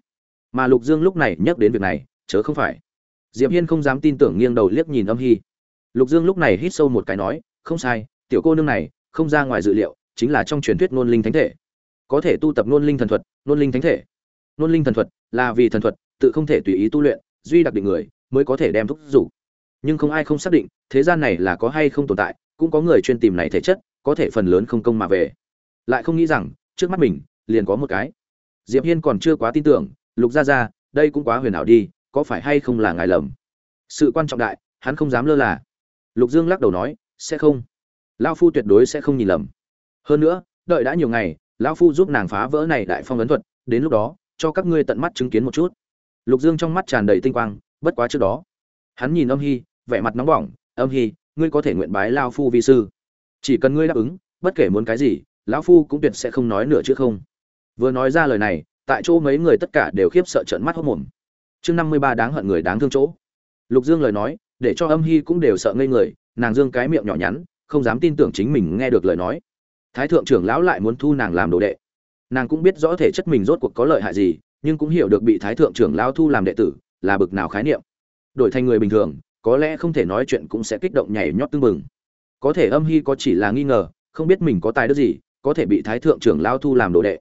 Mà lục dương lúc này nhắc đến việc này, chớ không phải. Diệp hiên không dám tin tưởng nghiêng đầu liếc nhìn âm hy. Lục dương lúc này hít sâu một cái nói, không sai, tiểu cô nương này, không ra ngoài dự liệu, chính là trong truyền thuyết nôn linh thánh thể. Có thể tu tập nôn linh thần thuật, nôn linh thánh thể nôn linh thần thuật là vì thần thuật, tự không thể tùy ý tu luyện, duy đặc định người mới có thể đem thúc rủ. nhưng không ai không xác định, thế gian này là có hay không tồn tại, cũng có người chuyên tìm này thể chất, có thể phần lớn không công mà về. Lại không nghĩ rằng, trước mắt mình, liền có một cái. Diệp hiên còn chưa quá tin tưởng, lục gia gia, đây cũng quá huyền ảo đi, có phải hay không là ngài lầm? Sự quan trọng đại, hắn không dám lơ là. Lục dương lắc đầu nói, sẽ không. Lão phu tuyệt đối sẽ không nhìn lầm. Hơn nữa, đợi đã nhiều ngày, lão phu giúp nàng phá vỡ này đại phong ấn thuật, đến lúc đó cho các ngươi tận mắt chứng kiến một chút. Lục dương trong mắt tràn đầy tinh quang, bất quá trước đó, hắn nhìn âm hy vẻ mặt nóng bỏng, âm hy ngươi có thể nguyện bái lao phu vi sư. Chỉ cần ngươi đáp ứng, bất kể muốn cái gì, lão phu cũng tuyệt sẽ không nói nữa chứ không. Vừa nói ra lời này, tại chỗ mấy người tất cả đều khiếp sợ trợn mắt hốc mồm. Chương năm mươi ba đáng hận người đáng thương chỗ. Lục dương lời nói, để cho âm hy cũng đều sợ ngây người, nàng dương cái miệng nhỏ nhắn, không dám tin tưởng chính mình nghe được lời nói. Thái thượng trưởng lão lại muốn thu nàng làm đồ đệ nàng cũng biết rõ thể chất mình rốt cuộc có lợi hại gì, nhưng cũng hiểu được bị thái thượng trưởng lao thu làm đệ tử là bực nào khái niệm. Đổi thành người bình thường, có lẽ không thể nói chuyện cũng sẽ kích động nhảy nhót tưng bừng. Có thể âm hy có chỉ là nghi ngờ, không biết mình có tài đức gì, có thể bị thái thượng trưởng lao thu làm đồ đệ.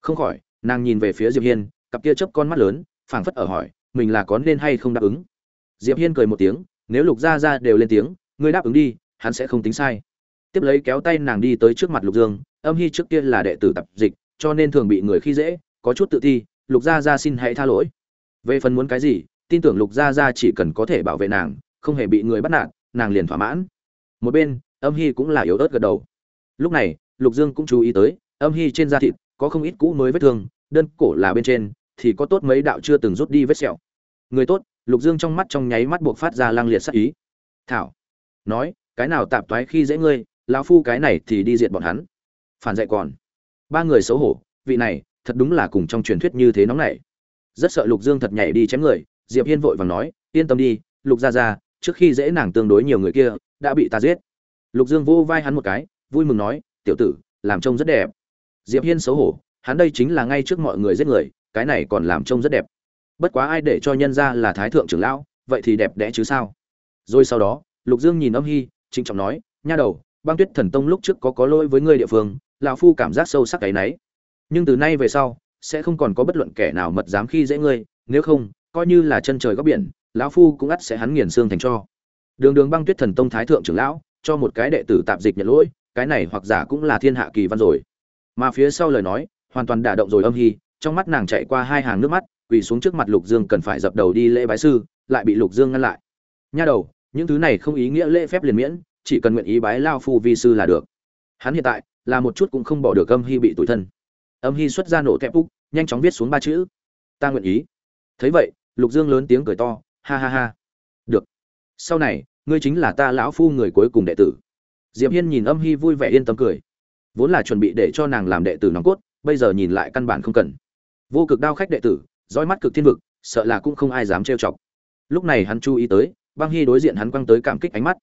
Không khỏi, nàng nhìn về phía diệp hiên, cặp kia chớp con mắt lớn, phảng phất ở hỏi, mình là có nên hay không đáp ứng? Diệp hiên cười một tiếng, nếu lục gia gia đều lên tiếng, ngươi đáp ứng đi, hắn sẽ không tính sai. Tiếp lấy kéo tay nàng đi tới trước mặt lục dương, âm hy trước kia là đệ tử tập dịch cho nên thường bị người khi dễ, có chút tự ti, lục gia gia xin hãy tha lỗi. Về phần muốn cái gì, tin tưởng lục gia gia chỉ cần có thể bảo vệ nàng, không hề bị người bắt nạt, nàng liền thỏa mãn. Một bên, âm hy cũng là yếu ớt gật đầu. Lúc này, lục dương cũng chú ý tới, âm hy trên da thịt có không ít cũ mới vết thương, đơn cổ là bên trên, thì có tốt mấy đạo chưa từng rút đi vết sẹo. Người tốt, lục dương trong mắt trong nháy mắt buộc phát ra lang liệt sắc ý. Thảo, nói, cái nào tạp toái khi dễ ngươi, lão phu cái này thì đi diệt bọn hắn. Phản dạy còn ba người xấu hổ, vị này, thật đúng là cùng trong truyền thuyết như thế nóng này rất sợ lục dương thật nhảy đi chém người, diệp hiên vội vàng nói, yên tâm đi, lục gia gia, trước khi dễ nàng tương đối nhiều người kia, đã bị ta giết. Lục dương vô vai hắn một cái, vui mừng nói, tiểu tử, làm trông rất đẹp. Diệp hiên xấu hổ, hắn đây chính là ngay trước mọi người giết người, cái này còn làm trông rất đẹp. Bất quá ai để cho nhân ra là thái thượng trưởng lão, vậy thì đẹp đẽ chứ sao? Rồi sau đó, lục dương nhìn âm hy, trịnh trọng nói, nha đầu, băng tuyết thần tông lúc trước có có lỗi với ngươi địa phương lão phu cảm giác sâu sắc cái nấy. Nhưng từ nay về sau, sẽ không còn có bất luận kẻ nào mật dám khi dễ ngươi, nếu không, coi như là chân trời góc biển, lão phu cũng ắt sẽ hắn nghiền xương thành cho. Đường đường băng tuyết thần tông thái thượng trưởng lão, cho một cái đệ tử tạp dịch nhận lỗi, cái này hoặc giả cũng là thiên hạ kỳ văn rồi. Mà phía sau lời nói, hoàn toàn đả động rồi âm hy trong mắt nàng chạy qua hai hàng nước mắt, quỳ xuống trước mặt lục dương cần phải dập đầu đi lễ bái sư, lại bị lục dương ngăn lại. Nha đầu, những thứ này không ý nghĩa lễ phép liền miễn, chỉ cần nguyện ý bái lao phu vi sư là được. Hắn hiện tại là một chút cũng không bỏ được âm hy bị tủi thân. Âm hy xuất ra nổ kẹp úc, nhanh chóng viết xuống ba chữ. Ta nguyện ý. Thấy vậy, lục dương lớn tiếng cười to, ha ha ha. Được. Sau này, ngươi chính là ta lão phu người cuối cùng đệ tử. Diệp hiên nhìn âm hy vui vẻ yên tâm cười. Vốn là chuẩn bị để cho nàng làm đệ tử nòng cốt, bây giờ nhìn lại căn bản không cần. Vô cực đao khách đệ tử, dõi mắt cực thiên vực, sợ là cũng không ai dám trêu chọc. Lúc này hắn chú ý tới, băng hy đối diện hắn quăng tới cảm kích ánh mắt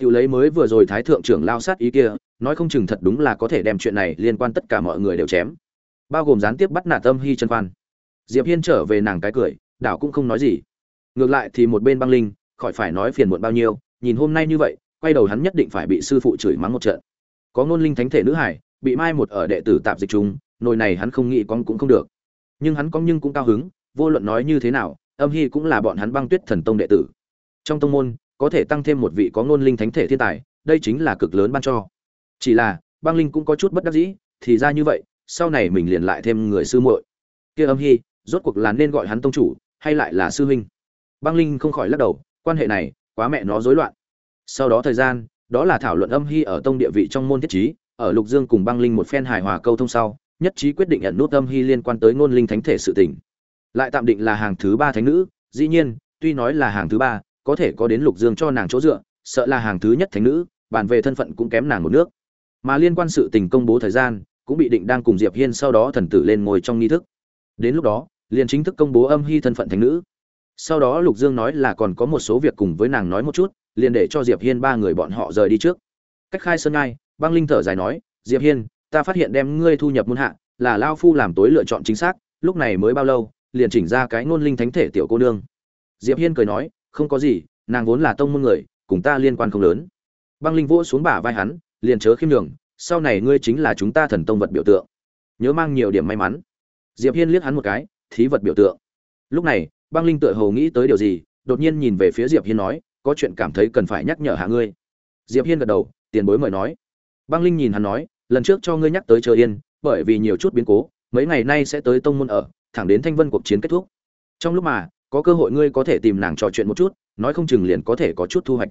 tự lấy mới vừa rồi thái thượng trưởng lao sát ý kia, nói không chừng thật đúng là có thể đem chuyện này liên quan tất cả mọi người đều chém. Bao gồm gián tiếp bắt nạt tâm hy chân khoan. Diệp hiên trở về nàng cái cười, đảo cũng không nói gì. Ngược lại thì một bên băng linh, khỏi phải nói phiền muộn bao nhiêu, nhìn hôm nay như vậy, quay đầu hắn nhất định phải bị sư phụ chửi mắng một trận. Có ngôn linh thánh thể nữ hải, bị mai một ở đệ tử tạp dịch chúng nồi này hắn không nghĩ con cũng không được. Nhưng hắn có nhưng cũng cao hứng, vô luận nói như thế nào, âm hy cũng là bọn hắn băng tuyết thần tông đệ tử. Trong tông môn có thể tăng thêm một vị có ngôn linh thánh thể thiên tài, đây chính là cực lớn ban cho. Chỉ là, băng linh cũng có chút bất đắc dĩ, thì ra như vậy, sau này mình liền lại thêm người sư muội. Kia âm hy rốt cuộc là nên gọi hắn tông chủ, hay lại là sư huynh? Băng linh không khỏi lắc đầu, quan hệ này, quá mẹ nó rối loạn. Sau đó thời gian, đó là thảo luận âm hy ở tông địa vị trong môn thiết trí, ở lục dương cùng băng linh một phen hài hòa câu thông sau, nhất trí quyết định ẩn nút âm hy liên quan tới ngôn linh thánh thể sự tình. Lại tạm định là hàng thứ ba thánh nữ, dĩ nhiên, tuy nói là hàng thứ ba có thể có đến lục dương cho nàng chỗ dựa, sợ là hàng thứ nhất thánh nữ, bàn về thân phận cũng kém nàng một nước. Mà liên quan sự tình công bố thời gian, cũng bị định đang cùng diệp hiên sau đó thần tử lên ngồi trong nghi thức. Đến lúc đó, liền chính thức công bố âm hy thân phận thánh nữ. Sau đó lục dương nói là còn có một số việc cùng với nàng nói một chút, liền để cho diệp hiên ba người bọn họ rời đi trước. Cách khai sơn ngai, băng linh thở dài nói, diệp hiên, ta phát hiện đem ngươi thu nhập môn hạ, là lao phu làm tối lựa chọn chính xác, lúc này mới bao lâu, liền chỉnh ra cái ngôn linh thánh thể tiểu cô nương. Diệp hiên cười nói không có gì, nàng vốn là tông môn người, cùng ta liên quan không lớn. Băng linh vỗ xuống bả vai hắn, liền chớ khiêm nhường, sau này ngươi chính là chúng ta thần tông vật biểu tượng. Nhớ mang nhiều điểm may mắn. Diệp hiên liếc hắn một cái, thí vật biểu tượng. Lúc này, băng linh tựa hồ nghĩ tới điều gì, đột nhiên nhìn về phía diệp hiên nói, có chuyện cảm thấy cần phải nhắc nhở hạ ngươi. Diệp hiên gật đầu, tiền bối mời nói. Băng linh nhìn hắn nói, lần trước cho ngươi nhắc tới chờ yên, bởi vì nhiều chút biến cố, mấy ngày nay sẽ tới tông môn ở, thẳng đến thanh vân cuộc chiến kết thúc. Trong lúc mà có cơ hội ngươi có thể tìm nàng trò chuyện một chút, nói không chừng liền có thể có chút thu hoạch.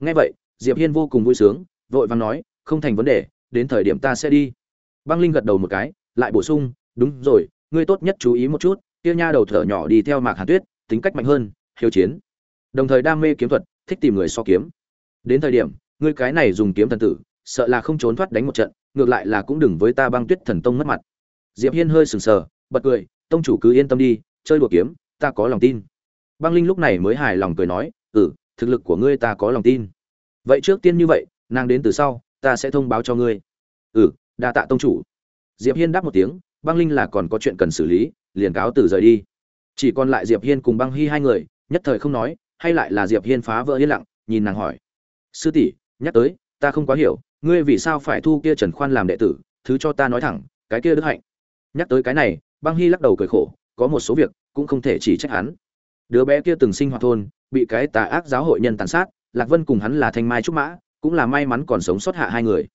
Nghe vậy, diệp hiên vô cùng vui sướng, vội vàng nói, không thành vấn đề, đến thời điểm ta sẽ đi. Băng linh gật đầu một cái, lại bổ sung, đúng rồi, ngươi tốt nhất chú ý một chút, kia nha đầu thở nhỏ đi theo mạc hàn tuyết, tính cách mạnh hơn, hiếu chiến. Đồng thời đam mê kiếm thuật, thích tìm người so kiếm. Đến thời điểm, ngươi cái này dùng kiếm thần tử, sợ là không trốn thoát đánh một trận, ngược lại là cũng đừng với ta băng tuyết thần tông mất mặt. Diệp hiên hơi sừng sờ, bật cười, tông chủ cứ yên tâm đi, chơi đùa kiếm ta có lòng tin. Băng linh lúc này mới hài lòng cười nói ừ thực lực của ngươi ta có lòng tin. Vậy trước tiên như vậy, nàng đến từ sau, ta sẽ thông báo cho ngươi. Ừ đa tạ tông chủ. Diệp hiên đáp một tiếng, băng linh là còn có chuyện cần xử lý, liền cáo từ rời đi. Chỉ còn lại diệp hiên cùng băng hy hai người, nhất thời không nói, hay lại là diệp hiên phá vỡ yên lặng, nhìn nàng hỏi, sư tỷ, nhắc tới, ta không quá hiểu, ngươi vì sao phải thu kia trần khoan làm đệ tử, thứ cho ta nói thẳng, cái kia đức hạnh. Nhắc tới cái này, băng hy lắc đầu cười khổ, có một số việc cũng không thể chỉ trách hắn. Đứa bé kia từng sinh hoạt thôn, bị cái tà ác giáo hội nhân tàn sát, lạc vân cùng hắn là thanh mai trúc mã, cũng là may mắn còn sống sót hạ hai người.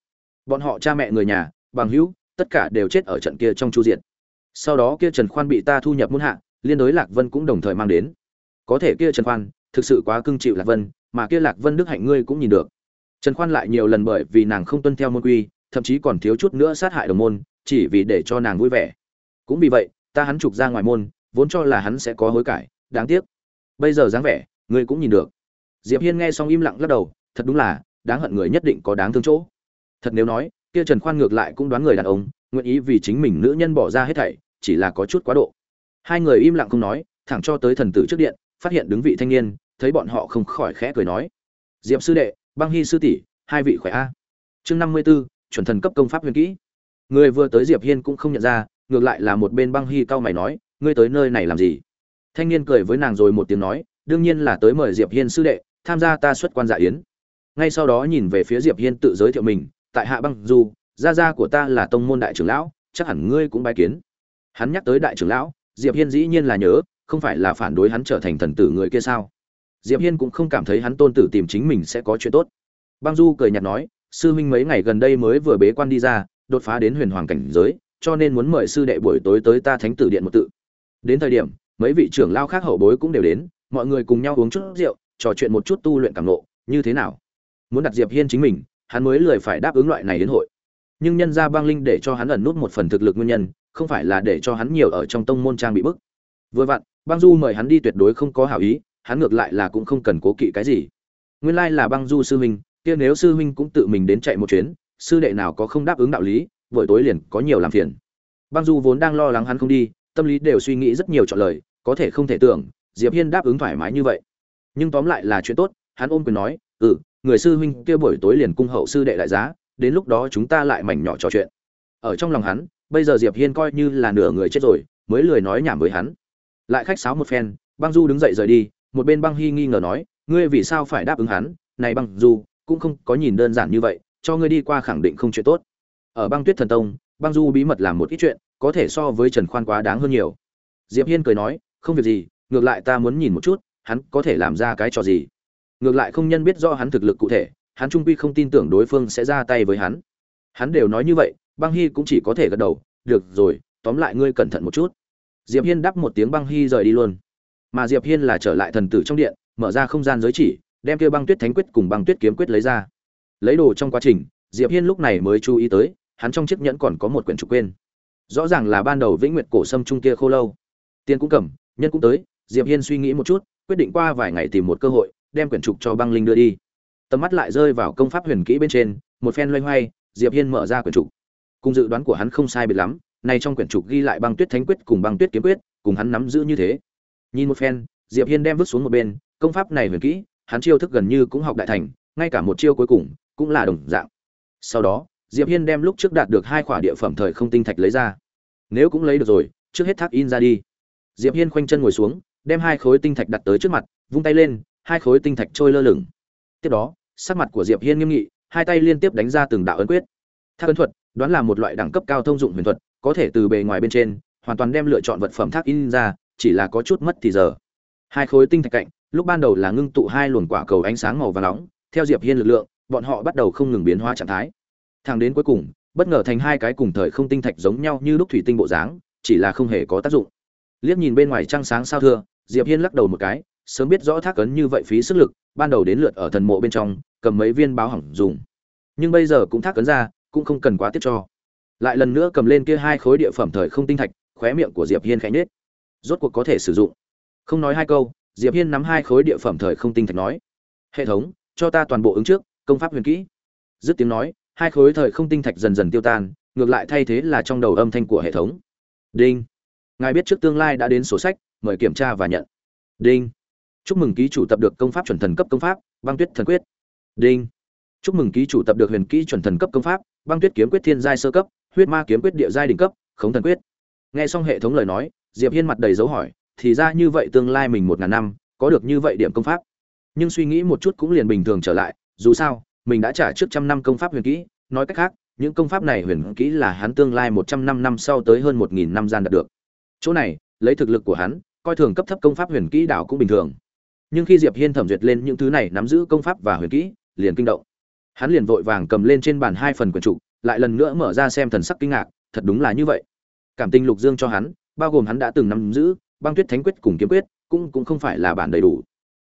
Bọn họ cha mẹ người nhà, bằng hữu, tất cả đều chết ở trận kia trong chu diện sau đó kia trần khoan bị ta thu nhập muôn hạ, liên đối lạc vân cũng đồng thời mang đến. Có thể kia trần khoan, thực sự quá cưng chịu lạc vân, mà kia lạc vân đức hạnh ngươi cũng nhìn được. Trần khoan lại nhiều lần bởi vì nàng không tuân theo môn quy, thậm chí còn thiếu chút nữa sát hại đồng môn, chỉ vì để cho nàng vui vẻ. Cũng vì vậy, ta hắn trục ra ngoài môn vốn cho là hắn sẽ có hối cải đáng tiếc. Bây giờ dáng vẻ ngươi cũng nhìn được. Diệp hiên nghe xong im lặng lắc đầu thật đúng là đáng hận người nhất định có đáng thương chỗ. Thật nếu nói kia trần khoan ngược lại cũng đoán người đàn ông nguyện ý vì chính mình nữ nhân bỏ ra hết thảy chỉ là có chút quá độ. Hai người im lặng không nói thẳng cho tới thần tử trước điện phát hiện đứng vị thanh niên thấy bọn họ không khỏi khẽ cười nói. Diệp sư đệ băng hy sư tỷ hai vị khỏe a. Chương năm mươi 54, chuẩn thần cấp công pháp huyền kỹ. Người vừa tới diệp hiên cũng không nhận ra ngược lại là một bên băng hy cao mày nói ngươi tới nơi này làm gì? Thanh niên cười với nàng rồi một tiếng nói, đương nhiên là tới mời diệp hiên sư đệ, tham gia ta xuất quan dạ yến. Ngay sau đó nhìn về phía diệp hiên tự giới thiệu mình, tại hạ băng du, gia gia của ta là tông môn đại trưởng lão, chắc hẳn ngươi cũng bài kiến. Hắn nhắc tới đại trưởng lão, diệp hiên dĩ nhiên là nhớ, không phải là phản đối hắn trở thành thần tử người kia sao? Diệp hiên cũng không cảm thấy hắn tôn tử tìm chính mình sẽ có chuyện tốt. Băng du cười nhạt nói, sư huynh mấy ngày gần đây mới vừa bế quan đi ra, đột phá đến huyền hoàng cảnh giới, cho nên muốn mời sư đệ buổi tối tới ta thánh tử điện một tự đến thời điểm, mấy vị trưởng lao khác hậu bối cũng đều đến, mọi người cùng nhau uống chút rượu, trò chuyện một chút tu luyện cảm nộ như thế nào? Muốn đặt diệp hiên chính mình, hắn mới lười phải đáp ứng loại này đến hội. Nhưng nhân gia băng linh để cho hắn ẩn nút một phần thực lực nguyên nhân, không phải là để cho hắn nhiều ở trong tông môn trang bị bức. Vừa vặn, băng du mời hắn đi tuyệt đối không có hảo ý, hắn ngược lại là cũng không cần cố kỵ cái gì. Nguyên lai là băng du sư huynh, kia nếu sư huynh cũng tự mình đến chạy một chuyến, sư đệ nào có không đáp ứng đạo lý, buổi tối liền có nhiều làm phiền. Băng du vốn đang lo lắng hắn không đi tâm lý đều suy nghĩ rất nhiều chọn lời, có thể không thể tưởng, diệp hiên đáp ứng thoải mái như vậy. Nhưng tóm lại là chuyện tốt, hắn ôm quyền nói ừ người sư huynh kia buổi tối liền cung hậu sư đệ đại giá, đến lúc đó chúng ta lại mảnh nhỏ trò chuyện. Ở trong lòng hắn, bây giờ diệp hiên coi như là nửa người chết rồi, mới lười nói nhảm với hắn. Lại khách sáo một phen, băng du đứng dậy rời đi, một bên băng hy nghi ngờ nói, ngươi vì sao phải đáp ứng hắn? Này băng du, cũng không có nhìn đơn giản như vậy, cho ngươi đi qua khẳng định không chuyện tốt. Ở băng tuyết thần tông, băng du bí mật làm một ít chuyện có thể so với trần khoan quá đáng hơn nhiều. Diệp hiên cười nói, không việc gì, ngược lại ta muốn nhìn một chút, hắn có thể làm ra cái trò gì? Ngược lại không nhân biết do hắn thực lực cụ thể, hắn trung quy không tin tưởng đối phương sẽ ra tay với hắn. Hắn đều nói như vậy, băng hy cũng chỉ có thể gật đầu, được rồi, tóm lại ngươi cẩn thận một chút. Diệp hiên đáp một tiếng băng hy rời đi luôn. Mà diệp hiên là trở lại thần tử trong điện, mở ra không gian giới chỉ, đem kia băng tuyết thánh quyết cùng băng tuyết kiếm quyết lấy ra. Lấy đồ trong quá trình, diệp hiên lúc này mới chú ý tới, hắn trong chiếc nhẫn còn có một quyển trục quên rõ ràng là ban đầu vĩnh nguyệt cổ sâm trung kia khô lâu. Tiền cũng cầm, nhân cũng tới, diệp hiên suy nghĩ một chút, quyết định qua vài ngày tìm một cơ hội, đem quyển trục cho băng linh đưa đi. Tầm mắt lại rơi vào công pháp huyền kỹ bên trên, một phen loay hoay, diệp hiên mở ra quyển trục. Cùng dự đoán của hắn không sai biệt lắm này trong quyển trục ghi lại băng tuyết thánh quyết cùng băng tuyết kiếm quyết, cùng hắn nắm giữ như thế. Nhìn một phen, diệp hiên đem vứt xuống một bên, công pháp này huyền kỹ, hắn chiêu thức gần như cũng học đại thành, ngay cả một chiêu cuối cùng cũng là đồng dạng. Sau đó diệp hiên đem lúc trước đạt được hai khỏa địa phẩm thời không tinh thạch lấy ra. Nếu cũng lấy được rồi, trước hết thác in ra đi. Diệp hiên khoanh chân ngồi xuống, đem hai khối tinh thạch đặt tới trước mặt, vung tay lên, hai khối tinh thạch trôi lơ lửng. Tiếp đó, sắc mặt của diệp hiên nghiêm nghị, hai tay liên tiếp đánh ra từng đạo ấn quyết. Thác ấn thuật, đoán là một loại đẳng cấp cao thông dụng huyền thuật, có thể từ bề ngoài bên trên, hoàn toàn đem lựa chọn vật phẩm thác in ra, chỉ là có chút mất thì giờ. Hai khối tinh thạch cạnh, lúc ban đầu là ngưng tụ hai luồng quả cầu ánh sáng màu vàng nóng, theo diệp hiên lực lượng, bọn họ bắt đầu không ngừng biến hóa trạng thái thẳng đến cuối cùng, bất ngờ thành hai cái cùng thời không tinh thạch giống nhau như lúc thủy tinh bộ dáng, chỉ là không hề có tác dụng. Liếc nhìn bên ngoài trăng sáng sao thưa, diệp hiên lắc đầu một cái, sớm biết rõ thác ấn như vậy phí sức lực, ban đầu đến lượt ở thần mộ bên trong, cầm mấy viên báo hỏng dùng. Nhưng bây giờ cũng thác ấn ra, cũng không cần quá tiếp cho. Lại lần nữa cầm lên kia hai khối địa phẩm thời không tinh thạch, khóe miệng của diệp hiên khẽ nhếch. Rốt cuộc có thể sử dụng. Không nói hai câu, diệp hiên nắm hai khối địa phẩm thời không tinh thạch nói, hệ thống, cho ta toàn bộ ứng trước, công pháp huyền kỹ. Dứt tiếng nói hai khối thời không tinh thạch dần dần tiêu tan, ngược lại thay thế là trong đầu âm thanh của hệ thống. Đinh. Ngài biết trước tương lai đã đến sổ sách, mời kiểm tra và nhận. Đinh. Chúc mừng ký chủ tập được công pháp chuẩn thần cấp công pháp, băng tuyết thần quyết. Đinh. Chúc mừng ký chủ tập được huyền kỹ chuẩn thần cấp công pháp, băng tuyết kiếm quyết thiên giai sơ cấp, huyết ma kiếm quyết địa giai đỉnh cấp, khống thần quyết. Nghe xong hệ thống lời nói, diệp hiên mặt đầy dấu hỏi, thì ra như vậy tương lai mình một ngàn năm, có được như vậy điểm công pháp. Nhưng suy nghĩ một chút cũng liền bình thường trở lại, dù sao mình đã trả trước trăm năm công pháp huyền kỹ. Nói cách khác, những công pháp này huyền kỹ là hắn tương lai một trăm năm năm sau tới hơn một nghìn năm gian đạt được. Chỗ này, lấy thực lực của hắn, coi thường cấp thấp công pháp huyền kỹ đảo cũng bình thường. Nhưng khi diệp hiên thẩm duyệt lên những thứ này nắm giữ công pháp và huyền kỹ, liền kinh động. Hắn liền vội vàng cầm lên trên bàn hai phần quyển trục lại lần nữa mở ra xem thần sắc kinh ngạc, thật đúng là như vậy. Cảm tình lục dương cho hắn, bao gồm hắn đã từng nắm giữ, băng tuyết thánh quyết cùng kiếm quyết, cũng cũng không phải là bản đầy đủ.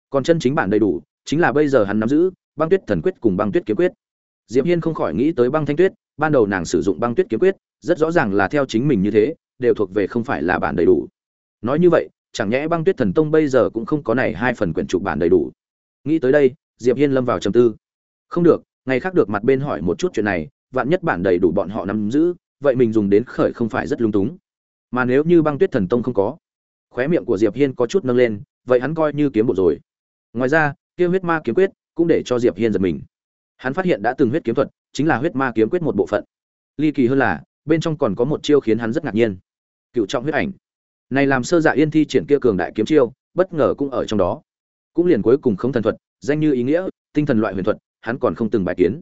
Còn chân chính bản đầy đủ, chính là bây giờ hắn nắm giữ băng tuyết thần quyết cùng băng tuyết kiếm quyết. Diệp hiên không khỏi nghĩ tới băng thanh tuyết, ban đầu nàng sử dụng băng tuyết kiếm quyết, rất rõ ràng là theo chính mình như thế, đều thuộc về không phải là bản đầy đủ. Nói như vậy, chẳng nhẽ băng tuyết thần tông bây giờ cũng không có này hai phần quyển trục bản đầy đủ. Nghĩ tới đây, diệp hiên lâm vào trầm tư. Không được, ngày khác được mặt bên hỏi một chút chuyện này, vạn nhất bản đầy đủ bọn họ nắm giữ, vậy mình dùng đến khởi không phải rất lung túng. Mà nếu như băng tuyết thần tông không có, khóe miệng của diệp hiên có chút nâng lên, vậy hắn coi như kiếm bộ rồi. Ngoài ra, kia huyết ma kiếm quyết cũng để cho diệp hiên giật mình. Hắn phát hiện đã từng huyết kiếm thuật, chính là huyết ma kiếm quyết một bộ phận. Ly kỳ hơn là, bên trong còn có một chiêu khiến hắn rất ngạc nhiên. Cựu trọng huyết ảnh. Này làm sơ dạ yên thi triển kia cường đại kiếm chiêu, bất ngờ cũng ở trong đó. Cũng liền cuối cùng không thần thuật, danh như ý nghĩa, tinh thần loại huyền thuật, hắn còn không từng bài kiến.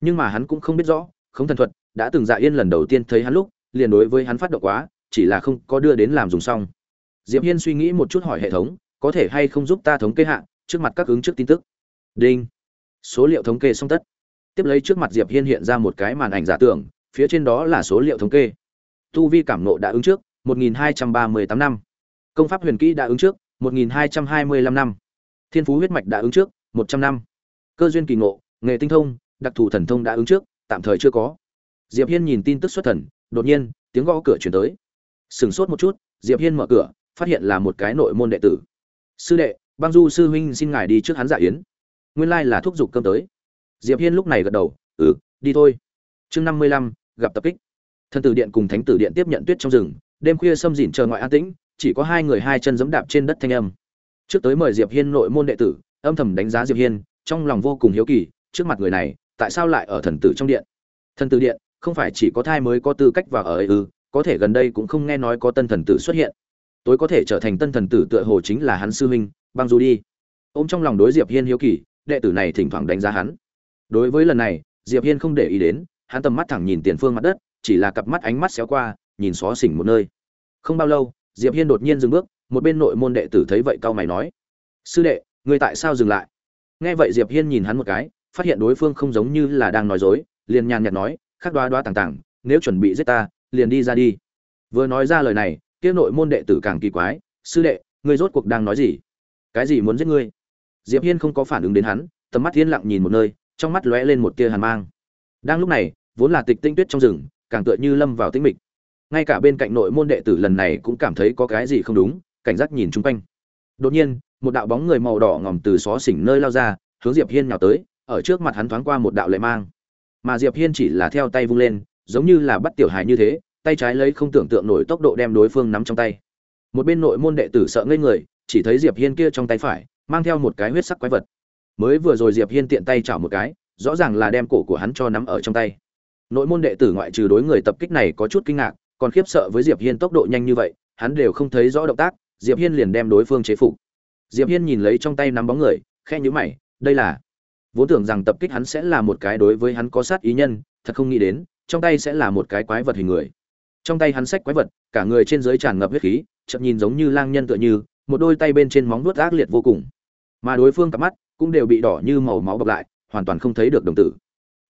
Nhưng mà hắn cũng không biết rõ, không thần thuật, đã từng dạ yên lần đầu tiên thấy hắn lúc, liền đối với hắn phát động quá, chỉ là không có đưa đến làm dùng xong. Diệp hiên suy nghĩ một chút hỏi hệ thống, có thể hay không giúp ta thống kê hạ, trước mặt các ứng trước tin tức đinh. Số liệu thống kê xong tất. Tiếp lấy trước mặt diệp hiên hiện ra một cái màn ảnh giả tưởng, phía trên đó là số liệu thống kê. Tu vi cảm nộ đã ứng trước 1238 năm. Công pháp huyền kỹ đã ứng trước 1225 năm. Thiên phú huyết mạch đã ứng trước 100 năm. Cơ duyên kỳ ngộ, nghề tinh thông, đặc thù thần thông đã ứng trước, tạm thời chưa có. Diệp hiên nhìn tin tức xuất thần, đột nhiên, tiếng gõ cửa truyền tới. Sừng sốt một chút, diệp hiên mở cửa, phát hiện là một cái nội môn đệ tử. Sư đệ, băng du sư huynh xin ngài đi trước hắn dạ yến nguyên lai là thúc giục cơm tới. Diệp hiên lúc này gật đầu ừ đi thôi. Chương năm mươi lăm, gặp tập kích. Thần tử điện cùng thánh tử điện tiếp nhận tuyết trong rừng, đêm khuya xâm dỉn chờ ngoại an tĩnh, chỉ có hai người hai chân giẫm đạp trên đất thanh âm. Trước tới mời diệp hiên nội môn đệ tử, âm thầm đánh giá diệp hiên, trong lòng vô cùng hiếu kỳ, trước mặt người này, tại sao lại ở thần tử trong điện? Thần tử điện, không phải chỉ có thai mới có tư cách vào ở ấy ư, có thể gần đây cũng không nghe nói có tân thần tử xuất hiện. Tối có thể trở thành tân thần tử tựa hồ chính là hắn sư huynh, băng du đi. Ôm trong lòng đối diệp hiên hiếu kỳ đệ tử này thỉnh thoảng đánh giá hắn. Đối với lần này, diệp hiên không để ý đến, hắn tầm mắt thẳng nhìn tiền phương mặt đất, chỉ là cặp mắt ánh mắt xéo qua, nhìn xó xỉnh một nơi. Không bao lâu, diệp hiên đột nhiên dừng bước, một bên nội môn đệ tử thấy vậy cao mày nói, sư đệ người tại sao dừng lại? Nghe vậy diệp hiên nhìn hắn một cái, phát hiện đối phương không giống như là đang nói dối, liền nhàn nhạt nói, khắc đoá đoá tàng tàng, nếu chuẩn bị giết ta, liền đi ra đi. Vừa nói ra lời này, kia nội môn đệ tử càng kỳ quái, sư đệ, ngươi rốt cuộc đang nói gì? Cái gì muốn giết ngươi? Diệp hiên không có phản ứng đến hắn, tầm mắt yên lặng nhìn một nơi, trong mắt lóe lên một tia hàn mang. Đang lúc này, vốn là tịch tinh tuyết trong rừng, càng tựa như lâm vào tĩnh mịch. Ngay cả bên cạnh nội môn đệ tử lần này cũng cảm thấy có cái gì không đúng, cảnh giác nhìn chung quanh. Đột nhiên, một đạo bóng người màu đỏ ngòm từ xó xỉnh nơi lao ra, hướng diệp hiên nhào tới, ở trước mặt hắn thoáng qua một đạo lệ mang. Mà diệp hiên chỉ là theo tay vung lên, giống như là bắt tiểu hài như thế, tay trái lấy không tưởng tượng nổi tốc độ đem đối phương nắm trong tay. Một bên nội môn đệ tử sợ ngây người, chỉ thấy diệp hiên kia trong tay phải mang theo một cái huyết sắc quái vật. Mới vừa rồi diệp hiên tiện tay chảo một cái, rõ ràng là đem cổ của hắn cho nắm ở trong tay. Nội môn đệ tử ngoại trừ đối người tập kích này có chút kinh ngạc, còn khiếp sợ với diệp hiên tốc độ nhanh như vậy, hắn đều không thấy rõ động tác, diệp hiên liền đem đối phương chế phục. Diệp hiên nhìn lấy trong tay nắm bóng người, khẽ nhíu mày, đây là. Vốn tưởng rằng tập kích hắn sẽ là một cái đối với hắn có sát ý nhân, thật không nghĩ đến, trong tay sẽ là một cái quái vật hình người. Trong tay hắn xách quái vật, cả người trên dưới tràn ngập huyết khí chậm nhìn giống như lang nhân tựa như, một đôi tay bên trên móng vuốt ác liệt vô cùng mà đối phương cặp mắt cũng đều bị đỏ như màu máu bọc lại, hoàn toàn không thấy được đồng tử.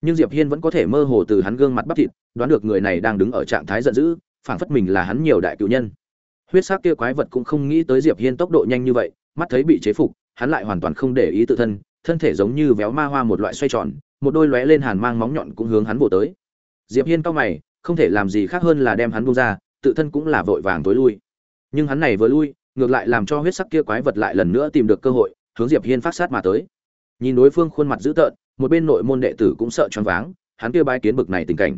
Nhưng diệp hiên vẫn có thể mơ hồ từ hắn gương mặt bắp thịt, đoán được người này đang đứng ở trạng thái giận dữ, phảng phất mình là hắn nhiều đại cựu nhân. Huyết sắc kia quái vật cũng không nghĩ tới diệp hiên tốc độ nhanh như vậy, mắt thấy bị chế phục, hắn lại hoàn toàn không để ý tự thân thân thể giống như véo ma hoa một loại xoay tròn, một đôi lóe lên hàn mang móng nhọn cũng hướng hắn vồ tới. Diệp hiên cao mày, không thể làm gì khác hơn là đem hắn buông ra, tự thân cũng là vội vàng tối lui. Nhưng hắn này vừa lui, ngược lại làm cho huyết sắc kia quái vật lại lần nữa tìm được cơ hội hướng diệp hiên phát sát mà tới. Nhìn đối phương khuôn mặt dữ tợn, một bên nội môn đệ tử cũng sợ choáng váng, hắn kia bái kiến bực này tình cảnh.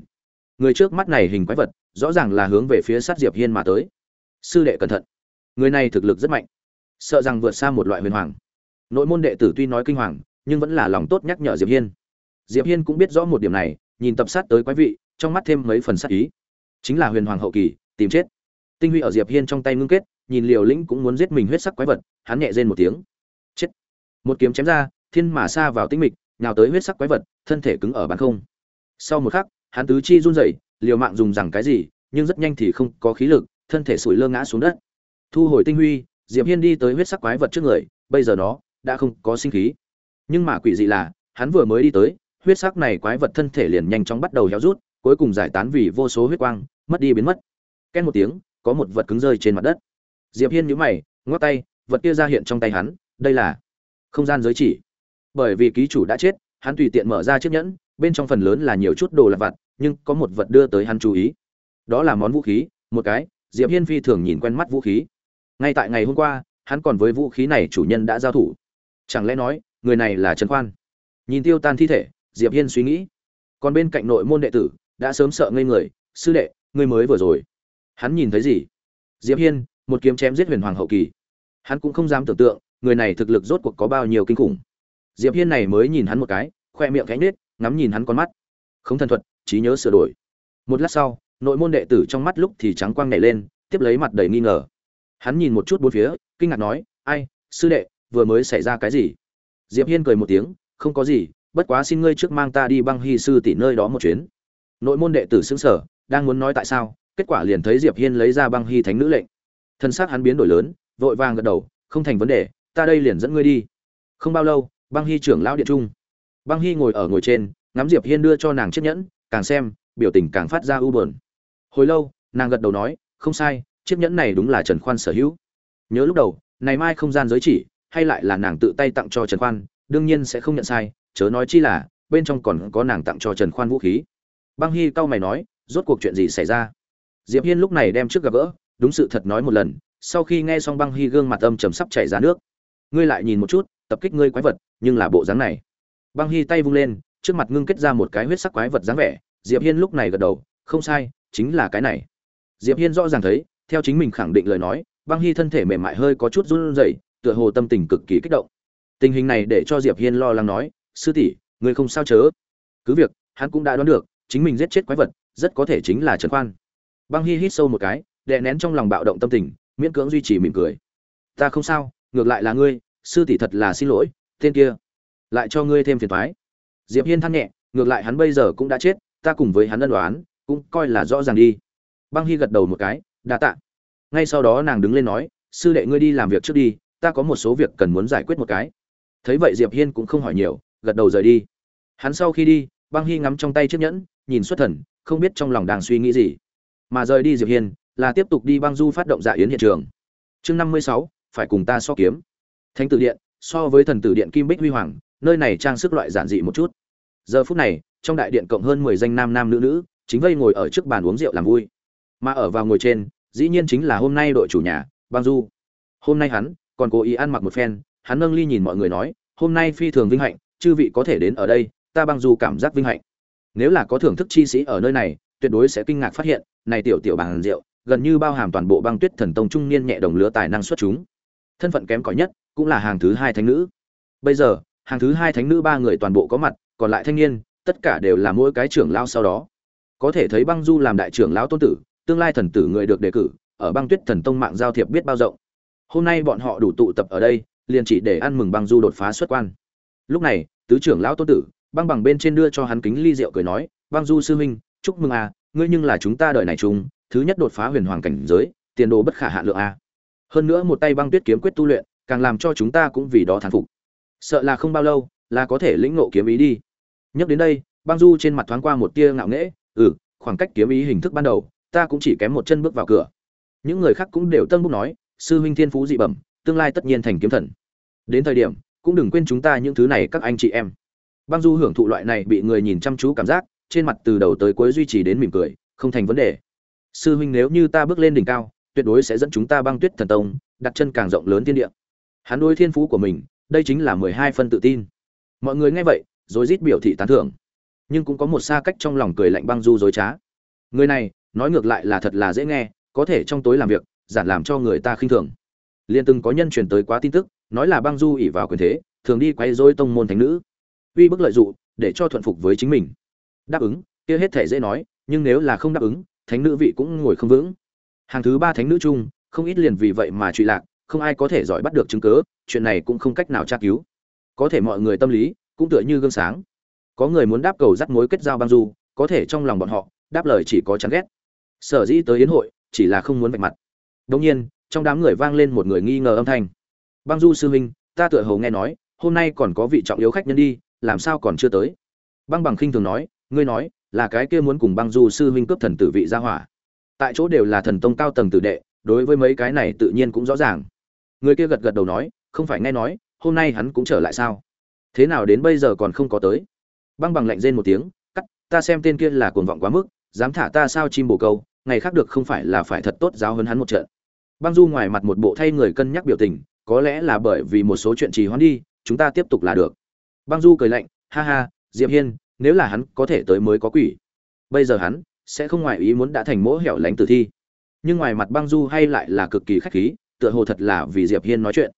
Người trước mắt này hình quái vật, rõ ràng là hướng về phía sát diệp hiên mà tới. Sư đệ cẩn thận. Người này thực lực rất mạnh. Sợ rằng vượt xa một loại huyền hoàng. Nội môn đệ tử tuy nói kinh hoàng, nhưng vẫn là lòng tốt nhắc nhở diệp hiên. Diệp hiên cũng biết rõ một điểm này, nhìn tập sát tới quái vị, trong mắt thêm mấy phần sát ý. Chính là huyền hoàng hậu kỳ, tìm chết. Tinh huy ở diệp hiên trong tay ngưng kết, nhìn liều lĩnh cũng muốn giết mình huyết sắc quái vật, hắn nhẹ rên một tiếng một kiếm chém ra, thiên mà xa vào tinh mịch, nhào tới huyết sắc quái vật, thân thể cứng ở bàn không. Sau một khắc, hắn tứ chi run rẩy, liều mạng dùng rằng cái gì, nhưng rất nhanh thì không có khí lực, thân thể sủi lơ ngã xuống đất. Thu hồi tinh huy, diệp hiên đi tới huyết sắc quái vật trước người, bây giờ nó đã không có sinh khí. Nhưng mà quỷ dị là, hắn vừa mới đi tới, huyết sắc này quái vật thân thể liền nhanh chóng bắt đầu héo rút, cuối cùng giải tán vì vô số huyết quang, mất đi biến mất. Ken một tiếng, có một vật cứng rơi trên mặt đất. Diệp hiên nhíu mày, ngoắc tay, vật kia ra hiện trong tay hắn, đây là không gian giới chỉ. Bởi vì ký chủ đã chết, hắn tùy tiện mở ra chiếc nhẫn, bên trong phần lớn là nhiều chút đồ lặt vặt, nhưng có một vật đưa tới hắn chú ý. Đó là món vũ khí, một cái, diệp hiên phi thường nhìn quen mắt vũ khí. Ngay tại ngày hôm qua, hắn còn với vũ khí này chủ nhân đã giao thủ. Chẳng lẽ nói, người này là trần khoan? Nhìn tiêu tan thi thể, diệp hiên suy nghĩ. Còn bên cạnh nội môn đệ tử, đã sớm sợ ngây người, sư đệ, ngươi mới vừa rồi. Hắn nhìn thấy gì? Diệp hiên, một kiếm chém giết huyền hoàng hậu kỳ. Hắn cũng không dám tưởng tượng người này thực lực rốt cuộc có bao nhiêu kinh khủng. Diệp hiên này mới nhìn hắn một cái, khoe miệng cánh nết ngắm nhìn hắn con mắt. Không thần thuật, trí nhớ sửa đổi. Một lát sau, nội môn đệ tử trong mắt lúc thì trắng quang nhảy lên, tiếp lấy mặt đầy nghi ngờ. Hắn nhìn một chút bốn phía, kinh ngạc nói, ai, sư đệ, vừa mới xảy ra cái gì? Diệp hiên cười một tiếng, không có gì, bất quá xin ngươi trước mang ta đi băng hy sư tỷ nơi đó một chuyến. Nội môn đệ tử xứng sở đang muốn nói tại sao, kết quả liền thấy diệp hiên lấy ra băng hy thánh nữ lệnh. Thân xác hắn biến đổi lớn, vội vàng gật đầu, không thành vấn đề ta đây liền dẫn ngươi đi. Không bao lâu, băng hy trưởng lão điện trung. Băng hy ngồi ở ngồi trên, ngắm diệp hiên đưa cho nàng chiếc nhẫn, càng xem, biểu tình càng phát ra u buồn. Hồi lâu, nàng gật đầu nói, không sai, chiếc nhẫn này đúng là trần khoan sở hữu. Nhớ lúc đầu, này mai không gian giới chỉ, hay lại là nàng tự tay tặng cho trần khoan, đương nhiên sẽ không nhận sai, chớ nói chi là, bên trong còn có nàng tặng cho trần khoan vũ khí. Băng hy cau mày nói, rốt cuộc chuyện gì xảy ra? Diệp hiên lúc này đem trước gặp gỡ, đúng sự thật nói một lần, sau khi nghe xong băng hy gương mặt âm trầm sắp chảy ra nước ngươi lại nhìn một chút, tập kích ngươi quái vật, nhưng là bộ dáng này. Băng hy tay vung lên, trước mặt ngưng kết ra một cái huyết sắc quái vật dáng vẻ, diệp hiên lúc này gật đầu, không sai, chính là cái này. Diệp hiên rõ ràng thấy, theo chính mình khẳng định lời nói, băng hy thân thể mềm mại hơi có chút run rẩy, tựa hồ tâm tình cực kỳ kích động. Tình hình này để cho diệp hiên lo lắng nói, sư tỷ, ngươi không sao chớ? Cứ việc, hắn cũng đã đoán được, chính mình giết chết quái vật, rất có thể chính là trần khoan. Băng hy hít sâu một cái, đè nén trong lòng bạo động tâm tình, miễn cưỡng duy trì mỉm cười. Ta không sao ngược lại là ngươi, sư tỷ thật là xin lỗi, tên kia, lại cho ngươi thêm phiền toái. Diệp hiên than nhẹ, ngược lại hắn bây giờ cũng đã chết, ta cùng với hắn ân đoán cũng coi là rõ ràng đi. Băng hy gật đầu một cái, đa tạ. Ngay sau đó nàng đứng lên nói, sư đệ ngươi đi làm việc trước đi, ta có một số việc cần muốn giải quyết một cái. Thấy vậy diệp hiên cũng không hỏi nhiều, gật đầu rời đi. Hắn sau khi đi, băng hy ngắm trong tay chiếc nhẫn, nhìn xuất thần, không biết trong lòng đang suy nghĩ gì. Mà rời đi diệp hiên, là tiếp tục đi băng du phát động dạ yến hiện trường. Chương năm mươi sáu phải cùng ta so kiếm. Thánh tử điện, so với thần tử điện kim bích huy hoàng, nơi này trang sức loại giản dị một chút. Giờ phút này, trong đại điện cộng hơn mười danh nam nam nữ nữ, chính vây ngồi ở trước bàn uống rượu làm vui. Mà ở vào ngồi trên, dĩ nhiên chính là hôm nay đội chủ nhà băng du. Hôm nay hắn còn cố ý ăn mặc một phen, hắn nâng ly nhìn mọi người nói, hôm nay phi thường vinh hạnh, chư vị có thể đến ở đây, ta băng du cảm giác vinh hạnh. Nếu là có thưởng thức chi sĩ ở nơi này, tuyệt đối sẽ kinh ngạc phát hiện, này tiểu tiểu bàn rượu, gần như bao hàm toàn bộ băng tuyết thần tông trung niên nhẹ đồng lứa tài năng xuất chúng thân phận kém cỏi nhất cũng là hàng thứ hai thánh nữ. Bây giờ, hàng thứ hai thánh nữ ba người toàn bộ có mặt, còn lại thanh niên, tất cả đều là mỗi cái trưởng lao sau đó. Có thể thấy băng du làm đại trưởng lão tôn tử, tương lai thần tử người được đề cử, ở băng tuyết thần tông mạng giao thiệp biết bao rộng. Hôm nay bọn họ đủ tụ tập ở đây, liền chỉ để ăn mừng băng du đột phá xuất quan. Lúc này, tứ trưởng lão tôn tử, băng bằng bên trên đưa cho hắn kính ly rượu cười nói, băng du sư huynh, chúc mừng a ngươi nhưng là chúng ta đời này chung thứ nhất đột phá huyền hoàng cảnh giới, tiền đồ bất khả hạ lượng a hơn nữa một tay băng tuyết kiếm quyết tu luyện, càng làm cho chúng ta cũng vì đó thán phục. Sợ là không bao lâu, là có thể lĩnh ngộ kiếm ý đi. Nhắc đến đây, băng du trên mặt thoáng qua một tia ngạo nghễ ừ khoảng cách kiếm ý hình thức ban đầu, ta cũng chỉ kém một chân bước vào cửa. Những người khác cũng đều tân bút nói, sư huynh thiên phú dị bẩm, tương lai tất nhiên thành kiếm thần. Đến thời điểm, cũng đừng quên chúng ta những thứ này các anh chị em. Băng du hưởng thụ loại này bị người nhìn chăm chú cảm giác, trên mặt từ đầu tới cuối duy trì đến mỉm cười, không thành vấn đề. Sư huynh nếu như ta bước lên đỉnh cao tuyệt đối sẽ dẫn chúng ta băng tuyết thần tông, đặt chân càng rộng lớn thiên địa. Hắn đôi thiên phú của mình, đây chính là mười hai phân tự tin. Mọi người nghe vậy, rồi rít biểu thị tán thưởng. Nhưng cũng có một xa cách trong lòng cười lạnh băng du dối trá. Người này, nói ngược lại là thật là dễ nghe, có thể trong tối làm việc, giản làm cho người ta khinh thường. Liền từng có nhân truyền tới quá tin tức, nói là băng du ỉ vào quyền thế, thường đi quay dối tông môn thánh nữ. Uy bức lợi dụng để cho thuận phục với chính mình. Đáp ứng, kia hết thể dễ nói, nhưng nếu là không đáp ứng, thánh nữ vị cũng ngồi không vững hàng thứ ba thánh nữ chung, không ít liền vì vậy mà trụy lạc, không ai có thể giỏi bắt được chứng cớ chuyện này cũng không cách nào tra cứu. Có thể mọi người tâm lý cũng tựa như gương sáng. Có người muốn đáp cầu dắt mối kết giao băng du, có thể trong lòng bọn họ, đáp lời chỉ có chán ghét. Sở dĩ tới yến hội, chỉ là không muốn vạch mặt. Đông nhiên, trong đám người vang lên một người nghi ngờ âm thanh. Băng du sư huynh, ta tựa hầu nghe nói, hôm nay còn có vị trọng yếu khách nhân đi, làm sao còn chưa tới? Băng bằng khinh thường nói, ngươi nói, là cái kia muốn cùng băng du sư huynh cướp thần tử vị gia hỏa tại chỗ đều là thần tông cao tầng tử đệ, đối với mấy cái này tự nhiên cũng rõ ràng. Người kia gật gật đầu nói, không phải nghe nói, hôm nay hắn cũng trở lại sao? Thế nào đến bây giờ còn không có tới? Băng bằng lạnh rên một tiếng, cắt, ta xem tên kia là cuồng vọng quá mức, dám thả ta sao chim bồ câu, ngày khác được không phải là phải thật tốt giáo hơn hắn một trận. Băng du ngoài mặt một bộ thay người cân nhắc biểu tình, có lẽ là bởi vì một số chuyện trì hoãn đi, chúng ta tiếp tục là được. Băng du cười lạnh, ha ha, diệp hiên, nếu là hắn có thể tới mới có quỷ. Bây giờ hắn sẽ không ngoài ý muốn đã thành mỗ hẻo lánh tử thi. Nhưng ngoài mặt băng du hay lại là cực kỳ khách khí, tựa hồ thật là vì diệp hiên nói chuyện.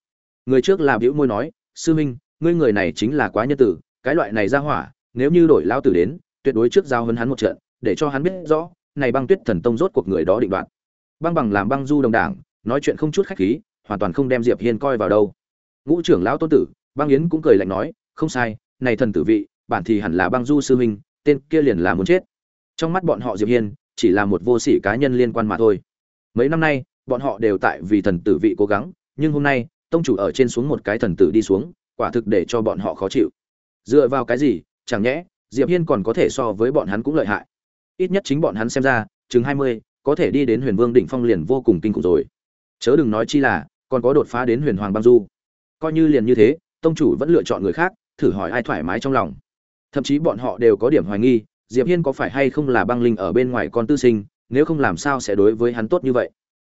Người trước là bĩu môi nói, sư minh, ngươi người này chính là quá nhân tử, cái loại này ra hỏa, nếu như đổi lao tử đến, tuyệt đối trước giao hơn hắn một trận, để cho hắn biết rõ, này băng tuyết thần tông rốt cuộc người đó định đoạt. Băng bằng làm băng du đồng đảng, nói chuyện không chút khách khí, hoàn toàn không đem diệp hiên coi vào đâu. Ngũ trưởng lão tôn tử, băng yến cũng cười lạnh nói, không sai, này thần tử vị, bản thì hẳn là băng du sư huynh, tên kia liền là muốn chết trong mắt bọn họ diệp hiên, chỉ là một vô sĩ cá nhân liên quan mà thôi. Mấy năm nay, bọn họ đều tại vì thần tử vị cố gắng, nhưng hôm nay, tông chủ ở trên xuống một cái thần tử đi xuống, quả thực để cho bọn họ khó chịu. Dựa vào cái gì, chẳng nhẽ, diệp hiên còn có thể so với bọn hắn cũng lợi hại. Ít nhất chính bọn hắn xem ra, chừng hai mươi, có thể đi đến huyền vương đỉnh phong liền vô cùng kinh khủng rồi. Chớ đừng nói chi là, còn có đột phá đến huyền hoàng băng du. Coi như liền như thế, tông chủ vẫn lựa chọn người khác, thử hỏi ai thoải mái trong lòng. Thậm chí bọn họ đều có điểm hoài nghi diệp hiên có phải hay không là băng linh ở bên ngoài con tư sinh, nếu không làm sao sẽ đối với hắn tốt như vậy?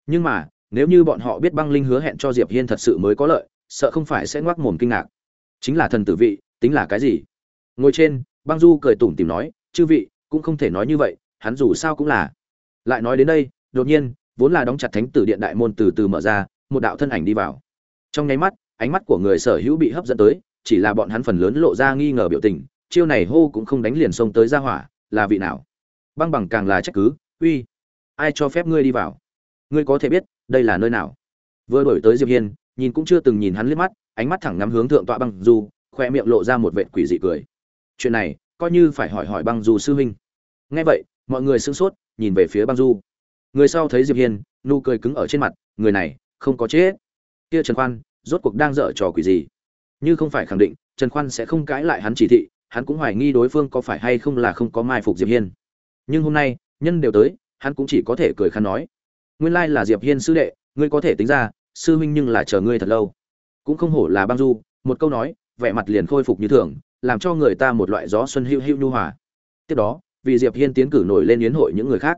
Nhưng mà, nếu như bọn họ biết băng linh hứa hẹn cho diệp hiên thật sự mới có lợi, sợ không phải sẽ ngoác mồm kinh ngạc. Chính là thần tử vị, tính là cái gì? Ngồi trên, băng du cười tủm tìm nói, chư vị, cũng không thể nói như vậy, hắn dù sao cũng là. Lại nói đến đây, đột nhiên, vốn là đóng chặt thánh tử điện đại môn từ từ mở ra, một đạo thân ảnh đi vào. Trong nháy mắt, ánh mắt của người sở hữu bị hấp dẫn tới, chỉ là bọn hắn phần lớn lộ ra nghi ngờ biểu tình chiêu này hô cũng không đánh liền xông tới ra hỏa, là vị nào? Băng bằng càng là trách cứ, uy, ai cho phép ngươi đi vào? Ngươi có thể biết, đây là nơi nào? Vừa đổi tới diệp hiên, nhìn cũng chưa từng nhìn hắn liếc mắt, ánh mắt thẳng ngắm hướng thượng tọa băng du, khoe miệng lộ ra một vệt quỷ dị cười. Chuyện này, coi như phải hỏi hỏi băng du sư huynh. Nghe vậy, mọi người sững sốt, nhìn về phía băng du. Người sau thấy diệp hiên, nụ cười cứng ở trên mặt, người này, không có chết. Kia trần khoan, rốt cuộc đang dở trò quỷ gì? Như không phải khẳng định, trần khoan sẽ không cãi lại hắn chỉ thị hắn cũng hoài nghi đối phương có phải hay không là không có mai phục diệp hiên. Nhưng hôm nay, nhân đều tới, hắn cũng chỉ có thể cười khăn nói. Nguyên lai là diệp hiên sư đệ, ngươi có thể tính ra, sư huynh nhưng là chờ ngươi thật lâu. Cũng không hổ là băng du, một câu nói, vẻ mặt liền khôi phục như thường, làm cho người ta một loại gió xuân hữu hữu nhu hòa. Tiếp đó, vì diệp hiên tiến cử nổi lên yến hội những người khác.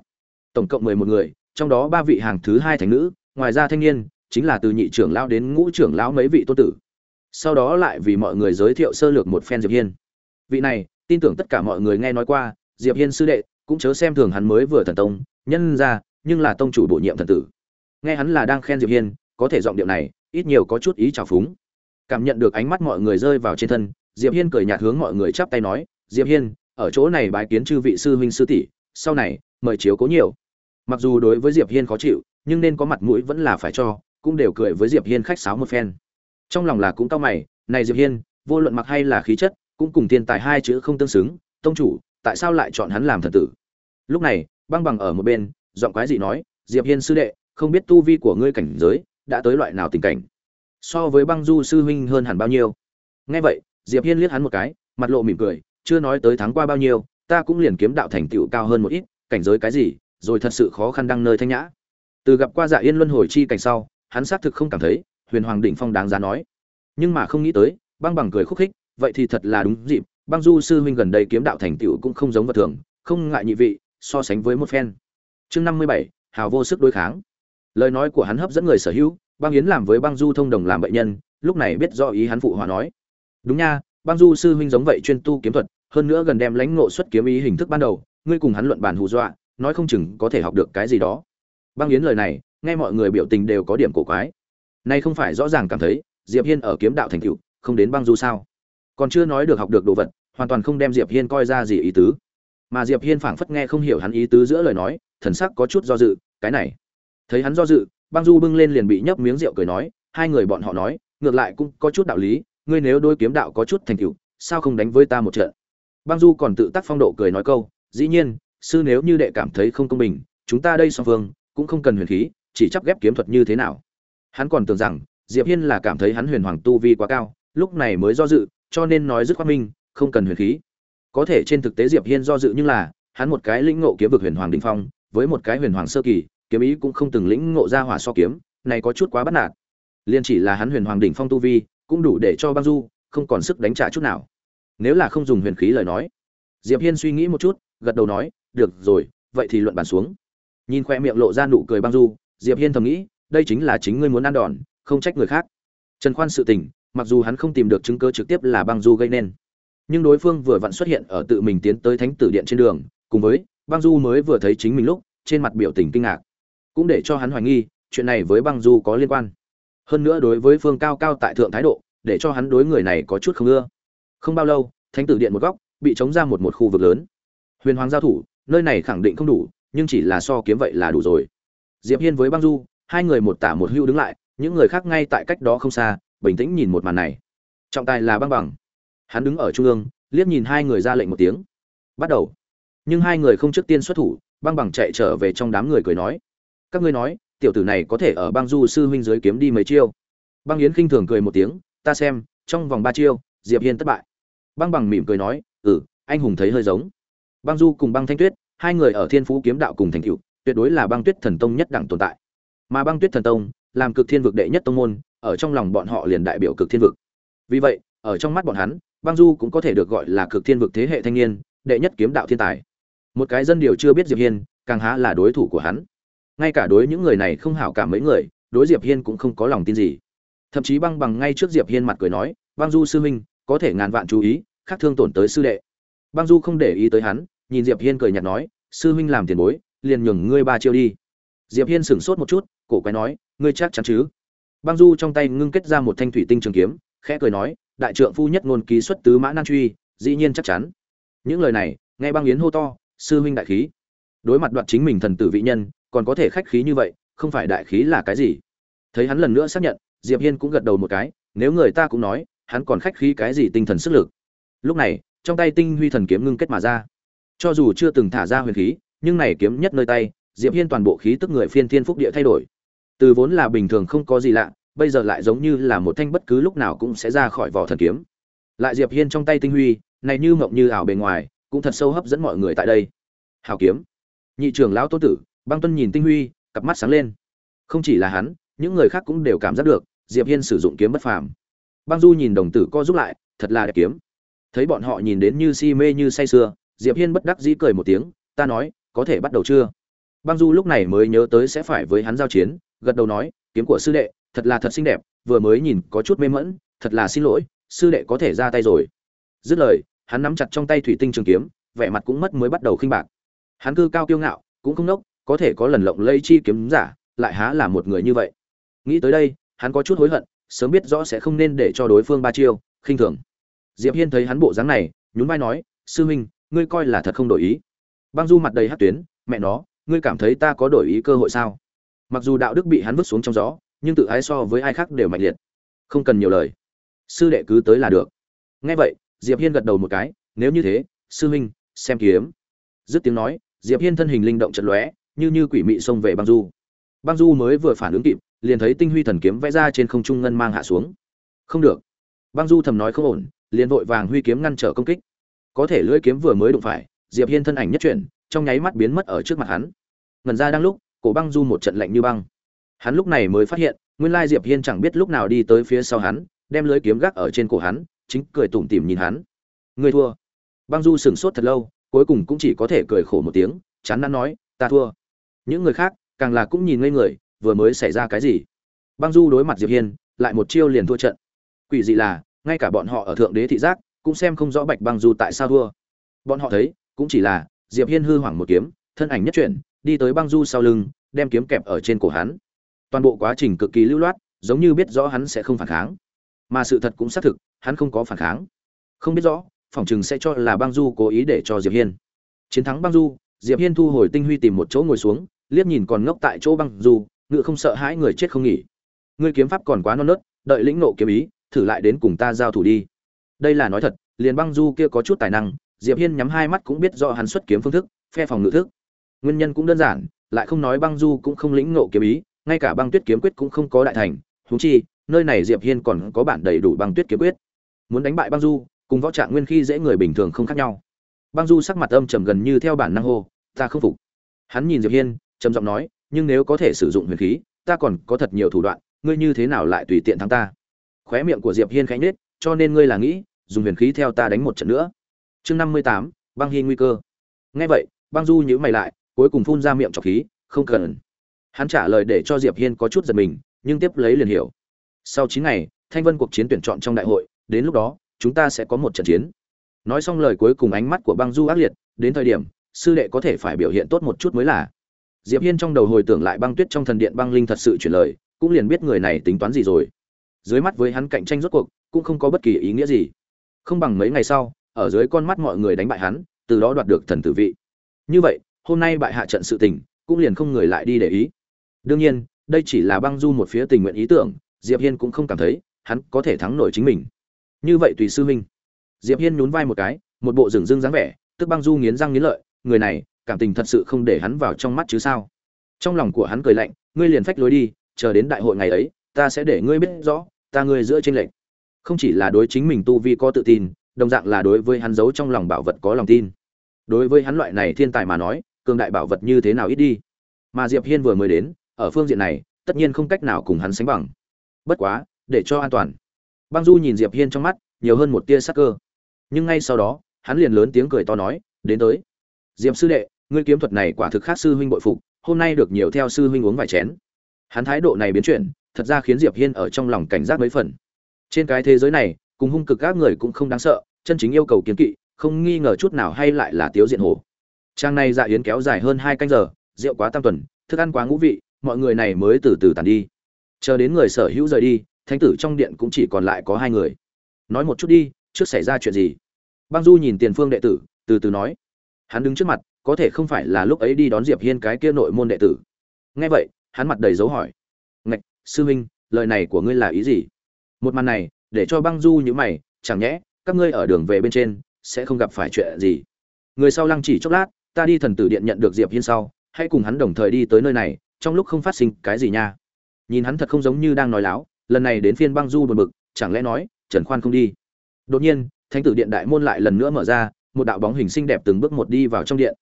Tổng cộng mười một người, trong đó ba vị hàng thứ hai thành nữ, ngoài ra thanh niên, chính là từ nhị trưởng lão đến ngũ trưởng lão mấy vị tôn tử. Sau đó lại vì mọi người giới thiệu sơ lược một phen diệp hiên vị này, tin tưởng tất cả mọi người nghe nói qua, diệp hiên sư đệ, cũng chớ xem thường hắn mới vừa thần tông, nhân ra, nhưng là tông chủ bổ nhiệm thần tử. Nghe hắn là đang khen diệp hiên, có thể giọng điệu này, ít nhiều có chút ý trào phúng. Cảm nhận được ánh mắt mọi người rơi vào trên thân, diệp hiên cười nhạt hướng mọi người chắp tay nói, diệp hiên, ở chỗ này bái kiến chư vị sư huynh sư tỷ, sau này, mời chiếu cố nhiều. Mặc dù đối với diệp hiên khó chịu, nhưng nên có mặt mũi vẫn là phải cho, cũng đều cười với diệp hiên khách sáo một phen. Trong lòng là cũng cao mày, này diệp hiên, vô luận mặc hay là khí chất cũng cùng thiên tài hai chữ không tương xứng, tông chủ, tại sao lại chọn hắn làm thần tử? Lúc này, băng bằng ở một bên, giọng quái dị nói, diệp hiên sư đệ, không biết tu vi của ngươi cảnh giới đã tới loại nào tình cảnh? So với băng du sư huynh hơn hẳn bao nhiêu? Nghe vậy, diệp hiên liếc hắn một cái, mặt lộ mỉm cười, chưa nói tới tháng qua bao nhiêu, ta cũng liền kiếm đạo thành tựu cao hơn một ít, cảnh giới cái gì, rồi thật sự khó khăn đăng nơi thanh nhã. Từ gặp qua dạ yên luân hồi chi cảnh sau, hắn xác thực không cảm thấy, huyền hoàng đỉnh phong đáng giá nói. Nhưng mà không nghĩ tới, băng bằng cười khúc khích vậy thì thật là đúng dịp, băng du sư huynh gần đây kiếm đạo thành tựu cũng không giống vật thường, không ngại nhị vị, so sánh với một phen. Chương năm mươi bảy, hào vô sức đối kháng. Lời nói của hắn hấp dẫn người sở hữu, băng yến làm với băng du thông đồng làm bệnh nhân, lúc này biết do ý hắn phụ hòa nói. Đúng nha, băng du sư huynh giống vậy chuyên tu kiếm thuật, hơn nữa gần đem lãnh ngộ xuất kiếm ý hình thức ban đầu, ngươi cùng hắn luận bàn hù dọa, nói không chừng có thể học được cái gì đó. Băng yến lời này, nghe mọi người biểu tình đều có điểm cổ quái. Nay không phải rõ ràng cảm thấy, diệp hiên ở kiếm đạo thành tựu, không đến băng du sao? Còn chưa nói được học được đồ vật, hoàn toàn không đem diệp hiên coi ra gì ý tứ. Mà diệp hiên phảng phất nghe không hiểu hắn ý tứ giữa lời nói, thần sắc có chút do dự, cái này. Thấy hắn do dự, băng du bưng lên liền bị nhấp miếng rượu cười nói, hai người bọn họ nói, ngược lại cũng có chút đạo lý, ngươi nếu đôi kiếm đạo có chút thành tựu, sao không đánh với ta một trận? Băng du còn tự tác phong độ cười nói câu, dĩ nhiên, sư nếu như đệ cảm thấy không công bình, chúng ta đây song phương, cũng không cần huyền khí, chỉ chấp ghép kiếm thuật như thế nào. Hắn còn tưởng rằng, diệp hiên là cảm thấy hắn huyền hoàng tu vi quá cao, lúc này mới do dự cho nên nói dứt khoát minh, không cần huyền khí. Có thể trên thực tế diệp hiên do dự nhưng là, hắn một cái lĩnh ngộ kiếm vực huyền hoàng đỉnh phong, với một cái huyền hoàng sơ kỳ, kiếm ý cũng không từng lĩnh ngộ ra hỏa so kiếm, này có chút quá bắt nạt. Liên chỉ là hắn huyền hoàng đỉnh phong tu vi, cũng đủ để cho băng du không còn sức đánh trả chút nào. Nếu là không dùng huyền khí lời nói, diệp hiên suy nghĩ một chút, gật đầu nói, được rồi, vậy thì luận bàn xuống. Nhìn khoe miệng lộ ra nụ cười băng du, diệp hiên thầm nghĩ, đây chính là chính ngươi muốn ăn đòn, không trách người khác. Trần khoan sự tình mặc dù hắn không tìm được chứng cứ trực tiếp là băng du gây nên. Nhưng đối phương vừa vặn xuất hiện ở tự mình tiến tới thánh tử điện trên đường, cùng với băng du mới vừa thấy chính mình lúc, trên mặt biểu tình kinh ngạc. Cũng để cho hắn hoài nghi, chuyện này với băng du có liên quan. Hơn nữa đối với phương cao cao tại thượng thái độ, để cho hắn đối người này có chút không ưa. Không bao lâu, thánh tử điện một góc, bị chống ra một một khu vực lớn. Huyền hoàng giao thủ, nơi này khẳng định không đủ, nhưng chỉ là so kiếm vậy là đủ rồi. Diệp hiên với băng du, hai người một tả một hưu đứng lại, những người khác ngay tại cách đó không xa bình tĩnh nhìn một màn này. Trọng tài là băng bằng. Hắn đứng ở trung ương, liếc nhìn hai người ra lệnh một tiếng. Bắt đầu. Nhưng hai người không trước tiên xuất thủ, băng bằng chạy trở về trong đám người cười nói. Các ngươi nói, tiểu tử này có thể ở băng du sư huynh dưới kiếm đi mấy chiêu? Băng yến khinh thường cười một tiếng. Ta xem, trong vòng ba chiêu, diệp hiên thất bại. Băng bằng mỉm cười nói ừ anh hùng thấy hơi giống. Băng du cùng băng thanh tuyết, hai người ở thiên phú kiếm đạo cùng thành cựu tuyệt đối là băng tuyết thần tông nhất đẳng tồn tại. Mà băng tuyết thần tông, làm cực thiên vực đệ nhất tông môn ở trong lòng bọn họ liền đại biểu cực thiên vực. Vì vậy, ở trong mắt bọn hắn, băng du cũng có thể được gọi là cực thiên vực thế hệ thanh niên, đệ nhất kiếm đạo thiên tài. Một cái dân điều chưa biết diệp hiên, càng há là đối thủ của hắn. Ngay cả đối những người này không hảo cảm mấy người, đối diệp hiên cũng không có lòng tin gì. Thậm chí băng bằng ngay trước diệp hiên mặt cười nói, băng du sư huynh, có thể ngàn vạn chú ý, khác thương tổn tới sư đệ. Băng du không để ý tới hắn, nhìn diệp hiên cười nhạt nói, sư huynh làm tiền bối, liền nhường ngươi ba chiêu đi. Diệp hiên sửng sốt một chút, cổ quái nói, ngươi chắc chắn chứ? Băng du trong tay ngưng kết ra một thanh thủy tinh trường kiếm, khẽ cười nói, đại trượng phu nhất ngôn ký xuất tứ mã nan truy, dĩ nhiên chắc chắn. Những lời này, nghe băng yến hô to, sư huynh đại khí. Đối mặt đoạt chính mình thần tử vị nhân, còn có thể khách khí như vậy, không phải đại khí là cái gì? Thấy hắn lần nữa xác nhận, diệp hiên cũng gật đầu một cái, nếu người ta cũng nói, hắn còn khách khí cái gì tinh thần sức lực? Lúc này, trong tay tinh huy thần kiếm ngưng kết mà ra. Cho dù chưa từng thả ra huyền khí, nhưng này kiếm nhất nơi tay, diệp hiên toàn bộ khí tức người phiên thiên phúc địa thay đổi từ vốn là bình thường không có gì lạ, bây giờ lại giống như là một thanh bất cứ lúc nào cũng sẽ ra khỏi vỏ thần kiếm. Lại diệp hiên trong tay tinh huy, này như mộng như ảo bề ngoài, cũng thật sâu hấp dẫn mọi người tại đây. Hào kiếm. Nhị trưởng lão tôn tử, băng tuân nhìn tinh huy, cặp mắt sáng lên. Không chỉ là hắn, những người khác cũng đều cảm giác được, diệp hiên sử dụng kiếm bất phàm. Băng du nhìn đồng tử co giúp lại, thật là đẹp kiếm. Thấy bọn họ nhìn đến như si mê như say sưa, diệp hiên bất đắc dĩ cười một tiếng, ta nói, có thể bắt đầu chưa? Băng du lúc này mới nhớ tới sẽ phải với hắn giao chiến gật đầu nói, kiếm của sư đệ, thật là thật xinh đẹp, vừa mới nhìn có chút mê mẫn thật là xin lỗi, sư đệ có thể ra tay rồi. Dứt lời, hắn nắm chặt trong tay thủy tinh trường kiếm, vẻ mặt cũng mất mới bắt đầu khinh bạc. Hắn cư cao kiêu ngạo, cũng không nốc, có thể có lần lộng lây chi kiếm giả, lại há là một người như vậy. Nghĩ tới đây, hắn có chút hối hận, sớm biết rõ sẽ không nên để cho đối phương ba chiêu, khinh thường. Diệp hiên thấy hắn bộ dáng này, nhún vai nói, sư huynh, ngươi coi là thật không đổi ý. Băng du mặt đầy hát tuyến, mẹ nó, ngươi cảm thấy ta có đổi ý cơ hội sao? Mặc dù đạo đức bị hắn vứt xuống trong gió, nhưng tự ái so với ai khác đều mạnh liệt. Không cần nhiều lời. Sư đệ cứ tới là được. Nghe vậy, diệp hiên gật đầu một cái, nếu như thế, sư huynh, xem kiếm. Dứt tiếng nói, diệp hiên thân hình linh động chật lóe, như như quỷ mị xông về băng du. Băng du mới vừa phản ứng kịp, liền thấy tinh huy thần kiếm vẽ ra trên không trung ngân mang hạ xuống. Không được. Băng du thầm nói không ổn, liền vội vàng huy kiếm ngăn trở công kích. Có thể lưỡi kiếm vừa mới đụng phải, diệp hiên thân ảnh nhất chuyển, trong nháy mắt biến mất ở trước mặt hắn. Ngần ra đang lúc cổ băng du một trận lạnh như băng. Hắn lúc này mới phát hiện, nguyên lai diệp hiên chẳng biết lúc nào đi tới phía sau hắn, đem lưỡi kiếm gác ở trên cổ hắn, chính cười tủm tỉm nhìn hắn. Ngươi thua. Băng du sửng sốt thật lâu, cuối cùng cũng chỉ có thể cười khổ một tiếng, chán nản nói, ta thua. Những người khác, càng là cũng nhìn ngây người, vừa mới xảy ra cái gì? Băng du đối mặt diệp hiên, lại một chiêu liền thua trận. Quỷ dị là, ngay cả bọn họ ở thượng đế thị giác, cũng xem không rõ bạch băng du tại sao thua. Bọn họ thấy, cũng chỉ là, diệp hiên hư hoảng một kiếm, thân ảnh nhất chuyển đi tới băng du sau lưng, đem kiếm kẹp ở trên cổ hắn. Toàn bộ quá trình cực kỳ lưu loát, giống như biết rõ hắn sẽ không phản kháng. Mà sự thật cũng xác thực, hắn không có phản kháng. Không biết rõ phỏng chừng sẽ cho là băng du cố ý để cho diệp hiên. Chiến thắng băng du, diệp hiên thu hồi tinh huy tìm một chỗ ngồi xuống, liếc nhìn còn ngốc tại chỗ băng du, ngựa không sợ hãi người chết không nghỉ. Ngươi kiếm pháp còn quá non nớt, đợi lĩnh nộ kiếm ý, thử lại đến cùng ta giao thủ đi. Đây là nói thật, liền băng du kia có chút tài năng, diệp hiên nhắm hai mắt cũng biết rõ hắn xuất kiếm phương thức, phe phòng ngự thức nguyên nhân cũng đơn giản lại không nói băng du cũng không lĩnh ngộ kiếm ý ngay cả băng tuyết kiếm quyết cũng không có đại thành. Huống chi nơi này diệp hiên còn có bản đầy đủ băng tuyết kiếm quyết. Muốn đánh bại băng du cùng võ trạng nguyên khi dễ người bình thường không khác nhau. Băng du sắc mặt âm trầm gần như theo bản năng hô ta không phục. Hắn nhìn diệp hiên trầm giọng nói nhưng nếu có thể sử dụng huyền khí ta còn có thật nhiều thủ đoạn ngươi như thế nào lại tùy tiện thắng ta? Khóe miệng của diệp hiên khẽ nhếch cho nên ngươi là nghĩ dùng huyền khí theo ta đánh một trận nữa. Chương năm mươi tám, băng hi nguy cơ. Nghe vậy băng du nhíu mày lại cuối cùng phun ra miệng trọc khí, không cần. Hắn trả lời để cho diệp hiên có chút giật mình, nhưng tiếp lấy liền hiểu. Sau chín ngày, thanh vân cuộc chiến tuyển chọn trong đại hội, đến lúc đó, chúng ta sẽ có một trận chiến. Nói xong lời cuối cùng ánh mắt của băng du ác liệt, đến thời điểm, sư đệ có thể phải biểu hiện tốt một chút mới là. Diệp hiên trong đầu hồi tưởng lại băng tuyết trong thần điện băng linh thật sự chuyển lời, cũng liền biết người này tính toán gì rồi. Dưới mắt với hắn cạnh tranh rốt cuộc, cũng không có bất kỳ ý nghĩa gì. Không bằng mấy ngày sau, ở dưới con mắt mọi người đánh bại hắn, từ đó đoạt được thần tử vị. Như vậy hôm nay bại hạ trận sự tình, cũng liền không người lại đi để ý. Đương nhiên, đây chỉ là băng du một phía tình nguyện ý tưởng, diệp hiên cũng không cảm thấy, hắn có thể thắng nổi chính mình. Như vậy tùy sư huynh. Diệp hiên nhún vai một cái, một bộ rừng rưng dáng vẻ, tức băng du nghiến răng nghiến lợi, người này, cảm tình thật sự không để hắn vào trong mắt chứ sao. Trong lòng của hắn cười lạnh, ngươi liền phách lối đi, chờ đến đại hội ngày ấy, ta sẽ để ngươi biết rõ, ta ngươi giữa trên lệnh không chỉ là đối chính mình tu vi có tự tin, đồng dạng là đối với hắn giấu trong lòng bảo vật có lòng tin. Đối với hắn loại này thiên tài mà nói cường đại bảo vật như thế nào ít đi. Mà diệp hiên vừa mới đến, ở phương diện này, tất nhiên không cách nào cùng hắn sánh bằng. Bất quá, để cho an toàn. Băng du nhìn diệp hiên trong mắt, nhiều hơn một tia sắc cơ. Nhưng ngay sau đó, hắn liền lớn tiếng cười to nói, đến tới. Diệp sư đệ, ngươi kiếm thuật này quả thực khác sư huynh bội phục, hôm nay được nhiều theo sư huynh uống vài chén. Hắn thái độ này biến chuyển, thật ra khiến diệp hiên ở trong lòng cảnh giác mấy phần. Trên cái thế giới này, cùng hung cực các người cũng không đáng sợ, chân chính yêu cầu kiến kỵ, không nghi ngờ chút nào hay lại là tiếu diện hồ trang này dạ yến kéo dài hơn hai canh giờ, rượu quá tam tuần, thức ăn quá ngũ vị, mọi người này mới từ từ tàn đi. Chờ đến người sở hữu rời đi, thánh tử trong điện cũng chỉ còn lại có hai người. Nói một chút đi, trước xảy ra chuyện gì? Băng du nhìn tiền phương đệ tử, từ từ nói. Hắn đứng trước mặt, có thể không phải là lúc ấy đi đón diệp hiên cái kia nội môn đệ tử. Nghe vậy, hắn mặt đầy dấu hỏi. Ngạch, sư huynh, lời này của ngươi là ý gì? Một màn này, để cho băng du như mày, chẳng nhẽ, các ngươi ở đường về bên trên, sẽ không gặp phải chuyện gì? Người sau lăng chỉ chốc lát ta đi thần tử điện nhận được diệp hiên sau, hãy cùng hắn đồng thời đi tới nơi này, trong lúc không phát sinh cái gì nha. Nhìn hắn thật không giống như đang nói láo, lần này đến phiên băng du buồn bực, chẳng lẽ nói, trần khoan không đi? Đột nhiên, thánh tử điện đại môn lại lần nữa mở ra, một đạo bóng hình xinh đẹp từng bước một đi vào trong điện.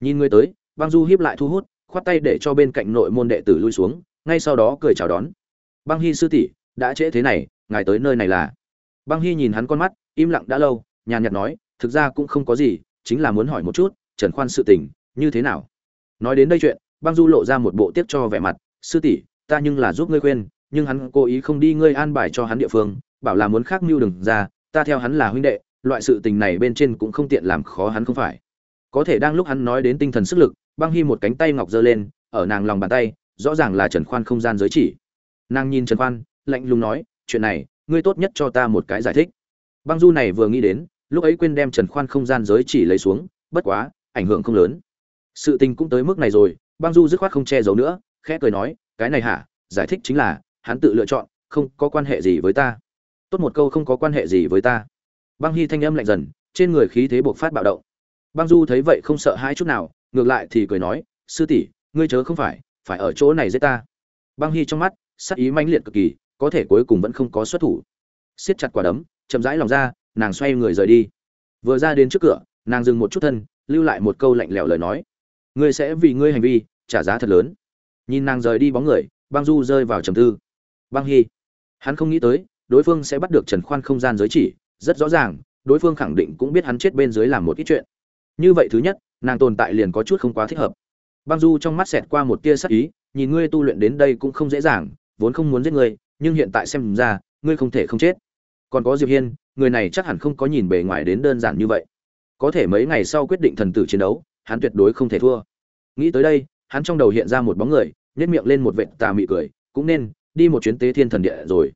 Nhìn người tới, băng du hiếp lại thu hút, khoát tay để cho bên cạnh nội môn đệ tử lui xuống, ngay sau đó cười chào đón. Băng hy sư tỷ, đã trễ thế này, ngài tới nơi này là? Băng hy nhìn hắn con mắt, im lặng đã lâu, nhàn nhạt nói, thực ra cũng không có gì, chính là muốn hỏi một chút trần khoan sự tình, như thế nào? Nói đến đây chuyện, băng du lộ ra một bộ tiếp cho vẻ mặt, sư tỷ, ta nhưng là giúp ngươi khuyên, nhưng hắn cố ý không đi, ngươi an bài cho hắn địa phương, bảo là muốn khác mưu đừng ra, ta theo hắn là huynh đệ, loại sự tình này bên trên cũng không tiện làm khó hắn không phải. Có thể đang lúc hắn nói đến tinh thần sức lực, băng hy một cánh tay ngọc giơ lên, ở nàng lòng bàn tay, rõ ràng là trần khoan không gian giới chỉ. Nàng nhìn trần khoan, lạnh lùng nói, chuyện này, ngươi tốt nhất cho ta một cái giải thích. Băng du này vừa nghĩ đến, lúc ấy quên đem trần khoan không gian giới chỉ lấy xuống, bất quá ảnh hưởng không lớn. Sự tình cũng tới mức này rồi băng du dứt khoát không che giấu nữa, khẽ cười nói, cái này hả? Giải thích chính là, hắn tự lựa chọn, không có quan hệ gì với ta. Tốt một câu không có quan hệ gì với ta. Băng hy thanh âm lạnh dần, trên người khí thế buộc phát bạo động. Băng du thấy vậy không sợ hãi chút nào, ngược lại thì cười nói, sư tỷ, ngươi chớ không phải phải ở chỗ này giết ta. Băng hy trong mắt, sắc ý mãnh liệt cực kỳ, có thể cuối cùng vẫn không có xuất thủ. Siết chặt quả đấm, chậm rãi lòng ra, nàng xoay người rời đi. Vừa ra đến trước cửa, nàng dừng một chút thân lưu lại một câu lạnh lẽo lời nói. Ngươi sẽ vì ngươi hành vi trả giá thật lớn. Nhìn nàng rời đi bóng người, băng du rơi vào trầm tư. Băng hy, hắn không nghĩ tới, đối phương sẽ bắt được trần khoan không gian giới chỉ, rất rõ ràng, đối phương khẳng định cũng biết hắn chết bên dưới làm một ít chuyện. Như vậy thứ nhất, nàng tồn tại liền có chút không quá thích hợp. Băng du trong mắt xẹt qua một tia sắc ý, nhìn ngươi tu luyện đến đây cũng không dễ dàng, vốn không muốn giết ngươi, nhưng hiện tại xem ra, ngươi không thể không chết. Còn có diệp hiên, người này chắc hẳn không có nhìn bề ngoài đến đơn giản như vậy có thể mấy ngày sau quyết định thần tử chiến đấu, hắn tuyệt đối không thể thua. Nghĩ tới đây, hắn trong đầu hiện ra một bóng người nhét miệng lên một vệt tà mị cười, cũng nên đi một chuyến tế thiên thần địa rồi.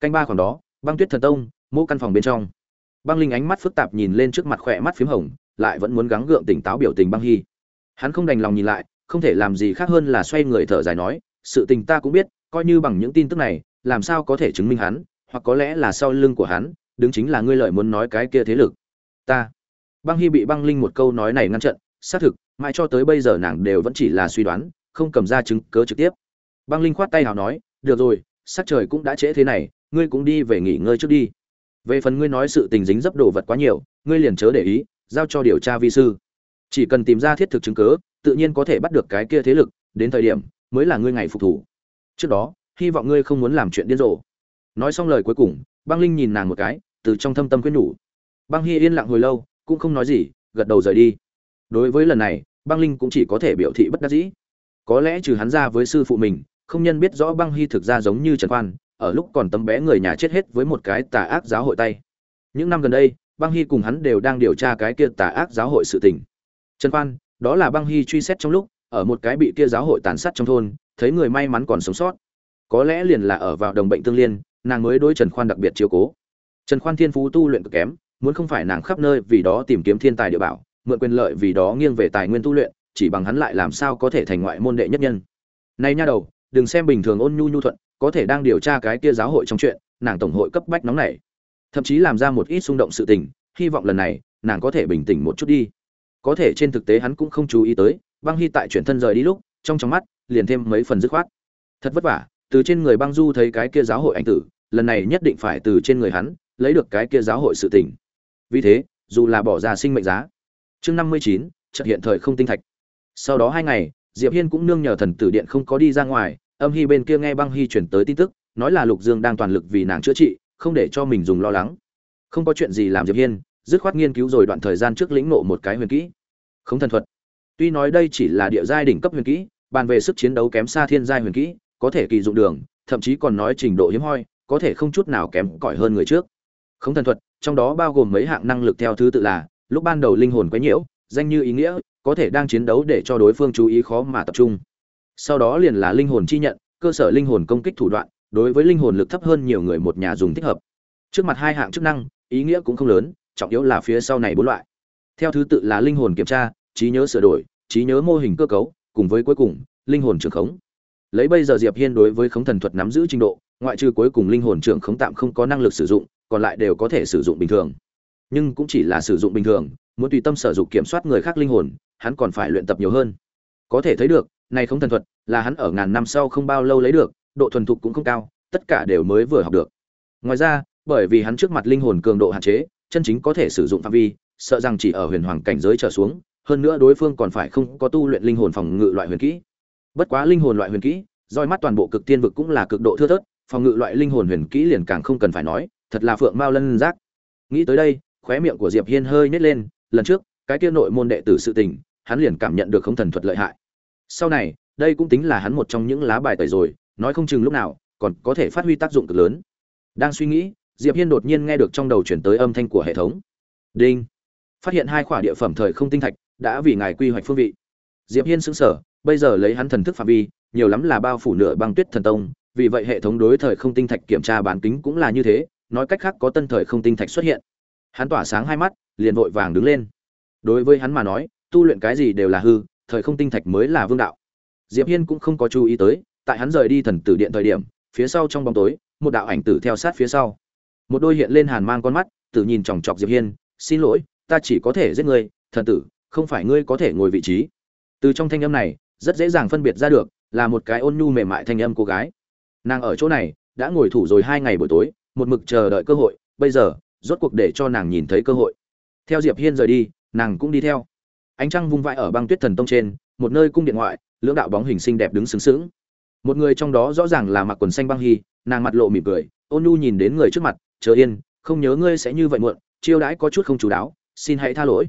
Canh ba khoảng đó, băng tuyết thần tông mô căn phòng bên trong. Băng linh ánh mắt phức tạp nhìn lên trước mặt khỏe mắt phím hồng, lại vẫn muốn gắng gượng tỉnh táo biểu tình băng hy. Hắn không đành lòng nhìn lại, không thể làm gì khác hơn là xoay người thở dài nói, sự tình ta cũng biết, coi như bằng những tin tức này, làm sao có thể chứng minh hắn, hoặc có lẽ là sau lưng của hắn, đứng chính là ngươi lợi muốn nói cái kia thế lực. Ta băng hy bị băng linh một câu nói này ngăn chặn, xác thực, mãi cho tới bây giờ nàng đều vẫn chỉ là suy đoán, không cầm ra chứng cớ trực tiếp. Băng linh khoát tay hào nói, được rồi, sắc trời cũng đã trễ thế này, ngươi cũng đi về nghỉ ngơi trước đi. Về phần ngươi nói sự tình dính dấp đồ vật quá nhiều, ngươi liền chớ để ý, giao cho điều tra vi sư. Chỉ cần tìm ra thiết thực chứng cớ tự nhiên có thể bắt được cái kia thế lực, đến thời điểm, mới là ngươi ngày phục thủ. Trước đó, hy vọng ngươi không muốn làm chuyện điên rồ. Nói xong lời cuối cùng, băng linh nhìn nàng một cái, từ trong thâm tâm quyết nhủ. Băng hy yên lặng hồi lâu cũng không nói gì gật đầu rời đi. Đối với lần này băng linh cũng chỉ có thể biểu thị bất đắc dĩ. Có lẽ trừ hắn ra với sư phụ mình không nhân biết rõ băng hy thực ra giống như trần quan, ở lúc còn tấm bé người nhà chết hết với một cái tà ác giáo hội tay. Những năm gần đây băng hy cùng hắn đều đang điều tra cái kia tà ác giáo hội sự tình. Trần quan, đó là băng hy truy xét trong lúc ở một cái bị kia giáo hội tàn sát trong thôn thấy người may mắn còn sống sót. Có lẽ liền là ở vào đồng bệnh tương liên nàng mới đối trần khoan đặc biệt chiếu cố. Trần khoan thiên phú tu luyện cực kém muốn không phải nàng khắp nơi vì đó tìm kiếm thiên tài địa bảo, mượn quyền lợi vì đó nghiêng về tài nguyên tu luyện, chỉ bằng hắn lại làm sao có thể thành ngoại môn đệ nhất nhân. Này nha đầu, đừng xem bình thường ôn nhu nhu thuận, có thể đang điều tra cái kia giáo hội trong chuyện, nàng tổng hội cấp bách nóng này thậm chí làm ra một ít xung động sự tình, hy vọng lần này, nàng có thể bình tĩnh một chút đi. Có thể trên thực tế hắn cũng không chú ý tới, băng hy tại chuyển thân rời đi lúc, trong trong mắt, liền thêm mấy phần dứt khoát. Thật vất vả, từ trên người băng du thấy cái kia giáo hội ảnh tử, lần này nhất định phải từ trên người hắn, lấy được cái kia giáo hội sự tình vì thế, dù là bỏ ra sinh mệnh giá, chương năm mươi chín trận hiện thời không tinh thạch. Sau đó hai ngày, diệp hiên cũng nương nhờ thần tử điện không có đi ra ngoài, âm hy bên kia nghe băng hy chuyển tới tin tức, nói là lục dương đang toàn lực vì nàng chữa trị, không để cho mình dùng lo lắng. Không có chuyện gì làm diệp hiên, dứt khoát nghiên cứu rồi đoạn thời gian trước lĩnh nộ một cái huyền kỹ. Không thần thuật. Tuy nói đây chỉ là địa giai đỉnh cấp huyền kỹ, bàn về sức chiến đấu kém xa thiên giai huyền kỹ, có thể kỳ dụng đường, thậm chí còn nói trình độ hiếm hoi, có thể không chút nào kém cỏi hơn người trước khống thần thuật, trong đó bao gồm mấy hạng năng lực theo thứ tự là, lúc ban đầu linh hồn quấy nhiễu, danh như ý nghĩa, có thể đang chiến đấu để cho đối phương chú ý khó mà tập trung. Sau đó liền là linh hồn chi nhận, cơ sở linh hồn công kích thủ đoạn, đối với linh hồn lực thấp hơn nhiều người một nhà dùng thích hợp. Trước mặt hai hạng chức năng, ý nghĩa cũng không lớn, trọng yếu là phía sau này bốn loại. Theo thứ tự là linh hồn kiểm tra, trí nhớ sửa đổi, trí nhớ mô hình cơ cấu, cùng với cuối cùng, linh hồn trưởng khống. Lấy bây giờ diệp hiên đối với khống thần thuật nắm giữ trình độ, ngoại trừ cuối cùng linh hồn trưởng khống tạm không có năng lực sử dụng còn lại đều có thể sử dụng bình thường. Nhưng cũng chỉ là sử dụng bình thường, muốn tùy tâm sở dụng kiểm soát người khác linh hồn, hắn còn phải luyện tập nhiều hơn. Có thể thấy được, này không thần thuật, là hắn ở ngàn năm sau không bao lâu lấy được, độ thuần thục cũng không cao, tất cả đều mới vừa học được. Ngoài ra, bởi vì hắn trước mặt linh hồn cường độ hạn chế, chân chính có thể sử dụng phạm vi, sợ rằng chỉ ở huyền hoàng cảnh giới trở xuống, hơn nữa đối phương còn phải không có tu luyện linh hồn phòng ngự loại huyền kỹ. Bất quá linh hồn loại huyền kỹ, roi mắt toàn bộ cực tiên vực cũng là cực độ thưa thớt, phòng ngự loại linh hồn huyền kỹ liền càng không cần phải nói thật là phượng mao lân giác. Nghĩ tới đây, khóe miệng của diệp hiên hơi nhếch lên, lần trước, cái kia nội môn đệ tử sự tình, hắn liền cảm nhận được không thần thuật lợi hại. Sau này, đây cũng tính là hắn một trong những lá bài tẩy rồi, nói không chừng lúc nào, còn có thể phát huy tác dụng cực lớn. Đang suy nghĩ, diệp hiên đột nhiên nghe được trong đầu chuyển tới âm thanh của hệ thống. Đinh! Phát hiện hai khỏa địa phẩm thời không tinh thạch, đã vì ngài quy hoạch phương vị. Diệp hiên sững sờ, bây giờ lấy hắn thần thức phạm vi, nhiều lắm là bao phủ nửa băng tuyết thần tông, vì vậy hệ thống đối thời không tinh thạch kiểm tra bán kính cũng là như thế nói cách khác có tân thời không tinh thạch xuất hiện. Hắn tỏa sáng hai mắt, liền vội vàng đứng lên. Đối với hắn mà nói, tu luyện cái gì đều là hư, thời không tinh thạch mới là vương đạo. Diệp hiên cũng không có chú ý tới, tại hắn rời đi thần tử điện thời điểm, phía sau trong bóng tối, một đạo ảnh tử theo sát phía sau. Một đôi hiện lên hàn mang con mắt tự nhìn chòng chọc diệp hiên, xin lỗi, ta chỉ có thể giết ngươi, thần tử, không phải ngươi có thể ngồi vị trí. Từ trong thanh âm này, rất dễ dàng phân biệt ra được, là một cái ôn nhu mềm mại thanh âm cô gái. Nàng ở chỗ này, đã ngồi thủ rồi hai ngày buổi tối một mực chờ đợi cơ hội, bây giờ, rốt cuộc để cho nàng nhìn thấy cơ hội. Theo diệp hiên rời đi, nàng cũng đi theo. Ánh trăng vung vãi ở băng tuyết thần tông trên, một nơi cung điện ngoại, lưỡng đạo bóng hình xinh đẹp đứng sướng sướng một người trong đó rõ ràng là mặc quần xanh băng hy, nàng mặt lộ mỉm cười, ôn nhu nhìn đến người trước mặt, chờ yên, không nhớ ngươi sẽ như vậy muộn, chiêu đãi có chút không chú đáo, xin hãy tha lỗi.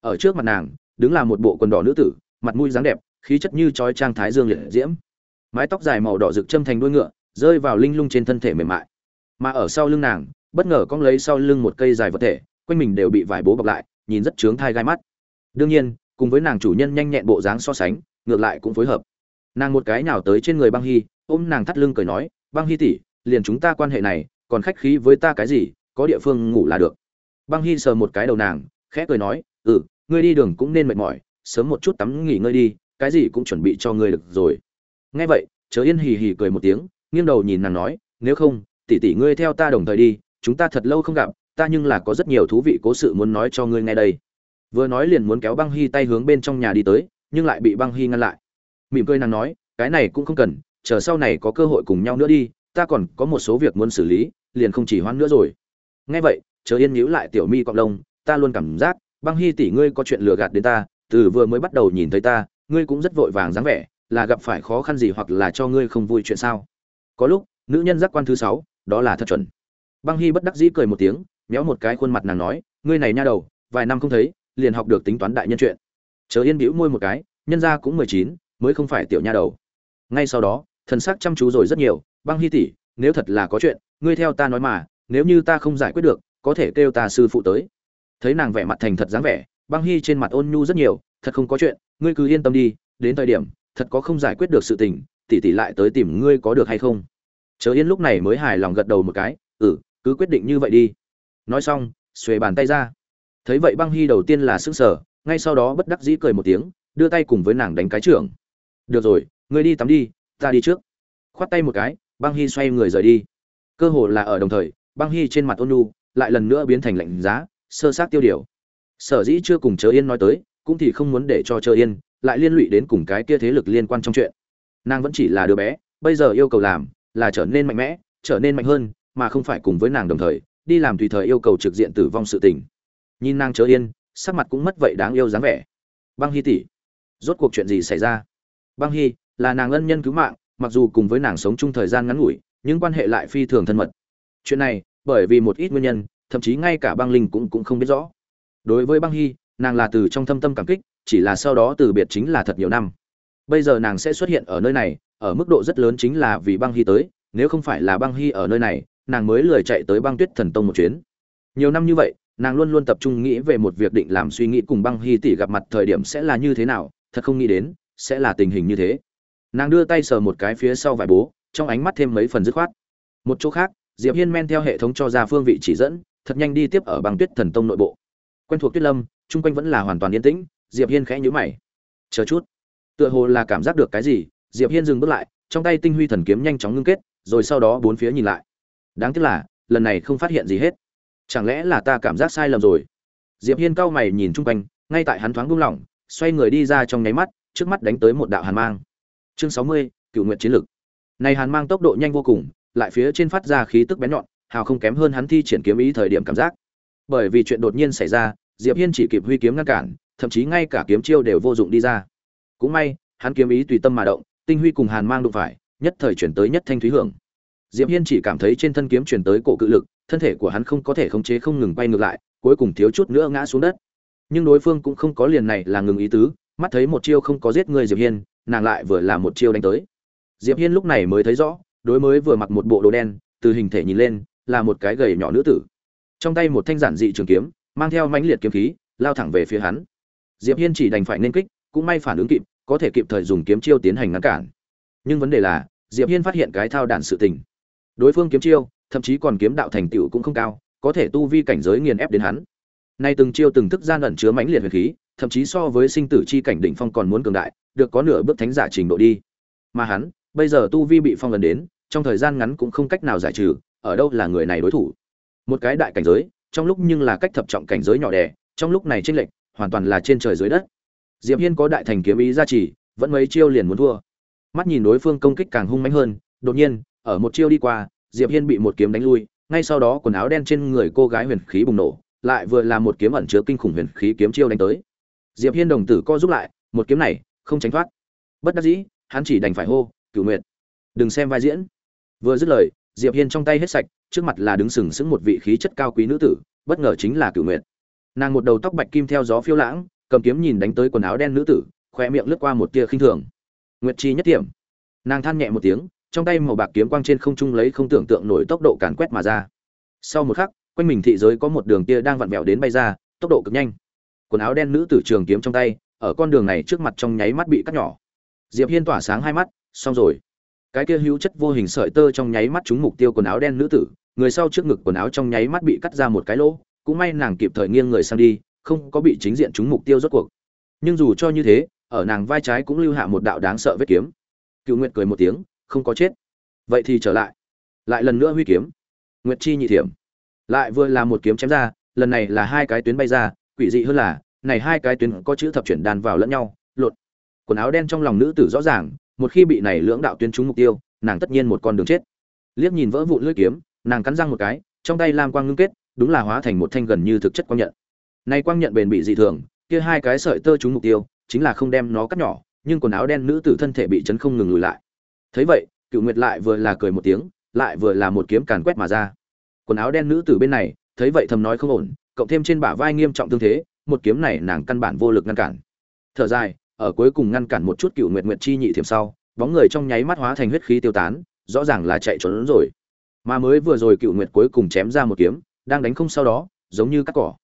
Ở trước mặt nàng, đứng là một bộ quần đỏ nữ tử, mặt mũi dáng đẹp, khí chất như trói trang thái dương liệt diễm. Mái tóc dài màu đỏ rực châm thành đuôi ngựa, rơi vào linh lung trên thân thể mềm mại mà ở sau lưng nàng, bất ngờ cong lấy sau lưng một cây dài vật thể, quanh mình đều bị vải bố bọc lại, nhìn rất trướng thai gai mắt. Đương nhiên, cùng với nàng chủ nhân nhanh nhẹn bộ dáng so sánh, ngược lại cũng phối hợp. Nàng một cái nào tới trên người băng hy, ôm nàng thắt lưng cười nói, băng hy tỷ, liền chúng ta quan hệ này, còn khách khí với ta cái gì, có địa phương ngủ là được. Băng hy sờ một cái đầu nàng, khẽ cười nói ừ ngươi đi đường cũng nên mệt mỏi, sớm một chút tắm nghỉ ngơi đi, cái gì cũng chuẩn bị cho ngươi được rồi. Nghe vậy, chớ yên hì hì cười một tiếng, nghiêng đầu nhìn nàng nói, nếu không tỷ tỷ ngươi theo ta đồng thời đi, chúng ta thật lâu không gặp, ta nhưng là có rất nhiều thú vị cố sự muốn nói cho ngươi nghe đây. Vừa nói liền muốn kéo băng hy tay hướng bên trong nhà đi tới, nhưng lại bị băng hy ngăn lại. Mỉm cười nàng nói, cái này cũng không cần, chờ sau này có cơ hội cùng nhau nữa đi, ta còn có một số việc muốn xử lý, liền không chỉ hoãn nữa rồi. Nghe vậy chờ yên nhíu lại tiểu mi cọp lông, ta luôn cảm giác, băng hy tỷ ngươi có chuyện lừa gạt đến ta, từ vừa mới bắt đầu nhìn thấy ta, ngươi cũng rất vội vàng dáng vẻ, là gặp phải khó khăn gì hoặc là cho ngươi không vui chuyện sao? Có lúc, nữ nhân giác quan thứ sáu đó là thật chuẩn. Băng hy bất đắc dĩ cười một tiếng, méo một cái khuôn mặt nàng nói, ngươi này nha đầu, vài năm không thấy, liền học được tính toán đại nhân chuyện. Chờ yên bĩu môi một cái, nhân ra cũng mười chín, mới không phải tiểu nha đầu. Ngay sau đó, thần sắc chăm chú rồi rất nhiều, băng hy tỷ, nếu thật là có chuyện, ngươi theo ta nói mà, nếu như ta không giải quyết được, có thể kêu ta sư phụ tới. Thấy nàng vẻ mặt thành thật dáng vẻ, băng hy trên mặt ôn nhu rất nhiều, thật không có chuyện, ngươi cứ yên tâm đi, đến thời điểm, thật có không giải quyết được sự tình, tỷ tỷ lại tới tìm ngươi có được hay không? Chớ yên lúc này mới hài lòng gật đầu một cái ừ cứ quyết định như vậy đi. Nói xong, xuề bàn tay ra. Thấy vậy băng hy đầu tiên là sững sờ, ngay sau đó bất đắc dĩ cười một tiếng, đưa tay cùng với nàng đánh cái trưởng. Được rồi, ngươi đi tắm đi, ta đi trước. Khoát tay một cái, băng hy xoay người rời đi. Cơ hồ là ở đồng thời, băng hy trên mặt ôn nhu, lại lần nữa biến thành lạnh giá, sơ sát tiêu điều. Sở dĩ chưa cùng chớ yên nói tới, cũng thì không muốn để cho chớ yên lại liên lụy đến cùng cái kia thế lực liên quan trong chuyện. Nàng vẫn chỉ là đứa bé, bây giờ yêu cầu làm là trở nên mạnh mẽ, trở nên mạnh hơn, mà không phải cùng với nàng đồng thời, đi làm tùy thời yêu cầu trực diện tử vong sự tình. Nhìn nàng chớ yên, sắc mặt cũng mất vậy đáng yêu dáng vẻ. Băng hy tỷ, rốt cuộc chuyện gì xảy ra? Băng hy là nàng ân nhân cứu mạng, mặc dù cùng với nàng sống chung thời gian ngắn ngủi, nhưng quan hệ lại phi thường thân mật. Chuyện này, bởi vì một ít nguyên nhân, thậm chí ngay cả băng linh cũng cũng không biết rõ. Đối với băng hy, nàng là từ trong thâm tâm cảm kích, chỉ là sau đó từ biệt chính là thật nhiều năm. Bây giờ nàng sẽ xuất hiện ở nơi này ở mức độ rất lớn chính là vì băng hy tới, nếu không phải là băng hy ở nơi này, nàng mới lười chạy tới băng tuyết thần tông một chuyến. Nhiều năm như vậy, nàng luôn luôn tập trung nghĩ về một việc định làm suy nghĩ cùng băng hy tỷ gặp mặt thời điểm sẽ là như thế nào, thật không nghĩ đến, sẽ là tình hình như thế. Nàng đưa tay sờ một cái phía sau vải bố, trong ánh mắt thêm mấy phần dứt khoát. Một chỗ khác, diệp hiên men theo hệ thống cho ra phương vị chỉ dẫn, thật nhanh đi tiếp ở băng tuyết thần tông nội bộ. Quen thuộc tuyết lâm, chung quanh vẫn là hoàn toàn yên tĩnh, diệp hiên khẽ nhíu mày. Chờ chút. Tựa hồ là cảm giác được cái gì diệp hiên dừng bước lại, trong tay tinh huy thần kiếm nhanh chóng ngưng kết, rồi sau đó bốn phía nhìn lại. Đáng tiếc là, lần này không phát hiện gì hết. Chẳng lẽ là ta cảm giác sai lầm rồi? Diệp hiên cau mày nhìn chung quanh, ngay tại hắn thoáng buông lỏng, xoay người đi ra trong nháy mắt, trước mắt đánh tới một đạo hàn mang. Chương sáu mươi, cựu nguyện chiến lực. Này hàn mang tốc độ nhanh vô cùng, lại phía trên phát ra khí tức bén nhọn, hào không kém hơn hắn thi triển kiếm ý thời điểm cảm giác. Bởi vì chuyện đột nhiên xảy ra, diệp hiên chỉ kịp huy kiếm ngăn cản, thậm chí ngay cả kiếm chiêu đều vô dụng đi ra. Cũng may, hắn kiếm ý tùy tâm mà động tinh huy cùng hàn mang đụng phải, nhất thời chuyển tới nhất thanh thúy hưởng. Diệp hiên chỉ cảm thấy trên thân kiếm chuyển tới cổ cự lực, thân thể của hắn không có thể khống chế không ngừng bay ngược lại, cuối cùng thiếu chút nữa ngã xuống đất. Nhưng đối phương cũng không có liền này là ngừng ý tứ, mắt thấy một chiêu không có giết người diệp hiên, nàng lại vừa làm một chiêu đánh tới. Diệp hiên lúc này mới thấy rõ, đối mới vừa mặc một bộ đồ đen, từ hình thể nhìn lên, là một cái gầy nhỏ nữ tử. Trong tay một thanh giản dị trường kiếm, mang theo mãnh liệt kiếm khí, lao thẳng về phía hắn. Diệp hiên chỉ đành phải nên kích, cũng may phản ứng kịp có thể kịp thời dùng kiếm chiêu tiến hành ngăn cản nhưng vấn đề là diệp hiên phát hiện cái thao đản sự tình đối phương kiếm chiêu thậm chí còn kiếm đạo thành tựu cũng không cao có thể tu vi cảnh giới nghiền ép đến hắn nay từng chiêu từng thức gian ẩn chứa mãnh liệt huyền khí thậm chí so với sinh tử chi cảnh đỉnh phong còn muốn cường đại, được có nửa bước thánh giả trình độ đi. Mà hắn, bây giờ tu vi bị phong ấn đến, trong thời gian ngắn cũng không cách nào giải trừ, ở đâu là người này đối thủ. Một cái đại cảnh giới, trong lúc nhưng là cách thập trọng cảnh giới nhỏ đẻ, trong lúc này chênh lệch, hoàn toàn là trên trời dưới đất. Diệp Hiên có đại thành kiếm ý gia trì, vẫn mấy chiêu liền muốn thua. Mắt nhìn đối phương công kích càng hung mãnh hơn, đột nhiên, ở một chiêu đi qua, Diệp Hiên bị một kiếm đánh lui, ngay sau đó quần áo đen trên người cô gái huyền khí bùng nổ, lại vừa là một kiếm ẩn chứa kinh khủng huyền khí kiếm chiêu đánh tới. Diệp Hiên đồng tử co giúp lại, một kiếm này, không tránh thoát. Bất đắc dĩ, hắn chỉ đành phải hô, "Cửu Nguyệt, đừng xem vai diễn." Vừa dứt lời, Diệp Hiên trong tay hết sạch, trước mặt là đứng sừng sững một vị khí chất cao quý nữ tử, bất ngờ chính là Cửu Nguyệt. Nàng một đầu tóc bạch kim theo gió phiêu lãng, cầm kiếm nhìn đánh tới quần áo đen nữ tử, khoe miệng lướt qua một tia khinh thường. Nguyệt chi nhất điểm. Nàng than nhẹ một tiếng, trong tay màu bạc kiếm quang trên không trung lấy không tưởng tượng nổi tốc độ càn quét mà ra. Sau một khắc, quanh mình thị giới có một đường tia đang vặn vẹo đến bay ra, tốc độ cực nhanh. Quần áo đen nữ tử trường kiếm trong tay, ở con đường này trước mặt trong nháy mắt bị cắt nhỏ. Diệp Hiên tỏa sáng hai mắt, xong rồi. Cái kia hữu chất vô hình sợi tơ trong nháy mắt trúng mục tiêu quần áo đen nữ tử, người sau trước ngực quần áo trong nháy mắt bị cắt ra một cái lỗ, cũng may nàng kịp thời nghiêng người sang đi, không có bị chính diện chúng mục tiêu rốt cuộc. Nhưng dù cho như thế, ở nàng vai trái cũng lưu hạ một đạo đáng sợ vết kiếm. Cửu Nguyệt cười một tiếng, không có chết. Vậy thì trở lại. Lại lần nữa huy kiếm. Nguyệt chi nhị thiểm. Lại vừa là một kiếm chém ra, lần này là hai cái tuyến bay ra, quỷ dị hơn là, này hai cái tuyến có chữ thập chuyển đan vào lẫn nhau, lột. Quần áo đen trong lòng nữ tử rõ ràng, một khi bị này lưỡng đạo tuyến trúng mục tiêu, nàng tất nhiên một con đường chết. Liếc nhìn vỡ vụn lưỡi kiếm, nàng cắn răng một cái, trong tay lam quang ngưng kết, đúng là hóa thành một thanh gần như thực chất quang nhận nay quang nhận bền bị dị thường, kia hai cái sợi tơ trúng mục tiêu, chính là không đem nó cắt nhỏ, nhưng quần áo đen nữ tử thân thể bị chấn không ngừng lùi lại. Thấy vậy, Cửu Nguyệt lại vừa là cười một tiếng, lại vừa là một kiếm càn quét mà ra. Quần áo đen nữ tử bên này, thấy vậy thầm nói không ổn, cộng thêm trên bả vai nghiêm trọng tương thế, một kiếm này nàng căn bản vô lực ngăn cản. Thở dài, ở cuối cùng ngăn cản một chút Cửu Nguyệt Nguyệt chi nhị thiểm sau, bóng người trong nháy mắt hóa thành huyết khí tiêu tán, rõ ràng là chạy trốn rồi. Mà mới vừa rồi Cửu Nguyệt cuối cùng chém ra một kiếm, đang đánh không sau đó, giống như cắt cỏ.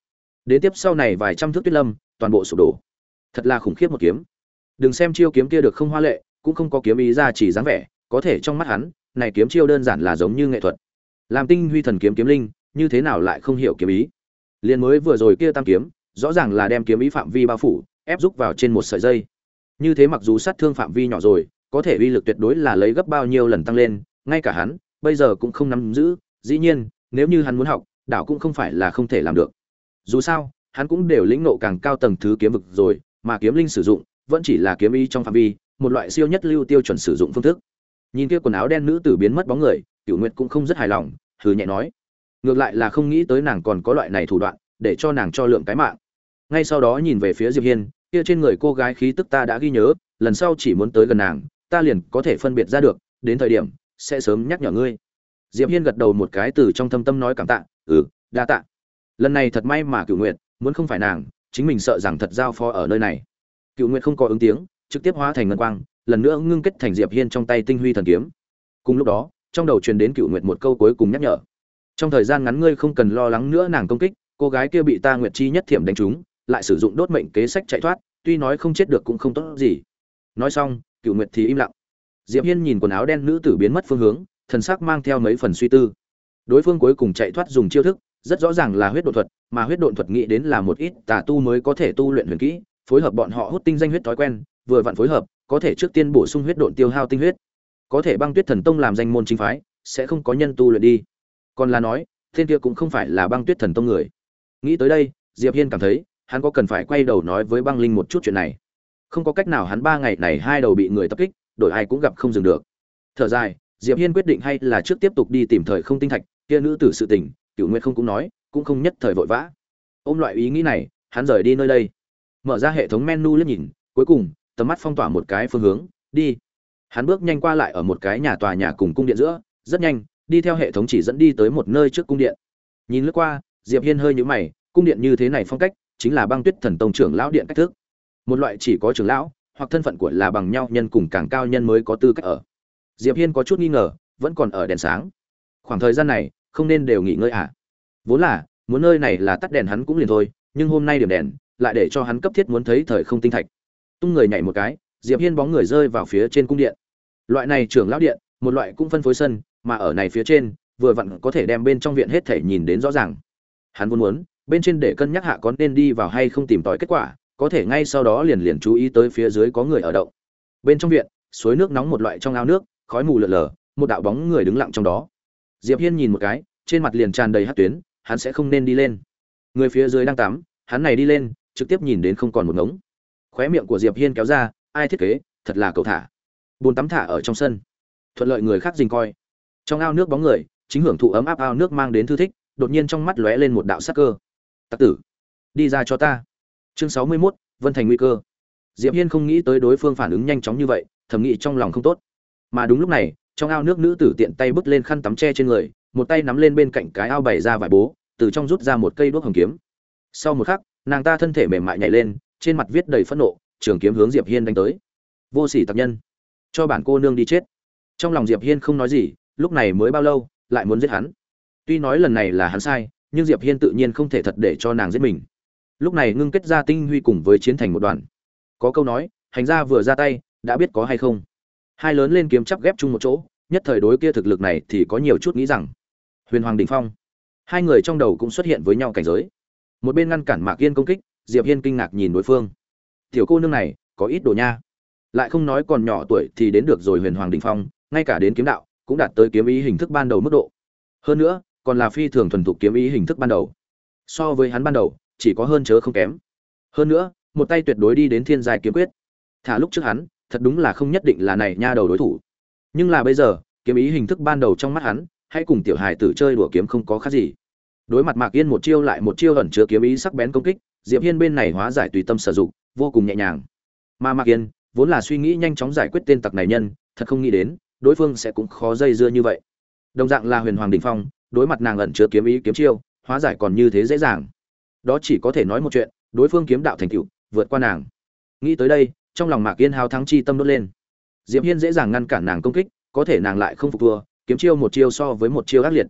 Đến tiếp sau này vài trăm thước tuyết lâm, toàn bộ sụp đổ. Thật là khủng khiếp một kiếm. Đừng xem chiêu kiếm kia được không hoa lệ, cũng không có kiếm ý ra chỉ dáng vẻ, có thể trong mắt hắn, này kiếm chiêu đơn giản là giống như nghệ thuật. Làm tinh huy thần kiếm kiếm linh, như thế nào lại không hiểu kiếm ý? liền mới vừa rồi kia tam kiếm, rõ ràng là đem kiếm ý phạm vi bao phủ, ép rúc vào trên một sợi dây. Như thế mặc dù sát thương phạm vi nhỏ rồi, có thể uy lực tuyệt đối là lấy gấp bao nhiêu lần tăng lên, ngay cả hắn, bây giờ cũng không nắm giữ, dĩ nhiên, nếu như hắn muốn học, đảo cũng không phải là không thể làm được. Dù sao, hắn cũng đều lĩnh ngộ càng cao tầng thứ kiếm vực rồi, mà kiếm linh sử dụng vẫn chỉ là kiếm ý trong phạm vi, một loại siêu nhất lưu tiêu chuẩn sử dụng phương thức. Nhìn kia quần áo đen nữ tử biến mất bóng người, cựu Nguyệt cũng không rất hài lòng, hừ nhẹ nói: "Ngược lại là không nghĩ tới nàng còn có loại này thủ đoạn, để cho nàng cho lượng cái mạng." Ngay sau đó nhìn về phía Diệp Hiên, kia trên người cô gái khí tức ta đã ghi nhớ, lần sau chỉ muốn tới gần nàng, ta liền có thể phân biệt ra được, đến thời điểm sẽ sớm nhắc nhở ngươi. Diệp Hiên gật đầu một cái từ trong thâm tâm nói cảm tạ, "Ừ, đa tạ." Lần này thật may mà cựu Nguyệt, muốn không phải nàng, chính mình sợ rằng thật giao phó ở nơi này. cựu Nguyệt không có ứng tiếng, trực tiếp hóa thành ngân quang, lần nữa ngưng kết thành Diệp Hiên trong tay tinh huy thần kiếm. Cùng lúc đó, trong đầu truyền đến cựu Nguyệt một câu cuối cùng nhắc nhở. Trong thời gian ngắn ngươi không cần lo lắng nữa nàng công kích, cô gái kia bị ta Nguyệt chi nhất thiểm đánh trúng, lại sử dụng đốt mệnh kế sách chạy thoát, tuy nói không chết được cũng không tốt gì. Nói xong, cựu Nguyệt thì im lặng. Diệp Hiên nhìn quần áo đen nữ tử biến mất phương hướng, thần sắc mang theo mấy phần suy tư. Đối phương cuối cùng chạy thoát dùng chiêu thức, rất rõ ràng là huyết độn thuật, mà huyết độn thuật nghĩ đến là một ít tà tu mới có thể tu luyện huyền kỹ, phối hợp bọn họ hút tinh danh huyết thói quen, vừa vặn phối hợp, có thể trước tiên bổ sung huyết độn tiêu hao tinh huyết. Có thể băng tuyết thần tông làm danh môn chính phái, sẽ không có nhân tu luyện đi. Còn là nói, thiên kia cũng không phải là băng tuyết thần tông người. Nghĩ tới đây, Diệp Hiên cảm thấy, hắn có cần phải quay đầu nói với băng linh một chút chuyện này. Không có cách nào hắn ba ngày này hai đầu bị người tập kích, đổi ai cũng gặp không dừng được. Thở dài, Diệp Hiên quyết định hay là trước tiếp tục đi tìm thời không tinh thạch, kia nữ tử sự tình, cựu Nguyệt không cũng nói, cũng không nhất thời vội vã. Ôm loại ý nghĩ này, hắn rời đi nơi đây. Mở ra hệ thống menu liếc nhìn, cuối cùng, tầm mắt phong tỏa một cái phương hướng, đi. Hắn bước nhanh qua lại ở một cái nhà tòa nhà cùng cung điện giữa, rất nhanh, đi theo hệ thống chỉ dẫn đi tới một nơi trước cung điện. Nhìn lướt qua, Diệp Hiên hơi nhũ mày, cung điện như thế này phong cách, chính là băng tuyết thần tông trưởng lão điện cách thức. Một loại chỉ có trưởng lão, hoặc thân phận của là bằng nhau nhân cùng càng cao nhân mới có tư cách ở. Diệp Hiên có chút nghi ngờ, vẫn còn ở đèn sáng. Khoảng thời gian này, không nên đều nghỉ ngơi à? Vốn là, muốn nơi này là tắt đèn hắn cũng liền thôi, nhưng hôm nay điểm đèn, lại để cho hắn cấp thiết muốn thấy thời không tinh thạch. Tung người nhảy một cái, Diệp Hiên bóng người rơi vào phía trên cung điện. Loại này trưởng lão điện, một loại cũng phân phối sân, mà ở này phía trên, vừa vặn có thể đem bên trong viện hết thể nhìn đến rõ ràng. Hắn vốn muốn, bên trên để cân nhắc hạ có nên đi vào hay không tìm tòi kết quả, có thể ngay sau đó liền liền chú ý tới phía dưới có người ở động bên trong viện suối nước nóng một loại trong ao nước khói mù lợn lờ một đạo bóng người đứng lặng trong đó diệp hiên nhìn một cái trên mặt liền tràn đầy hát tuyến hắn sẽ không nên đi lên. Người phía dưới đang tắm hắn này đi lên trực tiếp nhìn đến không còn một ngống. Khóe miệng của diệp hiên kéo ra ai thiết kế thật là cầu thả. Bồn tắm thả ở trong sân. Thuận lợi người khác dình coi. Trong ao nước bóng người chính hưởng thụ ấm áp ao nước mang đến thư thích đột nhiên trong mắt lóe lên một đạo sắc cơ. Tặc tử đi ra cho ta. Chương sáu mươi 61, vân thành nguy cơ. Diệp hiên không nghĩ tới đối phương phản ứng nhanh chóng như vậy thầm nghĩ trong lòng không tốt. Mà đúng lúc này trong ao nước nữ tử tiện tay bứt lên khăn tắm tre trên người, một tay nắm lên bên cạnh cái ao bày ra vải bố, từ trong rút ra một cây đuốc hồng kiếm. Sau một khắc, nàng ta thân thể mềm mại nhảy lên, trên mặt viết đầy phẫn nộ, trường kiếm hướng diệp hiên đánh tới. Vô sỉ tặc nhân. Cho bản cô nương đi chết. Trong lòng diệp hiên không nói gì, lúc này mới bao lâu, lại muốn giết hắn. Tuy nói lần này là hắn sai, nhưng diệp hiên tự nhiên không thể thật để cho nàng giết mình. Lúc này ngưng kết ra tinh huy cùng với chiến thành một đoàn. Có câu nói, hành gia vừa ra tay, đã biết có hay không hai lớn lên kiếm chắp ghép chung một chỗ, nhất thời đối kia thực lực này thì có nhiều chút nghĩ rằng. Huyền hoàng đình phong. Hai người trong đầu cũng xuất hiện với nhau cảnh giới. Một bên ngăn cản mạc yên công kích, diệp hiên kinh ngạc nhìn đối phương. Tiểu cô nương này, có ít đồ nha. Lại không nói còn nhỏ tuổi thì đến được rồi huyền hoàng đình phong, ngay cả đến kiếm đạo, cũng đạt tới kiếm ý hình thức ban đầu mức độ. Hơn nữa, còn là phi thường thuần thục kiếm ý hình thức ban đầu. So với hắn ban đầu, chỉ có hơn chớ không kém. Hơn nữa, một tay tuyệt đối đi đến thiên giai kiếm quyết. Thả lúc trước hắn thật đúng là không nhất định là này nha đầu đối thủ. Nhưng là bây giờ, kiếm ý hình thức ban đầu trong mắt hắn, hãy cùng tiểu hài tử chơi đùa kiếm không có khác gì. Đối mặt mạc yên một chiêu lại một chiêu ẩn chứa kiếm ý sắc bén công kích, diệp hiên bên này hóa giải tùy tâm sử dụng, vô cùng nhẹ nhàng. Mà mạc yên, vốn là suy nghĩ nhanh chóng giải quyết tên tặc này nhân, thật không nghĩ đến, đối phương sẽ cũng khó dây dưa như vậy. Đồng dạng là huyền hoàng đình phong, đối mặt nàng ẩn chứa kiếm ý kiếm chiêu, hóa giải còn như thế dễ dàng. Đó chỉ có thể nói một chuyện, đối phương kiếm đạo thành tựu, vượt qua nàng. Nghĩ tới đây trong lòng mạc yên hào thắng chi tâm đốt lên. Diệp hiên dễ dàng ngăn cản nàng công kích, có thể nàng lại không phục thua, kiếm chiêu một chiêu so với một chiêu ác liệt.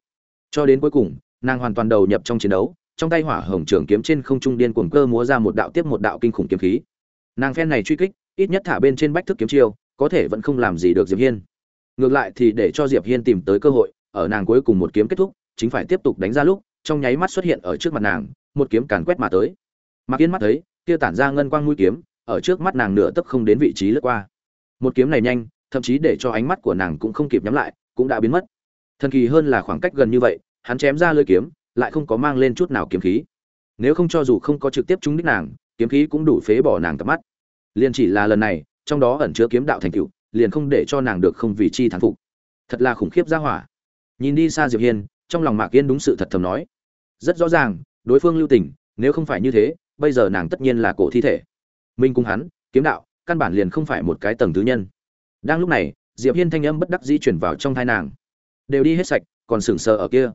Cho đến cuối cùng, nàng hoàn toàn đầu nhập trong chiến đấu, trong tay hỏa hồng trường kiếm trên không trung điên cuồng cơ múa ra một đạo tiếp một đạo kinh khủng kiếm khí. Nàng phen này truy kích, ít nhất thả bên trên bách thức kiếm chiêu, có thể vẫn không làm gì được diệp hiên. Ngược lại thì để cho diệp hiên tìm tới cơ hội, ở nàng cuối cùng một kiếm kết thúc, chính phải tiếp tục đánh ra lúc, trong nháy mắt xuất hiện ở trước mặt nàng, một kiếm càn quét mà tới. Mạc yên mắt thấy, kia tản ra ngân quang mũi kiếm ở trước mắt nàng nửa tấc không đến vị trí lướt qua. Một kiếm này nhanh, thậm chí để cho ánh mắt của nàng cũng không kịp nhắm lại, cũng đã biến mất. Thần kỳ hơn là khoảng cách gần như vậy, hắn chém ra lưỡi kiếm, lại không có mang lên chút nào kiếm khí. Nếu không cho dù không có trực tiếp trúng đích nàng, kiếm khí cũng đủ phế bỏ nàng cặp mắt. Liền chỉ là lần này, trong đó ẩn chứa kiếm đạo thành cựu liền không để cho nàng được không vì chi thán phục. Thật là khủng khiếp ra hỏa. Nhìn đi xa diệp hiên, trong lòng mạc yên đúng sự thật thầm nói. Rất rõ ràng, đối phương lưu tình, nếu không phải như thế, bây giờ nàng tất nhiên là cổ thi thể minh cùng hắn, kiếm đạo, căn bản liền không phải một cái tầng thứ nhân. Đang lúc này, diệp hiên thanh âm bất đắc dĩ chuyển vào trong thai nàng. Đều đi hết sạch, còn sừng sờ ở kia.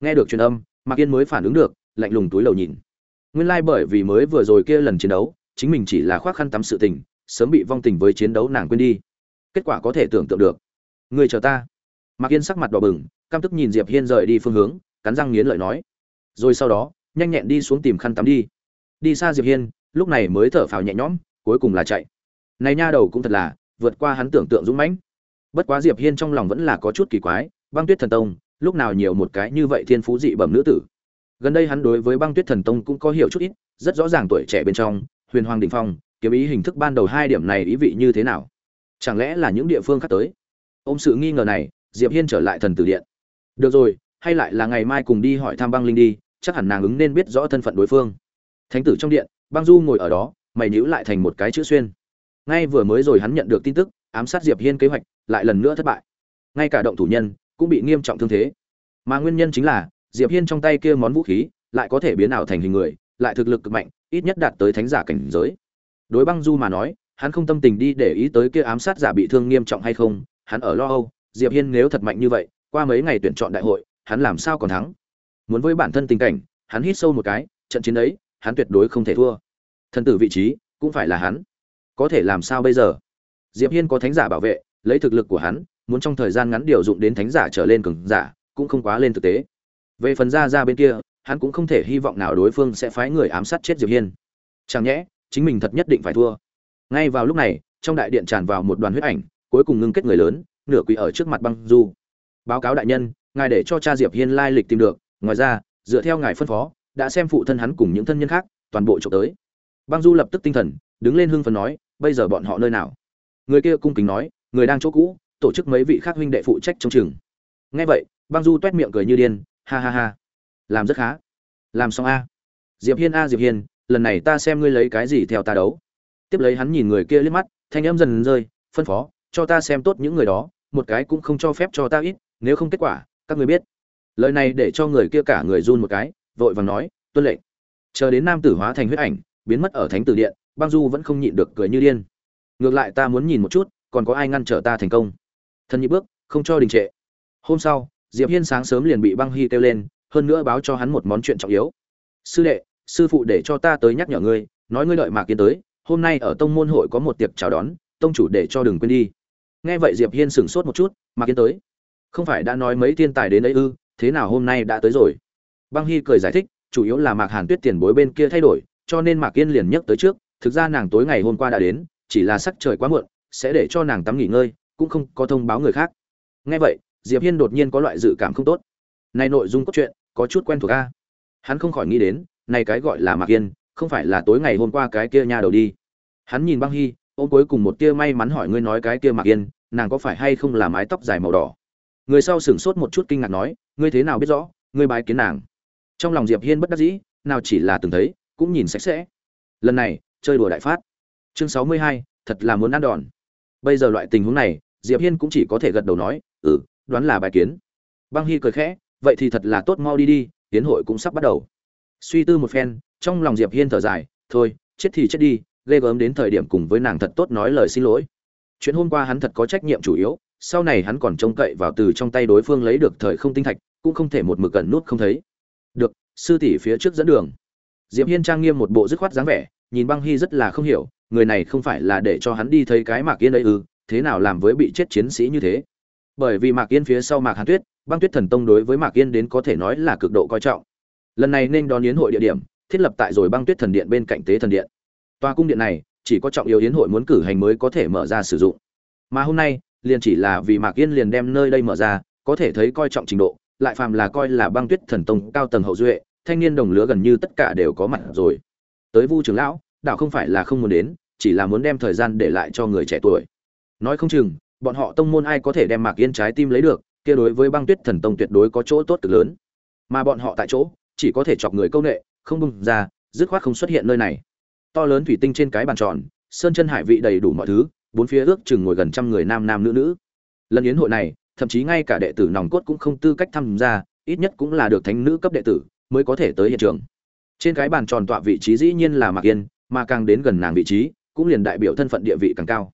Nghe được truyền âm, mạc yên mới phản ứng được, lạnh lùng túi lầu nhìn. Nguyên lai like bởi vì mới vừa rồi kia lần chiến đấu, chính mình chỉ là khoác khăn tắm sự tình, sớm bị vong tình với chiến đấu nàng quên đi. Kết quả có thể tưởng tượng được. Người chờ ta. Mạc yên sắc mặt đỏ bừng, căm tức nhìn diệp hiên rời đi phương hướng, cắn răng nghiến lợi nói. Rồi sau đó, nhanh nhẹn đi xuống tìm khăn tắm đi. Đi xa diệp hiên lúc này mới thở phào nhẹ nhõm, cuối cùng là chạy. Này nha đầu cũng thật là, vượt qua hắn tưởng tượng dũng mãnh. Bất quá diệp hiên trong lòng vẫn là có chút kỳ quái, băng tuyết thần tông, lúc nào nhiều một cái như vậy thiên phú dị bẩm nữ tử. Gần đây hắn đối với băng tuyết thần tông cũng có hiểu chút ít, rất rõ ràng tuổi trẻ bên trong, huyền hoàng đình phong, kiếm ý hình thức ban đầu hai điểm này ý vị như thế nào? Chẳng lẽ là những địa phương khác tới? Ôm sự nghi ngờ này, diệp hiên trở lại thần tử điện. Được rồi, hay lại là ngày mai cùng đi hỏi thăm băng linh đi, chắc hẳn nàng ứng nên biết rõ thân phận đối phương. Thánh tử trong điện băng du ngồi ở đó, mày nhíu lại thành một cái chữ xuyên. Ngay vừa mới rồi hắn nhận được tin tức, ám sát diệp hiên kế hoạch, lại lần nữa thất bại. Ngay cả động thủ nhân, cũng bị nghiêm trọng thương thế. Mà nguyên nhân chính là, diệp hiên trong tay kia món vũ khí, lại có thể biến ảo thành hình người, lại thực lực cực mạnh, ít nhất đạt tới thánh giả cảnh giới. Đối băng du mà nói, hắn không tâm tình đi để ý tới kia ám sát giả bị thương nghiêm trọng hay không, hắn ở lo âu, diệp hiên nếu thật mạnh như vậy, qua mấy ngày tuyển chọn đại hội, hắn làm sao còn thắng? Muốn với bản thân tình cảnh, hắn hít sâu một cái, trận chiến ấy, hắn tuyệt đối không thể thua thân tử vị trí, cũng phải là hắn. Có thể làm sao bây giờ? Diệp hiên có thánh giả bảo vệ, lấy thực lực của hắn, muốn trong thời gian ngắn điều dụng đến thánh giả trở lên cường giả, cũng không quá lên thực tế. Về phần ra ra bên kia, hắn cũng không thể hy vọng nào đối phương sẽ phái người ám sát chết diệp hiên. Chẳng nhẽ, chính mình thật nhất định phải thua. Ngay vào lúc này, trong đại điện tràn vào một đoàn huyết ảnh, cuối cùng ngưng kết người lớn, nửa quỳ ở trước mặt băng du. Báo cáo đại nhân, ngài để cho cha diệp hiên lai lịch tìm được. Ngoài ra, dựa theo ngài phân phó, đã xem phụ thân hắn cùng những thân nhân khác, toàn bộ trộm tới băng du lập tức tinh thần, đứng lên hưng phấn nói, bây giờ bọn họ nơi nào? Người kia cung kính nói, người đang chỗ cũ, tổ chức mấy vị khác huynh đệ phụ trách trong trường. Nghe vậy, băng du toét miệng cười như điên, ha ha ha, làm rất khá, làm xong a. Diệp hiên a, diệp hiên, lần này ta xem ngươi lấy cái gì theo ta đấu. Tiếp lấy hắn nhìn người kia liếc mắt, thanh âm dần rơi, phân phó, cho ta xem tốt những người đó, một cái cũng không cho phép cho ta ít, nếu không kết quả, các ngươi biết. Lời này để cho người kia cả người run một cái, vội vàng nói, tuân lệnh. Chờ đến nam tử hóa thành huyết ảnh biến mất ở thánh tử điện, băng du vẫn không nhịn được cười như điên. Ngược lại ta muốn nhìn một chút, còn có ai ngăn trở ta thành công? Thân nhị bước, không cho đình trệ. Hôm sau, diệp hiên sáng sớm liền bị băng hy kêu lên, hơn nữa báo cho hắn một món chuyện trọng yếu. Sư đệ, sư phụ để cho ta tới nhắc nhở ngươi, nói ngươi đợi mạc kiến tới, hôm nay ở tông môn hội có một tiệc chào đón, tông chủ để cho đừng quên đi. Nghe vậy diệp hiên sửng sốt một chút, mạc kiến tới. Không phải đã nói mấy thiên tài đến đấy ư, thế nào hôm nay đã tới rồi? Băng hy cười giải thích, chủ yếu là mạc hàn tuyết tiền bối bên kia thay đổi cho nên mạc yên liền nhắc tới trước, thực ra nàng tối ngày hôm qua đã đến, chỉ là sắc trời quá muộn, sẽ để cho nàng tắm nghỉ ngơi, cũng không có thông báo người khác. Nghe vậy, diệp hiên đột nhiên có loại dự cảm không tốt. Này nội dung cốt truyện, có chút quen thuộc a. Hắn không khỏi nghĩ đến, này cái gọi là mạc yên, không phải là tối ngày hôm qua cái kia nha đầu đi. Hắn nhìn băng hy, ôm cuối cùng một tia may mắn hỏi ngươi nói cái kia mạc yên, nàng có phải hay không là mái tóc dài màu đỏ? Người sau sửng sốt một chút kinh ngạc nói, ngươi thế nào biết rõ, ngươi bái kiến nàng? Trong lòng diệp hiên bất đắc dĩ, nào chỉ là từng thấy cũng nhìn sạch sẽ. Lần này chơi đùa đại phát. Chương sáu mươi hai, thật là muốn ăn đòn. Bây giờ loại tình huống này diệp hiên cũng chỉ có thể gật đầu nói ừ đoán là bài kiến. Băng hy cười khẽ vậy thì thật là tốt mau đi đi tiến hội cũng sắp bắt đầu. Suy tư một phen trong lòng diệp hiên thở dài thôi chết thì chết đi ghê gớm đến thời điểm cùng với nàng thật tốt nói lời xin lỗi. Chuyện hôm qua hắn thật có trách nhiệm chủ yếu sau này hắn còn trông cậy vào từ trong tay đối phương lấy được thời không tinh thạch cũng không thể một mực cẩn nút không thấy. Được sư tỷ phía trước dẫn đường diệp hiên trang nghiêm một bộ dứt khoát dáng vẻ, nhìn băng hy rất là không hiểu, người này không phải là để cho hắn đi thấy cái mạc yên đấy ư, thế nào làm với bị chết chiến sĩ như thế? Bởi vì mạc yên phía sau mạc hàn tuyết, băng tuyết thần tông đối với mạc yên đến có thể nói là cực độ coi trọng. Lần này nên đón yến hội địa điểm, thiết lập tại rồi băng tuyết thần điện bên cạnh tế thần điện. Tòa cung điện này, chỉ có trọng yếu yến hội muốn cử hành mới có thể mở ra sử dụng. Mà hôm nay, liền chỉ là vì mạc yên liền đem nơi đây mở ra, có thể thấy coi trọng trình độ, lại phàm là coi là băng tuyết thần tông cao tầng hậu duệ thanh niên đồng lứa gần như tất cả đều có mặt rồi. Tới vu trưởng lão đạo không phải là không muốn đến, chỉ là muốn đem thời gian để lại cho người trẻ tuổi. Nói không chừng, bọn họ tông môn ai có thể đem mạc yên trái tim lấy được, kia đối với băng tuyết thần tông tuyệt đối có chỗ tốt cực lớn. Mà bọn họ tại chỗ, chỉ có thể chọc người câu nệ, không bung ra, dứt khoát không xuất hiện nơi này. To lớn thủy tinh trên cái bàn tròn, sơn chân hải vị đầy đủ mọi thứ, bốn phía ước chừng ngồi gần trăm người nam nam nữ nữ. Lần yến hội này, thậm chí ngay cả đệ tử nòng cốt cũng không tư cách tham gia, ít nhất cũng là được thánh nữ cấp đệ tử mới có thể tới hiện trường. Trên cái bàn tròn tọa vị trí dĩ nhiên là mạc yên, mà càng đến gần nàng vị trí, cũng liền đại biểu thân phận địa vị càng cao.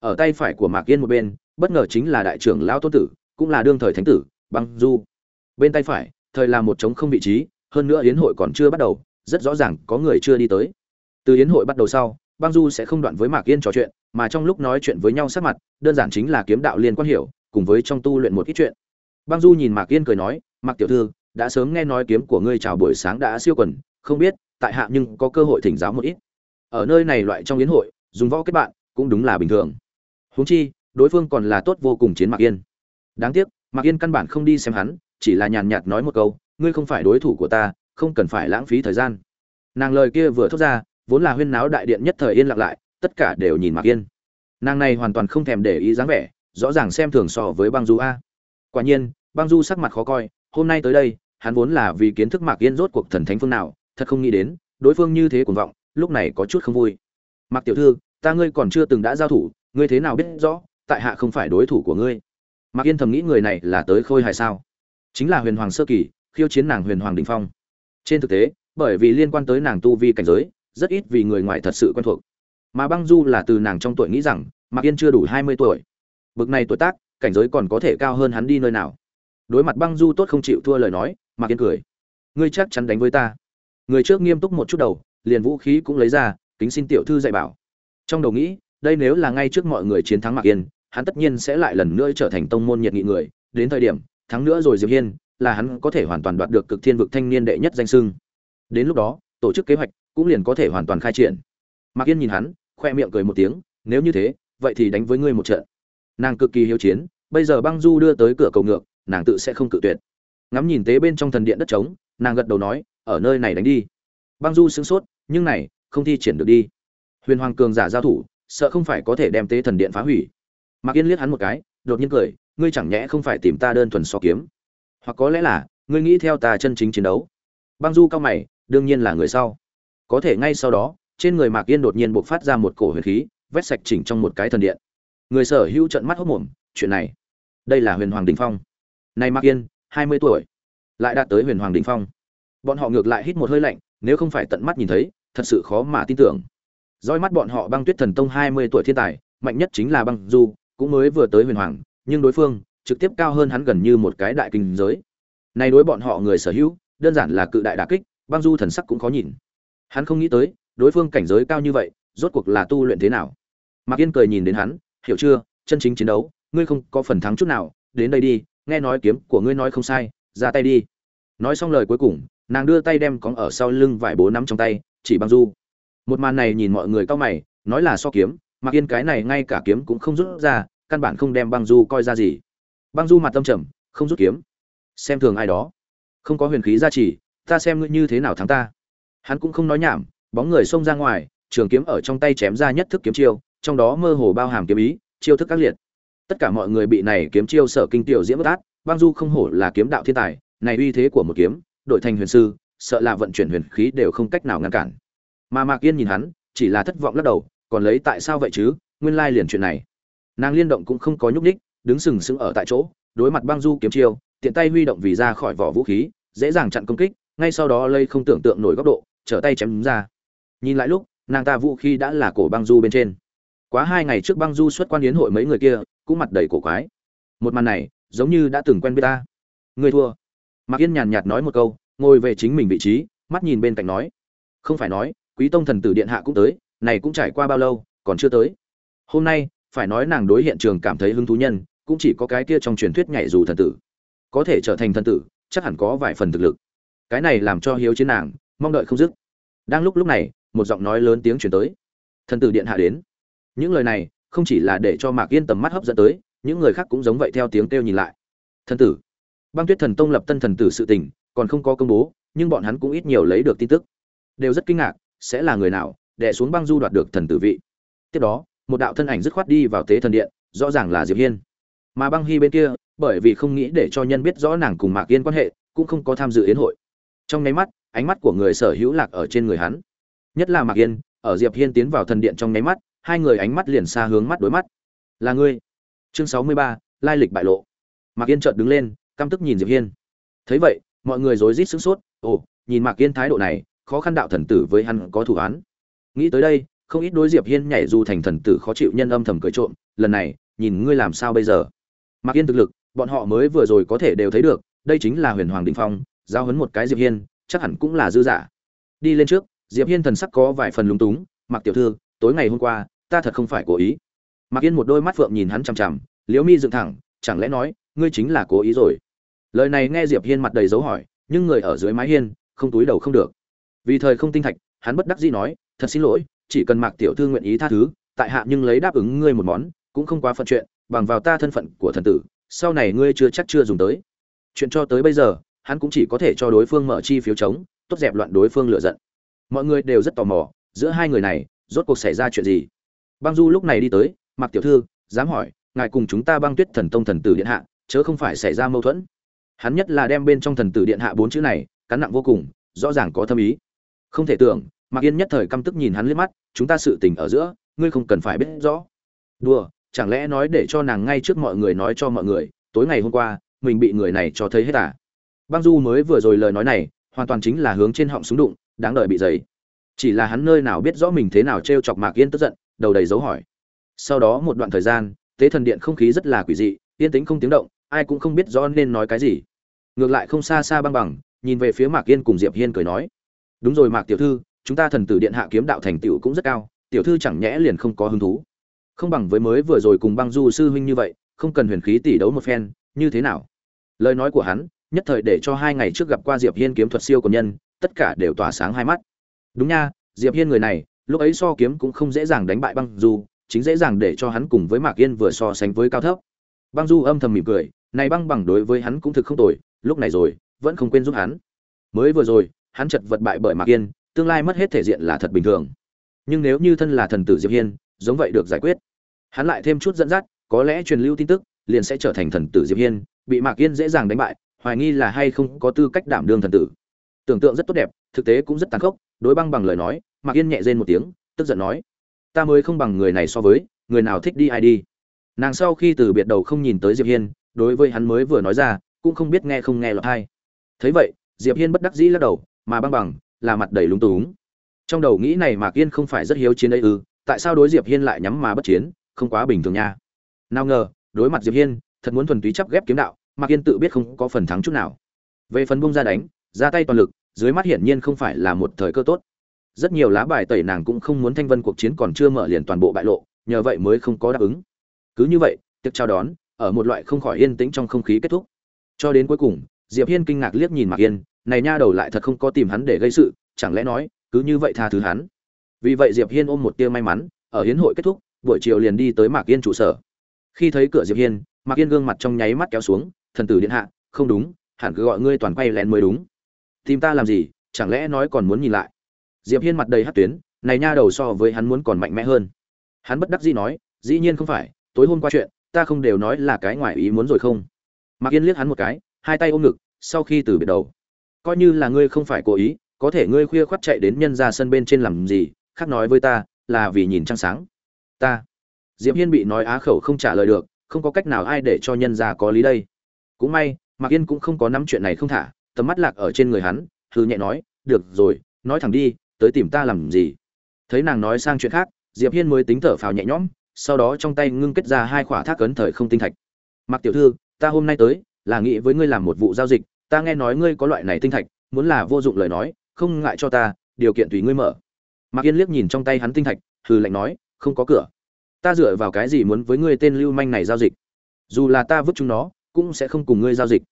Ở tay phải của mạc yên một bên, bất ngờ chính là đại trưởng lão tôn tử, cũng là đương thời thánh tử, băng du. Bên tay phải, thời là một trống không vị trí, hơn nữa yến hội còn chưa bắt đầu, rất rõ ràng có người chưa đi tới. Từ yến hội bắt đầu sau, băng du sẽ không đoạn với mạc yên trò chuyện, mà trong lúc nói chuyện với nhau sát mặt, đơn giản chính là kiếm đạo liên quan hiểu, cùng với trong tu luyện một ít chuyện. Băng du nhìn mạc yên cười nói, mạc tiểu thư đã sớm nghe nói kiếm của ngươi chào buổi sáng đã siêu quần, không biết, tại hạ nhưng có cơ hội thỉnh giáo một ít. Ở nơi này loại trong yến hội, dùng võ kết bạn cũng đúng là bình thường. Huống chi, đối phương còn là tốt vô cùng chiến mạc yên. Đáng tiếc, mạc yên căn bản không đi xem hắn, chỉ là nhàn nhạt nói một câu, ngươi không phải đối thủ của ta, không cần phải lãng phí thời gian. Nàng lời kia vừa thốt ra, vốn là huyên náo đại điện nhất thời yên lặng lại, tất cả đều nhìn mạc yên. Nàng này hoàn toàn không thèm để ý dáng vẻ, rõ ràng xem thường so với băng du a. Quả nhiên băng du sắc mặt khó coi, hôm nay tới đây hắn vốn là vì kiến thức mạc yên rốt cuộc thần thánh phương nào, thật không nghĩ đến, đối phương như thế cuồng vọng, lúc này có chút không vui. Mạc tiểu thư, ta ngươi còn chưa từng đã giao thủ, ngươi thế nào biết rõ, tại hạ không phải đối thủ của ngươi? Mạc yên thầm nghĩ người này là tới khôi hài sao? Chính là huyền hoàng sơ kỳ, khiêu chiến nàng huyền hoàng đỉnh phong. Trên thực tế, bởi vì liên quan tới nàng tu vi cảnh giới, rất ít vì người ngoài thật sự quen thuộc. Mà băng du là từ nàng trong tuổi nghĩ rằng, mạc yên chưa đủ hai mươi tuổi. Bực này tuổi tác, cảnh giới còn có thể cao hơn hắn đi nơi nào. Đối mặt băng du tốt không chịu thua lời nói mạc yên cười. Ngươi chắc chắn đánh với ta. Người trước nghiêm túc một chút đầu, liền vũ khí cũng lấy ra, kính xin tiểu thư dạy bảo. Trong đầu nghĩ, đây nếu là ngay trước mọi người chiến thắng mạc yên, hắn tất nhiên sẽ lại lần nữa trở thành tông môn nhiệt nghị người. Đến thời điểm, thắng nữa rồi diệp hiên, là hắn có thể hoàn toàn đoạt được cực thiên vực thanh niên đệ nhất danh sưng đến lúc đó, tổ chức kế hoạch cũng liền có thể hoàn toàn khai triển. Mạc yên nhìn hắn, khoe miệng cười một tiếng, nếu như thế, vậy thì đánh với ngươi một trận. Nàng cực kỳ hiếu chiến, bây giờ băng du đưa tới cửa cầu ngược, nàng tự sẽ không cự tuyệt ngắm nhìn tế bên trong thần điện đất trống, nàng gật đầu nói, ở nơi này đánh đi. Băng du sướng sốt, nhưng này, không thi triển được đi. Huyền hoàng cường giả giao thủ, sợ không phải có thể đem tế thần điện phá hủy. Mạc yên liếc hắn một cái, đột nhiên cười, ngươi chẳng nhẽ không phải tìm ta đơn thuần so kiếm? Hoặc có lẽ là, ngươi nghĩ theo ta chân chính chiến đấu? Băng du cao mày, đương nhiên là người sau. Có thể ngay sau đó, trên người mạc yên đột nhiên buộc phát ra một cổ huyền khí, vét sạch chỉnh trong một cái thần điện. Người sở hữu trận mắt hốc mồm, chuyện này, đây là huyền hoàng đình phong. Này mạc yên hai mươi tuổi, lại đạt tới huyền hoàng đình phong. Bọn họ ngược lại hít một hơi lạnh, nếu không phải tận mắt nhìn thấy, thật sự khó mà tin tưởng. Roi mắt bọn họ băng tuyết thần tông hai mươi tuổi thiên tài, mạnh nhất chính là băng du, cũng mới vừa tới huyền hoàng, nhưng đối phương trực tiếp cao hơn hắn gần như một cái đại kinh giới. Này đối bọn họ người sở hữu, đơn giản là cự đại đả kích, băng du thần sắc cũng khó nhìn. Hắn không nghĩ tới, đối phương cảnh giới cao như vậy, rốt cuộc là tu luyện thế nào? Mạc yên cười nhìn đến hắn, hiểu chưa? Chân chính chiến đấu, ngươi không có phần thắng chút nào, đến đây đi nghe nói kiếm của ngươi nói không sai, ra tay đi. Nói xong lời cuối cùng, nàng đưa tay đem cóng ở sau lưng vải bố nắm trong tay, chỉ băng du. Một màn này nhìn mọi người cao mày, nói là so kiếm mặc yên cái này ngay cả kiếm cũng không rút ra, căn bản không đem băng du coi ra gì. Băng du mặt tâm trầm, không rút kiếm. Xem thường ai đó. Không có huyền khí gia trì, ta xem ngươi như thế nào thắng ta. Hắn cũng không nói nhảm, bóng người xông ra ngoài, trường kiếm ở trong tay chém ra nhất thức kiếm chiêu, trong đó mơ hồ bao hàm kiếm ý, chiêu thức các liệt tất cả mọi người bị này kiếm chiêu sở kinh tiểu diễm bất át băng du không hổ là kiếm đạo thiên tài, này uy thế của một kiếm đội thành huyền sư, sợ là vận chuyển huyền khí đều không cách nào ngăn cản. Mà mạc yên nhìn hắn, chỉ là thất vọng lắc đầu, còn lấy tại sao vậy chứ, nguyên lai liền chuyện này. Nàng liên động cũng không có nhúc ních đứng sừng sững ở tại chỗ, đối mặt băng du kiếm chiêu, tiện tay huy động vì ra khỏi vỏ vũ khí, dễ dàng chặn công kích, ngay sau đó lây không tưởng tượng nổi góc độ, trở tay chém ra. Nhìn lại lúc, nàng ta vũ khí đã là cổ băng du bên trên. Quá hai ngày trước băng du xuất quan yến hội mấy người kia cũng mặt đầy cổ quái. Một màn này, giống như đã từng quen biết ta. Người thua. Mạc yên nhàn nhạt nói một câu, ngồi về chính mình vị trí, mắt nhìn bên cạnh nói. Không phải nói, quý tông thần tử điện hạ cũng tới, này cũng trải qua bao lâu, còn chưa tới. Hôm nay, phải nói nàng đối hiện trường cảm thấy hứng thú nhân, cũng chỉ có cái kia trong truyền thuyết nhảy dù thần tử. Có thể trở thành thần tử, chắc hẳn có vài phần thực lực. Cái này làm cho hiếu chiến nàng, mong đợi không dứt. Đang lúc lúc này, một giọng nói lớn tiếng truyền tới. Thần tử điện hạ đến. Những lời này không chỉ là để cho mạc yên tầm mắt hấp dẫn tới, những người khác cũng giống vậy theo tiếng kêu nhìn lại. Thần tử. Băng tuyết thần tông lập tân thần tử sự tình, còn không có công bố, nhưng bọn hắn cũng ít nhiều lấy được tin tức. Đều rất kinh ngạc, sẽ là người nào đẻ xuống băng du đoạt được thần tử vị. Tiếp đó, một đạo thân ảnh dứt khoát đi vào tế thần điện, rõ ràng là diệp hiên. Mà băng hy bên kia, bởi vì không nghĩ để cho nhân biết rõ nàng cùng mạc yên quan hệ, cũng không có tham dự yến hội. Trong nháy mắt, ánh mắt của người sở hữu lạc ở trên người hắn. Nhất là mạc yên, ở diệp hiên tiến vào thần điện trong nháy mắt hai người ánh mắt liền xa hướng mắt đối mắt. Là ngươi. Chương sáu mươi ba, lai lịch bại lộ. Mạc yên chợt đứng lên, căm tức nhìn diệp hiên. Thấy vậy, mọi người rối rít sửng sốt. Ồ, nhìn mạc yên thái độ này, khó khăn đạo thần tử với hắn có thủ án. Nghĩ tới đây, không ít đối diệp hiên nhảy dù thành thần tử khó chịu nhân âm thầm cười trộm. Lần này, nhìn ngươi làm sao bây giờ? Mạc yên thực lực, bọn họ mới vừa rồi có thể đều thấy được, đây chính là huyền hoàng đình phong, giao hấn một cái diệp hiên, chắc hẳn cũng là dư giả. Đi lên trước, diệp hiên thần sắc có vài phần lúng túng. Mặc tiểu thư, tối ngày hôm qua ta thật không phải cố ý. Mạc yên một đôi mắt phượng nhìn hắn chằm chằm, liễu mi dựng thẳng, chẳng lẽ nói, ngươi chính là cố ý rồi? Lời này nghe diệp hiên mặt đầy dấu hỏi, nhưng người ở dưới mái hiên, không túi đầu không được. Vì thời không tinh thạch, hắn bất đắc dĩ nói, thật xin lỗi, chỉ cần mạc tiểu thư nguyện ý tha thứ, tại hạ nhưng lấy đáp ứng ngươi một món, cũng không quá phận chuyện, bằng vào ta thân phận của thần tử, sau này ngươi chưa chắc chưa dùng tới. Chuyện cho tới bây giờ, hắn cũng chỉ có thể cho đối phương mở chi phiếu chống, tốt dẹp loạn đối phương lựa giận. Mọi người đều rất tò mò, giữa hai người này, rốt cuộc xảy ra chuyện gì? Băng du lúc này đi tới mặc tiểu thư, dám hỏi, ngài cùng chúng ta băng tuyết thần tông thần tử điện hạ, chớ không phải xảy ra mâu thuẫn. Hắn nhất là đem bên trong thần tử điện hạ bốn chữ này, cắn nặng vô cùng, rõ ràng có thâm ý. Không thể tưởng. Mạc yên nhất thời căm tức nhìn hắn liếc mắt, chúng ta sự tình ở giữa, ngươi không cần phải biết rõ. Đùa, chẳng lẽ nói để cho nàng ngay trước mọi người nói cho mọi người, tối ngày hôm qua, mình bị người này cho thấy hết à? Băng du mới vừa rồi lời nói này, hoàn toàn chính là hướng trên họng súng đụng, đáng đợi bị dày. Chỉ là hắn nơi nào biết rõ mình thế nào t r e o chọc mạc yên tức giận đầu đầy dấu hỏi. Sau đó một đoạn thời gian, tế thần điện không khí rất là quỷ dị, yên tĩnh không tiếng động, ai cũng không biết rõ nên nói cái gì. Ngược lại không xa xa băng bằng, nhìn về phía mạc yên cùng diệp hiên cười nói. Đúng rồi mạc tiểu thư, chúng ta thần tử điện hạ kiếm đạo thành tựu cũng rất cao, tiểu thư chẳng nhẽ liền không có hứng thú. Không bằng với mới vừa rồi cùng băng du sư huynh như vậy, không cần huyền khí tỷ đấu một phen, như thế nào? Lời nói của hắn, nhất thời để cho hai ngày trước gặp qua diệp hiên kiếm thuật siêu của nhân, tất cả đều tỏa sáng hai mắt. Đúng nha, diệp hiên người này lúc ấy so kiếm cũng không dễ dàng đánh bại băng du, chính dễ dàng để cho hắn cùng với mạc yên vừa so sánh với cao thấp. Băng du âm thầm mỉm cười, này băng bằng đối với hắn cũng thực không tồi, lúc này rồi, vẫn không quên giúp hắn. Mới vừa rồi, hắn chật vật bại bởi mạc yên, tương lai mất hết thể diện là thật bình thường. Nhưng nếu như thân là thần tử diệp hiên, giống vậy được giải quyết. Hắn lại thêm chút dẫn dắt, có lẽ truyền lưu tin tức, liền sẽ trở thành thần tử diệp hiên, bị mạc yên dễ dàng đánh bại, hoài nghi là hay không có tư cách đảm đương thần tử. Tưởng tượng rất tốt đẹp, thực tế cũng rất tàn khốc, đối băng bằng lời nói mạc yên nhẹ rên một tiếng, tức giận nói, ta mới không bằng người này so với, người nào thích đi ai đi. Nàng sau khi từ biệt đầu không nhìn tới diệp hiên, đối với hắn mới vừa nói ra, cũng không biết nghe không nghe lọt hay thấy vậy, diệp hiên bất đắc dĩ lắc đầu, mà băng bằng, là mặt đầy lúng túng. Trong đầu nghĩ này mạc yên không phải rất hiếu chiến ấy ư, tại sao đối diệp hiên lại nhắm mà bất chiến, không quá bình thường nha. Nào ngờ, đối mặt diệp hiên, thật muốn thuần túy chấp ghép kiếm đạo, mạc yên tự biết không có phần thắng chút nào. Về phần bung ra đánh, ra tay toàn lực, dưới mắt hiển nhiên không phải là một thời cơ tốt rất nhiều lá bài tẩy nàng cũng không muốn thanh vân cuộc chiến còn chưa mở liền toàn bộ bại lộ, nhờ vậy mới không có đáp ứng. Cứ như vậy, tiệc chào đón, ở một loại không khỏi yên tĩnh trong không khí kết thúc. Cho đến cuối cùng, diệp hiên kinh ngạc liếc nhìn mạc yên, này nha đầu lại thật không có tìm hắn để gây sự, chẳng lẽ nói, cứ như vậy tha thứ hắn? Vì vậy diệp hiên ôm một tia may mắn, ở hiến hội kết thúc, buổi chiều liền đi tới mạc yên trụ sở. Khi thấy cửa diệp hiên, mạc yên gương mặt trong nháy mắt kéo xuống, thần tử điện hạ, không đúng, hẳn cứ gọi ngươi toàn quay lén mới đúng. Tìm ta làm gì, chẳng lẽ nói còn muốn nhìn lại? Diệp hiên mặt đầy hắt tuyến, này nha đầu so với hắn muốn còn mạnh mẽ hơn. Hắn bất đắc dĩ nói, dĩ nhiên không phải, tối hôm qua chuyện, ta không đều nói là cái ngoài ý muốn rồi không? Mạc yên liếc hắn một cái, hai tay ôm ngực, sau khi từ biệt đầu. Coi như là ngươi không phải cố ý, có thể ngươi khuya khoắt chạy đến nhân ra sân bên trên làm gì, khác nói với ta, là vì nhìn trăng sáng. Ta. Diệp hiên bị nói á khẩu không trả lời được, không có cách nào ai để cho nhân ra có lý đây. Cũng may, mạc yên cũng không có nắm chuyện này không thả, tầm mắt lạc ở trên người hắn, hừ nhẹ nói, được rồi, nói thẳng đi tới tìm ta làm gì? Thấy nàng nói sang chuyện khác, diệp hiên mới tính thở phào nhẹ nhõm, sau đó trong tay ngưng kết ra hai khỏa thác cấn thời không tinh thạch. Mặc tiểu thư, ta hôm nay tới, là nghĩ với ngươi làm một vụ giao dịch, ta nghe nói ngươi có loại này tinh thạch, muốn là vô dụng lời nói, không ngại cho ta, điều kiện tùy ngươi mở. Mặc yên liếc nhìn trong tay hắn tinh thạch, hừ lạnh nói, không có cửa. Ta dựa vào cái gì muốn với ngươi tên lưu manh này giao dịch? Dù là ta vứt chúng nó, cũng sẽ không cùng ngươi giao dịch.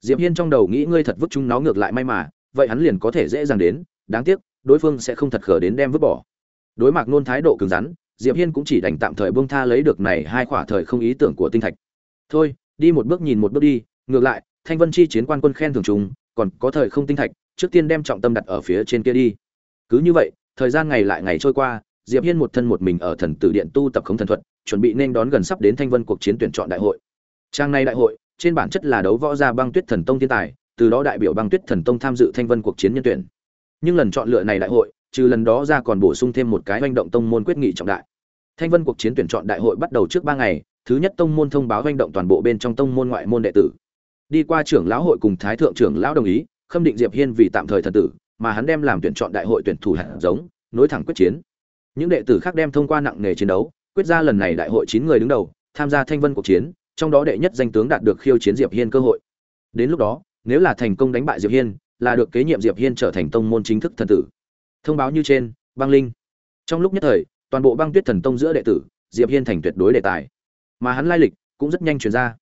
Diệp hiên trong đầu nghĩ ngươi thật vứt chúng nó ngược lại may mà, vậy hắn liền có thể dễ dàng đến, đáng tiếc đối phương sẽ không thật khở đến đem vứt bỏ. Đối mặt nôn thái độ cứng rắn, diệp hiên cũng chỉ đành tạm thời buông tha lấy được này hai khỏa thời không ý tưởng của tinh thạch. Thôi, đi một bước nhìn một bước đi, ngược lại, thanh vân chi chiến quan quân khen thưởng chúng, còn có thời không tinh thạch, trước tiên đem trọng tâm đặt ở phía trên kia đi. Cứ như vậy, thời gian ngày lại ngày trôi qua, diệp hiên một thân một mình ở thần tử điện tu tập khống thần thuật, chuẩn bị nên đón gần sắp đến thanh vân cuộc chiến tuyển chọn đại hội. Trang này đại hội, trên bản chất là đấu võ gia băng tuyết thần tông thiên tài, từ đó đại biểu băng tuyết thần tông tham dự thanh vân cuộc chiến nhân tuyển nhưng lần chọn lựa này đại hội, trừ lần đó ra còn bổ sung thêm một cái hành động tông môn quyết nghị trọng đại. Thanh vân cuộc chiến tuyển chọn đại hội bắt đầu trước ba ngày, thứ nhất tông môn thông báo hành động toàn bộ bên trong tông môn ngoại môn đệ tử. Đi qua trưởng lão hội cùng thái thượng trưởng lão đồng ý, khâm định diệp hiên vì tạm thời thần tử, mà hắn đem làm tuyển chọn đại hội tuyển thủ hạt giống, nối thẳng quyết chiến. Những đệ tử khác đem thông qua nặng nghề chiến đấu, quyết ra lần này đại hội chín người đứng đầu, tham gia thanh vân cuộc chiến, trong đó đệ nhất danh tướng đạt được khiêu chiến diệp hiên cơ hội. Đến lúc đó, nếu là thành công đánh bại diệp hiên là được kế nhiệm diệp hiên trở thành tông môn chính thức thần tử. Thông báo như trên, băng linh. Trong lúc nhất thời, toàn bộ băng tuyết thần tông giữa đệ tử, diệp hiên thành tuyệt đối đề tài. Mà hắn lai lịch cũng rất nhanh truyền ra.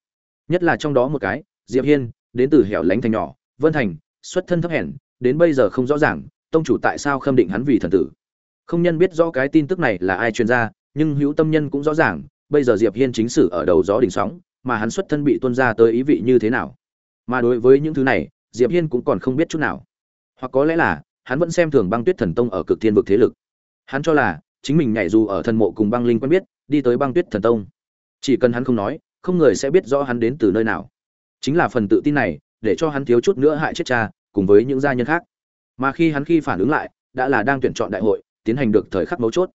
Nhất là trong đó một cái, diệp hiên, đến từ hẻo lánh thành nhỏ, vân thành, xuất thân thấp hèn, đến bây giờ không rõ ràng, tông chủ tại sao khâm định hắn vì thần tử. Không nhân biết rõ cái tin tức này là ai truyền ra, nhưng hữu tâm nhân cũng rõ ràng, bây giờ diệp hiên chính sử ở đầu gió đỉnh sóng, mà hắn xuất thân bị tuôn ra tới ý vị như thế nào. Mà đối với những thứ này diệp hiên cũng còn không biết chút nào. Hoặc có lẽ là hắn vẫn xem thường băng tuyết thần tông ở cực thiên vực thế lực. Hắn cho là chính mình nhảy dù ở thần mộ cùng băng linh quen biết đi tới băng tuyết thần tông. Chỉ cần hắn không nói không người sẽ biết rõ hắn đến từ nơi nào. Chính là phần tự tin này để cho hắn thiếu chút nữa hại chết cha cùng với những gia nhân khác. Mà khi hắn khi phản ứng lại đã là đang tuyển chọn đại hội tiến hành được thời khắc mấu chốt.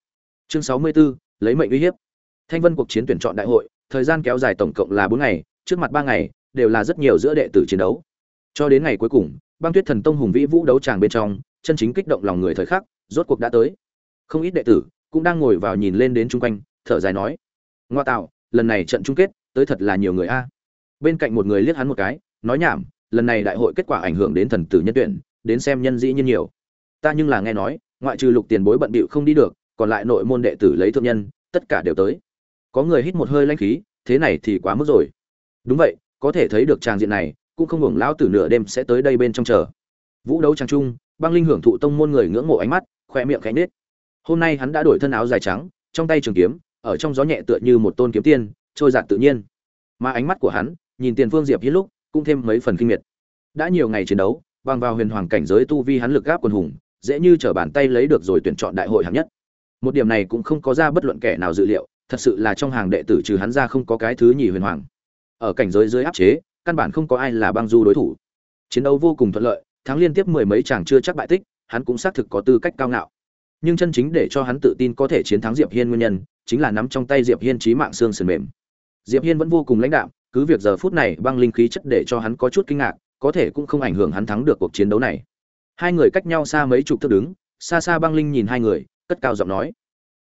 Chương 64, lấy mệnh uy hiếp. Thanh vân cuộc chiến tuyển chọn đại hội thời gian kéo dài tổng cộng là bốn ngày trước mặt ba ngày đều là rất nhiều giữa đệ tử chiến đấu cho đến ngày cuối cùng, băng tuyết thần tông hùng vĩ vũ đấu tràng bên trong, chân chính kích động lòng người thời khắc, rốt cuộc đã tới. Không ít đệ tử cũng đang ngồi vào nhìn lên đến chung quanh, thở dài nói, ngoa tạo, lần này trận chung kết, tới thật là nhiều người a. Bên cạnh một người liếc hắn một cái, nói, nhảm, lần này đại hội kết quả ảnh hưởng đến thần tử nhân tuyển, đến xem nhân dĩ nhiên nhiều. Ta nhưng là nghe nói, ngoại trừ lục tiền bối bận bịu không đi được, còn lại nội môn đệ tử lấy thượng nhân, tất cả đều tới. Có người hít một hơi lanh khí, thế này thì quá mức rồi. Đúng vậy, có thể thấy được tràng diện này cũng không hưởng lão tử nửa đêm sẽ tới đây bên trong chờ. Vũ đấu trang trung, băng linh hưởng thụ tông môn người ngưỡng mộ ánh mắt khoe miệng khẽ nết hôm nay hắn đã đổi thân áo dài trắng, trong tay trường kiếm, ở trong gió nhẹ tựa như một tôn kiếm tiên, trôi giạt tự nhiên. Mà ánh mắt của hắn, nhìn tiền phương diệp hiên lúc, cũng thêm mấy phần kinh miệt. Đã nhiều ngày chiến đấu, bằng vào huyền hoàng cảnh giới tu vi hắn lực gáp quần hùng, dễ như trở bàn tay lấy được rồi tuyển chọn đại hội hạng nhất. Một điểm này cũng không có ra bất luận kẻ nào dự liệu, thật sự là trong hàng đệ tử trừ hắn ra không có cái thứ nhì huyền hoàng. Ở cảnh giới dưới áp chế căn bản không có ai là băng du đối thủ. Chiến đấu vô cùng thuận lợi, thắng liên tiếp mười mấy chàng chưa chắc bại tích, hắn cũng xác thực có tư cách cao ngạo. Nhưng chân chính để cho hắn tự tin có thể chiến thắng diệp hiên nguyên nhân, chính là nắm trong tay diệp hiên trí mạng xương sườn mềm. Diệp hiên vẫn vô cùng lãnh đạm, cứ việc giờ phút này băng linh khí chất để cho hắn có chút kinh ngạc, có thể cũng không ảnh hưởng hắn thắng được cuộc chiến đấu này. Hai người cách nhau xa mấy chục thước đứng, xa xa băng linh nhìn hai người, cất cao giọng nói.